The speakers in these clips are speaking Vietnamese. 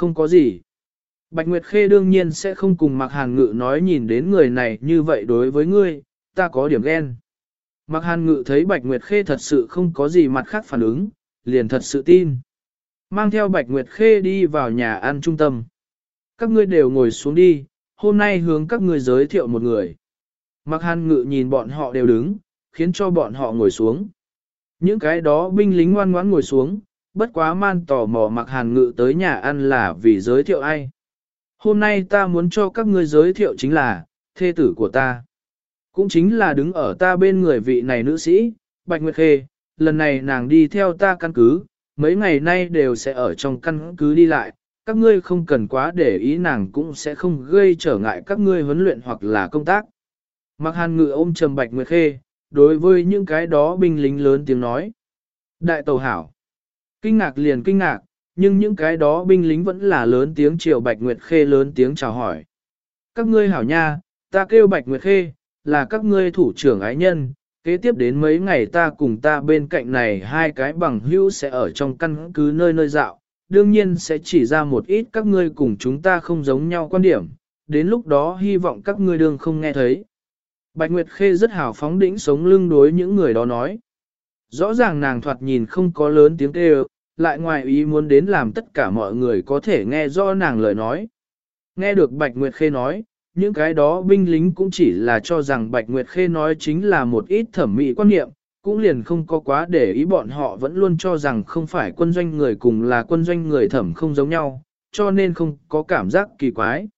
Không có gì. Bạch Nguyệt Khê đương nhiên sẽ không cùng Mạc Hàn Ngự nói nhìn đến người này như vậy đối với ngươi, ta có điểm ghen. Mạc Hàn Ngự thấy Bạch Nguyệt Khê thật sự không có gì mặt khác phản ứng, liền thật sự tin. Mang theo Bạch Nguyệt Khê đi vào nhà ăn trung tâm. Các ngươi đều ngồi xuống đi, hôm nay hướng các ngươi giới thiệu một người. Mạc Hàn Ngự nhìn bọn họ đều đứng, khiến cho bọn họ ngồi xuống. Những cái đó binh lính ngoan ngoãn ngồi xuống, bất quá man tò mò mặc Hàn Ngự tới nhà ăn là vì giới thiệu ai. Hôm nay ta muốn cho các ngươi giới thiệu chính là, thê tử của ta. Cũng chính là đứng ở ta bên người vị này nữ sĩ, Bạch Nguyệt Khê, lần này nàng đi theo ta căn cứ, mấy ngày nay đều sẽ ở trong căn cứ đi lại, các ngươi không cần quá để ý nàng cũng sẽ không gây trở ngại các ngươi huấn luyện hoặc là công tác. Mặc hàn ngự ôm trầm Bạch Nguyệt Khê, đối với những cái đó binh lính lớn tiếng nói. Đại tàu hảo. Kinh ngạc liền kinh ngạc, nhưng những cái đó binh lính vẫn là lớn tiếng chiều Bạch Nguyệt Khê lớn tiếng chào hỏi. Các ngươi hảo nha, ta kêu Bạch Nguyệt Khê, là các ngươi thủ trưởng ái nhân, kế tiếp đến mấy ngày ta cùng ta bên cạnh này hai cái bằng hữu sẽ ở trong căn cứ nơi nơi dạo, đương nhiên sẽ chỉ ra một ít các ngươi cùng chúng ta không giống nhau quan điểm, đến lúc đó hy vọng các ngươi đương không nghe thấy. Bạch Nguyệt Khê rất hào phóng đĩnh sống lưng đối những người đó nói. Rõ ràng nàng thoạt nhìn không có lớn tiếng kêu, lại ngoài ý muốn đến làm tất cả mọi người có thể nghe rõ nàng lời nói. Nghe được Bạch Nguyệt Khê nói, những cái đó binh lính cũng chỉ là cho rằng Bạch Nguyệt Khê nói chính là một ít thẩm mỹ quan niệm, cũng liền không có quá để ý bọn họ vẫn luôn cho rằng không phải quân doanh người cùng là quân doanh người thẩm không giống nhau, cho nên không có cảm giác kỳ quái.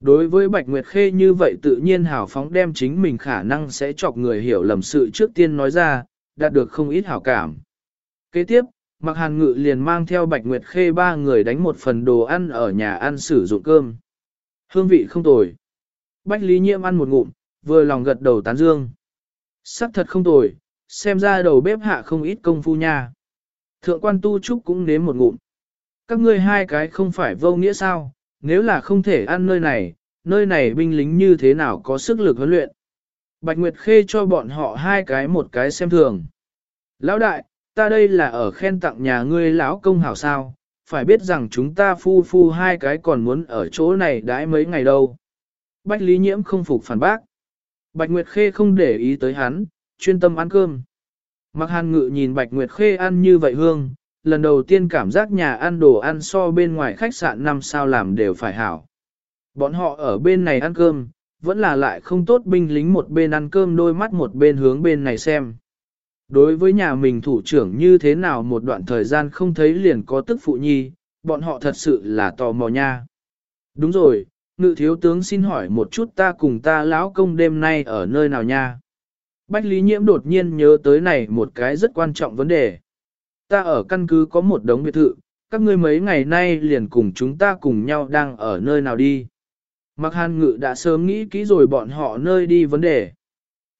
Đối với Bạch Nguyệt Khê như vậy tự nhiên hào phóng đem chính mình khả năng sẽ chọc người hiểu lầm sự trước tiên nói ra, đạt được không ít hảo cảm. Kế tiếp, Mạc Hàn Ngự liền mang theo Bạch Nguyệt Khê ba người đánh một phần đồ ăn ở nhà ăn sử dụng cơm. Hương vị không tồi. Bách Lý Nhiễm ăn một ngụm, vừa lòng gật đầu tán dương. Sắc thật không tồi, xem ra đầu bếp hạ không ít công phu nha. Thượng quan tu trúc cũng nếm một ngụm. Các ngươi hai cái không phải vô nghĩa sao, nếu là không thể ăn nơi này, nơi này binh lính như thế nào có sức lực huấn luyện. Bạch Nguyệt Khê cho bọn họ hai cái một cái xem thường. Lão đại, ta đây là ở khen tặng nhà ngươi lão công hảo sao, phải biết rằng chúng ta phu phu hai cái còn muốn ở chỗ này đãi mấy ngày đâu. Bạch Lý Nhiễm không phục phản bác. Bạch Nguyệt Khê không để ý tới hắn, chuyên tâm ăn cơm. Mặc hàn ngự nhìn Bạch Nguyệt Khê ăn như vậy hương, lần đầu tiên cảm giác nhà ăn đồ ăn so bên ngoài khách sạn năm sao làm đều phải hảo. Bọn họ ở bên này ăn cơm, vẫn là lại không tốt binh lính một bên ăn cơm đôi mắt một bên hướng bên này xem. Đối với nhà mình thủ trưởng như thế nào một đoạn thời gian không thấy liền có tức phụ nhi, bọn họ thật sự là tò mò nha. Đúng rồi, ngự thiếu tướng xin hỏi một chút ta cùng ta lão công đêm nay ở nơi nào nha. Bách Lý Nhiễm đột nhiên nhớ tới này một cái rất quan trọng vấn đề. Ta ở căn cứ có một đống biệt thự, các ngươi mấy ngày nay liền cùng chúng ta cùng nhau đang ở nơi nào đi. Mặc hàn ngự đã sớm nghĩ kỹ rồi bọn họ nơi đi vấn đề.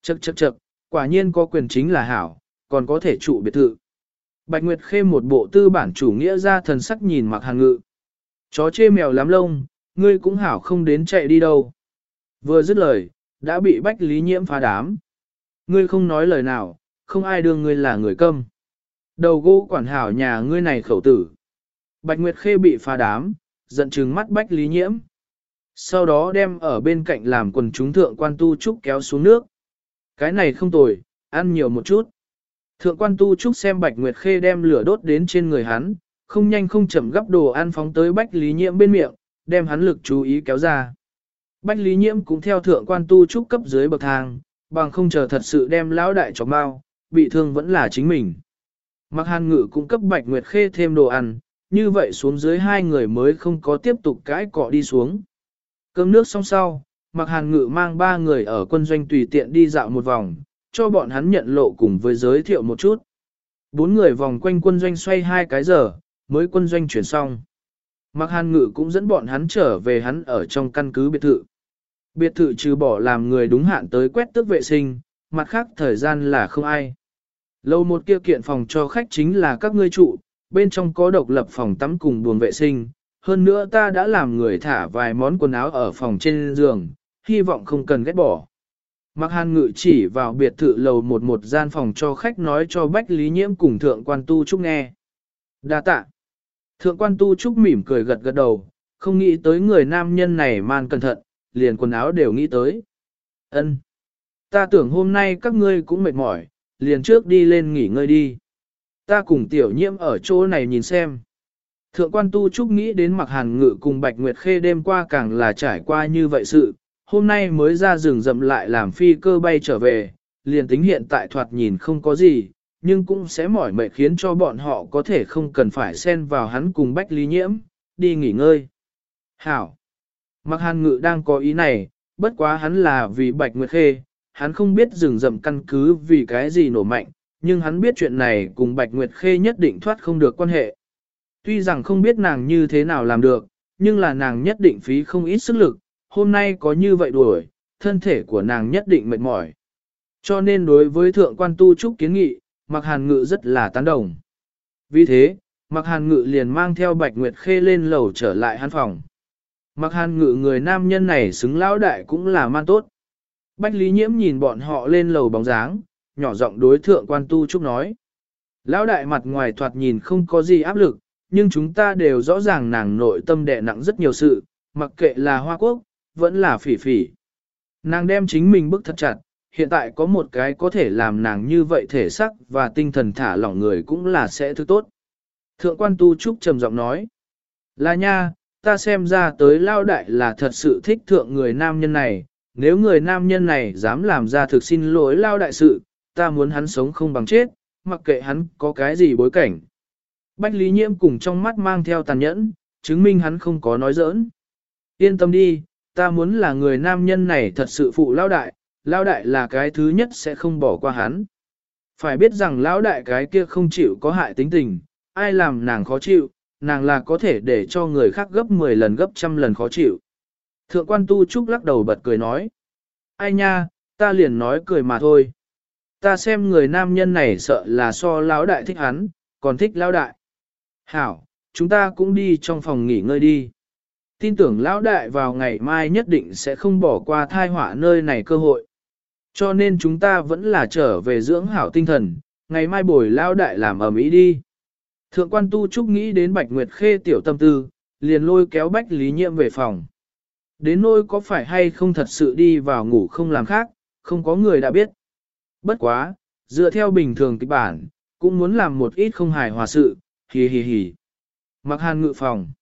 Chậc chậc chậc, quả nhiên có quyền chính là hảo, còn có thể trụ biệt thự. Bạch Nguyệt khê một bộ tư bản chủ nghĩa ra thần sắc nhìn mặc hàn ngự. Chó chê mèo lắm lông, ngươi cũng hảo không đến chạy đi đâu. Vừa dứt lời, đã bị Bách Lý Nhiễm phá đám. Ngươi không nói lời nào, không ai đương ngươi là người câm. Đầu gỗ quản hảo nhà ngươi này khẩu tử. Bạch Nguyệt Khê bị phá đám, giận trừng mắt Bách Lý Nhiễm. Sau đó đem ở bên cạnh làm quần chúng thượng quan tu trúc kéo xuống nước. Cái này không tồi, ăn nhiều một chút. Thượng quan tu trúc xem Bạch Nguyệt Khê đem lửa đốt đến trên người hắn, không nhanh không chậm gấp đồ ăn phóng tới Bách Lý Nhiễm bên miệng, đem hắn lực chú ý kéo ra. Bách Lý Nhiễm cũng theo thượng quan tu trúc cấp dưới bậc thang, bằng không chờ thật sự đem lão đại chọc bao, bị thương vẫn là chính mình. Mặc hàn ngự cũng cấp Bạch Nguyệt Khê thêm đồ ăn, như vậy xuống dưới hai người mới không có tiếp tục cãi cọ đi xuống. Cơm nước xong sau, Mặc hàn ngự mang ba người ở quân doanh tùy tiện đi dạo một vòng, cho bọn hắn nhận lộ cùng với giới thiệu một chút. Bốn người vòng quanh quân doanh xoay hai cái giờ, mới quân doanh chuyển xong. Mặc hàn ngự cũng dẫn bọn hắn trở về hắn ở trong căn cứ biệt thự. Biệt thự trừ bỏ làm người đúng hạn tới quét tước vệ sinh, mặt khác thời gian là không ai. Lâu một kia kiện phòng cho khách chính là các ngươi trụ, bên trong có độc lập phòng tắm cùng buồng vệ sinh. Hơn nữa ta đã làm người thả vài món quần áo ở phòng trên giường, hy vọng không cần ghét bỏ. Mạc hàn ngự chỉ vào biệt thự lầu một một gian phòng cho khách nói cho Bách Lý Nhiễm cùng thượng quan tu trúc nghe. Đa tạ. Thượng quan tu trúc mỉm cười gật gật đầu, không nghĩ tới người nam nhân này man cẩn thận, liền quần áo đều nghĩ tới. Ân, Ta tưởng hôm nay các ngươi cũng mệt mỏi, liền trước đi lên nghỉ ngơi đi. Ta cùng tiểu nhiễm ở chỗ này nhìn xem. Thượng quan tu trúc nghĩ đến mặc hàn ngự cùng Bạch Nguyệt Khê đêm qua càng là trải qua như vậy sự, hôm nay mới ra rừng rậm lại làm phi cơ bay trở về, liền tính hiện tại thoạt nhìn không có gì, nhưng cũng sẽ mỏi mệt khiến cho bọn họ có thể không cần phải xen vào hắn cùng Bách Lý Nhiễm, đi nghỉ ngơi. Hảo! Mặc hàn ngự đang có ý này, bất quá hắn là vì Bạch Nguyệt Khê, hắn không biết rừng rậm căn cứ vì cái gì nổ mạnh, nhưng hắn biết chuyện này cùng Bạch Nguyệt Khê nhất định thoát không được quan hệ. Tuy rằng không biết nàng như thế nào làm được, nhưng là nàng nhất định phí không ít sức lực, hôm nay có như vậy đuổi, thân thể của nàng nhất định mệt mỏi. Cho nên đối với thượng quan tu trúc kiến nghị, Mạc Hàn Ngự rất là tán đồng. Vì thế, Mạc Hàn Ngự liền mang theo Bạch Nguyệt Khê lên lầu trở lại hắn phòng. Mạc Hàn Ngự người nam nhân này xứng lão đại cũng là man tốt. Bách Lý Nhiễm nhìn bọn họ lên lầu bóng dáng, nhỏ giọng đối thượng quan tu trúc nói. Lão đại mặt ngoài thoạt nhìn không có gì áp lực, nhưng chúng ta đều rõ ràng nàng nội tâm đè nặng rất nhiều sự, mặc kệ là Hoa Quốc, vẫn là phỉ phỉ. Nàng đem chính mình bức thật chặt, hiện tại có một cái có thể làm nàng như vậy thể sắc và tinh thần thả lỏng người cũng là sẽ thứ tốt. Thượng quan tu trúc trầm giọng nói, là nha, ta xem ra tới lao đại là thật sự thích thượng người nam nhân này, nếu người nam nhân này dám làm ra thực xin lỗi lao đại sự, ta muốn hắn sống không bằng chết, mặc kệ hắn có cái gì bối cảnh. Bách Lý Nhiễm cùng trong mắt mang theo tàn nhẫn, chứng minh hắn không có nói giỡn. Yên tâm đi, ta muốn là người nam nhân này thật sự phụ lao đại, lao đại là cái thứ nhất sẽ không bỏ qua hắn. Phải biết rằng lão đại cái kia không chịu có hại tính tình, ai làm nàng khó chịu, nàng là có thể để cho người khác gấp 10 lần gấp trăm lần khó chịu. Thượng quan tu trúc lắc đầu bật cười nói. Ai nha, ta liền nói cười mà thôi. Ta xem người nam nhân này sợ là so lão đại thích hắn, còn thích lão đại. Hảo, chúng ta cũng đi trong phòng nghỉ ngơi đi. Tin tưởng lão đại vào ngày mai nhất định sẽ không bỏ qua thai họa nơi này cơ hội. Cho nên chúng ta vẫn là trở về dưỡng hảo tinh thần, ngày mai buổi lão đại làm ở Mỹ đi. Thượng quan tu trúc nghĩ đến Bạch Nguyệt Khê tiểu tâm tư, liền lôi kéo Bách Lý Nhiệm về phòng. Đến nôi có phải hay không thật sự đi vào ngủ không làm khác, không có người đã biết. Bất quá, dựa theo bình thường kịch bản, cũng muốn làm một ít không hài hòa sự, hì hì hì. Mặc hàn ngự phòng.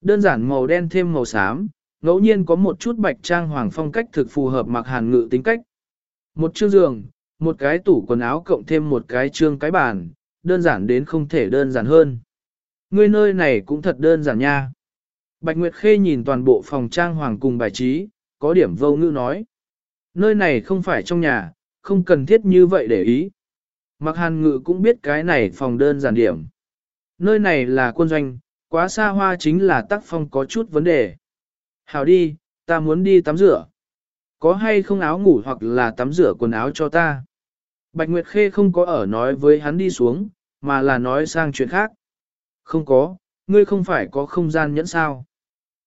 Đơn giản màu đen thêm màu xám, ngẫu nhiên có một chút bạch trang hoàng phong cách thực phù hợp mặc hàn ngự tính cách. Một chiếc giường, một cái tủ quần áo cộng thêm một cái trương cái bàn, đơn giản đến không thể đơn giản hơn. Ngươi nơi này cũng thật đơn giản nha. Bạch Nguyệt Khê nhìn toàn bộ phòng trang hoàng cùng bài trí, có điểm vô ngữ nói. Nơi này không phải trong nhà, không cần thiết như vậy để ý. Mặc hàn ngự cũng biết cái này phòng đơn giản điểm. Nơi này là quân doanh, quá xa hoa chính là tác phong có chút vấn đề. Hảo đi, ta muốn đi tắm rửa. Có hay không áo ngủ hoặc là tắm rửa quần áo cho ta? Bạch Nguyệt Khê không có ở nói với hắn đi xuống, mà là nói sang chuyện khác. Không có, ngươi không phải có không gian nhẫn sao.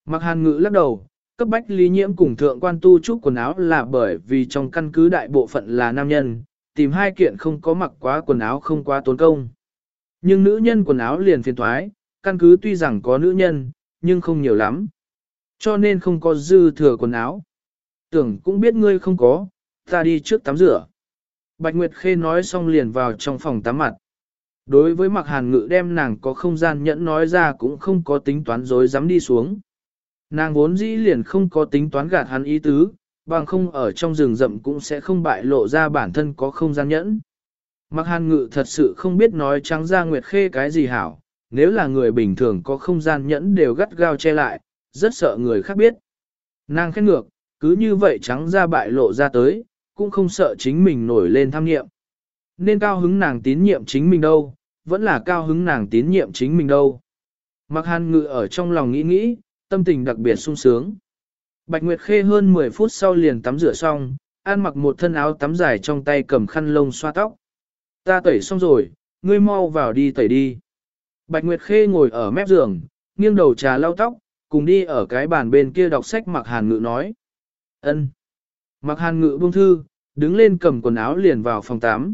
Mặc hàn ngữ lắc đầu, cấp bách lý nhiễm cùng thượng quan tu trúc quần áo là bởi vì trong căn cứ đại bộ phận là nam nhân, tìm hai kiện không có mặc quá quần áo không quá tốn công. Nhưng nữ nhân quần áo liền phiền thoái, căn cứ tuy rằng có nữ nhân, nhưng không nhiều lắm. Cho nên không có dư thừa quần áo. Tưởng cũng biết ngươi không có, ta đi trước tắm rửa. Bạch Nguyệt Khê nói xong liền vào trong phòng tắm mặt. Đối với mặc hàn ngự đem nàng có không gian nhẫn nói ra cũng không có tính toán dối dám đi xuống. Nàng vốn dĩ liền không có tính toán gạt hắn ý tứ, bằng không ở trong rừng rậm cũng sẽ không bại lộ ra bản thân có không gian nhẫn. Mặc hàn ngự thật sự không biết nói trắng ra Nguyệt Khê cái gì hảo, nếu là người bình thường có không gian nhẫn đều gắt gao che lại, rất sợ người khác biết. Nàng khét ngược, cứ như vậy trắng ra bại lộ ra tới, cũng không sợ chính mình nổi lên tham nghiệm. Nên cao hứng nàng tín nhiệm chính mình đâu, vẫn là cao hứng nàng tín nhiệm chính mình đâu. Mặc hàn ngự ở trong lòng nghĩ nghĩ, tâm tình đặc biệt sung sướng. Bạch Nguyệt Khê hơn 10 phút sau liền tắm rửa xong, ăn mặc một thân áo tắm dài trong tay cầm khăn lông xoa tóc. Ta tẩy xong rồi, ngươi mau vào đi tẩy đi. Bạch Nguyệt Khê ngồi ở mép giường, nghiêng đầu trà lau tóc, cùng đi ở cái bàn bên kia đọc sách mặc hàn ngự nói. ân. Mặc hàn ngự buông thư, đứng lên cầm quần áo liền vào phòng tắm.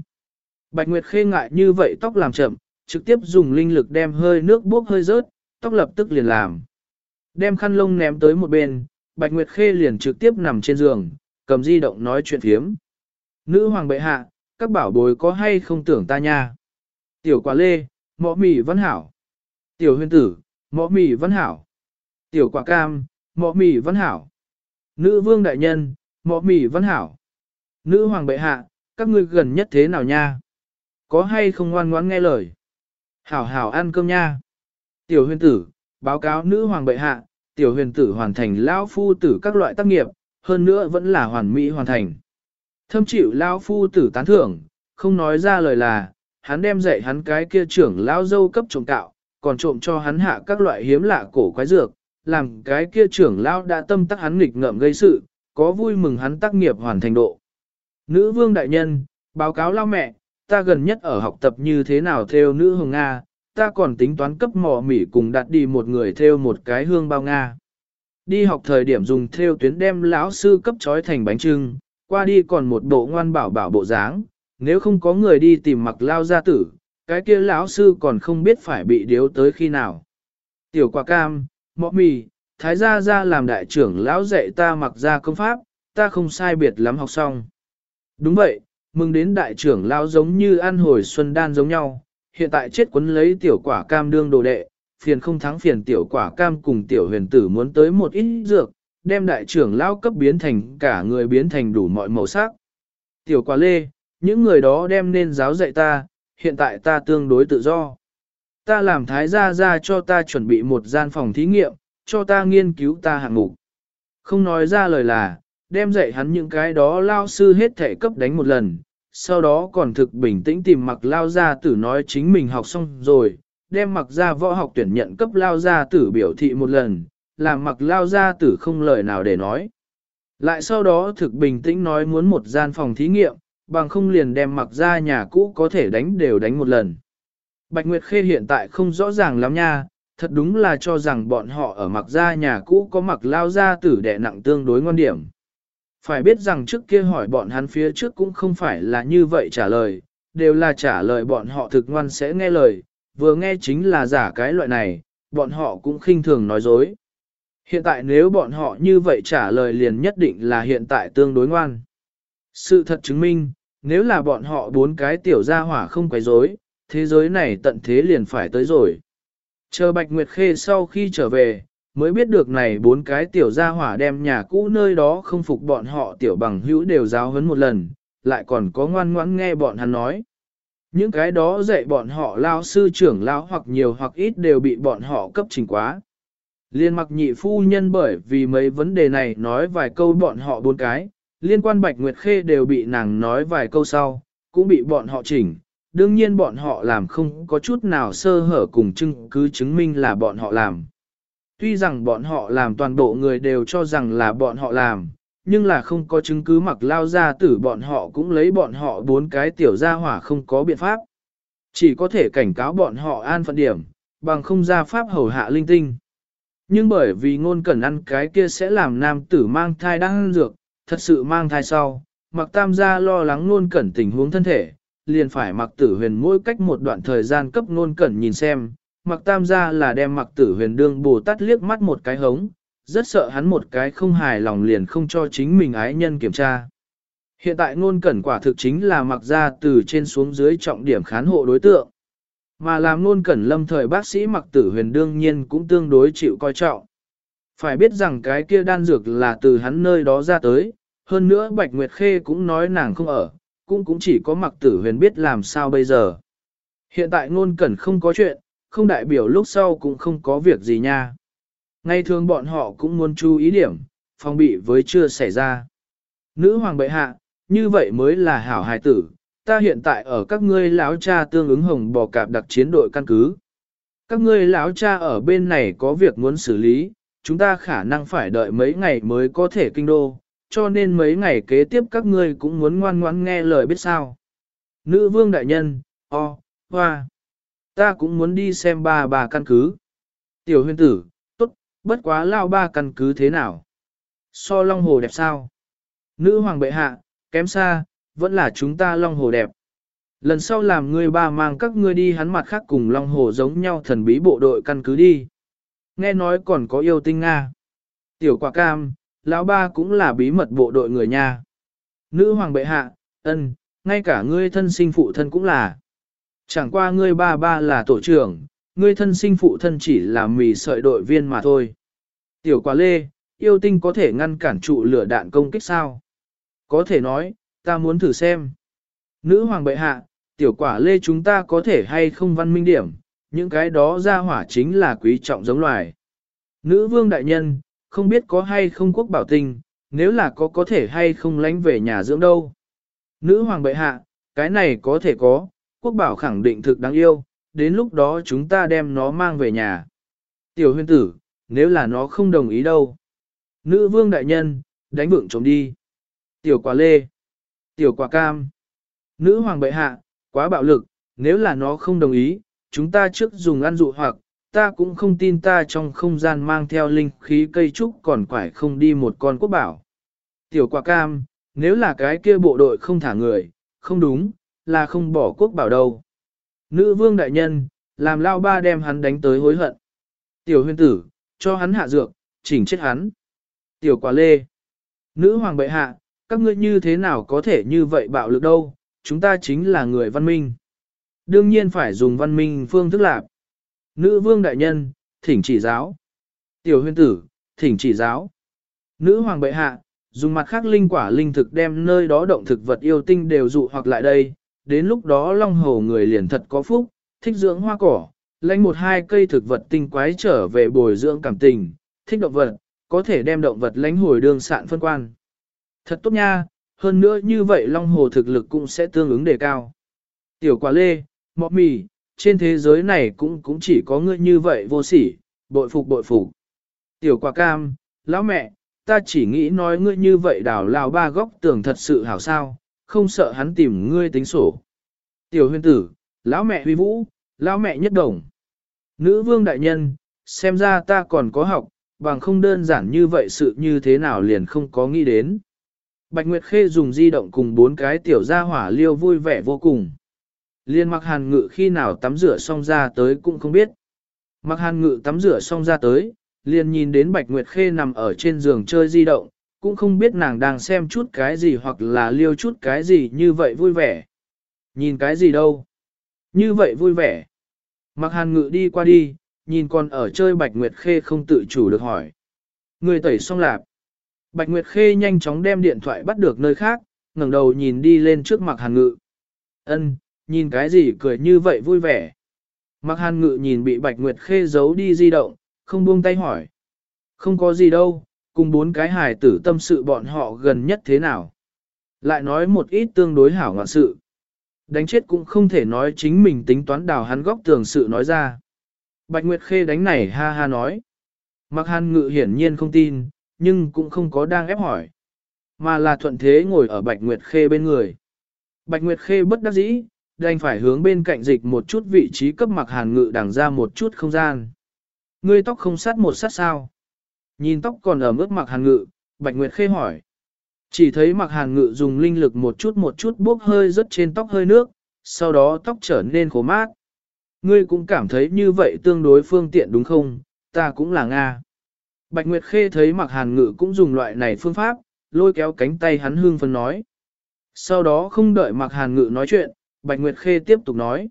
Bạch Nguyệt Khê ngại như vậy tóc làm chậm, trực tiếp dùng linh lực đem hơi nước bốc hơi rớt, tóc lập tức liền làm. Đem khăn lông ném tới một bên, Bạch Nguyệt Khê liền trực tiếp nằm trên giường, cầm di động nói chuyện phiếm. Nữ hoàng bệ hạ, các bảo bối có hay không tưởng ta nha. Tiểu quả lê, mọ mì văn hảo. Tiểu huyền tử, mọ mì văn hảo. Tiểu quả cam, mọ mì văn hảo. Nữ vương đại nhân, mọ mì văn hảo. Nữ hoàng bệ hạ, các ngươi gần nhất thế nào nha? Có hay không ngoan ngoãn nghe lời? Hảo hảo ăn cơm nha. Tiểu huyền tử, báo cáo nữ hoàng bệ hạ, tiểu huyền tử hoàn thành lão phu tử các loại tác nghiệp, hơn nữa vẫn là hoàn mỹ hoàn thành. Thâm chịu lão phu tử tán thưởng, không nói ra lời là, hắn đem dạy hắn cái kia trưởng lão dâu cấp trộm cạo, còn trộm cho hắn hạ các loại hiếm lạ cổ quái dược, làm cái kia trưởng lão đã tâm tắc hắn nghịch ngợm gây sự, có vui mừng hắn tác nghiệp hoàn thành độ. Nữ vương đại nhân, báo cáo lao mẹ, ta gần nhất ở học tập như thế nào theo nữ hồng Nga, ta còn tính toán cấp mỏ mỉ cùng đặt đi một người theo một cái hương bao Nga. Đi học thời điểm dùng theo tuyến đem lão sư cấp trói thành bánh trưng, qua đi còn một bộ ngoan bảo bảo bộ dáng, nếu không có người đi tìm mặc lao gia tử, cái kia lão sư còn không biết phải bị điếu tới khi nào. Tiểu quả cam, mọ mì, thái gia gia làm đại trưởng lão dạy ta mặc ra công pháp, ta không sai biệt lắm học xong. Đúng vậy, mừng đến đại trưởng lão giống như ăn hồi xuân đan giống nhau, hiện tại chết quấn lấy tiểu quả cam đương đồ đệ, phiền không thắng phiền tiểu quả cam cùng tiểu huyền tử muốn tới một ít dược, đem đại trưởng lao cấp biến thành cả người biến thành đủ mọi màu sắc. Tiểu quả lê, những người đó đem nên giáo dạy ta, hiện tại ta tương đối tự do. Ta làm thái gia ra cho ta chuẩn bị một gian phòng thí nghiệm, cho ta nghiên cứu ta hạng mục. Không nói ra lời là, đem dạy hắn những cái đó lao sư hết thể cấp đánh một lần, sau đó còn thực bình tĩnh tìm mặc lao gia tử nói chính mình học xong rồi, đem mặc ra võ học tuyển nhận cấp lao gia tử biểu thị một lần, làm mặc lao ra tử không lời nào để nói. Lại sau đó thực bình tĩnh nói muốn một gian phòng thí nghiệm, bằng không liền đem mặc ra nhà cũ có thể đánh đều đánh một lần. Bạch Nguyệt Khê hiện tại không rõ ràng lắm nha, thật đúng là cho rằng bọn họ ở mặc ra nhà cũ có mặc lao ra tử đẻ nặng tương đối ngon điểm. Phải biết rằng trước kia hỏi bọn hắn phía trước cũng không phải là như vậy trả lời, đều là trả lời bọn họ thực ngoan sẽ nghe lời, vừa nghe chính là giả cái loại này, bọn họ cũng khinh thường nói dối. Hiện tại nếu bọn họ như vậy trả lời liền nhất định là hiện tại tương đối ngoan. Sự thật chứng minh, nếu là bọn họ bốn cái tiểu gia hỏa không quấy rối, thế giới này tận thế liền phải tới rồi. Chờ Bạch Nguyệt Khê sau khi trở về, mới biết được này bốn cái tiểu gia hỏa đem nhà cũ nơi đó không phục bọn họ tiểu bằng hữu đều giáo huấn một lần, lại còn có ngoan ngoãn nghe bọn hắn nói. Những cái đó dạy bọn họ lao sư trưởng lao hoặc nhiều hoặc ít đều bị bọn họ cấp trình quá. Liên mặc nhị phu nhân bởi vì mấy vấn đề này nói vài câu bọn họ bốn cái, liên quan Bạch Nguyệt Khê đều bị nàng nói vài câu sau, cũng bị bọn họ chỉnh. Đương nhiên bọn họ làm không có chút nào sơ hở cùng chứng cứ chứng minh là bọn họ làm. Tuy rằng bọn họ làm toàn bộ người đều cho rằng là bọn họ làm, nhưng là không có chứng cứ mặc lao ra tử bọn họ cũng lấy bọn họ bốn cái tiểu gia hỏa không có biện pháp. Chỉ có thể cảnh cáo bọn họ an phận điểm, bằng không ra pháp hầu hạ linh tinh. Nhưng bởi vì ngôn cẩn ăn cái kia sẽ làm nam tử mang thai đang ăn dược, thật sự mang thai sau, mặc tam gia lo lắng ngôn cẩn tình huống thân thể, liền phải mặc tử huyền mỗi cách một đoạn thời gian cấp ngôn cẩn nhìn xem, mặc tam gia là đem mặc tử huyền đương bồ tát liếc mắt một cái hống, rất sợ hắn một cái không hài lòng liền không cho chính mình ái nhân kiểm tra. Hiện tại ngôn cẩn quả thực chính là mặc ra từ trên xuống dưới trọng điểm khán hộ đối tượng. Mà làm nôn cẩn lâm thời bác sĩ mặc tử huyền đương nhiên cũng tương đối chịu coi trọng. Phải biết rằng cái kia đan dược là từ hắn nơi đó ra tới, hơn nữa Bạch Nguyệt Khê cũng nói nàng không ở, cũng cũng chỉ có mặc tử huyền biết làm sao bây giờ. Hiện tại nôn cẩn không có chuyện, không đại biểu lúc sau cũng không có việc gì nha. Ngay thường bọn họ cũng muốn chú ý điểm, phòng bị với chưa xảy ra. Nữ hoàng bệ hạ, như vậy mới là hảo hài tử, ta hiện tại ở các ngươi lão cha tương ứng hồng bò cạp đặc chiến đội căn cứ. Các ngươi lão cha ở bên này có việc muốn xử lý, chúng ta khả năng phải đợi mấy ngày mới có thể kinh đô, cho nên mấy ngày kế tiếp các ngươi cũng muốn ngoan ngoãn nghe lời biết sao. Nữ vương đại nhân, o, hoa, ta cũng muốn đi xem ba bà căn cứ. Tiểu huyền tử, tốt, bất quá lao ba căn cứ thế nào? So long hồ đẹp sao? Nữ hoàng bệ hạ, kém xa, vẫn là chúng ta long hồ đẹp. Lần sau làm ngươi ba mang các ngươi đi hắn mặt khác cùng long hồ giống nhau thần bí bộ đội căn cứ đi. nghe nói còn có yêu tinh Nga. Tiểu quả cam, lão ba cũng là bí mật bộ đội người nha. Nữ hoàng bệ hạ, ân, ngay cả ngươi thân sinh phụ thân cũng là. Chẳng qua ngươi ba ba là tổ trưởng, ngươi thân sinh phụ thân chỉ là mì sợi đội viên mà thôi. Tiểu quả lê, yêu tinh có thể ngăn cản trụ lửa đạn công kích sao? Có thể nói, ta muốn thử xem. Nữ hoàng bệ hạ, tiểu quả lê chúng ta có thể hay không văn minh điểm, những cái đó ra hỏa chính là quý trọng giống loài. Nữ vương đại nhân, không biết có hay không quốc bảo tình nếu là có có thể hay không lánh về nhà dưỡng đâu. Nữ hoàng bệ hạ, cái này có thể có, quốc bảo khẳng định thực đáng yêu, đến lúc đó chúng ta đem nó mang về nhà. Tiểu huyên tử, nếu là nó không đồng ý đâu. Nữ vương đại nhân, đánh vượng chống đi. Tiểu quả lê. Tiểu quả cam. Nữ hoàng bệ hạ, quá bạo lực, nếu là nó không đồng ý, chúng ta trước dùng ăn dụ hoặc, ta cũng không tin ta trong không gian mang theo linh khí cây trúc còn quải không đi một con quốc bảo. Tiểu quả cam, nếu là cái kia bộ đội không thả người, không đúng, là không bỏ quốc bảo đâu. Nữ vương đại nhân, làm lao ba đem hắn đánh tới hối hận. Tiểu huyền tử, cho hắn hạ dược, chỉnh chết hắn. Tiểu quả lê. Nữ hoàng bệ hạ, các ngươi như thế nào có thể như vậy bạo lực đâu, chúng ta chính là người văn minh. Đương nhiên phải dùng văn minh phương thức lạc. Nữ vương đại nhân, thỉnh chỉ giáo. Tiểu huyền tử, thỉnh chỉ giáo. Nữ hoàng bệ hạ, dùng mặt khác linh quả linh thực đem nơi đó động thực vật yêu tinh đều dụ hoặc lại đây, đến lúc đó long hồ người liền thật có phúc, thích dưỡng hoa cỏ, lãnh một hai cây thực vật tinh quái trở về bồi dưỡng cảm tình, thích động vật, có thể đem động vật lãnh hồi đường sạn phân quan. Thật tốt nha, hơn nữa như vậy long hồ thực lực cũng sẽ tương ứng đề cao. Tiểu quả lê, mọ mì, trên thế giới này cũng cũng chỉ có ngươi như vậy vô sỉ, bội phục bội phục. Tiểu quả cam, lão mẹ, ta chỉ nghĩ nói ngươi như vậy đảo lao ba góc tưởng thật sự hảo sao, không sợ hắn tìm ngươi tính sổ. Tiểu huyền tử, lão mẹ huy vũ, lão mẹ nhất đồng. Nữ vương đại nhân, xem ra ta còn có học, bằng không đơn giản như vậy sự như thế nào liền không có nghĩ đến. Bạch Nguyệt Khê dùng di động cùng bốn cái tiểu gia hỏa liêu vui vẻ vô cùng. Liên mặc hàn ngự khi nào tắm rửa xong ra tới cũng không biết. Mặc hàn ngự tắm rửa xong ra tới, liền nhìn đến Bạch Nguyệt Khê nằm ở trên giường chơi di động, cũng không biết nàng đang xem chút cái gì hoặc là liêu chút cái gì như vậy vui vẻ. Nhìn cái gì đâu? Như vậy vui vẻ. Mặc hàn ngự đi qua đi, nhìn con ở chơi Bạch Nguyệt Khê không tự chủ được hỏi. Người tẩy xong lạp. Bạch Nguyệt Khê nhanh chóng đem điện thoại bắt được nơi khác, ngẩng đầu nhìn đi lên trước mặt hàn ngự. Ân, nhìn cái gì cười như vậy vui vẻ. Mặc hàn ngự nhìn bị Bạch Nguyệt Khê giấu đi di động, không buông tay hỏi. Không có gì đâu, cùng bốn cái hài tử tâm sự bọn họ gần nhất thế nào. Lại nói một ít tương đối hảo ngọn sự. Đánh chết cũng không thể nói chính mình tính toán đào hắn góc tường sự nói ra. Bạch Nguyệt Khê đánh này ha ha nói. Mặc hàn ngự hiển nhiên không tin, nhưng cũng không có đang ép hỏi. Mà là thuận thế ngồi ở Bạch Nguyệt Khê bên người. Bạch Nguyệt Khê bất đắc dĩ, đành phải hướng bên cạnh dịch một chút vị trí cấp mặc hàn ngự đằng ra một chút không gian. Ngươi tóc không sát một sát sao? Nhìn tóc còn ở mức mặc hàn ngự, Bạch Nguyệt Khê hỏi. Chỉ thấy mặc hàn ngự dùng linh lực một chút một chút bốc hơi rớt trên tóc hơi nước, sau đó tóc trở nên khổ mát. Ngươi cũng cảm thấy như vậy tương đối phương tiện đúng không? Ta cũng là Nga. Bạch Nguyệt Khê thấy mặc hàn ngự cũng dùng loại này phương pháp, lôi kéo cánh tay hắn hương phân nói. Sau đó không đợi mặc hàn ngự nói chuyện, Bạch Nguyệt Khê tiếp tục nói.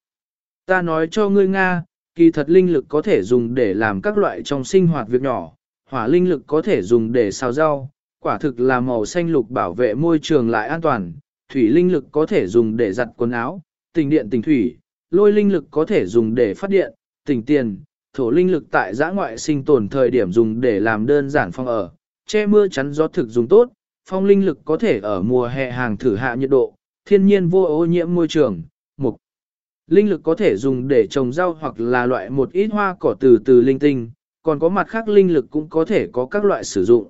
Ta nói cho ngươi Nga, kỳ thật linh lực có thể dùng để làm các loại trong sinh hoạt việc nhỏ, hỏa linh lực có thể dùng để xào rau, quả thực là màu xanh lục bảo vệ môi trường lại an toàn, thủy linh lực có thể dùng để giặt quần áo, tình điện tình thủy, lôi linh lực có thể dùng để phát điện, tình tiền, thổ linh lực tại giã ngoại sinh tồn thời điểm dùng để làm đơn giản phong ở, che mưa chắn gió thực dùng tốt, phong linh lực có thể ở mùa hè hàng thử hạ nhiệt độ, thiên nhiên vô ô nhiễm môi trường, mục. Linh lực có thể dùng để trồng rau hoặc là loại một ít hoa cỏ từ từ linh tinh, còn có mặt khác linh lực cũng có thể có các loại sử dụng.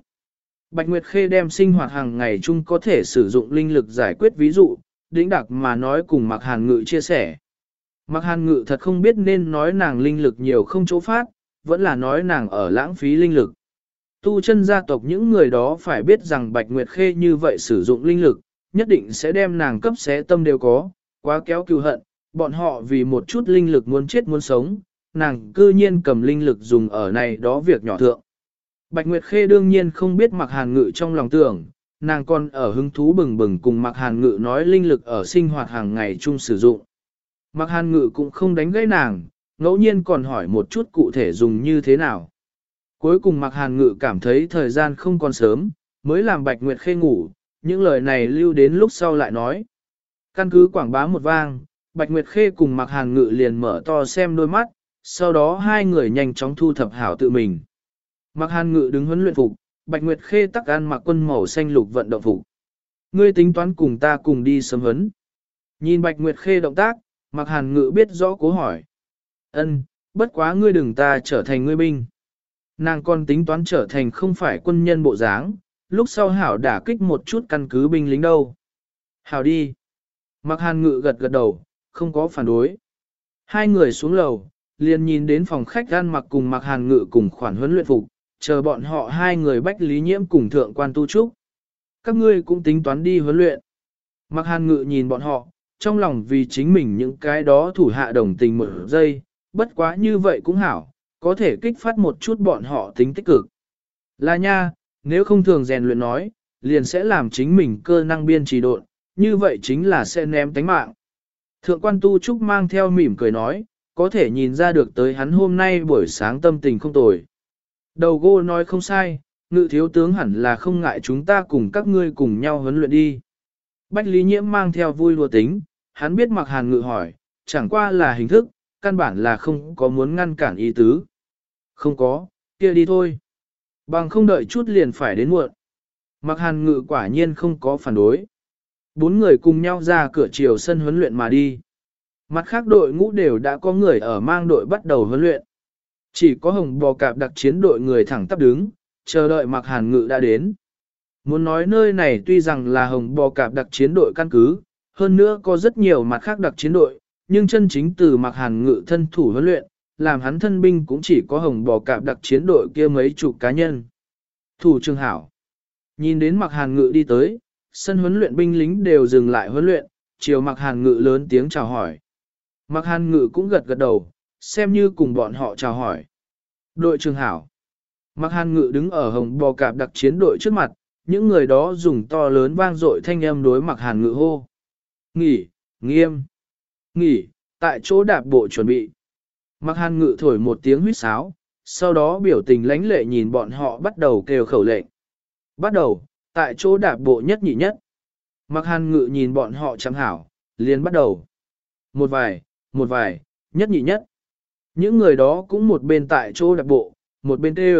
Bạch Nguyệt Khê đem sinh hoạt hàng ngày chung có thể sử dụng linh lực giải quyết ví dụ, đĩnh đặc mà nói cùng Mạc Hàn Ngự chia sẻ. Mạc Hàn Ngự thật không biết nên nói nàng linh lực nhiều không chỗ phát, vẫn là nói nàng ở lãng phí linh lực. Tu chân gia tộc những người đó phải biết rằng Bạch Nguyệt Khê như vậy sử dụng linh lực, nhất định sẽ đem nàng cấp xé tâm đều có, quá kéo cừu hận, bọn họ vì một chút linh lực muốn chết muốn sống, nàng cư nhiên cầm linh lực dùng ở này đó việc nhỏ thượng. Bạch Nguyệt Khê đương nhiên không biết mặc hàn ngự trong lòng tưởng, nàng còn ở hứng thú bừng bừng cùng mặc hàn ngự nói linh lực ở sinh hoạt hàng ngày chung sử dụng. Mặc hàn ngự cũng không đánh gãy nàng, ngẫu nhiên còn hỏi một chút cụ thể dùng như thế nào. Cuối cùng mặc hàn ngự cảm thấy thời gian không còn sớm, mới làm Bạch Nguyệt Khê ngủ, những lời này lưu đến lúc sau lại nói. Căn cứ quảng bá một vang, Bạch Nguyệt Khê cùng mặc hàn ngự liền mở to xem đôi mắt, sau đó hai người nhanh chóng thu thập hảo tự mình. Mặc hàn ngự đứng huấn luyện phục, Bạch Nguyệt Khê tắc ăn mặc quân màu xanh lục vận động phục. Ngươi tính toán cùng ta cùng đi sớm huấn. Nhìn Bạch Nguyệt Khê động tác, mặc hàn ngự biết rõ cố hỏi. Ân, bất quá ngươi đừng ta trở thành ngươi binh. Nàng còn tính toán trở thành không phải quân nhân bộ dáng, lúc sau hảo đả kích một chút căn cứ binh lính đâu. Hảo đi. Mặc hàn ngự gật gật đầu, không có phản đối. Hai người xuống lầu, liền nhìn đến phòng khách gan mặc cùng mặc hàn ngự cùng khoản huấn luyện phục, chờ bọn họ hai người bách lý nhiễm cùng thượng quan tu trúc. Các ngươi cũng tính toán đi huấn luyện. Mặc hàn ngự nhìn bọn họ, trong lòng vì chính mình những cái đó thủ hạ đồng tình một giây, bất quá như vậy cũng hảo, có thể kích phát một chút bọn họ tính tích cực. Là nha, nếu không thường rèn luyện nói, liền sẽ làm chính mình cơ năng biên trì độn, như vậy chính là sẽ ném tánh mạng. Thượng quan tu trúc mang theo mỉm cười nói, có thể nhìn ra được tới hắn hôm nay buổi sáng tâm tình không tồi. Đầu gô nói không sai, ngự thiếu tướng hẳn là không ngại chúng ta cùng các ngươi cùng nhau huấn luyện đi. Bách Lý Nhiễm mang theo vui lùa tính, hắn biết mặc hàn ngự hỏi, chẳng qua là hình thức, căn bản là không có muốn ngăn cản ý tứ. Không có, kia đi thôi. Bằng không đợi chút liền phải đến muộn. Mặc hàn ngự quả nhiên không có phản đối. Bốn người cùng nhau ra cửa chiều sân huấn luyện mà đi. Mặt khác đội ngũ đều đã có người ở mang đội bắt đầu huấn luyện. Chỉ có hồng bò cạp đặc chiến đội người thẳng tắp đứng, chờ đợi mặc hàn ngự đã đến. Muốn nói nơi này tuy rằng là hồng bò cạp đặc chiến đội căn cứ, hơn nữa có rất nhiều mặt khác đặc chiến đội, nhưng chân chính từ mặc hàn ngự thân thủ huấn luyện, làm hắn thân binh cũng chỉ có hồng bò cạp đặc chiến đội kia mấy chục cá nhân. Thủ trường hảo. Nhìn đến mặc hàn ngự đi tới, sân huấn luyện binh lính đều dừng lại huấn luyện, chiều mặc hàn ngự lớn tiếng chào hỏi. Mặc hàn ngự cũng gật gật đầu, xem như cùng bọn họ chào hỏi. Đội trường hảo. Mặc hàn ngự đứng ở hồng bò cạp đặc chiến đội trước mặt, những người đó dùng to lớn vang dội thanh âm đối mặc hàn ngự hô. Nghỉ, nghiêm, nghỉ, tại chỗ đạp bộ chuẩn bị. Mặc hàn ngự thổi một tiếng huýt sáo, sau đó biểu tình lãnh lệ nhìn bọn họ bắt đầu kêu khẩu lệnh. Bắt đầu, tại chỗ đạp bộ nhất nhị nhất. Mặc hàn ngự nhìn bọn họ chẳng hảo, liền bắt đầu. Một vài, một vài, nhất nhị nhất. Những người đó cũng một bên tại chỗ đạp bộ, một bên tê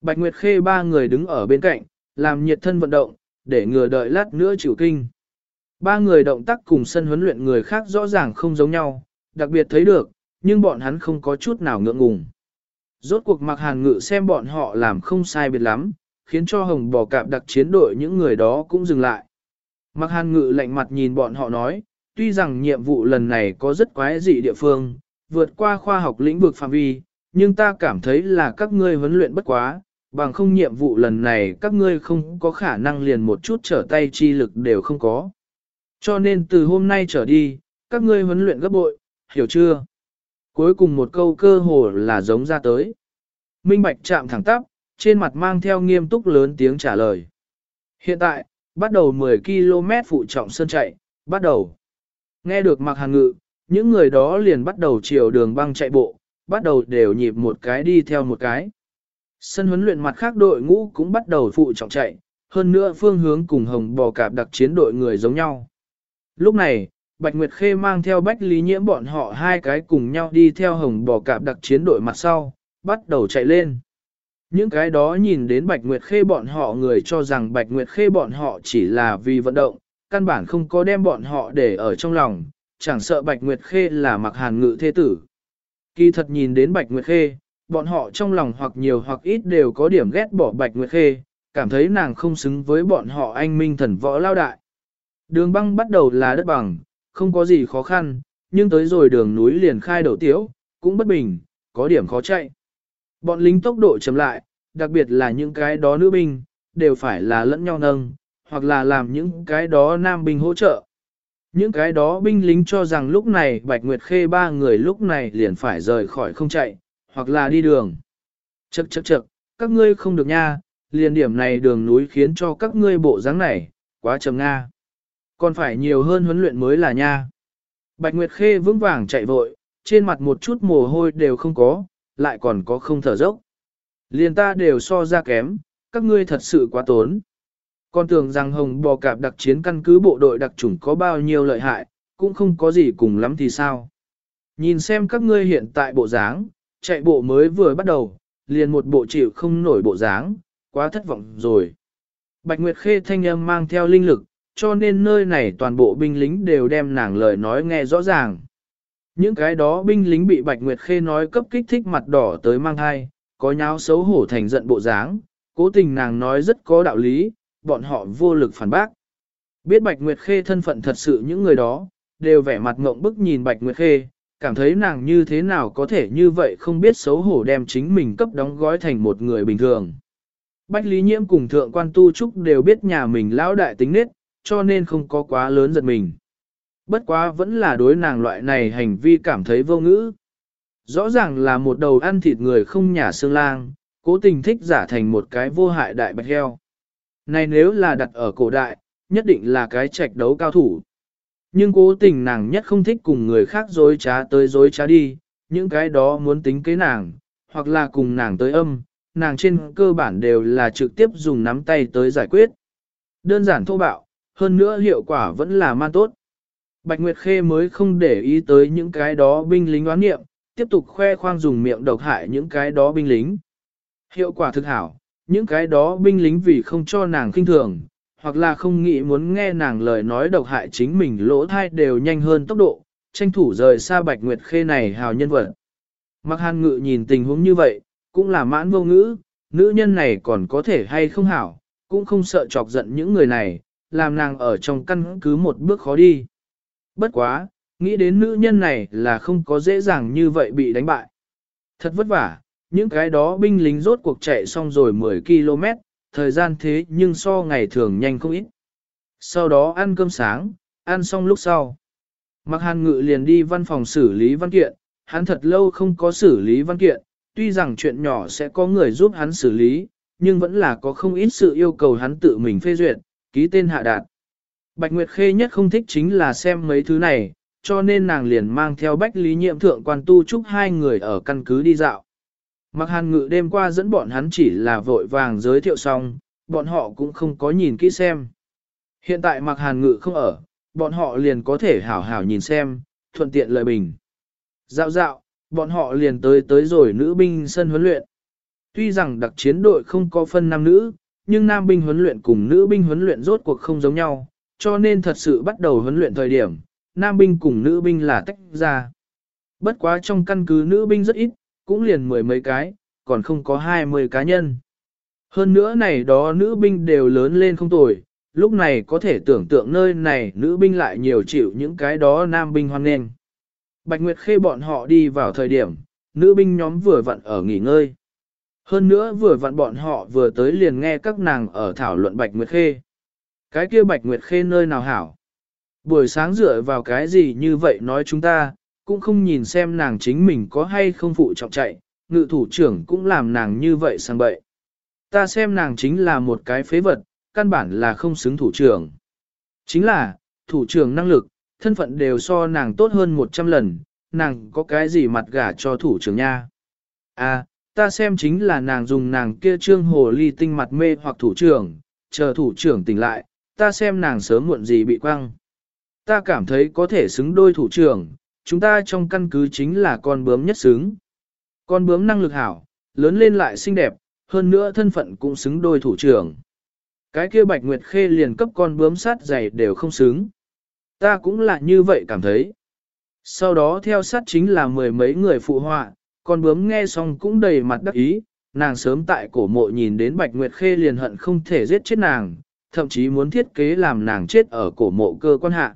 Bạch Nguyệt Khê ba người đứng ở bên cạnh, làm nhiệt thân vận động, để ngừa đợi lát nữa chịu kinh. Ba người động tác cùng sân huấn luyện người khác rõ ràng không giống nhau, đặc biệt thấy được, nhưng bọn hắn không có chút nào ngượng ngùng. Rốt cuộc mặc hàn ngự xem bọn họ làm không sai biệt lắm, khiến cho hồng bò cạp đặc chiến đội những người đó cũng dừng lại. Mặc hàn ngự lạnh mặt nhìn bọn họ nói, tuy rằng nhiệm vụ lần này có rất quái dị địa phương, vượt qua khoa học lĩnh vực phạm vi, nhưng ta cảm thấy là các ngươi huấn luyện bất quá, bằng không nhiệm vụ lần này các ngươi không có khả năng liền một chút trở tay chi lực đều không có. Cho nên từ hôm nay trở đi, các ngươi huấn luyện gấp bội, hiểu chưa? Cuối cùng một câu cơ hồ là giống ra tới. Minh Bạch chạm thẳng tắp, trên mặt mang theo nghiêm túc lớn tiếng trả lời. Hiện tại, bắt đầu 10 km phụ trọng sơn chạy, bắt đầu. Nghe được mặc hàng ngự, những người đó liền bắt đầu chiều đường băng chạy bộ, bắt đầu đều nhịp một cái đi theo một cái. Sân huấn luyện mặt khác đội ngũ cũng bắt đầu phụ trọng chạy, hơn nữa phương hướng cùng hồng bò cạp đặc chiến đội người giống nhau. Lúc này, Bạch Nguyệt Khê mang theo Bách Lý Nhiễm bọn họ hai cái cùng nhau đi theo hồng bò cạp đặc chiến đội mặt sau, bắt đầu chạy lên. Những cái đó nhìn đến Bạch Nguyệt Khê bọn họ người cho rằng Bạch Nguyệt Khê bọn họ chỉ là vì vận động, căn bản không có đem bọn họ để ở trong lòng, chẳng sợ Bạch Nguyệt Khê là mặc hàn ngự thế tử. Kỳ thật nhìn đến Bạch Nguyệt Khê, bọn họ trong lòng hoặc nhiều hoặc ít đều có điểm ghét bỏ Bạch Nguyệt Khê, cảm thấy nàng không xứng với bọn họ anh minh thần võ lao đại. Đường băng bắt đầu là đất bằng, không có gì khó khăn, nhưng tới rồi đường núi liền khai đầu tiếu, cũng bất bình, có điểm khó chạy. Bọn lính tốc độ chậm lại, đặc biệt là những cái đó nữ binh, đều phải là lẫn nhau nâng, hoặc là làm những cái đó nam binh hỗ trợ. Những cái đó binh lính cho rằng lúc này Bạch Nguyệt Khê ba người lúc này liền phải rời khỏi không chạy, hoặc là đi đường. Chậc chậc chậc, các ngươi không được nha, liền điểm này đường núi khiến cho các ngươi bộ dáng này, quá trầm nga. Còn phải nhiều hơn huấn luyện mới là nha. Bạch Nguyệt Khê vững vàng chạy vội, trên mặt một chút mồ hôi đều không có, lại còn có không thở dốc. Liền ta đều so ra kém, các ngươi thật sự quá tốn. Con tưởng rằng hồng bò cạp đặc chiến căn cứ bộ đội đặc chủng có bao nhiêu lợi hại, cũng không có gì cùng lắm thì sao. Nhìn xem các ngươi hiện tại bộ dáng, chạy bộ mới vừa bắt đầu, liền một bộ chịu không nổi bộ dáng, quá thất vọng rồi. Bạch Nguyệt Khê thanh âm mang theo linh lực, cho nên nơi này toàn bộ binh lính đều đem nàng lời nói nghe rõ ràng. Những cái đó binh lính bị Bạch Nguyệt Khê nói cấp kích thích mặt đỏ tới mang thai, có nháo xấu hổ thành giận bộ dáng, cố tình nàng nói rất có đạo lý, bọn họ vô lực phản bác. Biết Bạch Nguyệt Khê thân phận thật sự những người đó, đều vẻ mặt ngộng bức nhìn Bạch Nguyệt Khê, cảm thấy nàng như thế nào có thể như vậy không biết xấu hổ đem chính mình cấp đóng gói thành một người bình thường. Bạch Lý Nhiễm cùng Thượng Quan Tu Trúc đều biết nhà mình lão đại tính nết, cho nên không có quá lớn giật mình. Bất quá vẫn là đối nàng loại này hành vi cảm thấy vô ngữ. Rõ ràng là một đầu ăn thịt người không nhả xương lang, cố tình thích giả thành một cái vô hại đại bạch heo. Này nếu là đặt ở cổ đại, nhất định là cái trạch đấu cao thủ. Nhưng cố tình nàng nhất không thích cùng người khác dối trá tới dối trá đi, những cái đó muốn tính kế nàng, hoặc là cùng nàng tới âm, nàng trên cơ bản đều là trực tiếp dùng nắm tay tới giải quyết. Đơn giản thô bạo, hơn nữa hiệu quả vẫn là man tốt. Bạch Nguyệt Khê mới không để ý tới những cái đó binh lính oán nghiệm, tiếp tục khoe khoang dùng miệng độc hại những cái đó binh lính. Hiệu quả thực hảo, những cái đó binh lính vì không cho nàng kinh thường, hoặc là không nghĩ muốn nghe nàng lời nói độc hại chính mình lỗ thai đều nhanh hơn tốc độ, tranh thủ rời xa Bạch Nguyệt Khê này hào nhân vật. Mặc hàn ngự nhìn tình huống như vậy, cũng là mãn vô ngữ, nữ nhân này còn có thể hay không hảo, cũng không sợ chọc giận những người này, làm nàng ở trong căn cứ một bước khó đi. Bất quá, nghĩ đến nữ nhân này là không có dễ dàng như vậy bị đánh bại. Thật vất vả, những cái đó binh lính rốt cuộc chạy xong rồi 10 km, thời gian thế nhưng so ngày thường nhanh không ít. Sau đó ăn cơm sáng, ăn xong lúc sau. Mặc hàn ngự liền đi văn phòng xử lý văn kiện, hắn thật lâu không có xử lý văn kiện, tuy rằng chuyện nhỏ sẽ có người giúp hắn xử lý, nhưng vẫn là có không ít sự yêu cầu hắn tự mình phê duyệt, ký tên hạ đạt. Bạch Nguyệt Khê nhất không thích chính là xem mấy thứ này, cho nên nàng liền mang theo Bách Lý Nhiệm Thượng quan tu chúc hai người ở căn cứ đi dạo. Mặc hàn ngự đêm qua dẫn bọn hắn chỉ là vội vàng giới thiệu xong, bọn họ cũng không có nhìn kỹ xem. Hiện tại mặc hàn ngự không ở, bọn họ liền có thể hảo hảo nhìn xem, thuận tiện lời bình. Dạo dạo, bọn họ liền tới tới rồi nữ binh sân huấn luyện. Tuy rằng đặc chiến đội không có phân nam nữ, nhưng nam binh huấn luyện cùng nữ binh huấn luyện rốt cuộc không giống nhau, cho nên thật sự bắt đầu huấn luyện thời điểm, nam binh cùng nữ binh là tách ra. Bất quá trong căn cứ nữ binh rất ít, cũng liền mười mấy cái, còn không có hai mươi cá nhân. Hơn nữa này đó nữ binh đều lớn lên không tồi, lúc này có thể tưởng tượng nơi này nữ binh lại nhiều chịu những cái đó nam binh hoan nghênh. Bạch Nguyệt Khê bọn họ đi vào thời điểm, nữ binh nhóm vừa vặn ở nghỉ ngơi. Hơn nữa vừa vặn bọn họ vừa tới liền nghe các nàng ở thảo luận Bạch Nguyệt Khê. Cái kia Bạch Nguyệt Khê nơi nào hảo? Buổi sáng dựa vào cái gì như vậy nói chúng ta, cũng không nhìn xem nàng chính mình có hay không phụ trọng chạy, ngự thủ trưởng cũng làm nàng như vậy sang bậy. Ta xem nàng chính là một cái phế vật, căn bản là không xứng thủ trưởng. Chính là, thủ trưởng năng lực, thân phận đều so nàng tốt hơn 100 lần, nàng có cái gì mặt gả cho thủ trưởng nha. À, ta xem chính là nàng dùng nàng kia trương hồ ly tinh mặt mê hoặc thủ trưởng, chờ thủ trưởng tỉnh lại, ta xem nàng sớm muộn gì bị quăng. Ta cảm thấy có thể xứng đôi thủ trưởng, chúng ta trong căn cứ chính là con bướm nhất xứng. Con bướm năng lực hảo, lớn lên lại xinh đẹp, hơn nữa thân phận cũng xứng đôi thủ trưởng. Cái kia Bạch Nguyệt Khê liền cấp con bướm sát dày đều không xứng. Ta cũng là như vậy cảm thấy. Sau đó theo sát chính là mười mấy người phụ họa, con bướm nghe xong cũng đầy mặt đắc ý, nàng sớm tại cổ mộ nhìn đến Bạch Nguyệt Khê liền hận không thể giết chết nàng, thậm chí muốn thiết kế làm nàng chết ở cổ mộ cơ quan hạ.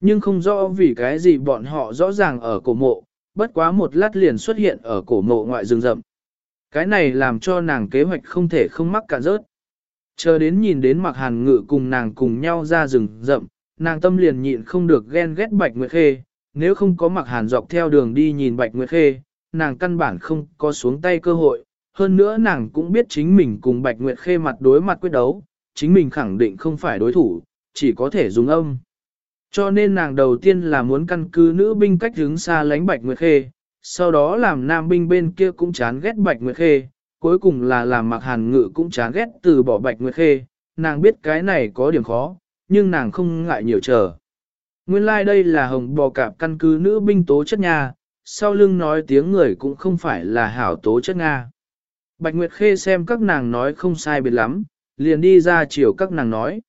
Nhưng không rõ vì cái gì bọn họ rõ ràng ở cổ mộ, bất quá một lát liền xuất hiện ở cổ mộ ngoại rừng rậm. Cái này làm cho nàng kế hoạch không thể không mắc cả rớt. Chờ đến nhìn đến mặc hàn ngự cùng nàng cùng nhau ra rừng rậm, nàng tâm liền nhịn không được ghen ghét Bạch Nguyệt Khê, nếu không có mặc hàn dọc theo đường đi nhìn Bạch Nguyệt Khê, nàng căn bản không có xuống tay cơ hội, hơn nữa nàng cũng biết chính mình cùng Bạch Nguyệt Khê mặt đối mặt quyết đấu, chính mình khẳng định không phải đối thủ, chỉ có thể dùng âm. Cho nên nàng đầu tiên là muốn căn cứ nữ binh cách hướng xa lánh Bạch Nguyệt Khê, sau đó làm nam binh bên kia cũng chán ghét Bạch Nguyệt Khê, cuối cùng là làm mặc hàn ngự cũng chán ghét từ bỏ Bạch Nguyệt Khê, nàng biết cái này có điểm khó, nhưng nàng không ngại nhiều chờ. Nguyên lai like đây là hồng bò cạp căn cứ nữ binh tố chất nhà, sau lưng nói tiếng người cũng không phải là hảo tố chất Nga. Bạch Nguyệt Khê xem các nàng nói không sai biệt lắm, liền đi ra chiều các nàng nói.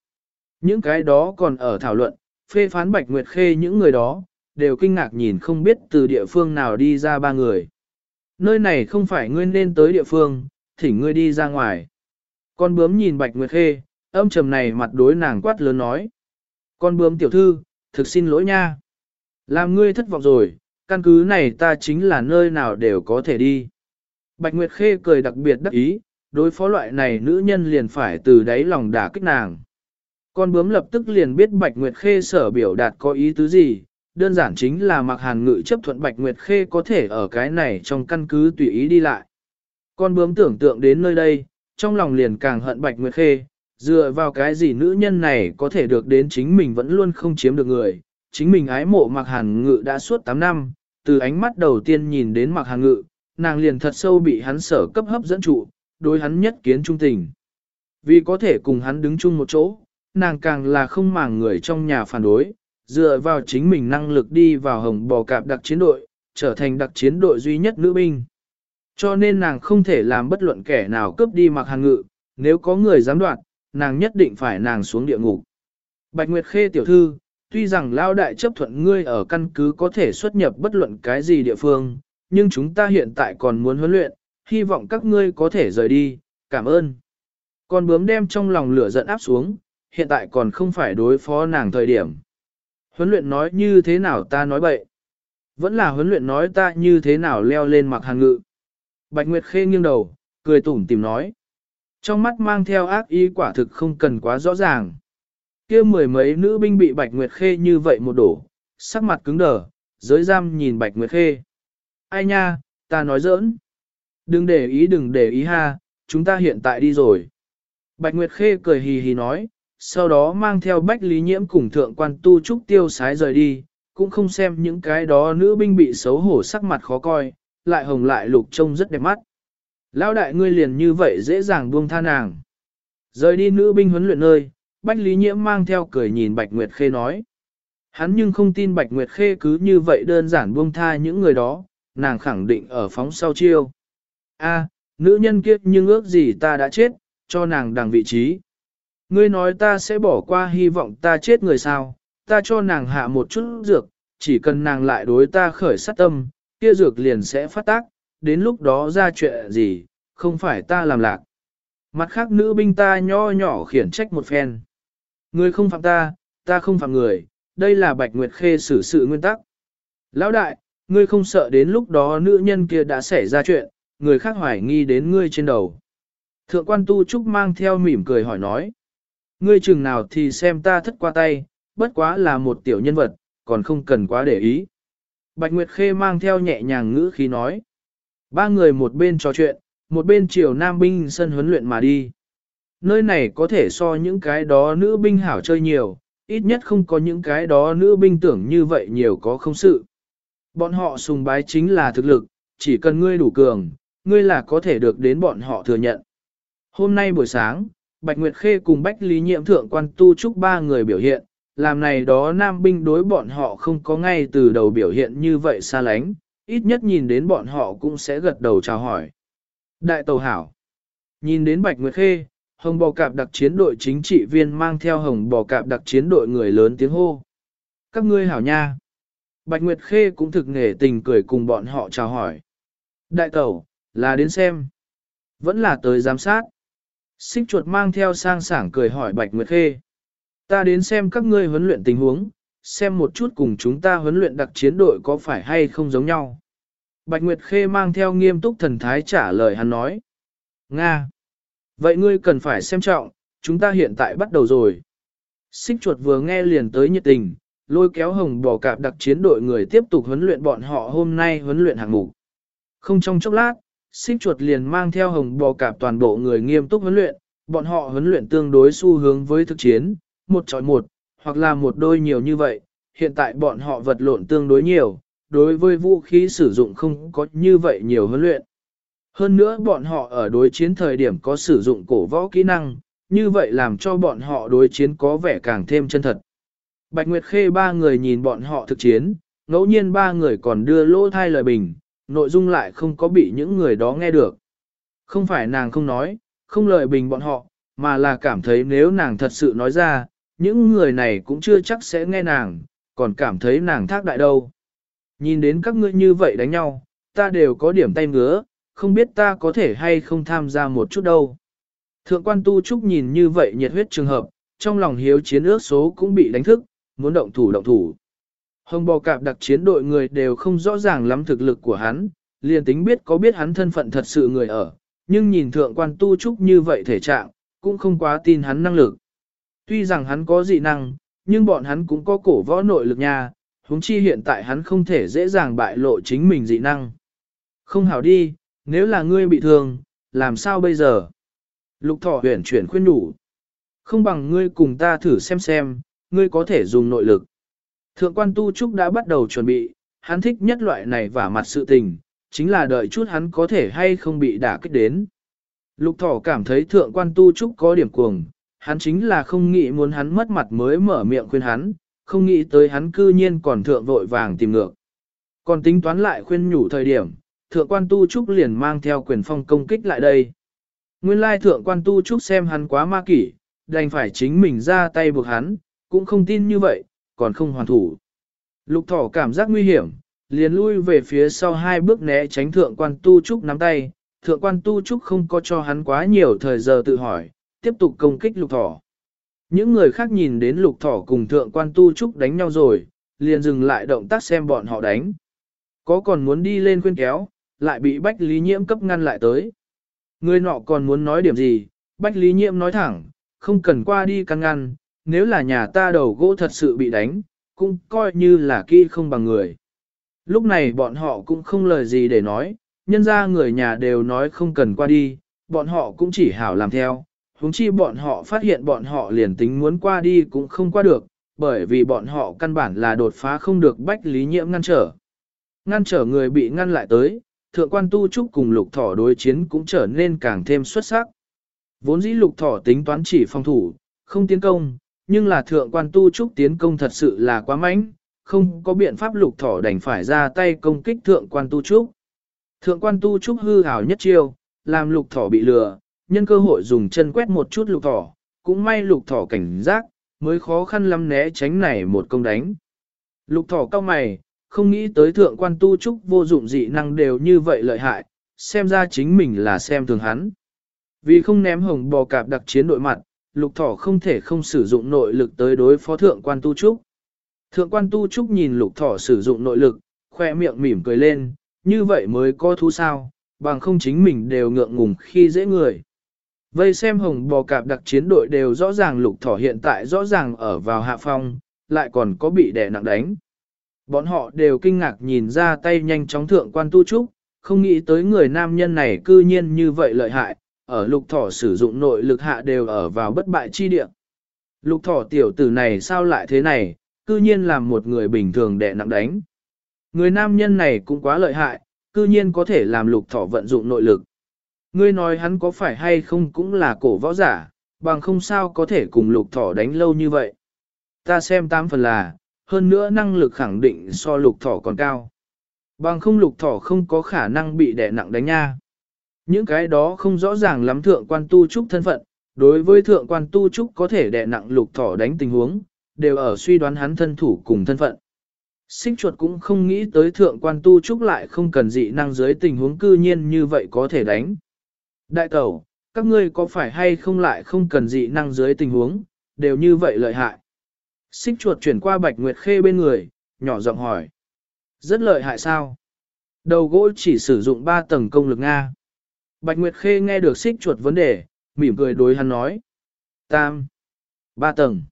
Những cái đó còn ở thảo luận, phê phán Bạch Nguyệt Khê những người đó, đều kinh ngạc nhìn không biết từ địa phương nào đi ra ba người. Nơi này không phải ngươi nên tới địa phương, thỉnh ngươi đi ra ngoài. Con bướm nhìn Bạch Nguyệt Khê, âm trầm này mặt đối nàng quát lớn nói. Con bướm tiểu thư, thực xin lỗi nha. Làm ngươi thất vọng rồi, căn cứ này ta chính là nơi nào đều có thể đi. Bạch Nguyệt Khê cười đặc biệt đắc ý, đối phó loại này nữ nhân liền phải từ đáy lòng đả kích nàng. Con bướm lập tức liền biết Bạch Nguyệt Khê sở biểu đạt có ý tứ gì, đơn giản chính là mặc hàn ngự chấp thuận Bạch Nguyệt Khê có thể ở cái này trong căn cứ tùy ý đi lại. Con bướm tưởng tượng đến nơi đây, trong lòng liền càng hận Bạch Nguyệt Khê, dựa vào cái gì nữ nhân này có thể được đến chính mình vẫn luôn không chiếm được người. Chính mình ái mộ mặc hàn ngự đã suốt 8 năm, từ ánh mắt đầu tiên nhìn đến mặc hàn ngự, nàng liền thật sâu bị hắn sở cấp hấp dẫn trụ, đối hắn nhất kiến trung tình. Vì có thể cùng hắn đứng chung một chỗ, nàng càng là không màng người trong nhà phản đối, dựa vào chính mình năng lực đi vào hồng bò cạp đặc chiến đội, trở thành đặc chiến đội duy nhất nữ binh. Cho nên nàng không thể làm bất luận kẻ nào cướp đi mặc hàng ngự, nếu có người dám đoạt, nàng nhất định phải nàng xuống địa ngục. Bạch Nguyệt Khê tiểu thư, tuy rằng lao đại chấp thuận ngươi ở căn cứ có thể xuất nhập bất luận cái gì địa phương, nhưng chúng ta hiện tại còn muốn huấn luyện, hy vọng các ngươi có thể rời đi, cảm ơn. Con bướm đem trong lòng lửa giận áp xuống, hiện tại còn không phải đối phó nàng thời điểm. Huấn luyện nói như thế nào ta nói bậy. Vẫn là huấn luyện nói ta như thế nào leo lên mặc hàng ngự. Bạch Nguyệt Khê nghiêng đầu, cười tủm tìm nói. Trong mắt mang theo ác ý quả thực không cần quá rõ ràng kia mười mấy nữ binh bị Bạch Nguyệt Khê như vậy một đổ, sắc mặt cứng đờ, giới giam nhìn Bạch Nguyệt Khê. Ai nha, ta nói giỡn. Đừng để ý đừng để ý ha, chúng ta hiện tại đi rồi. Bạch Nguyệt Khê cười hì hì nói, sau đó mang theo bách lý nhiễm cùng thượng quan tu trúc tiêu sái rời đi, cũng không xem những cái đó nữ binh bị xấu hổ sắc mặt khó coi, lại hồng lại lục trông rất đẹp mắt. Lão đại ngươi liền như vậy dễ dàng buông tha nàng. Rời đi nữ binh huấn luyện nơi, bách lý nhiễm mang theo cười nhìn Bạch Nguyệt Khê nói. Hắn nhưng không tin Bạch Nguyệt Khê cứ như vậy đơn giản buông tha những người đó, nàng khẳng định ở phóng sau chiêu. A, nữ nhân kiếp nhưng ước gì ta đã chết, cho nàng đằng vị trí. Ngươi nói ta sẽ bỏ qua hy vọng ta chết người sao, ta cho nàng hạ một chút dược, chỉ cần nàng lại đối ta khởi sát tâm, kia dược liền sẽ phát tác, đến lúc đó ra chuyện gì, không phải ta làm lạc. Mặt khác nữ binh ta nho nhỏ khiển trách một phen. Ngươi không phạm ta, ta không phạm người, đây là Bạch Nguyệt Khê xử sự nguyên tắc. Lão đại, ngươi không sợ đến lúc đó nữ nhân kia đã xảy ra chuyện, người khác hoài nghi đến ngươi trên đầu. Thượng quan tu trúc mang theo mỉm cười hỏi nói. Ngươi chừng nào thì xem ta thất qua tay, bất quá là một tiểu nhân vật, còn không cần quá để ý. Bạch Nguyệt Khê mang theo nhẹ nhàng ngữ khí nói. Ba người một bên trò chuyện, một bên chiều nam binh sân huấn luyện mà đi. Nơi này có thể so những cái đó nữ binh hảo chơi nhiều, ít nhất không có những cái đó nữ binh tưởng như vậy nhiều có không sự. Bọn họ sùng bái chính là thực lực, chỉ cần ngươi đủ cường, ngươi là có thể được đến bọn họ thừa nhận. Hôm nay buổi sáng, Bạch Nguyệt Khê cùng Bách Lý Nhiệm Thượng quan tu trúc ba người biểu hiện, làm này đó nam binh đối bọn họ không có ngay từ đầu biểu hiện như vậy xa lánh, ít nhất nhìn đến bọn họ cũng sẽ gật đầu chào hỏi. Đại tàu hảo, nhìn đến Bạch Nguyệt Khê, hồng bò cạp đặc chiến đội chính trị viên mang theo hồng bò cạp đặc chiến đội người lớn tiếng hô. Các ngươi hảo nha. Bạch Nguyệt Khê cũng thực nghề tình cười cùng bọn họ chào hỏi. Đại tẩu là đến xem. Vẫn là tới giám sát. Xích chuột mang theo sang sảng cười hỏi Bạch Nguyệt Khê. Ta đến xem các ngươi huấn luyện tình huống, xem một chút cùng chúng ta huấn luyện đặc chiến đội có phải hay không giống nhau. Bạch Nguyệt Khê mang theo nghiêm túc thần thái trả lời hắn nói. Nga! Vậy ngươi cần phải xem trọng, chúng ta hiện tại bắt đầu rồi. Xích chuột vừa nghe liền tới nhiệt tình, lôi kéo hồng bò cạp đặc chiến đội người tiếp tục huấn luyện bọn họ hôm nay huấn luyện hàng mục. Không trong chốc lát, xích chuột liền mang theo hồng bò cạp toàn bộ người nghiêm túc huấn luyện, bọn họ huấn luyện tương đối xu hướng với thực chiến, một chọi một, hoặc là một đôi nhiều như vậy, hiện tại bọn họ vật lộn tương đối nhiều, đối với vũ khí sử dụng không có như vậy nhiều huấn luyện. Hơn nữa bọn họ ở đối chiến thời điểm có sử dụng cổ võ kỹ năng, như vậy làm cho bọn họ đối chiến có vẻ càng thêm chân thật. Bạch Nguyệt Khê ba người nhìn bọn họ thực chiến, ngẫu nhiên ba người còn đưa lỗ thai lời bình, nội dung lại không có bị những người đó nghe được. Không phải nàng không nói, không lời bình bọn họ, mà là cảm thấy nếu nàng thật sự nói ra, những người này cũng chưa chắc sẽ nghe nàng, còn cảm thấy nàng thác đại đâu. Nhìn đến các ngươi như vậy đánh nhau, ta đều có điểm tay ngứa, không biết ta có thể hay không tham gia một chút đâu. Thượng quan tu trúc nhìn như vậy nhiệt huyết trường hợp, trong lòng hiếu chiến ước số cũng bị đánh thức, muốn động thủ động thủ. Hồng bò cạp đặc chiến đội người đều không rõ ràng lắm thực lực của hắn, liền tính biết có biết hắn thân phận thật sự người ở, nhưng nhìn thượng quan tu trúc như vậy thể trạng, cũng không quá tin hắn năng lực. Tuy rằng hắn có dị năng, nhưng bọn hắn cũng có cổ võ nội lực nha, huống chi hiện tại hắn không thể dễ dàng bại lộ chính mình dị năng. Không hảo đi, nếu là ngươi bị thương, làm sao bây giờ? Lục thọ huyển chuyển khuyên đủ. Không bằng ngươi cùng ta thử xem xem, ngươi có thể dùng nội lực. Thượng quan tu trúc đã bắt đầu chuẩn bị, hắn thích nhất loại này và mặt sự tình, chính là đợi chút hắn có thể hay không bị đả kích đến. Lục thỏ cảm thấy thượng quan tu trúc có điểm cuồng, hắn chính là không nghĩ muốn hắn mất mặt mới mở miệng khuyên hắn, không nghĩ tới hắn cư nhiên còn thượng vội vàng tìm ngược. Còn tính toán lại khuyên nhủ thời điểm, thượng quan tu trúc liền mang theo quyền phong công kích lại đây. Nguyên lai thượng quan tu trúc xem hắn quá ma kỷ, đành phải chính mình ra tay buộc hắn, cũng không tin như vậy, còn không hoàn thủ. Lục thỏ cảm giác nguy hiểm, liền lui về phía sau hai bước né tránh thượng quan tu trúc nắm tay, thượng quan tu trúc không có cho hắn quá nhiều thời giờ tự hỏi, tiếp tục công kích lục thỏ. Những người khác nhìn đến lục thỏ cùng thượng quan tu trúc đánh nhau rồi, liền dừng lại động tác xem bọn họ đánh. Có còn muốn đi lên khuyên kéo, lại bị Bách Lý Nhiễm cấp ngăn lại tới. Người nọ còn muốn nói điểm gì, Bách Lý Nhiễm nói thẳng, không cần qua đi căn ngăn, nếu là nhà ta đầu gỗ thật sự bị đánh, cũng coi như là kỳ không bằng người. Lúc này bọn họ cũng không lời gì để nói, nhân ra người nhà đều nói không cần qua đi, bọn họ cũng chỉ hảo làm theo. Húng chi bọn họ phát hiện bọn họ liền tính muốn qua đi cũng không qua được, bởi vì bọn họ căn bản là đột phá không được bách lý nhiễm ngăn trở. Ngăn trở người bị ngăn lại tới, thượng quan tu trúc cùng lục thỏ đối chiến cũng trở nên càng thêm xuất sắc. Vốn dĩ lục thỏ tính toán chỉ phòng thủ, không tiến công, nhưng là thượng quan tu trúc tiến công thật sự là quá mạnh, không có biện pháp lục thỏ đành phải ra tay công kích thượng quan tu trúc. Thượng quan tu trúc hư hảo nhất chiêu, làm lục thỏ bị lừa, nhân cơ hội dùng chân quét một chút lục thỏ, cũng may lục thỏ cảnh giác, mới khó khăn lắm né tránh này một công đánh. Lục thỏ cao mày, không nghĩ tới thượng quan tu trúc vô dụng dị năng đều như vậy lợi hại, xem ra chính mình là xem thường hắn. Vì không ném hồng bò cạp đặc chiến đội mặt, lục thỏ không thể không sử dụng nội lực tới đối phó thượng quan tu trúc. Thượng quan tu trúc nhìn lục thỏ sử dụng nội lực, khoe miệng mỉm cười lên, như vậy mới có thú sao, bằng không chính mình đều ngượng ngùng khi dễ người. Vây xem hồng bò cạp đặc chiến đội đều rõ ràng lục thỏ hiện tại rõ ràng ở vào hạ phong, lại còn có bị đè nặng đánh. Bọn họ đều kinh ngạc nhìn ra tay nhanh chóng thượng quan tu trúc, không nghĩ tới người nam nhân này cư nhiên như vậy lợi hại, ở lục thỏ sử dụng nội lực hạ đều ở vào bất bại chi địa. Lục thỏ tiểu tử này sao lại thế này, cư nhiên làm một người bình thường đẻ nặng đánh. Người nam nhân này cũng quá lợi hại, cư nhiên có thể làm lục thỏ vận dụng nội lực. Ngươi nói hắn có phải hay không cũng là cổ võ giả, bằng không sao có thể cùng lục thỏ đánh lâu như vậy. Ta xem tám phần là, hơn nữa năng lực khẳng định so lục thỏ còn cao. Bằng không lục thỏ không có khả năng bị đè nặng đánh nha. Những cái đó không rõ ràng lắm thượng quan tu trúc thân phận, đối với thượng quan tu trúc có thể đè nặng lục thỏ đánh tình huống, đều ở suy đoán hắn thân thủ cùng thân phận. Xích chuột cũng không nghĩ tới thượng quan tu trúc lại không cần dị năng dưới tình huống cư nhiên như vậy có thể đánh. Đại cầu các ngươi có phải hay không lại không cần dị năng dưới tình huống, đều như vậy lợi hại. Xích chuột chuyển qua bạch nguyệt khê bên người, nhỏ giọng hỏi. Rất lợi hại sao? Đầu gỗ chỉ sử dụng 3 tầng công lực Nga. Bạch Nguyệt Khê nghe được xích chuột vấn đề, mỉm cười đối hắn nói. Tam. Ba tầng.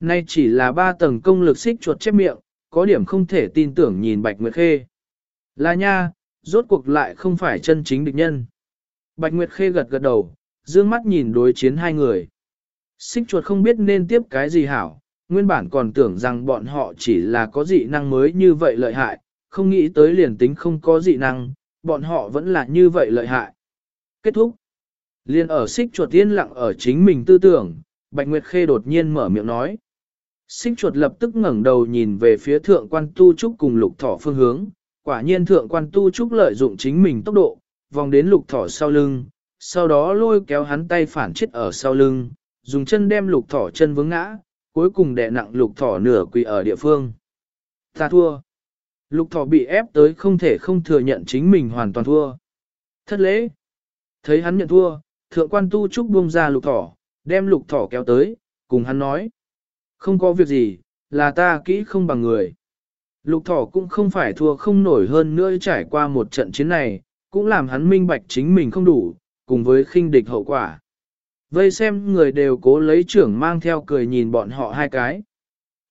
Nay chỉ là ba tầng công lực xích chuột chép miệng, có điểm không thể tin tưởng nhìn Bạch Nguyệt Khê. Là nha, rốt cuộc lại không phải chân chính địch nhân. Bạch Nguyệt Khê gật gật đầu, dương mắt nhìn đối chiến hai người. Xích chuột không biết nên tiếp cái gì hảo, nguyên bản còn tưởng rằng bọn họ chỉ là có dị năng mới như vậy lợi hại, không nghĩ tới liền tính không có dị năng, bọn họ vẫn là như vậy lợi hại. Kết thúc. Liên ở xích chuột yên lặng ở chính mình tư tưởng, Bạch Nguyệt Khê đột nhiên mở miệng nói. Xích chuột lập tức ngẩng đầu nhìn về phía thượng quan tu trúc cùng lục thỏ phương hướng, quả nhiên thượng quan tu trúc lợi dụng chính mình tốc độ, vòng đến lục thỏ sau lưng, sau đó lôi kéo hắn tay phản chết ở sau lưng, dùng chân đem lục thỏ chân vướng ngã, cuối cùng đè nặng lục thỏ nửa quỳ ở địa phương. Ta thua. Lục thỏ bị ép tới không thể không thừa nhận chính mình hoàn toàn thua. Thất lễ. Thấy hắn nhận thua, thượng quan tu trúc buông ra lục thỏ, đem lục thỏ kéo tới, cùng hắn nói. Không có việc gì, là ta kỹ không bằng người. Lục thỏ cũng không phải thua không nổi hơn nữa trải qua một trận chiến này, cũng làm hắn minh bạch chính mình không đủ, cùng với khinh địch hậu quả. Vây xem người đều cố lấy trưởng mang theo cười nhìn bọn họ hai cái.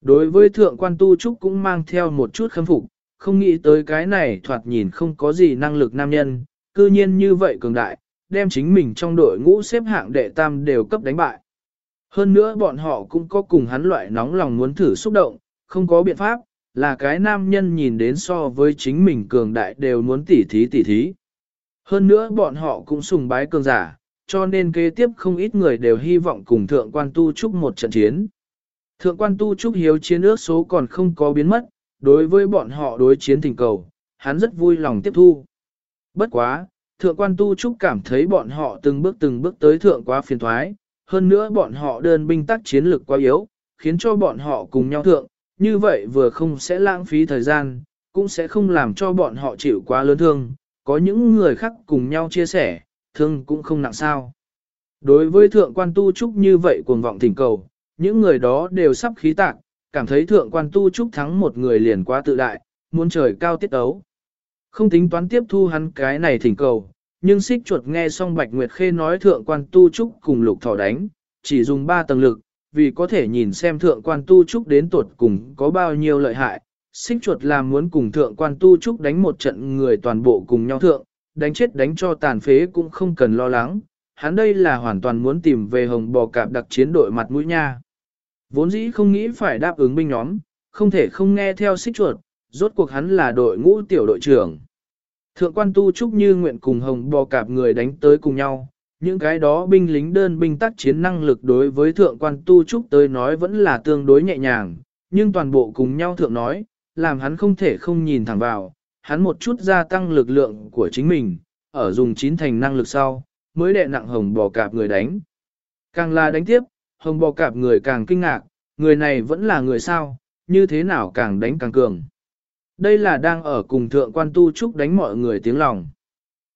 Đối với thượng quan tu trúc cũng mang theo một chút khâm phục, không nghĩ tới cái này thoạt nhìn không có gì năng lực nam nhân, cư nhiên như vậy cường đại, đem chính mình trong đội ngũ xếp hạng đệ tam đều cấp đánh bại. Hơn nữa bọn họ cũng có cùng hắn loại nóng lòng muốn thử xúc động, không có biện pháp, là cái nam nhân nhìn đến so với chính mình cường đại đều muốn tỉ thí tỉ thí. Hơn nữa bọn họ cũng sùng bái cường giả, cho nên kế tiếp không ít người đều hy vọng cùng thượng quan tu trúc một trận chiến. Thượng quan tu trúc hiếu chiến ước số còn không có biến mất, đối với bọn họ đối chiến thỉnh cầu, hắn rất vui lòng tiếp thu. Bất quá, thượng quan tu trúc cảm thấy bọn họ từng bước từng bước tới thượng quá phiền thoái, hơn nữa bọn họ đơn binh tác chiến lực quá yếu, khiến cho bọn họ cùng nhau thượng, như vậy vừa không sẽ lãng phí thời gian, cũng sẽ không làm cho bọn họ chịu quá lớn thương, có những người khác cùng nhau chia sẻ, thương cũng không nặng sao. Đối với thượng quan tu trúc như vậy cuồng vọng thỉnh cầu, những người đó đều sắp khí tạc, cảm thấy thượng quan tu trúc thắng một người liền quá tự đại, muốn trời cao tiết ấu. Không tính toán tiếp thu hắn cái này thỉnh cầu, nhưng xích chuột nghe xong Bạch Nguyệt Khê nói thượng quan tu trúc cùng lục thỏ đánh, chỉ dùng 3 tầng lực, vì có thể nhìn xem thượng quan tu trúc đến tuột cùng có bao nhiêu lợi hại. Xích chuột làm muốn cùng thượng quan tu trúc đánh một trận người toàn bộ cùng nhau thượng, đánh chết đánh cho tàn phế cũng không cần lo lắng, hắn đây là hoàn toàn muốn tìm về hồng bò cạp đặc chiến đội mặt mũi nha. Vốn dĩ không nghĩ phải đáp ứng binh nhóm, không thể không nghe theo xích chuột, rốt cuộc hắn là đội ngũ tiểu đội trưởng. Thượng quan tu trúc như nguyện cùng hồng bò cạp người đánh tới cùng nhau, những cái đó binh lính đơn binh tác chiến năng lực đối với thượng quan tu trúc tới nói vẫn là tương đối nhẹ nhàng, nhưng toàn bộ cùng nhau thượng nói, làm hắn không thể không nhìn thẳng vào, hắn một chút gia tăng lực lượng của chính mình, ở dùng chín thành năng lực sau, mới đệ nặng hồng bò cạp người đánh. Càng là đánh tiếp, hồng bò cạp người càng kinh ngạc, người này vẫn là người sao, như thế nào càng đánh càng cường. Đây là đang ở cùng thượng quan tu trúc đánh mọi người tiếng lòng.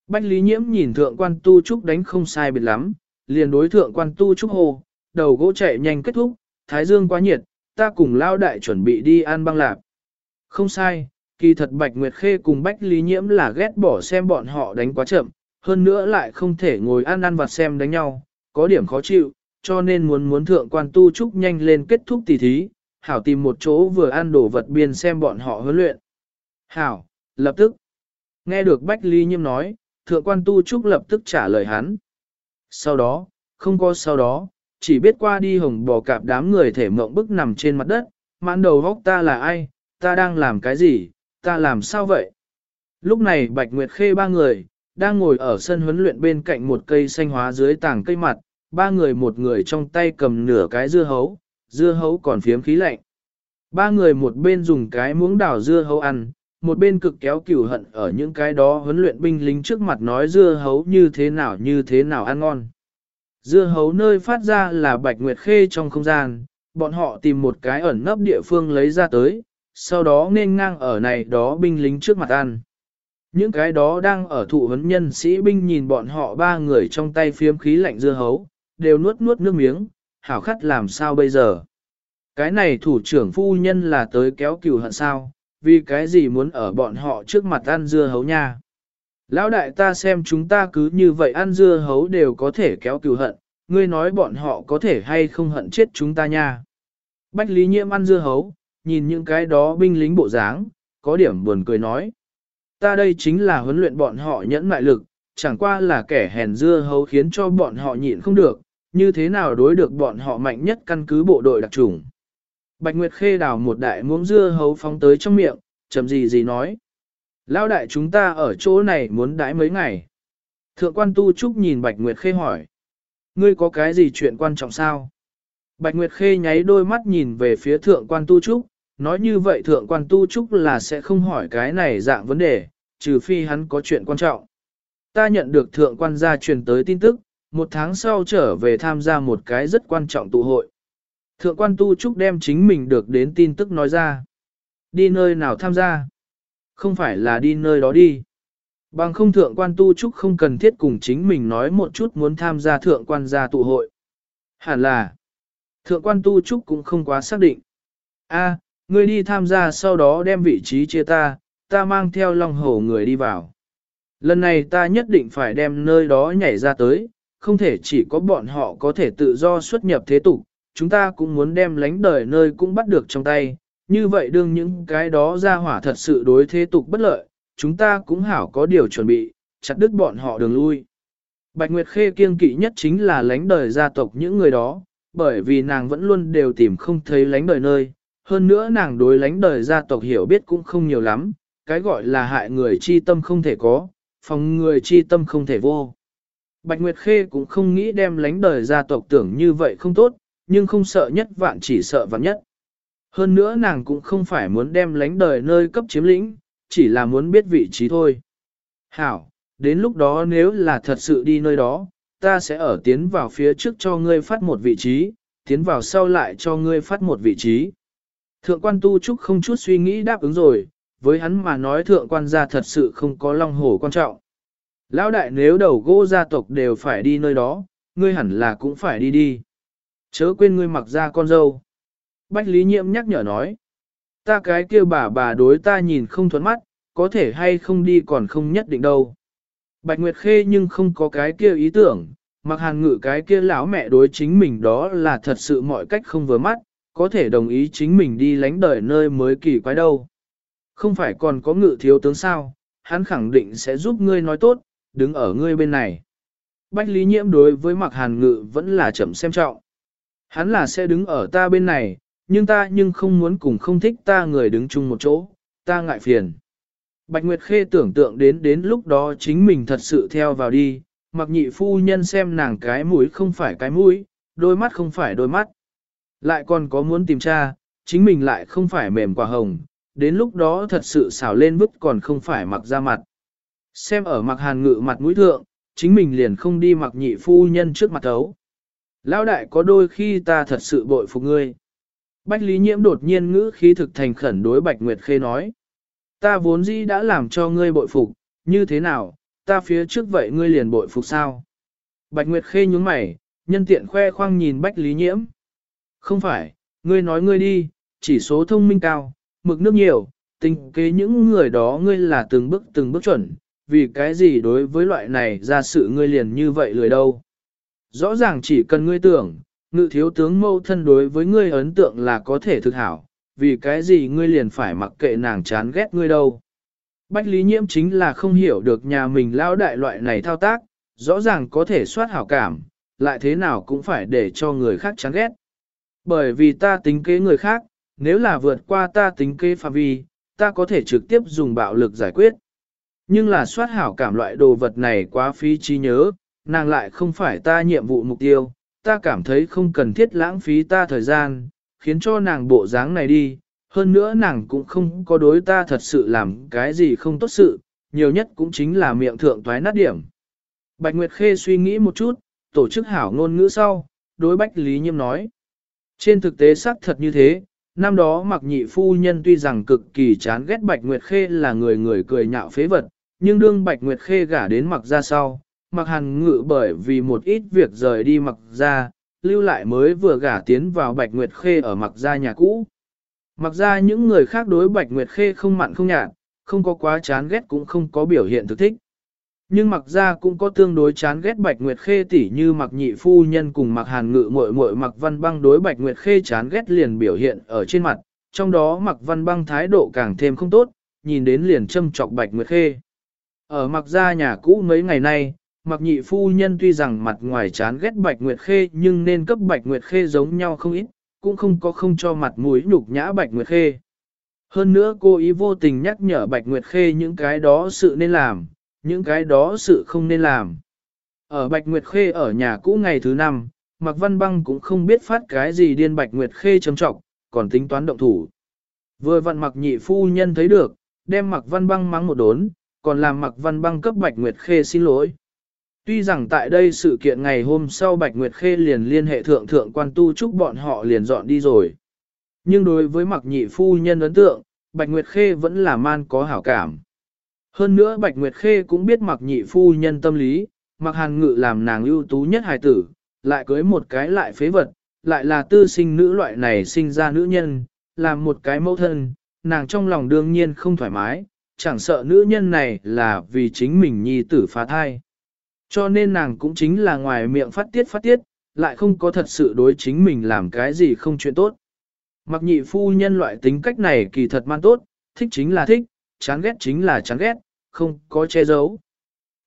Bách Lý Nhiễm nhìn thượng quan tu trúc đánh không sai biệt lắm, liền đối thượng quan tu trúc hô, đầu gỗ chạy nhanh kết thúc, thái dương quá nhiệt, ta cùng lao đại chuẩn bị đi ăn băng lạp. Không sai, kỳ thật Bạch Nguyệt Khê cùng Bách Lý Nhiễm là ghét bỏ xem bọn họ đánh quá chậm, hơn nữa lại không thể ngồi ăn ăn vặt xem đánh nhau, có điểm khó chịu, cho nên muốn muốn thượng quan tu trúc nhanh lên kết thúc tỷ thí, hảo tìm một chỗ vừa ăn đồ vật biên xem bọn họ huấn luyện. Hảo, lập tức. Nghe được Bách Ly Nhiễm nói, thượng quan tu trúc lập tức trả lời hắn. Sau đó, không có sau đó, chỉ biết qua đi hồng bò cạp đám người thể mộng bức nằm trên mặt đất, mãn đầu góc ta là ai, ta đang làm cái gì, ta làm sao vậy? Lúc này Bạch Nguyệt Khê ba người, đang ngồi ở sân huấn luyện bên cạnh một cây xanh hóa dưới tảng cây mặt, ba người một người trong tay cầm nửa cái dưa hấu, dưa hấu còn phiếm khí lạnh. Ba người một bên dùng cái muỗng đào dưa hấu ăn, một bên cực kéo cửu hận ở những cái đó huấn luyện binh lính trước mặt nói dưa hấu như thế nào như thế nào ăn ngon. Dưa hấu nơi phát ra là bạch nguyệt khê trong không gian, bọn họ tìm một cái ẩn nấp địa phương lấy ra tới, sau đó nên ngang ở này đó binh lính trước mặt ăn. Những cái đó đang ở thụ huấn nhân sĩ binh nhìn bọn họ ba người trong tay phiếm khí lạnh dưa hấu, đều nuốt nuốt nước miếng, hảo khát làm sao bây giờ. Cái này thủ trưởng phu nhân là tới kéo cừu hận sao, vì cái gì muốn ở bọn họ trước mặt ăn dưa hấu nha. Lão đại ta xem chúng ta cứ như vậy ăn dưa hấu đều có thể kéo cừu hận, ngươi nói bọn họ có thể hay không hận chết chúng ta nha. Bách Lý Nhiễm ăn dưa hấu, nhìn những cái đó binh lính bộ dáng, có điểm buồn cười nói. Ta đây chính là huấn luyện bọn họ nhẫn mại lực, chẳng qua là kẻ hèn dưa hấu khiến cho bọn họ nhịn không được, như thế nào đối được bọn họ mạnh nhất căn cứ bộ đội đặc trùng. Bạch Nguyệt Khê đào một đại muỗng dưa hấu phóng tới trong miệng, chầm gì gì nói. lao đại chúng ta ở chỗ này muốn đãi mấy ngày. Thượng quan Tu Trúc nhìn Bạch Nguyệt Khê hỏi. Ngươi có cái gì chuyện quan trọng sao? Bạch Nguyệt Khê nháy đôi mắt nhìn về phía thượng quan Tu Trúc, nói như vậy thượng quan Tu Trúc là sẽ không hỏi cái này dạng vấn đề, trừ phi hắn có chuyện quan trọng. Ta nhận được thượng quan gia truyền tới tin tức, một tháng sau trở về tham gia một cái rất quan trọng tụ hội. Thượng quan Tu Trúc đem chính mình được đến tin tức nói ra. Đi nơi nào tham gia? Không phải là đi nơi đó đi. Bằng không thượng quan Tu Trúc không cần thiết cùng chính mình nói một chút muốn tham gia thượng quan gia tụ hội. Hẳn là, thượng quan Tu Trúc cũng không quá xác định. A, ngươi đi tham gia sau đó đem vị trí chia ta, ta mang theo lòng hổ người đi vào. Lần này ta nhất định phải đem nơi đó nhảy ra tới, không thể chỉ có bọn họ có thể tự do xuất nhập thế tục, chúng ta cũng muốn đem lánh đời nơi cũng bắt được trong tay, như vậy đương những cái đó ra hỏa thật sự đối thế tục bất lợi, chúng ta cũng hảo có điều chuẩn bị, chặt đứt bọn họ đường lui. Bạch Nguyệt Khê kiêng kỵ nhất chính là lánh đời gia tộc những người đó, bởi vì nàng vẫn luôn đều tìm không thấy lánh đời nơi, hơn nữa nàng đối lánh đời gia tộc hiểu biết cũng không nhiều lắm, cái gọi là hại người chi tâm không thể có, phòng người chi tâm không thể vô. Bạch Nguyệt Khê cũng không nghĩ đem lánh đời gia tộc tưởng như vậy không tốt, nhưng không sợ nhất vạn chỉ sợ vạn nhất. Hơn nữa nàng cũng không phải muốn đem lánh đời nơi cấp chiếm lĩnh, chỉ là muốn biết vị trí thôi. Hảo, đến lúc đó nếu là thật sự đi nơi đó, ta sẽ ở tiến vào phía trước cho ngươi phát một vị trí, tiến vào sau lại cho ngươi phát một vị trí. Thượng quan tu trúc không chút suy nghĩ đáp ứng rồi, với hắn mà nói thượng quan gia thật sự không có long hổ quan trọng. Lão đại nếu đầu gỗ gia tộc đều phải đi nơi đó, ngươi hẳn là cũng phải đi đi. Chớ quên ngươi mặc ra con dâu. Bách Lý Nhiệm nhắc nhở nói. Ta cái kia bà bà đối ta nhìn không thuẫn mắt, có thể hay không đi còn không nhất định đâu. Bạch Nguyệt Khê nhưng không có cái kia ý tưởng, mặc hàn ngự cái kia lão mẹ đối chính mình đó là thật sự mọi cách không vừa mắt, có thể đồng ý chính mình đi lánh đời nơi mới kỳ quái đâu. Không phải còn có ngự thiếu tướng sao, hắn khẳng định sẽ giúp ngươi nói tốt, đứng ở ngươi bên này. Bách Lý Nhiễm đối với mặc hàn ngự vẫn là chậm xem trọng. Hắn là sẽ đứng ở ta bên này, nhưng ta nhưng không muốn cùng không thích ta người đứng chung một chỗ, ta ngại phiền. Bạch Nguyệt Khê tưởng tượng đến đến lúc đó chính mình thật sự theo vào đi, mặc nhị phu nhân xem nàng cái mũi không phải cái mũi, đôi mắt không phải đôi mắt. Lại còn có muốn tìm cha, chính mình lại không phải mềm quả hồng, đến lúc đó thật sự xảo lên bức còn không phải mặc ra mặt. Xem ở mặc hàn ngự mặt mũi thượng, chính mình liền không đi mặc nhị phu nhân trước mặt ấu. Lão đại có đôi khi ta thật sự bội phục ngươi. Bách Lý Nhiễm đột nhiên ngữ khí thực thành khẩn đối Bạch Nguyệt Khê nói. Ta vốn dĩ đã làm cho ngươi bội phục, như thế nào, ta phía trước vậy ngươi liền bội phục sao? Bạch Nguyệt Khê nhúng mày, nhân tiện khoe khoang nhìn Bách Lý Nhiễm. Không phải, ngươi nói ngươi đi, chỉ số thông minh cao, mực nước nhiều, tình kế những người đó ngươi là từng bước từng bước chuẩn, vì cái gì đối với loại này ra sự ngươi liền như vậy lười đâu. Rõ ràng chỉ cần ngươi tưởng, ngự thiếu tướng mâu thân đối với ngươi ấn tượng là có thể thực hảo, vì cái gì ngươi liền phải mặc kệ nàng chán ghét ngươi đâu. Bách Lý Nhiễm chính là không hiểu được nhà mình lao đại loại này thao tác, rõ ràng có thể soát hảo cảm, lại thế nào cũng phải để cho người khác chán ghét. Bởi vì ta tính kế người khác, nếu là vượt qua ta tính kế phạm vi, ta có thể trực tiếp dùng bạo lực giải quyết. Nhưng là soát hảo cảm loại đồ vật này quá phí trí nhớ, nàng lại không phải ta nhiệm vụ mục tiêu, ta cảm thấy không cần thiết lãng phí ta thời gian, khiến cho nàng bộ dáng này đi, hơn nữa nàng cũng không có đối ta thật sự làm cái gì không tốt sự, nhiều nhất cũng chính là miệng thượng toái nát điểm. Bạch Nguyệt Khê suy nghĩ một chút, tổ chức hảo ngôn ngữ sau, đối Bách Lý Nhiêm nói. Trên thực tế xác thật như thế, năm đó mặc nhị phu nhân tuy rằng cực kỳ chán ghét Bạch Nguyệt Khê là người người cười nhạo phế vật, nhưng đương Bạch Nguyệt Khê gả đến mặc ra sau, mặc hàn ngự bởi vì một ít việc rời đi mặc ra, lưu lại mới vừa gả tiến vào Bạch Nguyệt Khê ở mặc ra nhà cũ. Mặc ra những người khác đối Bạch Nguyệt Khê không mặn không nhạt, không có quá chán ghét cũng không có biểu hiện thực thích. Nhưng mặc ra cũng có tương đối chán ghét Bạch Nguyệt Khê tỷ như mặc nhị phu nhân cùng mặc hàn ngự muội muội mặc văn băng đối Bạch Nguyệt Khê chán ghét liền biểu hiện ở trên mặt, trong đó mặc văn băng thái độ càng thêm không tốt, nhìn đến liền châm chọc Bạch Nguyệt Khê. Ở mặc ra nhà cũ mấy ngày nay, mặc nhị phu nhân tuy rằng mặt ngoài chán ghét Bạch Nguyệt Khê nhưng nên cấp Bạch Nguyệt Khê giống nhau không ít, cũng không có không cho mặt mũi nhục nhã Bạch Nguyệt Khê. Hơn nữa cô ý vô tình nhắc nhở Bạch Nguyệt Khê những cái đó sự nên làm, những cái đó sự không nên làm. Ở Bạch Nguyệt Khê ở nhà cũ ngày thứ năm, Mạc Văn Băng cũng không biết phát cái gì điên Bạch Nguyệt Khê châm trọng, còn tính toán động thủ. Vừa vặn Mạc Nhị Phu Nhân thấy được, đem Mạc Văn Băng mắng một đốn, còn làm Mạc Văn Băng cấp Bạch Nguyệt Khê xin lỗi. Tuy rằng tại đây sự kiện ngày hôm sau Bạch Nguyệt Khê liền liên hệ thượng thượng quan tu chúc bọn họ liền dọn đi rồi. Nhưng đối với Mạc Nhị Phu Nhân ấn tượng, Bạch Nguyệt Khê vẫn là man có hảo cảm. Hơn nữa Bạch Nguyệt Khê cũng biết mặc nhị phu nhân tâm lý, mặc hàn ngự làm nàng ưu tú nhất hài tử, lại cưới một cái lại phế vật, lại là tư sinh nữ loại này sinh ra nữ nhân, làm một cái mẫu thân, nàng trong lòng đương nhiên không thoải mái, chẳng sợ nữ nhân này là vì chính mình nhi tử phá thai. Cho nên nàng cũng chính là ngoài miệng phát tiết phát tiết, lại không có thật sự đối chính mình làm cái gì không chuyện tốt. Mặc nhị phu nhân loại tính cách này kỳ thật man tốt, thích chính là thích, chán ghét chính là chán ghét, không có che giấu.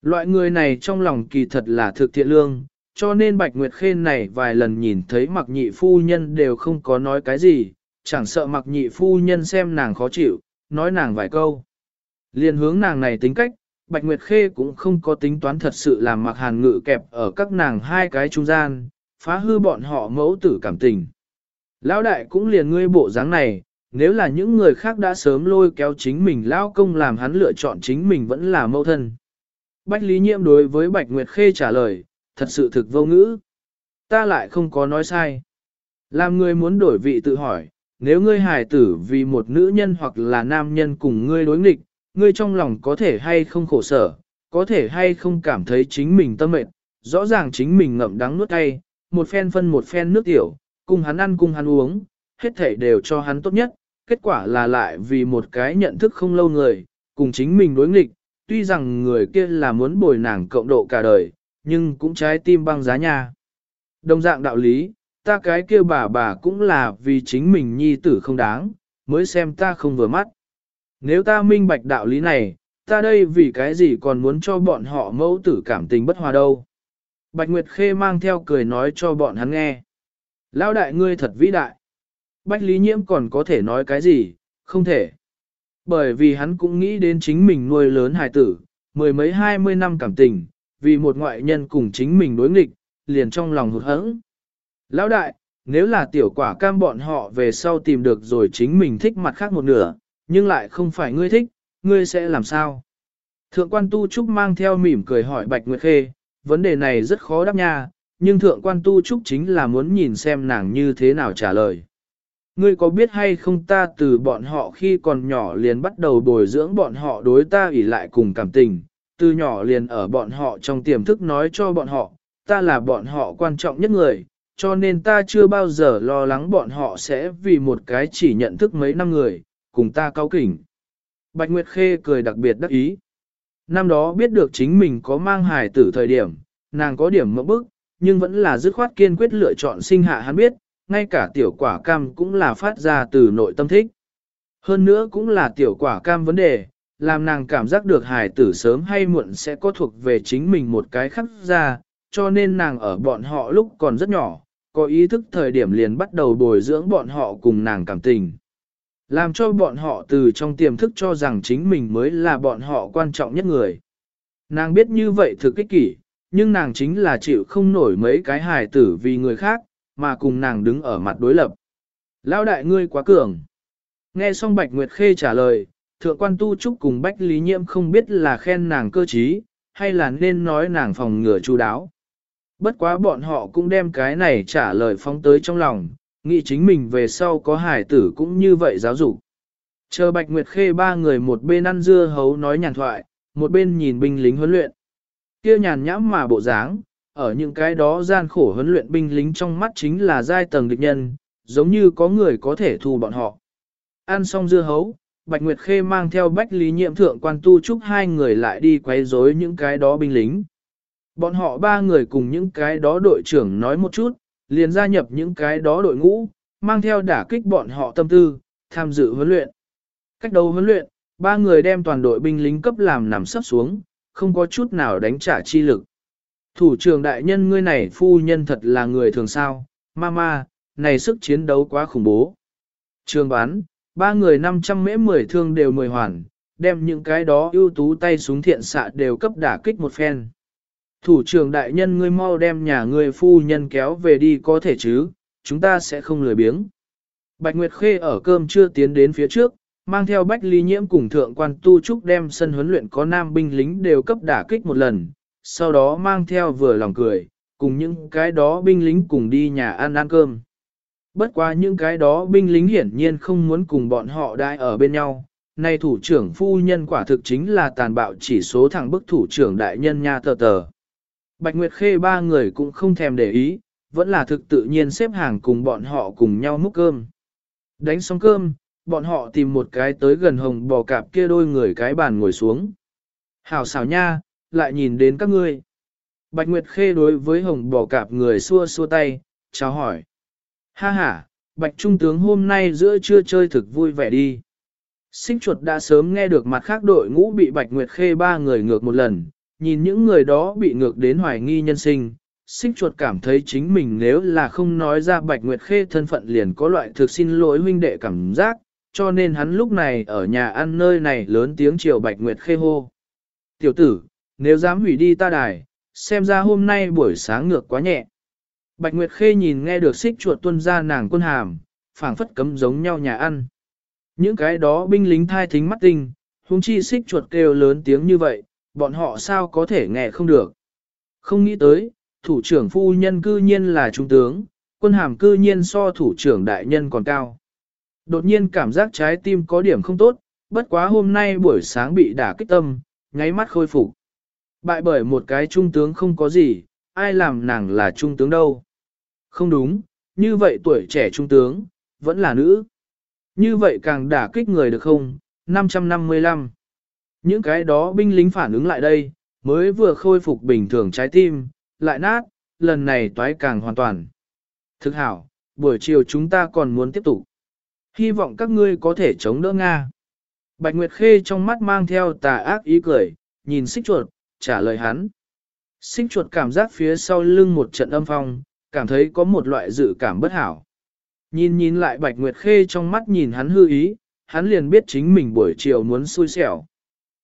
Loại người này trong lòng kỳ thật là thực thiện lương, cho nên Bạch Nguyệt Khên này vài lần nhìn thấy mặc nhị phu nhân đều không có nói cái gì, chẳng sợ mặc nhị phu nhân xem nàng khó chịu, nói nàng vài câu. Liên hướng nàng này tính cách, Bạch Nguyệt Khê cũng không có tính toán thật sự làm mặc hàn ngự kẹp ở các nàng hai cái trung gian, phá hư bọn họ mẫu tử cảm tình. Lão đại cũng liền ngươi bộ dáng này, nếu là những người khác đã sớm lôi kéo chính mình lao công làm hắn lựa chọn chính mình vẫn là mâu thân. Bách Lý Nhiệm đối với Bạch Nguyệt Khê trả lời, thật sự thực vô ngữ. Ta lại không có nói sai. Làm người muốn đổi vị tự hỏi, nếu ngươi hài tử vì một nữ nhân hoặc là nam nhân cùng ngươi đối nghịch, ngươi trong lòng có thể hay không khổ sở, có thể hay không cảm thấy chính mình tâm mệt, rõ ràng chính mình ngậm đắng nuốt cay, một phen phân một phen nước tiểu, cùng hắn ăn cùng hắn uống, hết thể đều cho hắn tốt nhất, kết quả là lại vì một cái nhận thức không lâu người, cùng chính mình đối nghịch, tuy rằng người kia là muốn bồi nàng cộng độ cả đời, nhưng cũng trái tim băng giá nha. Đồng dạng đạo lý, ta cái kia bà bà cũng là vì chính mình nhi tử không đáng, mới xem ta không vừa mắt. Nếu ta minh bạch đạo lý này, ta đây vì cái gì còn muốn cho bọn họ mẫu tử cảm tình bất hòa đâu. Bạch Nguyệt Khê mang theo cười nói cho bọn hắn nghe. Lão đại ngươi thật vĩ đại. Bách Lý Nhiễm còn có thể nói cái gì, không thể. Bởi vì hắn cũng nghĩ đến chính mình nuôi lớn hài tử, mười mấy hai mươi năm cảm tình, vì một ngoại nhân cùng chính mình đối nghịch, liền trong lòng hụt hẫng. Lão đại, nếu là tiểu quả cam bọn họ về sau tìm được rồi chính mình thích mặt khác một nửa, nhưng lại không phải ngươi thích, ngươi sẽ làm sao? Thượng quan tu trúc mang theo mỉm cười hỏi Bạch Nguyệt Khê, vấn đề này rất khó đáp nha, nhưng thượng quan tu trúc chính là muốn nhìn xem nàng như thế nào trả lời ngươi có biết hay không ta từ bọn họ khi còn nhỏ liền bắt đầu bồi dưỡng bọn họ đối ta ủy lại cùng cảm tình, từ nhỏ liền ở bọn họ trong tiềm thức nói cho bọn họ, ta là bọn họ quan trọng nhất người, cho nên ta chưa bao giờ lo lắng bọn họ sẽ vì một cái chỉ nhận thức mấy năm người, cùng ta cao kỉnh. Bạch Nguyệt Khê cười đặc biệt đắc ý. Năm đó biết được chính mình có mang hài tử thời điểm, nàng có điểm mẫu bức, nhưng vẫn là dứt khoát kiên quyết lựa chọn sinh hạ hắn biết, ngay cả tiểu quả cam cũng là phát ra từ nội tâm thích. Hơn nữa cũng là tiểu quả cam vấn đề, làm nàng cảm giác được hài tử sớm hay muộn sẽ có thuộc về chính mình một cái khắc ra, cho nên nàng ở bọn họ lúc còn rất nhỏ, có ý thức thời điểm liền bắt đầu bồi dưỡng bọn họ cùng nàng cảm tình. Làm cho bọn họ từ trong tiềm thức cho rằng chính mình mới là bọn họ quan trọng nhất người. Nàng biết như vậy thực kích kỷ, nhưng nàng chính là chịu không nổi mấy cái hài tử vì người khác, mà cùng nàng đứng ở mặt đối lập. Lão đại ngươi quá cường. Nghe xong Bạch Nguyệt Khê trả lời, thượng quan tu trúc cùng Bách Lý Nhiễm không biết là khen nàng cơ trí, hay là nên nói nàng phòng ngừa chu đáo. Bất quá bọn họ cũng đem cái này trả lời phóng tới trong lòng, nghĩ chính mình về sau có hải tử cũng như vậy giáo dục. Chờ Bạch Nguyệt Khê ba người một bên ăn dưa hấu nói nhàn thoại, một bên nhìn binh lính huấn luyện. Kia nhàn nhãm mà bộ dáng, ở những cái đó gian khổ huấn luyện binh lính trong mắt chính là giai tầng địch nhân, giống như có người có thể thu bọn họ. Ăn xong dưa hấu, Bạch Nguyệt Khê mang theo Bách Lý Nhiệm Thượng quan tu chúc hai người lại đi quấy rối những cái đó binh lính. Bọn họ ba người cùng những cái đó đội trưởng nói một chút, liền gia nhập những cái đó đội ngũ, mang theo đả kích bọn họ tâm tư, tham dự huấn luyện. Cách đầu huấn luyện, ba người đem toàn đội binh lính cấp làm nằm sấp xuống, không có chút nào đánh trả chi lực. Thủ trưởng đại nhân ngươi này phu nhân thật là người thường sao, mama, này sức chiến đấu quá khủng bố. Trường bán, ba người 500 mễ 10 thương đều 10 hoàn, đem những cái đó ưu tú tay súng thiện xạ đều cấp đả kích một phen. Thủ trưởng đại nhân ngươi mau đem nhà ngươi phu nhân kéo về đi có thể chứ, chúng ta sẽ không lười biếng. Bạch Nguyệt Khê ở cơm chưa tiến đến phía trước, mang theo Bách Ly Nhiễm cùng thượng quan tu trúc đem sân huấn luyện có nam binh lính đều cấp đả kích một lần, sau đó mang theo vừa lòng cười, cùng những cái đó binh lính cùng đi nhà ăn ăn cơm. Bất quá những cái đó binh lính hiển nhiên không muốn cùng bọn họ đại ở bên nhau. Nay thủ trưởng phu nhân quả thực chính là tàn bạo chỉ số thẳng bức thủ trưởng đại nhân nha tờ tờ. Bạch Nguyệt Khê ba người cũng không thèm để ý, vẫn là thực tự nhiên xếp hàng cùng bọn họ cùng nhau múc cơm. Đánh xong cơm, bọn họ tìm một cái tới gần hồng bò cạp kia đôi người cái bàn ngồi xuống. Hảo xảo nha, lại nhìn đến các ngươi. Bạch Nguyệt Khê đối với hồng bò cạp người xua xua tay, chào hỏi. Ha ha, Bạch Trung tướng hôm nay giữa trưa chơi thực vui vẻ đi. Xích chuột đã sớm nghe được mặt khác đội ngũ bị Bạch Nguyệt Khê ba người ngược một lần, nhìn những người đó bị ngược đến hoài nghi nhân sinh. Xích chuột cảm thấy chính mình nếu là không nói ra Bạch Nguyệt Khê thân phận liền có loại thực xin lỗi huynh đệ cảm giác, cho nên hắn lúc này ở nhà ăn nơi này lớn tiếng chiều Bạch Nguyệt Khê hô. Tiểu tử, nếu dám hủy đi ta đài, xem ra hôm nay buổi sáng ngược quá nhẹ. Bạch Nguyệt Khê nhìn nghe được xích chuột tuân ra nàng quân hàm, phảng phất cấm giống nhau nhà ăn. Những cái đó binh lính thai thính mắt tinh, huống chi xích chuột kêu lớn tiếng như vậy, bọn họ sao có thể nghe không được. Không nghĩ tới, thủ trưởng phu nhân cư nhiên là trung tướng, quân hàm cư nhiên so thủ trưởng đại nhân còn cao. Đột nhiên cảm giác trái tim có điểm không tốt, bất quá hôm nay buổi sáng bị đả kích tâm, nháy mắt khôi phục. Bại bởi một cái trung tướng không có gì, ai làm nàng là trung tướng đâu. Không đúng, như vậy tuổi trẻ trung tướng, vẫn là nữ. Như vậy càng đả kích người được không? 555. Những cái đó binh lính phản ứng lại đây, mới vừa khôi phục bình thường trái tim, lại nát, lần này toái càng hoàn toàn. Thực hảo, buổi chiều chúng ta còn muốn tiếp tục. Hy vọng các ngươi có thể chống đỡ Nga. Bạch Nguyệt Khê trong mắt mang theo tà ác ý cười, nhìn xích chuột, trả lời hắn. Xích chuột cảm giác phía sau lưng một trận âm phong, cảm thấy có một loại dự cảm bất hảo. Nhìn nhìn lại Bạch Nguyệt Khê trong mắt nhìn hắn hư ý, hắn liền biết chính mình buổi chiều muốn xui xẻo.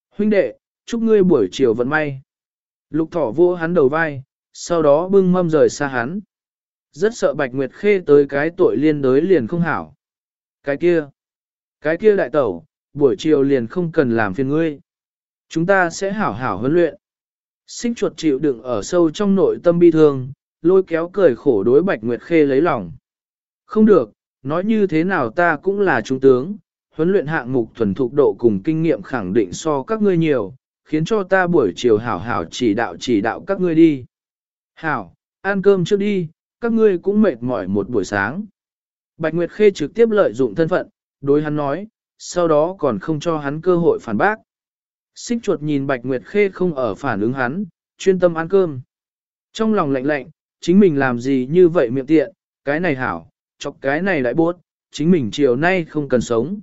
Huynh đệ, chúc ngươi buổi chiều vận may. Lục thỏ vô hắn đầu vai, sau đó bưng mâm rời xa hắn. Rất sợ Bạch Nguyệt Khê tới cái tội liên đới liền không hảo. Cái kia, cái kia đại tẩu, buổi chiều liền không cần làm phiền ngươi. Chúng ta sẽ hảo hảo huấn luyện. Xích chuột chịu đựng ở sâu trong nội tâm bi thương, lôi kéo cười khổ đối Bạch Nguyệt Khê lấy lòng. Không được, nói như thế nào ta cũng là trung tướng, huấn luyện hạng mục thuần thục độ cùng kinh nghiệm khẳng định so các ngươi nhiều, khiến cho ta buổi chiều hảo hảo chỉ đạo chỉ đạo các ngươi đi. Hảo, ăn cơm trước đi, các ngươi cũng mệt mỏi một buổi sáng. Bạch Nguyệt Khê trực tiếp lợi dụng thân phận, đối hắn nói, sau đó còn không cho hắn cơ hội phản bác. Xích chuột nhìn Bạch Nguyệt Khê không ở phản ứng hắn, chuyên tâm ăn cơm. Trong lòng lạnh lạnh, chính mình làm gì như vậy miệng tiện, cái này hảo, chọc cái này lại bốt, chính mình chiều nay không cần sống.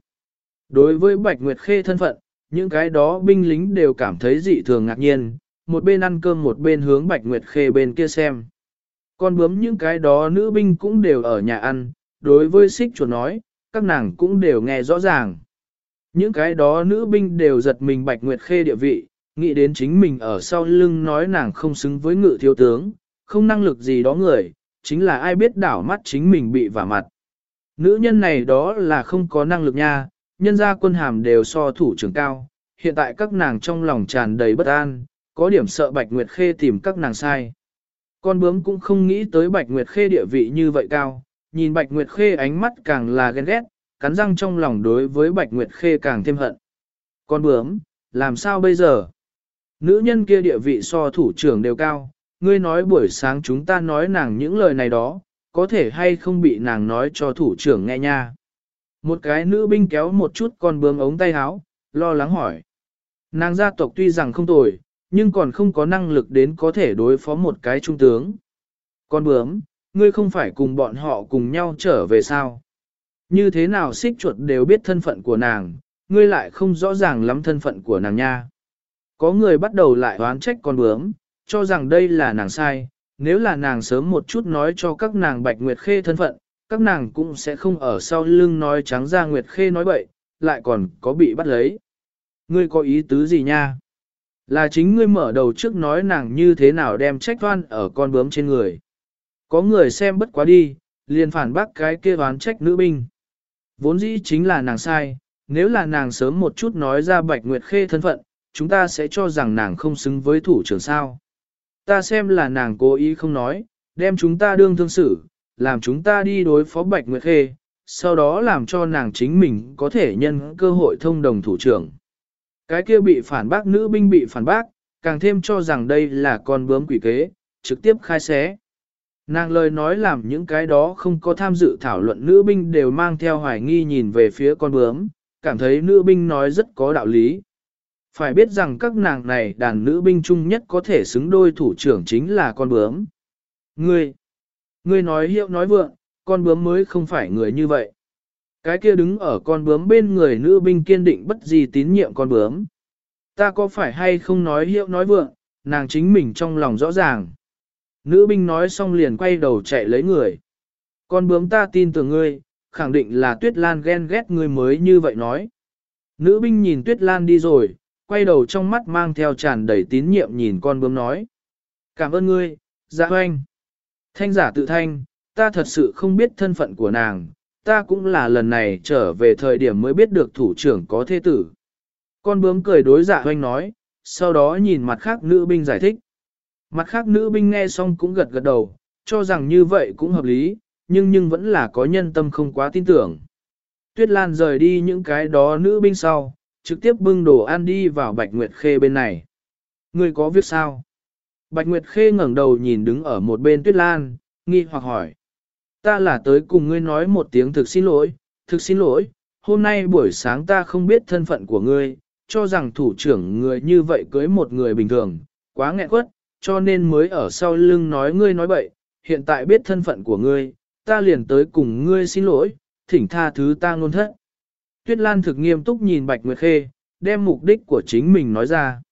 Đối với Bạch Nguyệt Khê thân phận, những cái đó binh lính đều cảm thấy dị thường ngạc nhiên, một bên ăn cơm một bên hướng Bạch Nguyệt Khê bên kia xem. Con bướm những cái đó nữ binh cũng đều ở nhà ăn, đối với xích chuột nói, các nàng cũng đều nghe rõ ràng. Những cái đó nữ binh đều giật mình Bạch Nguyệt Khê địa vị, nghĩ đến chính mình ở sau lưng nói nàng không xứng với ngự thiếu tướng, không năng lực gì đó người, chính là ai biết đảo mắt chính mình bị vả mặt. Nữ nhân này đó là không có năng lực nha, nhân gia quân hàm đều so thủ trưởng cao, hiện tại các nàng trong lòng tràn đầy bất an, có điểm sợ Bạch Nguyệt Khê tìm các nàng sai. Con bướm cũng không nghĩ tới Bạch Nguyệt Khê địa vị như vậy cao, nhìn Bạch Nguyệt Khê ánh mắt càng là ghen ghét, cắn răng trong lòng đối với Bạch Nguyệt Khê càng thêm hận. Con bướm, làm sao bây giờ? Nữ nhân kia địa vị so thủ trưởng đều cao, ngươi nói buổi sáng chúng ta nói nàng những lời này đó, có thể hay không bị nàng nói cho thủ trưởng nghe nha. Một cái nữ binh kéo một chút con bướm ống tay áo, lo lắng hỏi. Nàng gia tộc tuy rằng không tồi, nhưng còn không có năng lực đến có thể đối phó một cái trung tướng. Con bướm, ngươi không phải cùng bọn họ cùng nhau trở về sao? Như thế nào xích chuột đều biết thân phận của nàng, ngươi lại không rõ ràng lắm thân phận của nàng nha. Có người bắt đầu lại oán trách con bướm, cho rằng đây là nàng sai, nếu là nàng sớm một chút nói cho các nàng bạch nguyệt khê thân phận, các nàng cũng sẽ không ở sau lưng nói trắng ra nguyệt khê nói bậy, lại còn có bị bắt lấy. Ngươi có ý tứ gì nha? Là chính ngươi mở đầu trước nói nàng như thế nào đem trách toan ở con bướm trên người. Có người xem bất quá đi, liền phản bác cái kia oán trách nữ binh. Vốn dĩ chính là nàng sai, nếu là nàng sớm một chút nói ra bạch nguyệt khê thân phận, chúng ta sẽ cho rằng nàng không xứng với thủ trưởng sao. Ta xem là nàng cố ý không nói, đem chúng ta đương thương xử, làm chúng ta đi đối phó bạch nguyệt khê, sau đó làm cho nàng chính mình có thể nhân cơ hội thông đồng thủ trưởng. Cái kia bị phản bác nữ binh bị phản bác, càng thêm cho rằng đây là con bướm quỷ kế, trực tiếp khai xé. Nàng lời nói làm những cái đó không có tham dự thảo luận nữ binh đều mang theo hoài nghi nhìn về phía con bướm, cảm thấy nữ binh nói rất có đạo lý. Phải biết rằng các nàng này đàn nữ binh chung nhất có thể xứng đôi thủ trưởng chính là con bướm. Ngươi, ngươi nói hiệu nói vượng, con bướm mới không phải người như vậy. Cái kia đứng ở con bướm bên người nữ binh kiên định bất gì tín nhiệm con bướm. Ta có phải hay không nói hiệu nói vượng, nàng chính mình trong lòng rõ ràng. Nữ binh nói xong liền quay đầu chạy lấy người. Con bướm ta tin tưởng ngươi, khẳng định là Tuyết Lan ghen ghét ngươi mới như vậy nói. Nữ binh nhìn Tuyết Lan đi rồi, quay đầu trong mắt mang theo tràn đầy tín nhiệm nhìn con bướm nói. Cảm ơn ngươi, dạ hoanh. Thanh giả tự thanh, ta thật sự không biết thân phận của nàng, ta cũng là lần này trở về thời điểm mới biết được thủ trưởng có thế tử. Con bướm cười đối dạ hoanh nói, sau đó nhìn mặt khác nữ binh giải thích. Mặt khác nữ binh nghe xong cũng gật gật đầu, cho rằng như vậy cũng hợp lý, nhưng nhưng vẫn là có nhân tâm không quá tin tưởng. Tuyết Lan rời đi những cái đó nữ binh sau, trực tiếp bưng đồ ăn đi vào Bạch Nguyệt Khê bên này. Người có việc sao? Bạch Nguyệt Khê ngẩng đầu nhìn đứng ở một bên Tuyết Lan, nghi hoặc hỏi. Ta là tới cùng ngươi nói một tiếng thực xin lỗi, thực xin lỗi, hôm nay buổi sáng ta không biết thân phận của ngươi, cho rằng thủ trưởng người như vậy cưới một người bình thường, quá nghẹn quất, cho nên mới ở sau lưng nói ngươi nói bậy, hiện tại biết thân phận của ngươi, ta liền tới cùng ngươi xin lỗi, thỉnh tha thứ ta ngôn thất. Tuyết Lan thực nghiêm túc nhìn Bạch Nguyệt Khê, đem mục đích của chính mình nói ra.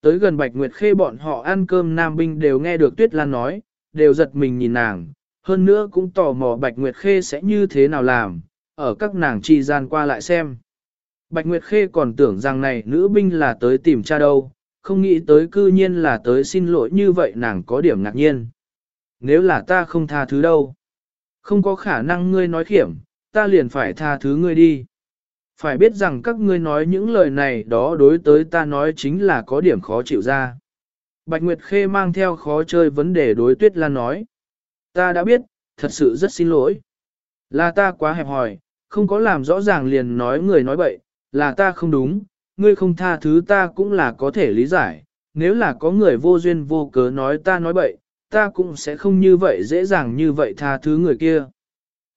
Tới gần Bạch Nguyệt Khê bọn họ ăn cơm Nam Binh đều nghe được Tuyết Lan nói, đều giật mình nhìn nàng, hơn nữa cũng tò mò Bạch Nguyệt Khê sẽ như thế nào làm, ở các nàng chi gian qua lại xem. Bạch Nguyệt Khê còn tưởng rằng này nữ binh là tới tìm cha đâu, không nghĩ tới cư nhiên là tới xin lỗi như vậy nàng có điểm ngạc nhiên. Nếu là ta không tha thứ đâu, không có khả năng ngươi nói khiểm, ta liền phải tha thứ ngươi đi. Phải biết rằng các ngươi nói những lời này đó đối tới ta nói chính là có điểm khó chịu ra. Bạch Nguyệt Khê mang theo khó chơi vấn đề đối Tuyết Lan nói. Ta đã biết, thật sự rất xin lỗi. Là ta quá hẹp hòi, không có làm rõ ràng liền nói người nói bậy, là ta không đúng, ngươi không tha thứ ta cũng là có thể lý giải, nếu là có người vô duyên vô cớ nói ta nói bậy, ta cũng sẽ không như vậy dễ dàng như vậy tha thứ người kia.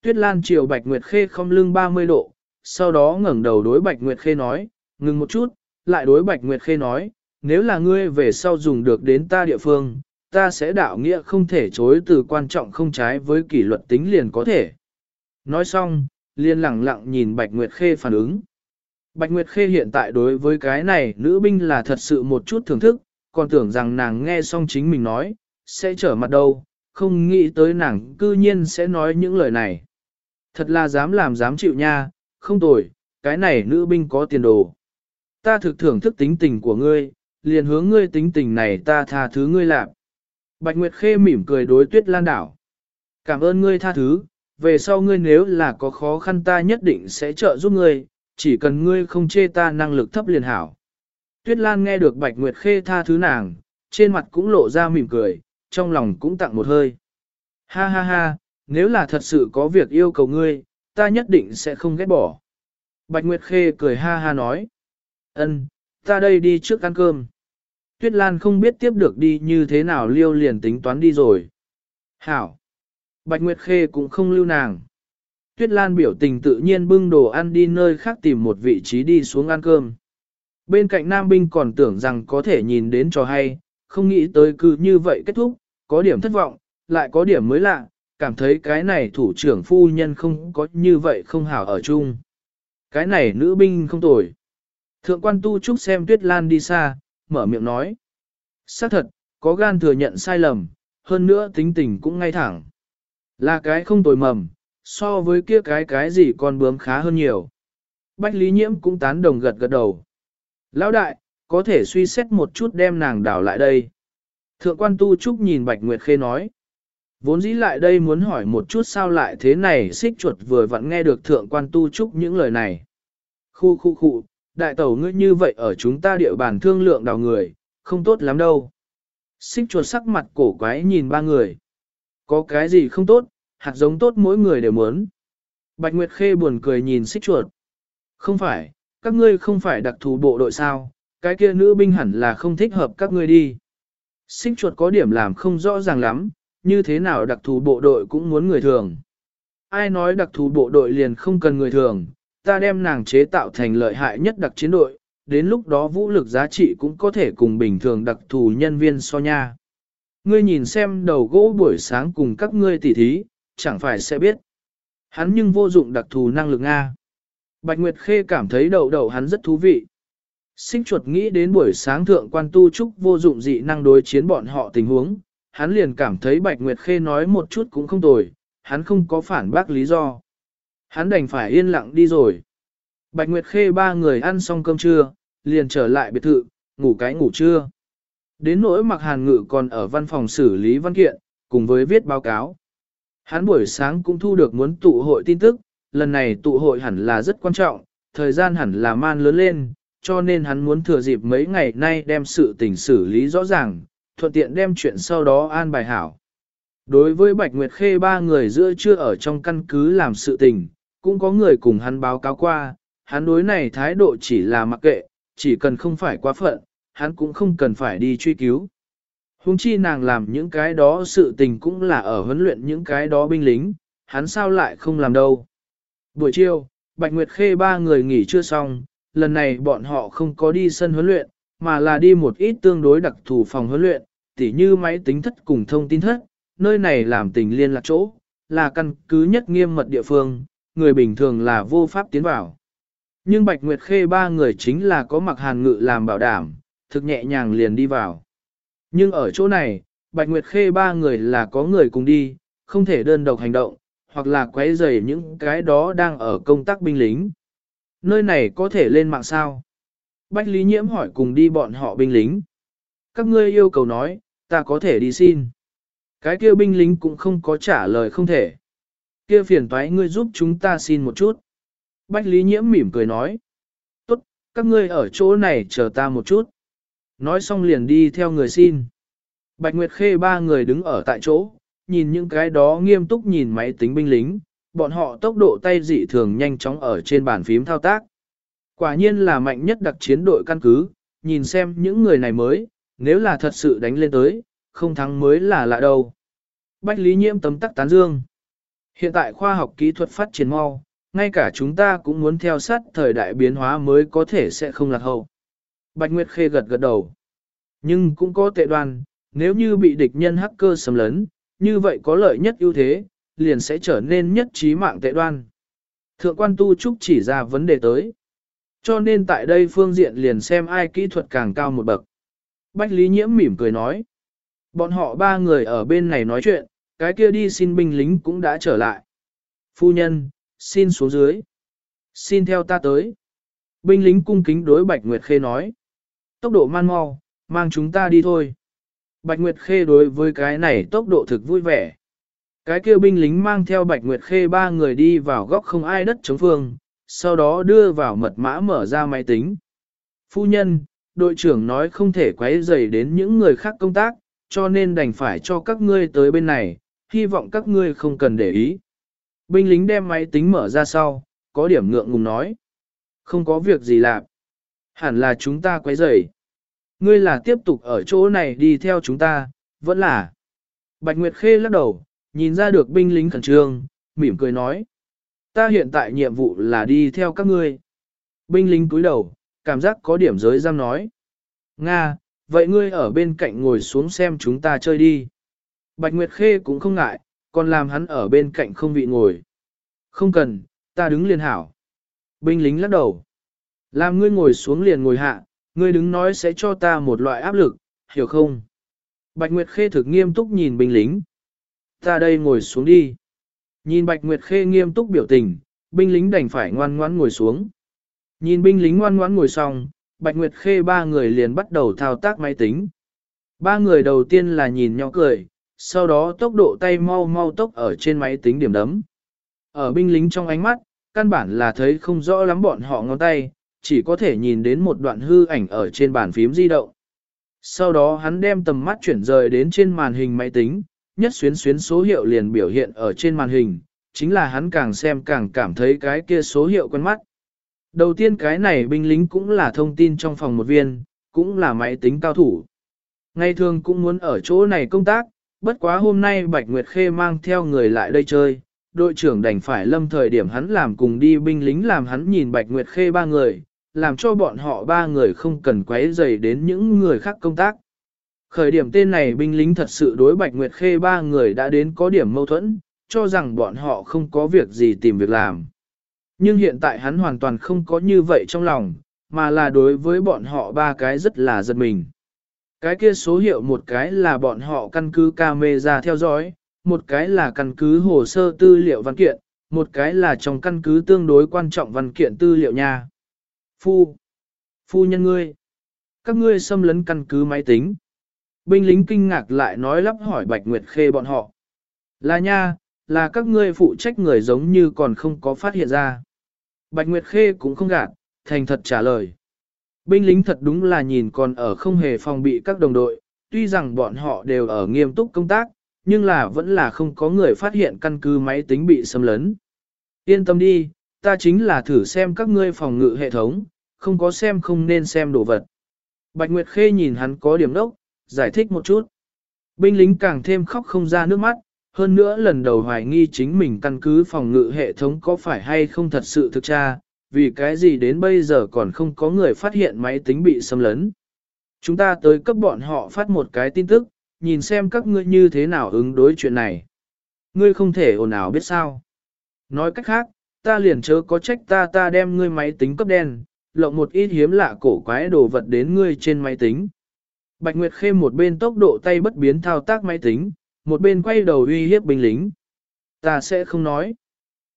Tuyết Lan chiều Bạch Nguyệt Khê không lưng 30 độ, sau đó ngẩng đầu đối Bạch Nguyệt Khê nói, ngừng một chút, lại đối Bạch Nguyệt Khê nói, nếu là ngươi về sau dùng được đến ta địa phương, ta sẽ đạo nghĩa không thể chối từ quan trọng không trái với kỷ luật tính liền có thể. Nói xong, liền lặng lặng nhìn Bạch Nguyệt Khê phản ứng. Bạch Nguyệt Khê hiện tại đối với cái này nữ binh là thật sự một chút thưởng thức, còn tưởng rằng nàng nghe xong chính mình nói, sẽ trở mặt đâu, không nghĩ tới nàng cư nhiên sẽ nói những lời này. Thật là dám làm dám chịu nha, không tồi, cái này nữ binh có tiền đồ. Ta thực thưởng thức tính tình của ngươi, liền hướng ngươi tính tình này ta tha thứ ngươi làm. Bạch Nguyệt Khê mỉm cười đối tuyết lan đảo. Cảm ơn ngươi tha thứ, về sau ngươi nếu là có khó khăn ta nhất định sẽ trợ giúp ngươi, chỉ cần ngươi không chê ta năng lực thấp liền hảo. Tuyết Lan nghe được Bạch Nguyệt Khê tha thứ nàng, trên mặt cũng lộ ra mỉm cười, trong lòng cũng tặng một hơi. Ha ha ha, nếu là thật sự có việc yêu cầu ngươi, ta nhất định sẽ không ghét bỏ. Bạch Nguyệt Khê cười ha ha nói. Ân, ta đây đi trước ăn cơm. Tuyết Lan không biết tiếp được đi như thế nào liêu liền tính toán đi rồi. Hảo. Bạch Nguyệt Khê cũng không lưu nàng. Tuyết Lan biểu tình tự nhiên bưng đồ ăn đi nơi khác tìm một vị trí đi xuống ăn cơm. Bên cạnh Nam Binh còn tưởng rằng có thể nhìn đến trò hay, không nghĩ tới cứ như vậy kết thúc, có điểm thất vọng, lại có điểm mới lạ, cảm thấy cái này thủ trưởng phu nhân không có như vậy không hảo ở chung. Cái này nữ binh không tồi. Thượng quan tu trúc xem Tuyết Lan đi xa, mở miệng nói. xác thật, có gan thừa nhận sai lầm, hơn nữa tính tình cũng ngay thẳng. Là cái không tồi mầm, so với kia cái cái gì con bướm khá hơn nhiều. Bách Lý Nhiễm cũng tán đồng gật gật đầu. Lão đại, có thể suy xét một chút đem nàng đảo lại đây. Thượng quan tu trúc nhìn Bạch Nguyệt Khê nói. Vốn dĩ lại đây muốn hỏi một chút sao lại thế này xích chuột vừa vặn nghe được thượng quan tu trúc những lời này. Khu khu khu, đại tẩu ngươi như vậy ở chúng ta địa bàn thương lượng đào người, không tốt lắm đâu. Xích chuột sắc mặt cổ quái nhìn ba người. Có cái gì không tốt, hạt giống tốt mỗi người đều muốn. Bạch Nguyệt Khê buồn cười nhìn xích chuột. Không phải, các ngươi không phải đặc thù bộ đội sao, cái kia nữ binh hẳn là không thích hợp các ngươi đi. Xích chuột có điểm làm không rõ ràng lắm, như thế nào đặc thù bộ đội cũng muốn người thường. Ai nói đặc thù bộ đội liền không cần người thường, ta đem nàng chế tạo thành lợi hại nhất đặc chiến đội, đến lúc đó vũ lực giá trị cũng có thể cùng bình thường đặc thù nhân viên so nha. Ngươi nhìn xem đầu gỗ buổi sáng cùng các ngươi tỉ thí, chẳng phải sẽ biết. Hắn nhưng vô dụng đặc thù năng lực Nga. Bạch Nguyệt Khê cảm thấy đầu đầu hắn rất thú vị. Sinh chuột nghĩ đến buổi sáng thượng quan tu trúc vô dụng dị năng đối chiến bọn họ tình huống, hắn liền cảm thấy Bạch Nguyệt Khê nói một chút cũng không tồi, hắn không có phản bác lý do. Hắn đành phải yên lặng đi rồi. Bạch Nguyệt Khê ba người ăn xong cơm trưa, liền trở lại biệt thự, ngủ cái ngủ trưa. Đến nỗi mặc hàn ngự còn ở văn phòng xử lý văn kiện, cùng với viết báo cáo. Hắn buổi sáng cũng thu được muốn tụ hội tin tức, lần này tụ hội hẳn là rất quan trọng, thời gian hẳn là man lớn lên, cho nên hắn muốn thừa dịp mấy ngày nay đem sự tình xử lý rõ ràng, thuận tiện đem chuyện sau đó an bài hảo. Đối với Bạch Nguyệt Khê ba người giữa chưa ở trong căn cứ làm sự tình, cũng có người cùng hắn báo cáo qua, hắn đối này thái độ chỉ là mặc kệ, chỉ cần không phải quá phận, hắn cũng không cần phải đi truy cứu. Hùng chi nàng làm những cái đó sự tình cũng là ở huấn luyện những cái đó binh lính, hắn sao lại không làm đâu. Buổi chiều, Bạch Nguyệt Khê ba người nghỉ chưa xong, lần này bọn họ không có đi sân huấn luyện, mà là đi một ít tương đối đặc thù phòng huấn luyện, tỉ như máy tính thất cùng thông tin thất, nơi này làm tình liên lạc chỗ, là căn cứ nhất nghiêm mật địa phương, người bình thường là vô pháp tiến vào. Nhưng Bạch Nguyệt Khê ba người chính là có mặc hàn ngự làm bảo đảm, thực nhẹ nhàng liền đi vào. Nhưng ở chỗ này, Bạch Nguyệt Khê ba người là có người cùng đi, không thể đơn độc hành động, hoặc là quấy rầy những cái đó đang ở công tác binh lính. Nơi này có thể lên mạng sao? Bách Lý Nhiễm hỏi cùng đi bọn họ binh lính. Các ngươi yêu cầu nói, ta có thể đi xin. Cái kia binh lính cũng không có trả lời không thể. Kia phiền toái ngươi giúp chúng ta xin một chút. Bách Lý Nhiễm mỉm cười nói. Tốt, các ngươi ở chỗ này chờ ta một chút. Nói xong liền đi theo người xin. Bạch Nguyệt Khê ba người đứng ở tại chỗ, nhìn những cái đó nghiêm túc nhìn máy tính binh lính, bọn họ tốc độ tay dị thường nhanh chóng ở trên bàn phím thao tác. Quả nhiên là mạnh nhất đặc chiến đội căn cứ, nhìn xem những người này mới, nếu là thật sự đánh lên tới, không thắng mới là lạ đâu. Bách Lý Nhiễm tấm tắc tán dương. Hiện tại khoa học kỹ thuật phát triển mau, ngay cả chúng ta cũng muốn theo sát thời đại biến hóa mới có thể sẽ không lạc hậu. Bạch Nguyệt Khê gật gật đầu. Nhưng cũng có tệ đoan, nếu như bị địch nhân hacker xâm lấn, như vậy có lợi nhất ưu thế, liền sẽ trở nên nhất trí mạng tệ đoan. Thượng quan tu trúc chỉ ra vấn đề tới. Cho nên tại đây phương diện liền xem ai kỹ thuật càng cao một bậc. Bách Lý Nhiễm mỉm cười nói. Bọn họ ba người ở bên này nói chuyện, cái kia đi xin binh lính cũng đã trở lại. Phu nhân, xin xuống dưới. Xin theo ta tới. Binh lính cung kính đối Bạch Nguyệt Khê nói. Tốc độ man mau, mang chúng ta đi thôi. Bạch Nguyệt Khê đối với cái này tốc độ thực vui vẻ. Cái kia binh lính mang theo Bạch Nguyệt Khê ba người đi vào góc không ai đất chống phương, sau đó đưa vào mật mã mở ra máy tính. Phu nhân, đội trưởng nói không thể quấy rầy đến những người khác công tác, cho nên đành phải cho các ngươi tới bên này, hy vọng các ngươi không cần để ý. Binh lính đem máy tính mở ra sau, có điểm ngượng ngùng nói. Không có việc gì làm. Hẳn là chúng ta quấy rầy. Ngươi là tiếp tục ở chỗ này đi theo chúng ta, vẫn là. Bạch Nguyệt Khê lắc đầu, nhìn ra được binh lính khẩn trương, mỉm cười nói. ta hiện tại nhiệm vụ là đi theo các ngươi. Binh lính cúi đầu, cảm giác có điểm giới giam nói. Nga, vậy ngươi ở bên cạnh ngồi xuống xem chúng ta chơi đi. Bạch Nguyệt Khê cũng không ngại, còn làm hắn ở bên cạnh không bị ngồi. Không cần, ta đứng liền hảo. Binh lính lắc đầu. Làm ngươi ngồi xuống liền ngồi hạ, ngươi đứng nói sẽ cho ta một loại áp lực, hiểu không? Bạch Nguyệt Khê thực nghiêm túc nhìn binh lính. Ta đây ngồi xuống đi. Nhìn Bạch Nguyệt Khê nghiêm túc biểu tình, binh lính đành phải ngoan ngoãn ngồi xuống. Nhìn binh lính ngoan ngoãn ngồi xong, Bạch Nguyệt Khê ba người liền bắt đầu thao tác máy tính. Ba người đầu tiên là nhìn nhau cười, sau đó tốc độ tay mau mau tốc ở trên máy tính điểm đấm. Ở binh lính trong ánh mắt, căn bản là thấy không rõ lắm bọn họ ngón tay, chỉ có thể nhìn đến một đoạn hư ảnh ở trên bàn phím di động. Sau đó hắn đem tầm mắt chuyển rời đến trên màn hình máy tính, nhất xuyến xuyến số hiệu liền biểu hiện ở trên màn hình, chính là hắn càng xem càng cảm thấy cái kia số hiệu quen mắt. Đầu tiên cái này binh lính cũng là thông tin trong phòng một viên, cũng là máy tính cao thủ. Ngày thường cũng muốn ở chỗ này công tác, bất quá hôm nay Bạch Nguyệt Khê mang theo người lại đây chơi, đội trưởng đành phải lâm thời điểm hắn làm cùng đi binh lính làm hắn nhìn Bạch Nguyệt Khê ba người, làm cho bọn họ ba người không cần quấy rầy đến những người khác công tác. Khởi điểm tên này binh lính thật sự đối Bạch Nguyệt Khê ba người đã đến có điểm mâu thuẫn, cho rằng bọn họ không có việc gì tìm việc làm. Nhưng hiện tại hắn hoàn toàn không có như vậy trong lòng, mà là đối với bọn họ ba cái rất là giật mình. Cái kia số hiệu một cái là bọn họ căn cứ camera theo dõi, một cái là căn cứ hồ sơ tư liệu văn kiện, một cái là trong căn cứ tương đối quan trọng văn kiện tư liệu nha. Phu, phu nhân ngươi, các ngươi xâm lấn căn cứ máy tính. Binh lính kinh ngạc lại nói lắp hỏi Bạch Nguyệt Khê bọn họ. Là nha, là các ngươi phụ trách người giống như còn không có phát hiện ra. Bạch Nguyệt Khê cũng không gạt, thành thật trả lời. Binh lính thật đúng là nhìn còn ở không hề phòng bị các đồng đội, tuy rằng bọn họ đều ở nghiêm túc công tác, nhưng là vẫn là không có người phát hiện căn cứ máy tính bị xâm lấn. Yên tâm đi, ta chính là thử xem các ngươi phòng ngự hệ thống, không có xem không nên xem đồ vật. Bạch Nguyệt Khê nhìn hắn có điểm đốc, giải thích một chút. Binh lính càng thêm khóc không ra nước mắt, hơn nữa lần đầu hoài nghi chính mình căn cứ phòng ngự hệ thống có phải hay không thật sự thực tra, vì cái gì đến bây giờ còn không có người phát hiện máy tính bị xâm lấn. Chúng ta tới cấp bọn họ phát một cái tin tức, nhìn xem các ngươi như thế nào ứng đối chuyện này. Ngươi không thể ồn ào biết sao. Nói cách khác, ta liền chớ có trách ta ta đem ngươi máy tính cấp đen, lộng một ít hiếm lạ cổ quái đồ vật đến ngươi trên máy tính. Bạch Nguyệt Khê một bên tốc độ tay bất biến thao tác máy tính, một bên quay đầu uy hiếp binh lính. Ta sẽ không nói.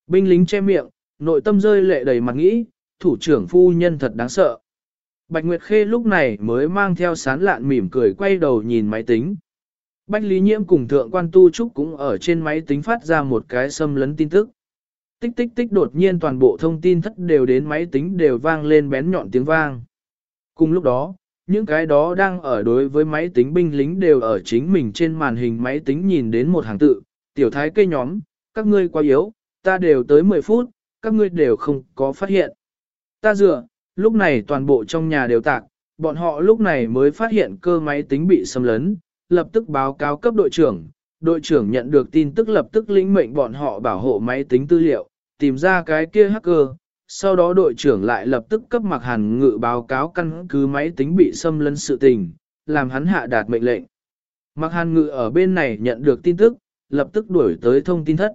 Binh lính che miệng, nội tâm rơi lệ đầy mặt nghĩ, thủ trưởng phu nhân thật đáng sợ. Bạch Nguyệt Khê lúc này mới mang theo sán lạn mỉm cười quay đầu nhìn máy tính. Bạch Lý Nhiễm cùng thượng quan tu trúc cũng ở trên máy tính phát ra một cái xâm lấn tin tức. Tích tích tích đột nhiên toàn bộ thông tin thất đều đến máy tính đều vang lên bén nhọn tiếng vang. Cùng lúc đó, những cái đó đang ở đối với máy tính binh lính đều ở chính mình trên màn hình máy tính nhìn đến một hàng tự, tiểu thái cây nhóm, các ngươi quá yếu, ta đều tới 10 phút, các ngươi đều không có phát hiện. Ta dựa, lúc này toàn bộ trong nhà đều tạc, bọn họ lúc này mới phát hiện cơ máy tính bị xâm lấn, lập tức báo cáo cấp đội trưởng, đội trưởng nhận được tin tức lập tức lĩnh mệnh bọn họ bảo hộ máy tính tư liệu, tìm ra cái kia hacker, sau đó đội trưởng lại lập tức cấp mặc hàn ngự báo cáo căn cứ máy tính bị xâm lấn sự tình, làm hắn hạ đạt mệnh lệnh. Mặc hàn ngự ở bên này nhận được tin tức, lập tức đuổi tới thông tin thất.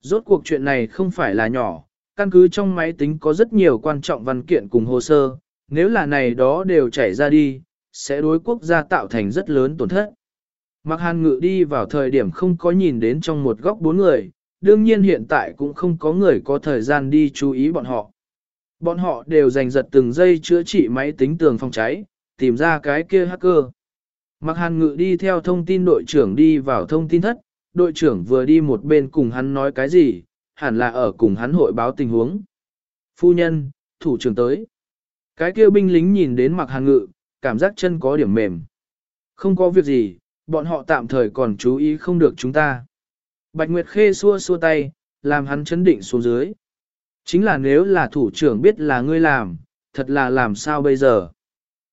Rốt cuộc chuyện này không phải là nhỏ, căn cứ trong máy tính có rất nhiều quan trọng văn kiện cùng hồ sơ, nếu là này đó đều chảy ra đi, sẽ đối quốc gia tạo thành rất lớn tổn thất. Mặc hàn ngự đi vào thời điểm không có nhìn đến trong một góc bốn người, đương nhiên hiện tại cũng không có người có thời gian đi chú ý bọn họ. Bọn họ đều giành giật từng giây chữa trị máy tính tường phòng cháy, tìm ra cái kia hacker. Mặc hàn ngự đi theo thông tin đội trưởng đi vào thông tin thất, đội trưởng vừa đi một bên cùng hắn nói cái gì, hẳn là ở cùng hắn hội báo tình huống. Phu nhân, thủ trưởng tới. Cái kia binh lính nhìn đến mặc hàn ngự, cảm giác chân có điểm mềm. Không có việc gì, bọn họ tạm thời còn chú ý không được chúng ta. Bạch Nguyệt Khê xua xua tay, làm hắn chấn định xuống dưới. Chính là nếu là thủ trưởng biết là ngươi làm, thật là làm sao bây giờ.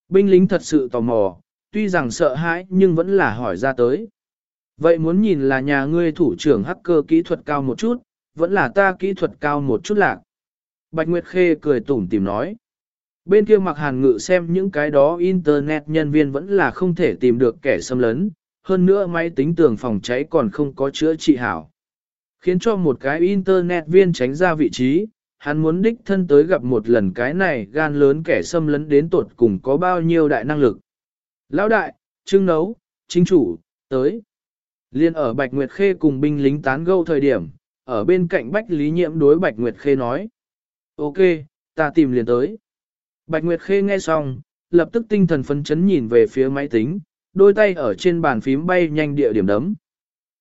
Binh lính thật sự tò mò, tuy rằng sợ hãi nhưng vẫn là hỏi ra tới. Vậy muốn nhìn là nhà ngươi thủ trưởng hacker kỹ thuật cao một chút, vẫn là ta kỹ thuật cao một chút lạc. Bạch Nguyệt Khê cười tủm tìm nói. Bên kia mặc hàn ngự xem những cái đó internet nhân viên vẫn là không thể tìm được kẻ xâm lấn, hơn nữa máy tính tường phòng cháy còn không có chữa trị hảo. Khiến cho một cái internet viên tránh ra vị trí, hắn muốn đích thân tới gặp một lần cái này gan lớn kẻ xâm lấn đến tột cùng có bao nhiêu đại năng lực. Lão đại, trưng nấu, chính chủ, tới. Liên ở Bạch Nguyệt Khê cùng binh lính tán gẫu thời điểm, ở bên cạnh Bách Lý Nhiễm đối Bạch Nguyệt Khê nói. Ok, ta tìm liền tới. Bạch Nguyệt Khê nghe xong, lập tức tinh thần phấn chấn nhìn về phía máy tính, đôi tay ở trên bàn phím bay nhanh địa điểm đấm.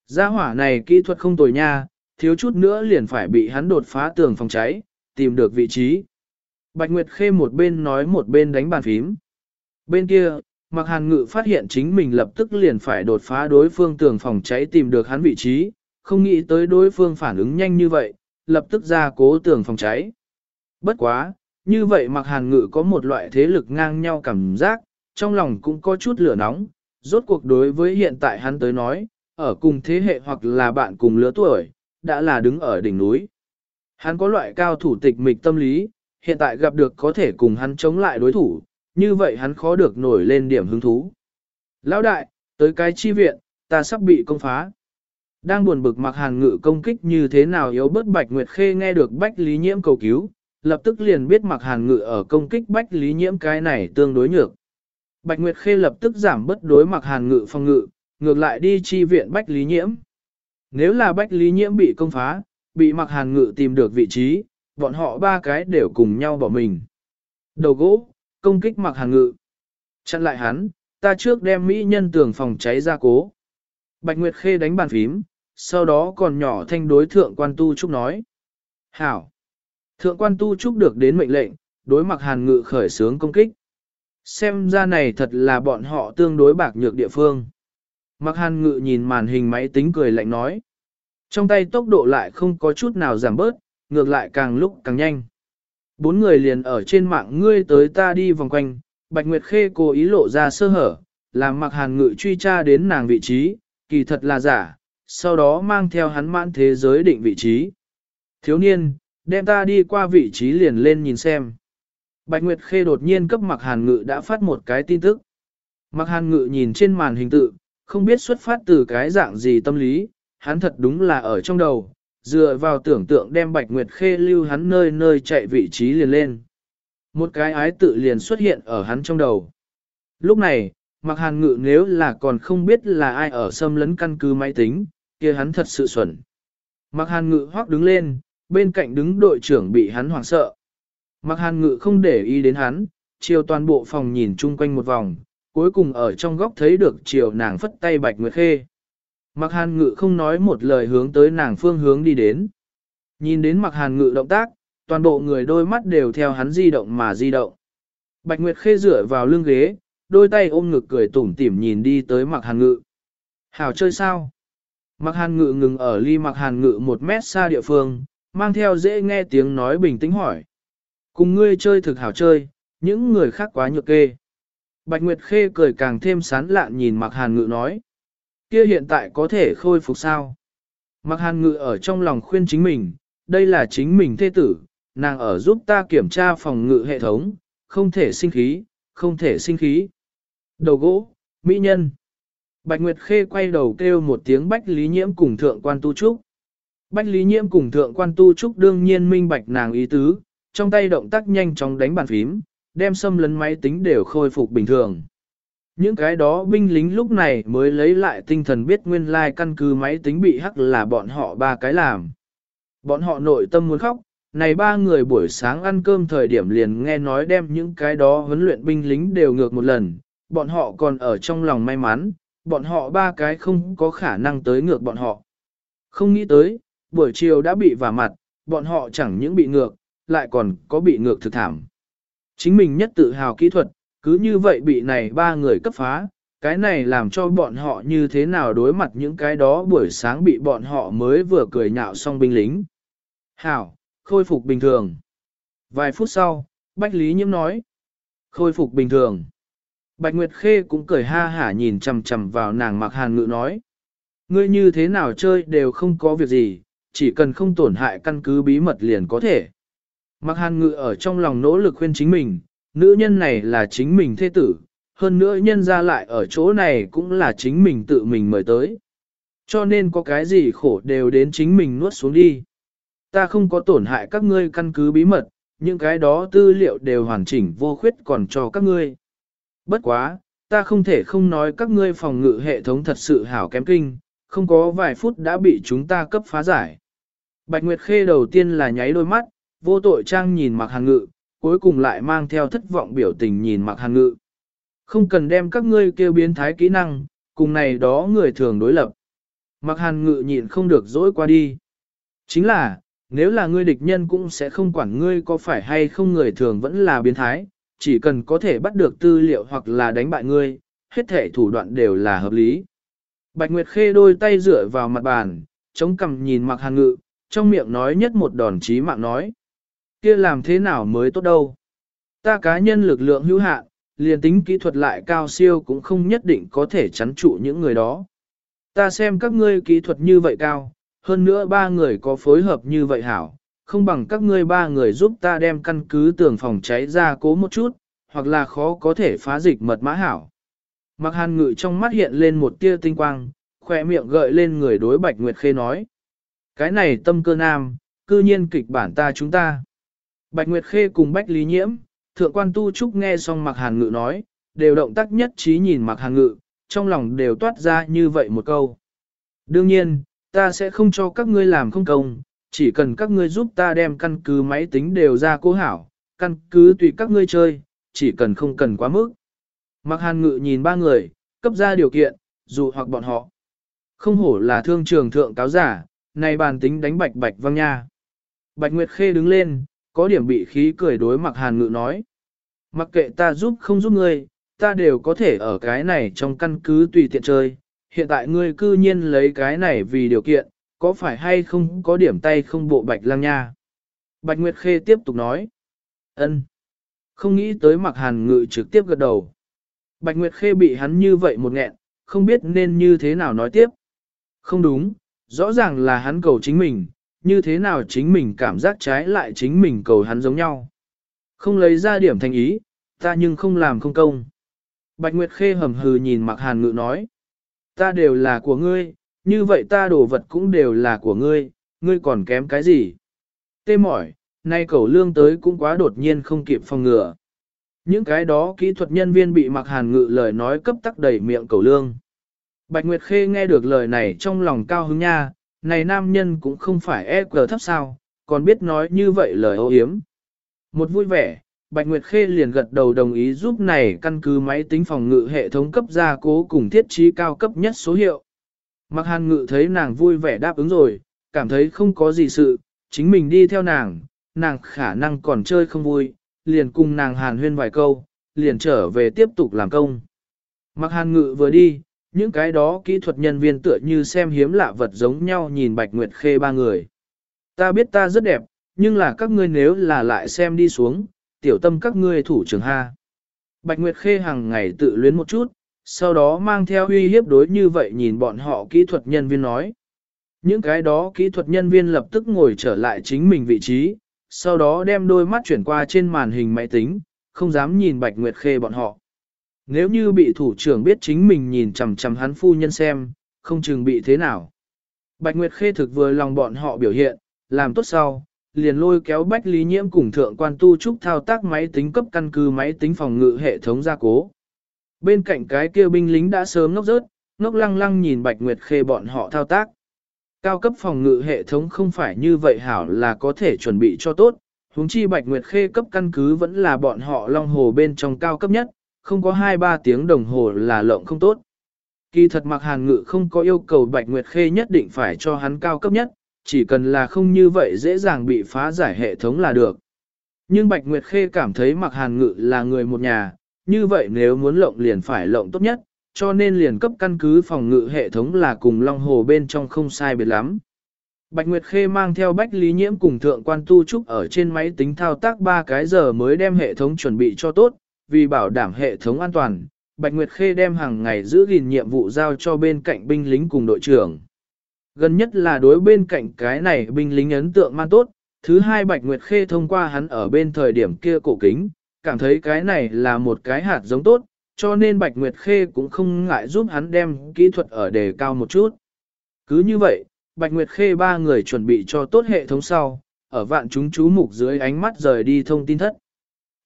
Gia hỏa này kỹ thuật không tồi nha, thiếu chút nữa liền phải bị hắn đột phá tường phòng cháy, tìm được vị trí. Bạch Nguyệt Khê một bên nói một bên đánh bàn phím. Bên kia, Mạc Hàn Ngự phát hiện chính mình lập tức liền phải đột phá đối phương tường phòng cháy tìm được hắn vị trí, không nghĩ tới đối phương phản ứng nhanh như vậy, lập tức ra cố tường phòng cháy. Bất quá, như vậy Mạc Hàn Ngự có một loại thế lực ngang nhau cảm giác, trong lòng cũng có chút lửa nóng, rốt cuộc đối với hiện tại hắn tới nói, ở cùng thế hệ hoặc là bạn cùng lứa tuổi, đã là đứng ở đỉnh núi. Hắn có loại cao thủ tịch mịch tâm lý, hiện tại gặp được có thể cùng hắn chống lại đối thủ, như vậy hắn khó được nổi lên điểm hứng thú. Lão đại, tới cái chi viện, ta sắp bị công phá. Đang buồn bực mặc hàn ngự công kích như thế nào yếu bớt Bạch Nguyệt Khê nghe được Bách Lý Nhiễm cầu cứu, lập tức liền biết mặc hàn ngự ở công kích Bách Lý Nhiễm cái này tương đối nhược. Bạch Nguyệt Khê lập tức giảm bất đối mặc hàn ngự phòng ngự, ngược lại đi chi viện Bách Lý Nhiễm. Nếu là Bách Lý Nhiễm bị công phá, bị mặc hàn ngự tìm được vị trí, bọn họ ba cái đều cùng nhau bỏ mình. Đầu gỗ, công kích mặc hàn ngự. Chặn lại hắn, ta trước đem Mỹ nhân tường phòng cháy ra cố. Bạch Nguyệt Khê đánh bàn phím, sau đó còn nhỏ thanh đối thượng quan tu trúc nói. Hảo! Thượng quan tu trúc được đến mệnh lệnh, đối mặc hàn ngự khởi sướng công kích. Xem ra này thật là bọn họ tương đối bạc nhược địa phương. Mặc hàn ngự nhìn màn hình máy tính cười lạnh nói. Trong tay tốc độ lại không có chút nào giảm bớt, ngược lại càng lúc càng nhanh. Bốn người liền ở trên mạng ngươi tới ta đi vòng quanh, Bạch Nguyệt Khê cố ý lộ ra sơ hở, làm mặc hàn ngự truy tra đến nàng vị trí, kỳ thật là giả, sau đó mang theo hắn mãn thế giới định vị trí. Thiếu niên, đem ta đi qua vị trí liền lên nhìn xem. Bạch Nguyệt Khê đột nhiên cấp mặc hàn ngự đã phát một cái tin tức. Mặc hàn ngự nhìn trên màn hình tự, không biết xuất phát từ cái dạng gì tâm lý, hắn thật đúng là ở trong đầu, dựa vào tưởng tượng đem Bạch Nguyệt Khê lưu hắn nơi nơi chạy vị trí liền lên. Một cái ái tự liền xuất hiện ở hắn trong đầu. Lúc này, Mạc Hàn Ngự nếu là còn không biết là ai ở xâm lấn căn cứ máy tính, kia hắn thật sự xuẩn. Mạc Hàn Ngự hoác đứng lên, bên cạnh đứng đội trưởng bị hắn hoảng sợ. Mạc Hàn Ngự không để ý đến hắn, chiều toàn bộ phòng nhìn chung quanh một vòng, cuối cùng ở trong góc thấy được chiều nàng phất tay Bạch Nguyệt Khê. Mạc Hàn Ngự không nói một lời hướng tới nàng phương hướng đi đến. Nhìn đến Mạc Hàn Ngự động tác, toàn bộ người đôi mắt đều theo hắn di động mà di động. Bạch Nguyệt Khê dựa vào lưng ghế, đôi tay ôm ngực cười tủm tỉm nhìn đi tới Mạc Hàn Ngự. Hảo chơi sao? Mạc Hàn Ngự ngừng ở ly Mạc Hàn Ngự một mét xa địa phương, mang theo dễ nghe tiếng nói bình tĩnh hỏi. Cùng ngươi chơi thực hảo chơi, những người khác quá nhược kê. Bạch Nguyệt Khê cười càng thêm sán lạn nhìn Mạc Hàn Ngự nói. Kia hiện tại có thể khôi phục sao? Mạc Hàn Ngự ở trong lòng khuyên chính mình, đây là chính mình thê tử, nàng ở giúp ta kiểm tra phòng ngự hệ thống, không thể sinh khí, không thể sinh khí. Đầu gỗ, mỹ nhân. Bạch Nguyệt Khê quay đầu kêu một tiếng Bách Lý Nhiễm cùng thượng quan tu trúc. Bách Lý Nhiễm cùng thượng quan tu trúc đương nhiên minh bạch nàng ý tứ, trong tay động tác nhanh chóng đánh bàn phím, đem xâm lấn máy tính đều khôi phục bình thường. Những cái đó binh lính lúc này mới lấy lại tinh thần biết nguyên lai căn cứ máy tính bị hắc là bọn họ ba cái làm. Bọn họ nội tâm muốn khóc, này ba người buổi sáng ăn cơm thời điểm liền nghe nói đem những cái đó huấn luyện binh lính đều ngược một lần, bọn họ còn ở trong lòng may mắn, bọn họ ba cái không có khả năng tới ngược bọn họ. Không nghĩ tới, buổi chiều đã bị vả mặt, bọn họ chẳng những bị ngược, lại còn có bị ngược thực thảm. Chính mình nhất tự hào kỹ thuật, cứ như vậy bị này ba người cấp phá, cái này làm cho bọn họ như thế nào đối mặt những cái đó buổi sáng bị bọn họ mới vừa cười nhạo xong binh lính. Hảo, khôi phục bình thường. Vài phút sau, Bách Lý Nhiễm nói, khôi phục bình thường. Bạch Nguyệt Khê cũng cười ha hả nhìn chằm chằm vào nàng mặc hàn ngự nói. Ngươi như thế nào chơi đều không có việc gì, chỉ cần không tổn hại căn cứ bí mật liền có thể. Mặc hàn ngự ở trong lòng nỗ lực khuyên chính mình, nữ nhân này là chính mình thế tử, hơn nữa nhân ra lại ở chỗ này cũng là chính mình tự mình mời tới. Cho nên có cái gì khổ đều đến chính mình nuốt xuống đi. Ta không có tổn hại các ngươi căn cứ bí mật, những cái đó tư liệu đều hoàn chỉnh vô khuyết còn cho các ngươi. Bất quá, ta không thể không nói các ngươi phòng ngự hệ thống thật sự hảo kém kinh, không có vài phút đã bị chúng ta cấp phá giải. Bạch Nguyệt Khê đầu tiên là nháy đôi mắt, vô tội trang nhìn mặc hàng ngự, cuối cùng lại mang theo thất vọng biểu tình nhìn mặc hàng ngự. Không cần đem các ngươi kêu biến thái kỹ năng, cùng này đó người thường đối lập. Mặc hàn ngự nhịn không được dỗi qua đi. Chính là, nếu là ngươi địch nhân cũng sẽ không quản ngươi có phải hay không người thường vẫn là biến thái, chỉ cần có thể bắt được tư liệu hoặc là đánh bại ngươi, hết thể thủ đoạn đều là hợp lý. Bạch Nguyệt Khê đôi tay dựa vào mặt bàn, chống cằm nhìn mặc hàn ngự, trong miệng nói nhất một đòn chí mạng nói kia làm thế nào mới tốt đâu. Ta cá nhân lực lượng hữu hạn, liền tính kỹ thuật lại cao siêu cũng không nhất định có thể chắn trụ những người đó. Ta xem các ngươi kỹ thuật như vậy cao, hơn nữa ba người có phối hợp như vậy hảo, không bằng các ngươi ba người giúp ta đem căn cứ tường phòng cháy ra cố một chút, hoặc là khó có thể phá dịch mật mã hảo. Mặc hàn ngự trong mắt hiện lên một tia tinh quang, khỏe miệng gợi lên người đối Bạch Nguyệt Khê nói. Cái này tâm cơ nam, cư nhiên kịch bản ta chúng ta. Bạch Nguyệt Khê cùng Bách Lý Nhiễm, thượng quan tu trúc nghe xong mặc hàn ngự nói, đều động tác nhất trí nhìn mặc hàn ngự, trong lòng đều toát ra như vậy một câu. Đương nhiên, ta sẽ không cho các ngươi làm không công, chỉ cần các ngươi giúp ta đem căn cứ máy tính đều ra cố hảo, căn cứ tùy các ngươi chơi, chỉ cần không cần quá mức. Mặc hàn ngự nhìn ba người, cấp ra điều kiện, dù hoặc bọn họ. Không hổ là thương trường thượng cáo giả, này bàn tính đánh bạch bạch văng nha. Bạch Nguyệt Khê đứng lên, có điểm bị khí cười đối mặc hàn ngự nói. Mặc kệ ta giúp không giúp ngươi, ta đều có thể ở cái này trong căn cứ tùy tiện chơi. Hiện tại ngươi cư nhiên lấy cái này vì điều kiện, có phải hay không có điểm tay không bộ bạch lang nha. Bạch Nguyệt Khê tiếp tục nói. ân, Không nghĩ tới mặc hàn ngự trực tiếp gật đầu. Bạch Nguyệt Khê bị hắn như vậy một nghẹn, không biết nên như thế nào nói tiếp. Không đúng, rõ ràng là hắn cầu chính mình, như thế nào chính mình cảm giác trái lại chính mình cầu hắn giống nhau. Không lấy ra điểm thành ý, ta nhưng không làm không công. Bạch Nguyệt Khê hầm hừ nhìn Mạc Hàn Ngự nói. Ta đều là của ngươi, như vậy ta đồ vật cũng đều là của ngươi, ngươi còn kém cái gì? Tê mỏi, nay cầu lương tới cũng quá đột nhiên không kịp phòng ngừa. Những cái đó kỹ thuật nhân viên bị Mạc Hàn Ngự lời nói cấp tắc đầy miệng cầu lương. Bạch Nguyệt Khê nghe được lời này trong lòng cao hứng nha, này nam nhân cũng không phải e cờ thấp sao, còn biết nói như vậy lời ô hiếm. Một vui vẻ, Bạch Nguyệt Khê liền gật đầu đồng ý giúp này căn cứ máy tính phòng ngự hệ thống cấp gia cố cùng thiết trí cao cấp nhất số hiệu. Mặc hàn ngự thấy nàng vui vẻ đáp ứng rồi, cảm thấy không có gì sự, chính mình đi theo nàng, nàng khả năng còn chơi không vui, liền cùng nàng hàn huyên vài câu, liền trở về tiếp tục làm công. Mặc hàn ngự vừa đi, những cái đó kỹ thuật nhân viên tựa như xem hiếm lạ vật giống nhau nhìn Bạch Nguyệt Khê ba người. Ta biết ta rất đẹp, nhưng là các ngươi nếu là lại xem đi xuống, tiểu tâm các ngươi thủ trưởng ha. Bạch Nguyệt Khê hàng ngày tự luyến một chút, sau đó mang theo uy hiếp đối như vậy nhìn bọn họ kỹ thuật nhân viên nói. Những cái đó kỹ thuật nhân viên lập tức ngồi trở lại chính mình vị trí, sau đó đem đôi mắt chuyển qua trên màn hình máy tính, không dám nhìn Bạch Nguyệt Khê bọn họ. Nếu như bị thủ trưởng biết chính mình nhìn chằm chằm hắn phu nhân xem, không chừng bị thế nào. Bạch Nguyệt Khê thực vừa lòng bọn họ biểu hiện, làm tốt sau, liền lôi kéo Bách Lý Nhiễm cùng thượng quan tu trúc thao tác máy tính cấp căn cứ máy tính phòng ngự hệ thống gia cố. Bên cạnh cái kia binh lính đã sớm ngốc rớt, ngốc lăng lăng nhìn Bạch Nguyệt Khê bọn họ thao tác. Cao cấp phòng ngự hệ thống không phải như vậy hảo là có thể chuẩn bị cho tốt, huống chi Bạch Nguyệt Khê cấp căn cứ vẫn là bọn họ long hồ bên trong cao cấp nhất, không có 2-3 tiếng đồng hồ là lộng không tốt. Kỳ thật mặc hàn ngự không có yêu cầu Bạch Nguyệt Khê nhất định phải cho hắn cao cấp nhất, chỉ cần là không như vậy dễ dàng bị phá giải hệ thống là được. Nhưng Bạch Nguyệt Khê cảm thấy mặc hàn ngự là người một nhà, như vậy nếu muốn lộng liền phải lộng tốt nhất, cho nên liền cấp căn cứ phòng ngự hệ thống là cùng Long Hồ bên trong không sai biệt lắm. Bạch Nguyệt Khê mang theo Bách Lý Nhiễm cùng Thượng quan Tu Trúc ở trên máy tính thao tác 3 cái giờ mới đem hệ thống chuẩn bị cho tốt, vì bảo đảm hệ thống an toàn, Bạch Nguyệt Khê đem hàng ngày giữ gìn nhiệm vụ giao cho bên cạnh binh lính cùng đội trưởng. gần nhất là đối bên cạnh cái này binh lính ấn tượng man tốt, thứ hai Bạch Nguyệt Khê thông qua hắn ở bên thời điểm kia cổ kính, cảm thấy cái này là một cái hạt giống tốt, cho nên Bạch Nguyệt Khê cũng không ngại giúp hắn đem kỹ thuật ở đề cao một chút. Cứ như vậy, Bạch Nguyệt Khê ba người chuẩn bị cho tốt hệ thống sau, ở vạn chúng chú mục dưới ánh mắt rời đi thông tin thất.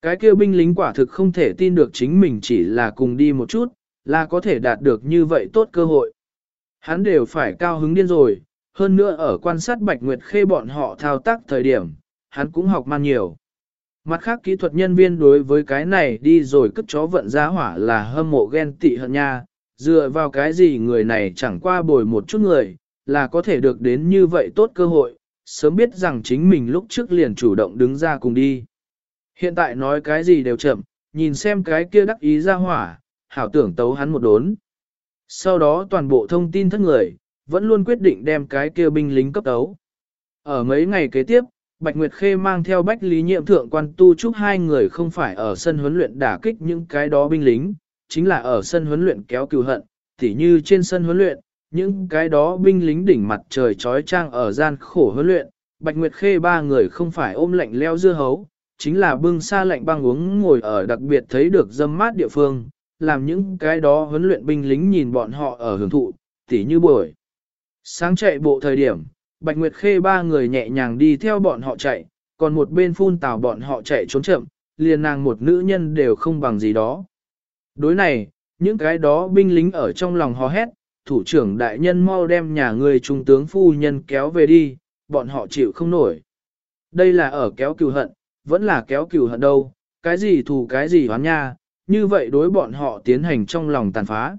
Cái kia binh lính quả thực không thể tin được chính mình chỉ là cùng đi một chút, là có thể đạt được như vậy tốt cơ hội. Hắn đều phải cao hứng điên rồi, hơn nữa ở quan sát Bạch Nguyệt Khê bọn họ thao tác thời điểm, hắn cũng học man nhiều. Mặt khác kỹ thuật nhân viên đối với cái này đi rồi cất chó vận giá hỏa là hâm mộ ghen tị hận nha, dựa vào cái gì người này chẳng qua bồi một chút người, là có thể được đến như vậy tốt cơ hội, sớm biết rằng chính mình lúc trước liền chủ động đứng ra cùng đi. Hiện tại nói cái gì đều chậm, nhìn xem cái kia đắc ý ra hỏa, hảo tưởng tấu hắn một đốn. Sau đó toàn bộ thông tin thất người, vẫn luôn quyết định đem cái kia binh lính cấp tấu. Ở mấy ngày kế tiếp, Bạch Nguyệt Khê mang theo Bách Lý Nhiệm Thượng quan tu chúc hai người không phải ở sân huấn luyện đả kích những cái đó binh lính, chính là ở sân huấn luyện kéo cừu hận, tỉ như trên sân huấn luyện, những cái đó binh lính đỉnh mặt trời trói trang ở gian khổ huấn luyện, Bạch Nguyệt Khê ba người không phải ôm lạnh leo dưa hấu, chính là bưng xa lạnh băng uống ngồi ở đặc biệt thấy được dâm mát địa phương, làm những cái đó huấn luyện binh lính nhìn bọn họ ở hưởng thụ, tỉ như buổi. Sáng chạy bộ thời điểm, Bạch Nguyệt Khê ba người nhẹ nhàng đi theo bọn họ chạy, còn một bên phun tào bọn họ chạy trốn chậm, liền nàng một nữ nhân đều không bằng gì đó. Đối này, những cái đó binh lính ở trong lòng hò hét, thủ trưởng đại nhân mau đem nhà người trung tướng phu nhân kéo về đi, bọn họ chịu không nổi. Đây là ở kéo cừu hận, vẫn là kéo cừu hận đâu, cái gì thù cái gì hoán nha, như vậy đối bọn họ tiến hành trong lòng tàn phá.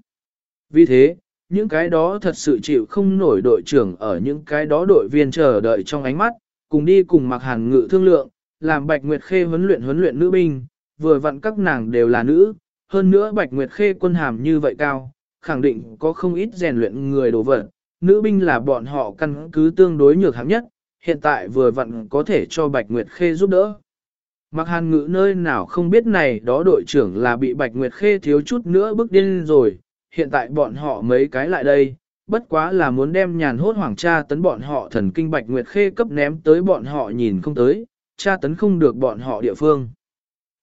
Vì thế, những cái đó thật sự chịu không nổi đội trưởng ở những cái đó đội viên chờ đợi trong ánh mắt, cùng đi cùng mặc hàn ngự thương lượng, làm Bạch Nguyệt Khê huấn luyện huấn luyện nữ binh, vừa vặn các nàng đều là nữ, hơn nữa Bạch Nguyệt Khê quân hàm như vậy cao, khẳng định có không ít rèn luyện người đồ vật, nữ binh là bọn họ căn cứ tương đối nhược hạng nhất, hiện tại vừa vặn có thể cho Bạch Nguyệt Khê giúp đỡ. Mặc hàn ngữ nơi nào không biết này đó đội trưởng là bị Bạch Nguyệt Khê thiếu chút nữa bước điên rồi, hiện tại bọn họ mấy cái lại đây, bất quá là muốn đem nhàn hốt hoàng cha tấn bọn họ thần kinh Bạch Nguyệt Khê cấp ném tới bọn họ nhìn không tới, cha tấn không được bọn họ địa phương.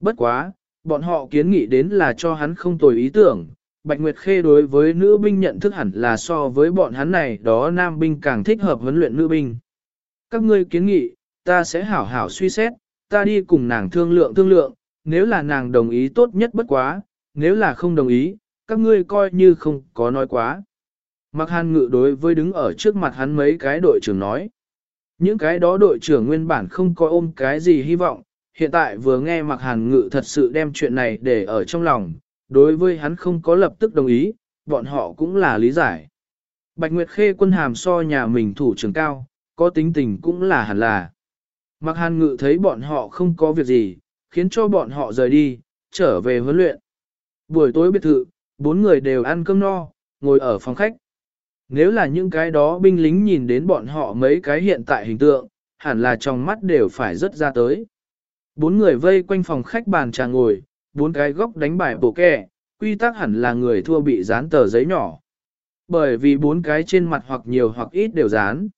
Bất quá, bọn họ kiến nghị đến là cho hắn không tồi ý tưởng, Bạch Nguyệt Khê đối với nữ binh nhận thức hẳn là so với bọn hắn này đó nam binh càng thích hợp huấn luyện nữ binh. Các ngươi kiến nghị, ta sẽ hảo hảo suy xét, ta đi cùng nàng thương lượng thương lượng, nếu là nàng đồng ý tốt nhất bất quá, nếu là không đồng ý, các ngươi coi như không có nói quá. Mặc hàn ngự đối với đứng ở trước mặt hắn mấy cái đội trưởng nói. Những cái đó đội trưởng nguyên bản không có ôm cái gì hy vọng, hiện tại vừa nghe mặc hàn ngự thật sự đem chuyện này để ở trong lòng, đối với hắn không có lập tức đồng ý, bọn họ cũng là lý giải. Bạch Nguyệt Khê quân hàm so nhà mình thủ trưởng cao, có tính tình cũng là hẳn là. Mặc hàn ngự thấy bọn họ không có việc gì, khiến cho bọn họ rời đi, trở về huấn luyện. Buổi tối biệt thự, bốn người đều ăn cơm no, ngồi ở phòng khách. Nếu là những cái đó binh lính nhìn đến bọn họ mấy cái hiện tại hình tượng, hẳn là trong mắt đều phải rất ra tới. Bốn người vây quanh phòng khách bàn trà ngồi, bốn cái góc đánh bài bổ kè, quy tắc hẳn là người thua bị dán tờ giấy nhỏ. Bởi vì bốn cái trên mặt hoặc nhiều hoặc ít đều dán.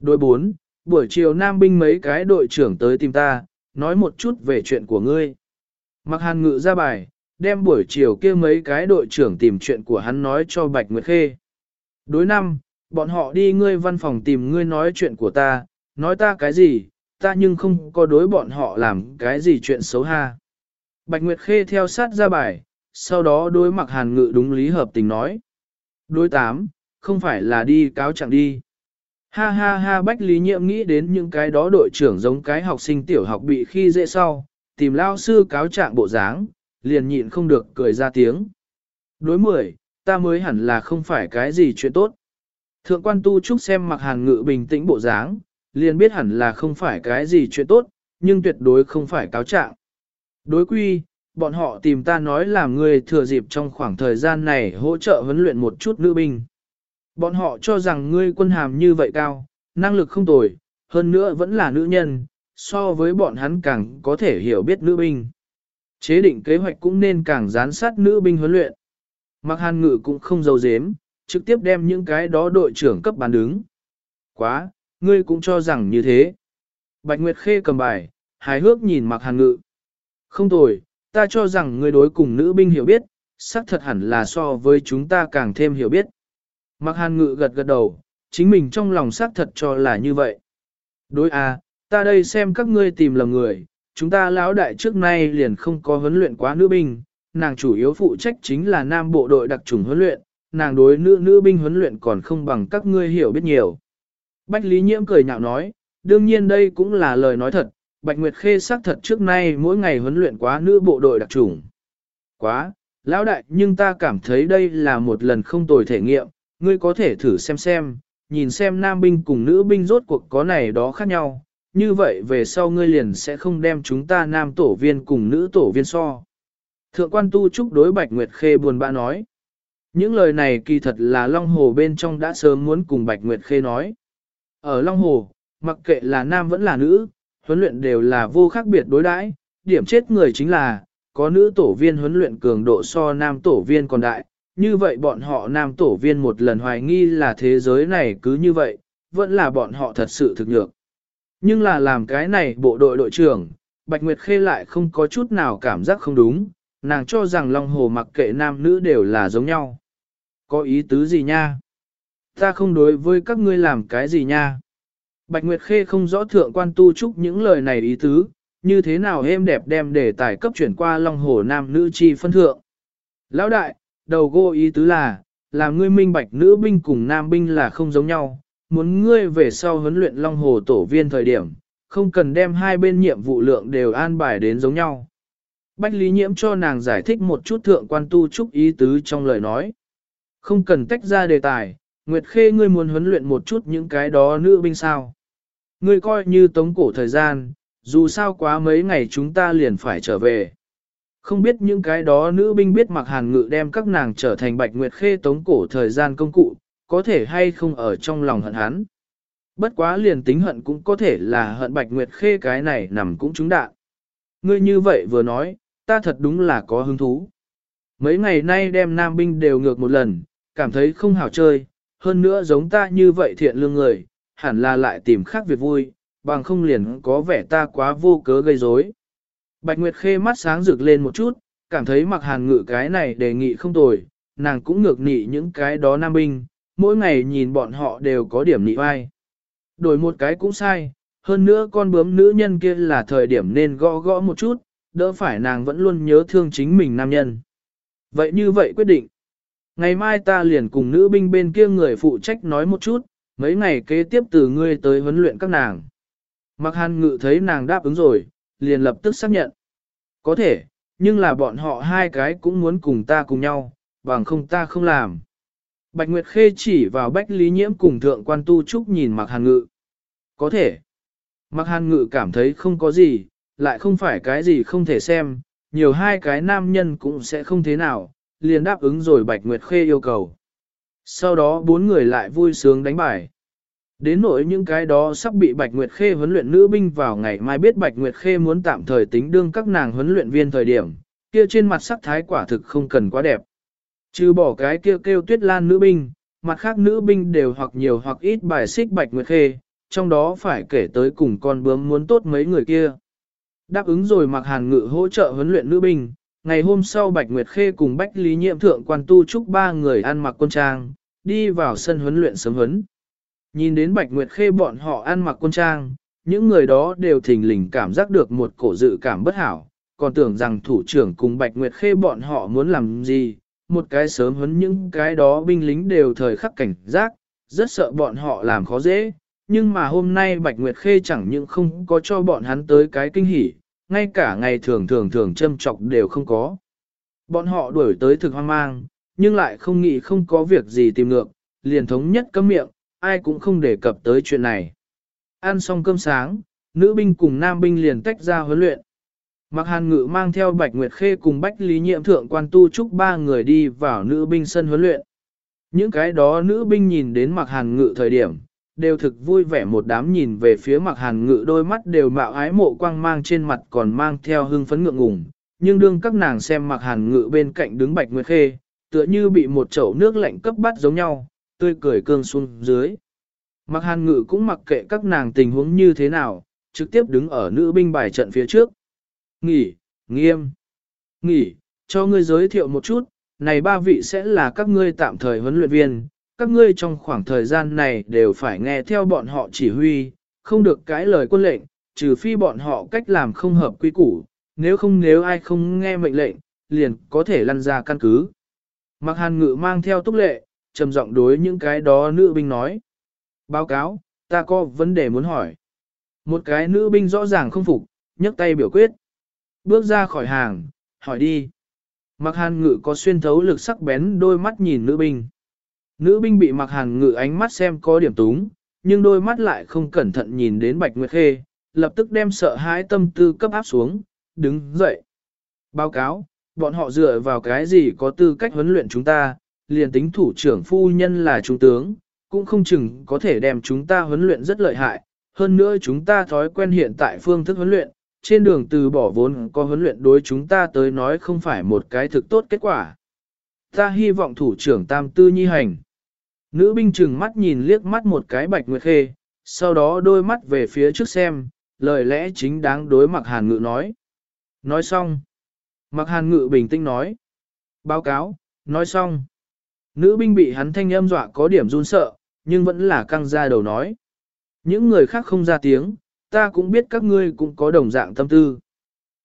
Đôi bốn, buổi chiều nam binh mấy cái đội trưởng tới tìm ta, nói một chút về chuyện của ngươi. Mặc hàn ngự ra bài, đem buổi chiều kia mấy cái đội trưởng tìm chuyện của hắn nói cho Bạch Nguyệt Khê. Đối năm, bọn họ đi ngươi văn phòng tìm ngươi nói chuyện của ta, nói ta cái gì, ta nhưng không có đối bọn họ làm cái gì chuyện xấu ha. Bạch Nguyệt Khê theo sát ra bài, sau đó đối mặc hàn ngự đúng lý hợp tình nói. Đối tám, không phải là đi cáo trạng đi. Ha ha ha Bách Lý Nhiệm nghĩ đến những cái đó đội trưởng giống cái học sinh tiểu học bị khi dễ sau, tìm lao sư cáo trạng bộ dáng, liền nhịn không được cười ra tiếng. Đối mười, ta mới hẳn là không phải cái gì chuyện tốt. Thượng quan tu trúc xem mặc hàn ngự bình tĩnh bộ dáng, liền biết hẳn là không phải cái gì chuyện tốt, nhưng tuyệt đối không phải cáo trạng. Đối quy, bọn họ tìm ta nói là người thừa dịp trong khoảng thời gian này hỗ trợ huấn luyện một chút nữ binh. Bọn họ cho rằng ngươi quân hàm như vậy cao, năng lực không tồi, hơn nữa vẫn là nữ nhân, so với bọn hắn càng có thể hiểu biết nữ binh. Chế định kế hoạch cũng nên càng gián sát nữ binh huấn luyện. Mặc hàn ngự cũng không giấu dếm, trực tiếp đem những cái đó đội trưởng cấp bán đứng. Quá, ngươi cũng cho rằng như thế. Bạch Nguyệt Khê cầm bài, hài hước nhìn mặc hàn ngự. Không tồi, ta cho rằng ngươi đối cùng nữ binh hiểu biết, xác thật hẳn là so với chúng ta càng thêm hiểu biết. Mặc hàn ngự gật gật đầu, chính mình trong lòng xác thật cho là như vậy. Đối à, ta đây xem các ngươi tìm lầm người, chúng ta lão đại trước nay liền không có huấn luyện quá nữ binh, nàng chủ yếu phụ trách chính là nam bộ đội đặc trùng huấn luyện, nàng đối nữ nữ binh huấn luyện còn không bằng các ngươi hiểu biết nhiều. Bách Lý Nhiễm cười nhạo nói, đương nhiên đây cũng là lời nói thật, Bạch Nguyệt Khê xác thật trước nay mỗi ngày huấn luyện quá nữ bộ đội đặc trùng. Quá, lão đại nhưng ta cảm thấy đây là một lần không tồi thể nghiệm, ngươi có thể thử xem xem, nhìn xem nam binh cùng nữ binh rốt cuộc có này đó khác nhau, như vậy về sau ngươi liền sẽ không đem chúng ta nam tổ viên cùng nữ tổ viên so. Thượng quan tu trúc đối Bạch Nguyệt Khê buồn bã nói. Những lời này kỳ thật là Long Hồ bên trong đã sớm muốn cùng Bạch Nguyệt Khê nói. Ở Long Hồ, mặc kệ là nam vẫn là nữ, huấn luyện đều là vô khác biệt đối đãi, điểm chết người chính là, có nữ tổ viên huấn luyện cường độ so nam tổ viên còn đại, như vậy bọn họ nam tổ viên một lần hoài nghi là thế giới này cứ như vậy, vẫn là bọn họ thật sự thực nhược. Nhưng là làm cái này bộ đội đội trưởng, Bạch Nguyệt Khê lại không có chút nào cảm giác không đúng, nàng cho rằng Long Hồ mặc kệ nam nữ đều là giống nhau. Có ý tứ gì nha? Ta không đối với các ngươi làm cái gì nha? Bạch Nguyệt Khê không rõ thượng quan tu trúc những lời này ý tứ, như thế nào êm đẹp đem để tài cấp chuyển qua Long Hồ nam nữ chi phân thượng. Lão đại, đầu gô ý tứ là, là ngươi minh bạch nữ binh cùng nam binh là không giống nhau, muốn ngươi về sau huấn luyện Long Hồ tổ viên thời điểm, không cần đem hai bên nhiệm vụ lượng đều an bài đến giống nhau. Bách Lý Nhiễm cho nàng giải thích một chút thượng quan tu trúc ý tứ trong lời nói. Không cần tách ra đề tài, Nguyệt Khê ngươi muốn huấn luyện một chút những cái đó nữ binh sao. Ngươi coi như tống cổ thời gian, dù sao quá mấy ngày chúng ta liền phải trở về. Không biết những cái đó nữ binh biết mặc hàn ngự đem các nàng trở thành bạch nguyệt khê tống cổ thời gian công cụ, có thể hay không ở trong lòng hận hắn. Bất quá liền tính hận cũng có thể là hận bạch nguyệt khê cái này nằm cũng trúng đạn. Ngươi như vậy vừa nói, ta thật đúng là có hứng thú. Mấy ngày nay đem nam binh đều ngược một lần, cảm thấy không hào chơi, hơn nữa giống ta như vậy thiện lương người, hẳn là lại tìm khác việc vui, bằng không liền có vẻ ta quá vô cớ gây rối. Bạch Nguyệt Khê mắt sáng rực lên một chút, cảm thấy mặc hàn ngự cái này đề nghị không tồi, nàng cũng ngược nị những cái đó nam binh, mỗi ngày nhìn bọn họ đều có điểm nị vai. Đổi một cái cũng sai, hơn nữa con bướm nữ nhân kia là thời điểm nên gõ gõ một chút, đỡ phải nàng vẫn luôn nhớ thương chính mình nam nhân. Vậy như vậy quyết định. Ngày mai ta liền cùng nữ binh bên kia người phụ trách nói một chút, mấy ngày kế tiếp từ ngươi tới huấn luyện các nàng. Mặc hàn ngự thấy nàng đáp ứng rồi, liền lập tức xác nhận. Có thể, nhưng là bọn họ hai cái cũng muốn cùng ta cùng nhau, bằng không ta không làm. Bạch Nguyệt Khê chỉ vào Bách Lý Nhiễm cùng thượng quan tu trúc nhìn Mạc Hàn Ngự. Có thể. Mạc Hàn Ngự cảm thấy không có gì, lại không phải cái gì không thể xem, nhiều hai cái nam nhân cũng sẽ không thế nào, liền đáp ứng rồi Bạch Nguyệt Khê yêu cầu. Sau đó bốn người lại vui sướng đánh bài. Đến nỗi những cái đó sắp bị Bạch Nguyệt Khê huấn luyện nữ binh vào ngày mai biết Bạch Nguyệt Khê muốn tạm thời tính đương các nàng huấn luyện viên thời điểm, kia trên mặt sắc thái quả thực không cần quá đẹp. Trừ bỏ cái kia kêu, kêu tuyết lan nữ binh, mặt khác nữ binh đều hoặc nhiều hoặc ít bài xích Bạch Nguyệt Khê, trong đó phải kể tới cùng con bướm muốn tốt mấy người kia. Đáp ứng rồi mặc hàn ngự hỗ trợ huấn luyện nữ binh, ngày hôm sau Bạch Nguyệt Khê cùng Bách Lý Nhiệm Thượng quan tu chúc ba người ăn mặc quân trang, đi vào sân huấn luyện sớm huấn. Nhìn đến Bạch Nguyệt Khê bọn họ ăn mặc quân trang, những người đó đều thình lình cảm giác được một cổ dự cảm bất hảo, còn tưởng rằng thủ trưởng cùng Bạch Nguyệt Khê bọn họ muốn làm gì, một cái sớm huấn những cái đó binh lính đều thời khắc cảnh giác, rất sợ bọn họ làm khó dễ, nhưng mà hôm nay Bạch Nguyệt Khê chẳng những không có cho bọn hắn tới cái kinh hỉ, ngay cả ngày thường thường thường châm trọc đều không có. Bọn họ đuổi tới thực hoang mang, nhưng lại không nghĩ không có việc gì tìm ngược, liền thống nhất cấm miệng, ai cũng không đề cập tới chuyện này. Ăn xong cơm sáng, nữ binh cùng nam binh liền tách ra huấn luyện. Mặc hàn ngự mang theo Bạch Nguyệt Khê cùng Bách Lý Nhiệm Thượng quan tu trúc ba người đi vào nữ binh sân huấn luyện. Những cái đó nữ binh nhìn đến mặc hàn ngự thời điểm, đều thực vui vẻ một đám nhìn về phía mặc hàn ngự đôi mắt đều mạo ái mộ quang mang trên mặt còn mang theo hưng phấn ngượng ngùng. Nhưng đương các nàng xem mặc hàn ngự bên cạnh đứng Bạch Nguyệt Khê, tựa như bị một chậu nước lạnh cấp bắt giống nhau, tươi cười cương xuống dưới. Mặc hàn ngự cũng mặc kệ các nàng tình huống như thế nào, trực tiếp đứng ở nữ binh bài trận phía trước. Nghỉ, nghiêm, nghỉ, cho ngươi giới thiệu một chút, này ba vị sẽ là các ngươi tạm thời huấn luyện viên, các ngươi trong khoảng thời gian này đều phải nghe theo bọn họ chỉ huy, không được cãi lời quân lệnh, trừ phi bọn họ cách làm không hợp quy củ, nếu không nếu ai không nghe mệnh lệnh, liền có thể lăn ra căn cứ. Mặc hàn ngự mang theo túc lệ, trầm giọng đối những cái đó nữ binh nói. Báo cáo, ta có vấn đề muốn hỏi. Một cái nữ binh rõ ràng không phục, nhấc tay biểu quyết. Bước ra khỏi hàng, hỏi đi. Mặc hàn ngự có xuyên thấu lực sắc bén đôi mắt nhìn nữ binh. Nữ binh bị mặc hàn ngự ánh mắt xem có điểm túng, nhưng đôi mắt lại không cẩn thận nhìn đến Bạch Nguyệt Khê, lập tức đem sợ hãi tâm tư cấp áp xuống, đứng dậy. Báo cáo, bọn họ dựa vào cái gì có tư cách huấn luyện chúng ta, liền tính thủ trưởng phu nhân là trung tướng, cũng không chừng có thể đem chúng ta huấn luyện rất lợi hại. Hơn nữa chúng ta thói quen hiện tại phương thức huấn luyện, trên đường từ bỏ vốn có huấn luyện đối chúng ta tới nói không phải một cái thực tốt kết quả. Ta hy vọng thủ trưởng tam tư nhi hành. Nữ binh chừng mắt nhìn liếc mắt một cái bạch nguyệt khê, sau đó đôi mắt về phía trước xem, lời lẽ chính đáng đối mặc hàn ngự nói. Nói xong. Mặc hàn ngự bình tĩnh nói. Báo cáo, nói xong. Nữ binh bị hắn thanh âm dọa có điểm run sợ, nhưng vẫn là căng ra đầu nói. Những người khác không ra tiếng, ta cũng biết các ngươi cũng có đồng dạng tâm tư.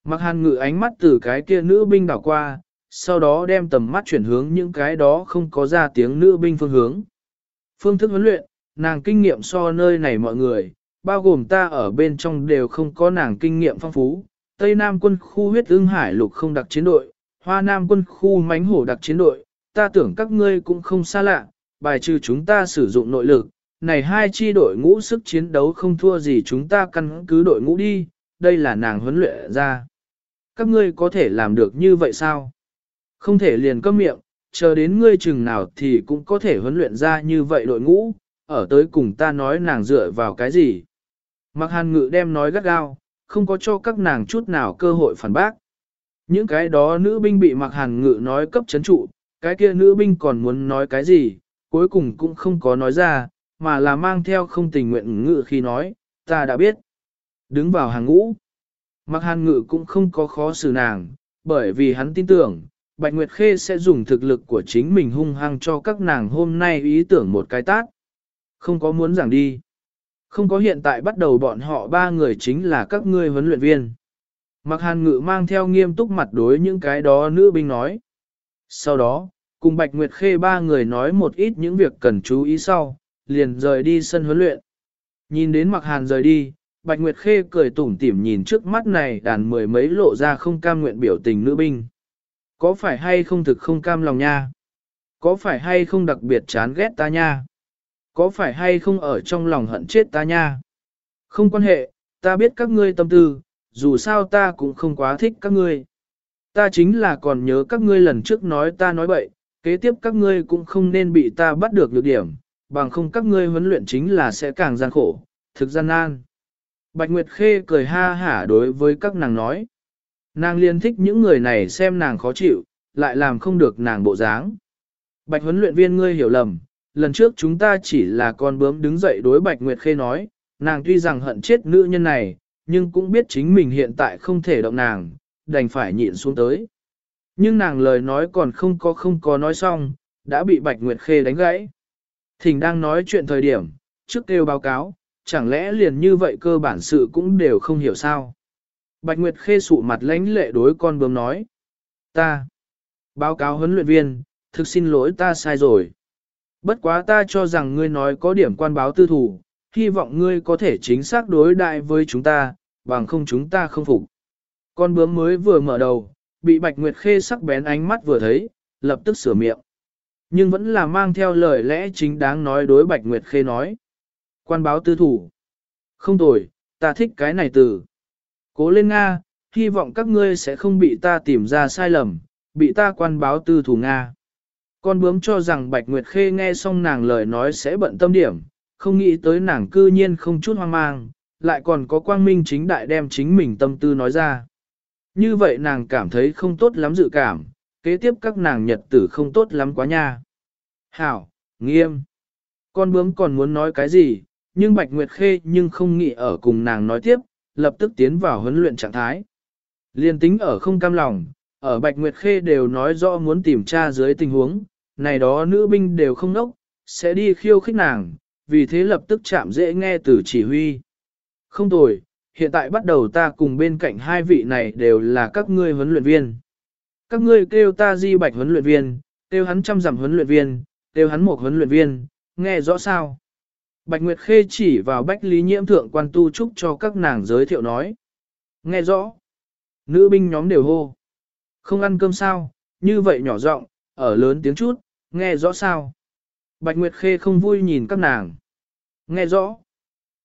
Mặc hàn ngự ánh mắt từ cái kia nữ binh đảo qua, sau đó đem tầm mắt chuyển hướng những cái đó không có ra tiếng nữ binh phương hướng. Phương thức huấn luyện, nàng kinh nghiệm so nơi này mọi người, bao gồm ta ở bên trong đều không có nàng kinh nghiệm phong phú. Tây Nam quân khu huyết ưng hải lục không đặc chiến đội, Hoa Nam quân khu mánh hổ đặc chiến đội, ta tưởng các ngươi cũng không xa lạ, bài trừ chúng ta sử dụng nội lực, này hai chi đội ngũ sức chiến đấu không thua gì chúng ta căn cứ đội ngũ đi, đây là nàng huấn luyện ra. Các ngươi có thể làm được như vậy sao? Không thể liền câm miệng, chờ đến ngươi chừng nào thì cũng có thể huấn luyện ra như vậy đội ngũ, ở tới cùng ta nói nàng dựa vào cái gì. Mặc hàn ngự đem nói gắt gao, không có cho các nàng chút nào cơ hội phản bác. Những cái đó nữ binh bị mặc hàn ngự nói cấp chấn trụ, cái kia nữ binh còn muốn nói cái gì, cuối cùng cũng không có nói ra, mà là mang theo không tình nguyện ngự khi nói, ta đã biết. Đứng vào hàng ngũ. Mặc hàn ngự cũng không có khó xử nàng, bởi vì hắn tin tưởng, Bạch Nguyệt Khê sẽ dùng thực lực của chính mình hung hăng cho các nàng hôm nay ý tưởng một cái tát. Không có muốn giảng đi. Không có hiện tại bắt đầu bọn họ ba người chính là các ngươi huấn luyện viên. Mặc hàn ngự mang theo nghiêm túc mặt đối những cái đó nữ binh nói. Sau đó, cùng Bạch Nguyệt Khê ba người nói một ít những việc cần chú ý sau, liền rời đi sân huấn luyện. Nhìn đến mặc hàn rời đi, Bạch Nguyệt Khê cười tủm tỉm nhìn trước mắt này đàn mười mấy lộ ra không cam nguyện biểu tình nữ binh. Có phải hay không thực không cam lòng nha? Có phải hay không đặc biệt chán ghét ta nha? Có phải hay không ở trong lòng hận chết ta nha? Không quan hệ, ta biết các ngươi tâm tư, dù sao ta cũng không quá thích các ngươi. Ta chính là còn nhớ các ngươi lần trước nói ta nói bậy, kế tiếp các ngươi cũng không nên bị ta bắt được nhược điểm, bằng không các ngươi huấn luyện chính là sẽ càng gian khổ, thực gian nan. Bạch Nguyệt Khê cười ha hả đối với các nàng nói. Nàng liên thích những người này xem nàng khó chịu, lại làm không được nàng bộ dáng. Bạch huấn luyện viên ngươi hiểu lầm, lần trước chúng ta chỉ là con bướm đứng dậy đối Bạch Nguyệt Khê nói, nàng tuy rằng hận chết nữ nhân này, nhưng cũng biết chính mình hiện tại không thể động nàng, đành phải nhịn xuống tới. Nhưng nàng lời nói còn không có không có nói xong, đã bị Bạch Nguyệt Khê đánh gãy. Thỉnh đang nói chuyện thời điểm, trước kêu báo cáo, chẳng lẽ liền như vậy cơ bản sự cũng đều không hiểu sao. Bạch Nguyệt Khê sụ mặt lãnh lệ đối con bướm nói. Ta, báo cáo huấn luyện viên, thực xin lỗi ta sai rồi. Bất quá ta cho rằng ngươi nói có điểm quan báo tư thủ, hy vọng ngươi có thể chính xác đối đại với chúng ta, bằng không chúng ta không phục. Con bướm mới vừa mở đầu, bị Bạch Nguyệt Khê sắc bén ánh mắt vừa thấy, lập tức sửa miệng. Nhưng vẫn là mang theo lời lẽ chính đáng nói đối Bạch Nguyệt Khê nói. Quan báo tư thủ. Không tồi, ta thích cái này từ. Cố lên Nga, hy vọng các ngươi sẽ không bị ta tìm ra sai lầm, bị ta quan báo tư thủ Nga. Con bướm cho rằng Bạch Nguyệt Khê nghe xong nàng lời nói sẽ bận tâm điểm, không nghĩ tới nàng cư nhiên không chút hoang mang, lại còn có quang minh chính đại đem chính mình tâm tư nói ra. Như vậy nàng cảm thấy không tốt lắm dự cảm, kế tiếp các nàng nhật tử không tốt lắm quá nha. Hảo, nghiêm. Con bướm còn muốn nói cái gì, nhưng Bạch Nguyệt Khê nhưng không nghĩ ở cùng nàng nói tiếp, lập tức tiến vào huấn luyện trạng thái. Liên tính ở không cam lòng, ở Bạch Nguyệt Khê đều nói rõ muốn tìm tra dưới tình huống, này đó nữ binh đều không nốc, sẽ đi khiêu khích nàng, vì thế lập tức chạm dễ nghe từ chỉ huy. Không tồi, hiện tại bắt đầu ta cùng bên cạnh hai vị này đều là các ngươi huấn luyện viên. Các ngươi kêu ta di bạch huấn luyện viên, kêu hắn trăm giảm huấn luyện viên, kêu hắn một huấn luyện viên, nghe rõ sao? Bạch Nguyệt Khê chỉ vào bách lý nhiễm thượng quan tu trúc cho các nàng giới thiệu nói. Nghe rõ. Nữ binh nhóm đều hô. Không ăn cơm sao, như vậy nhỏ giọng, ở lớn tiếng chút, nghe rõ sao. Bạch Nguyệt Khê không vui nhìn các nàng. Nghe rõ.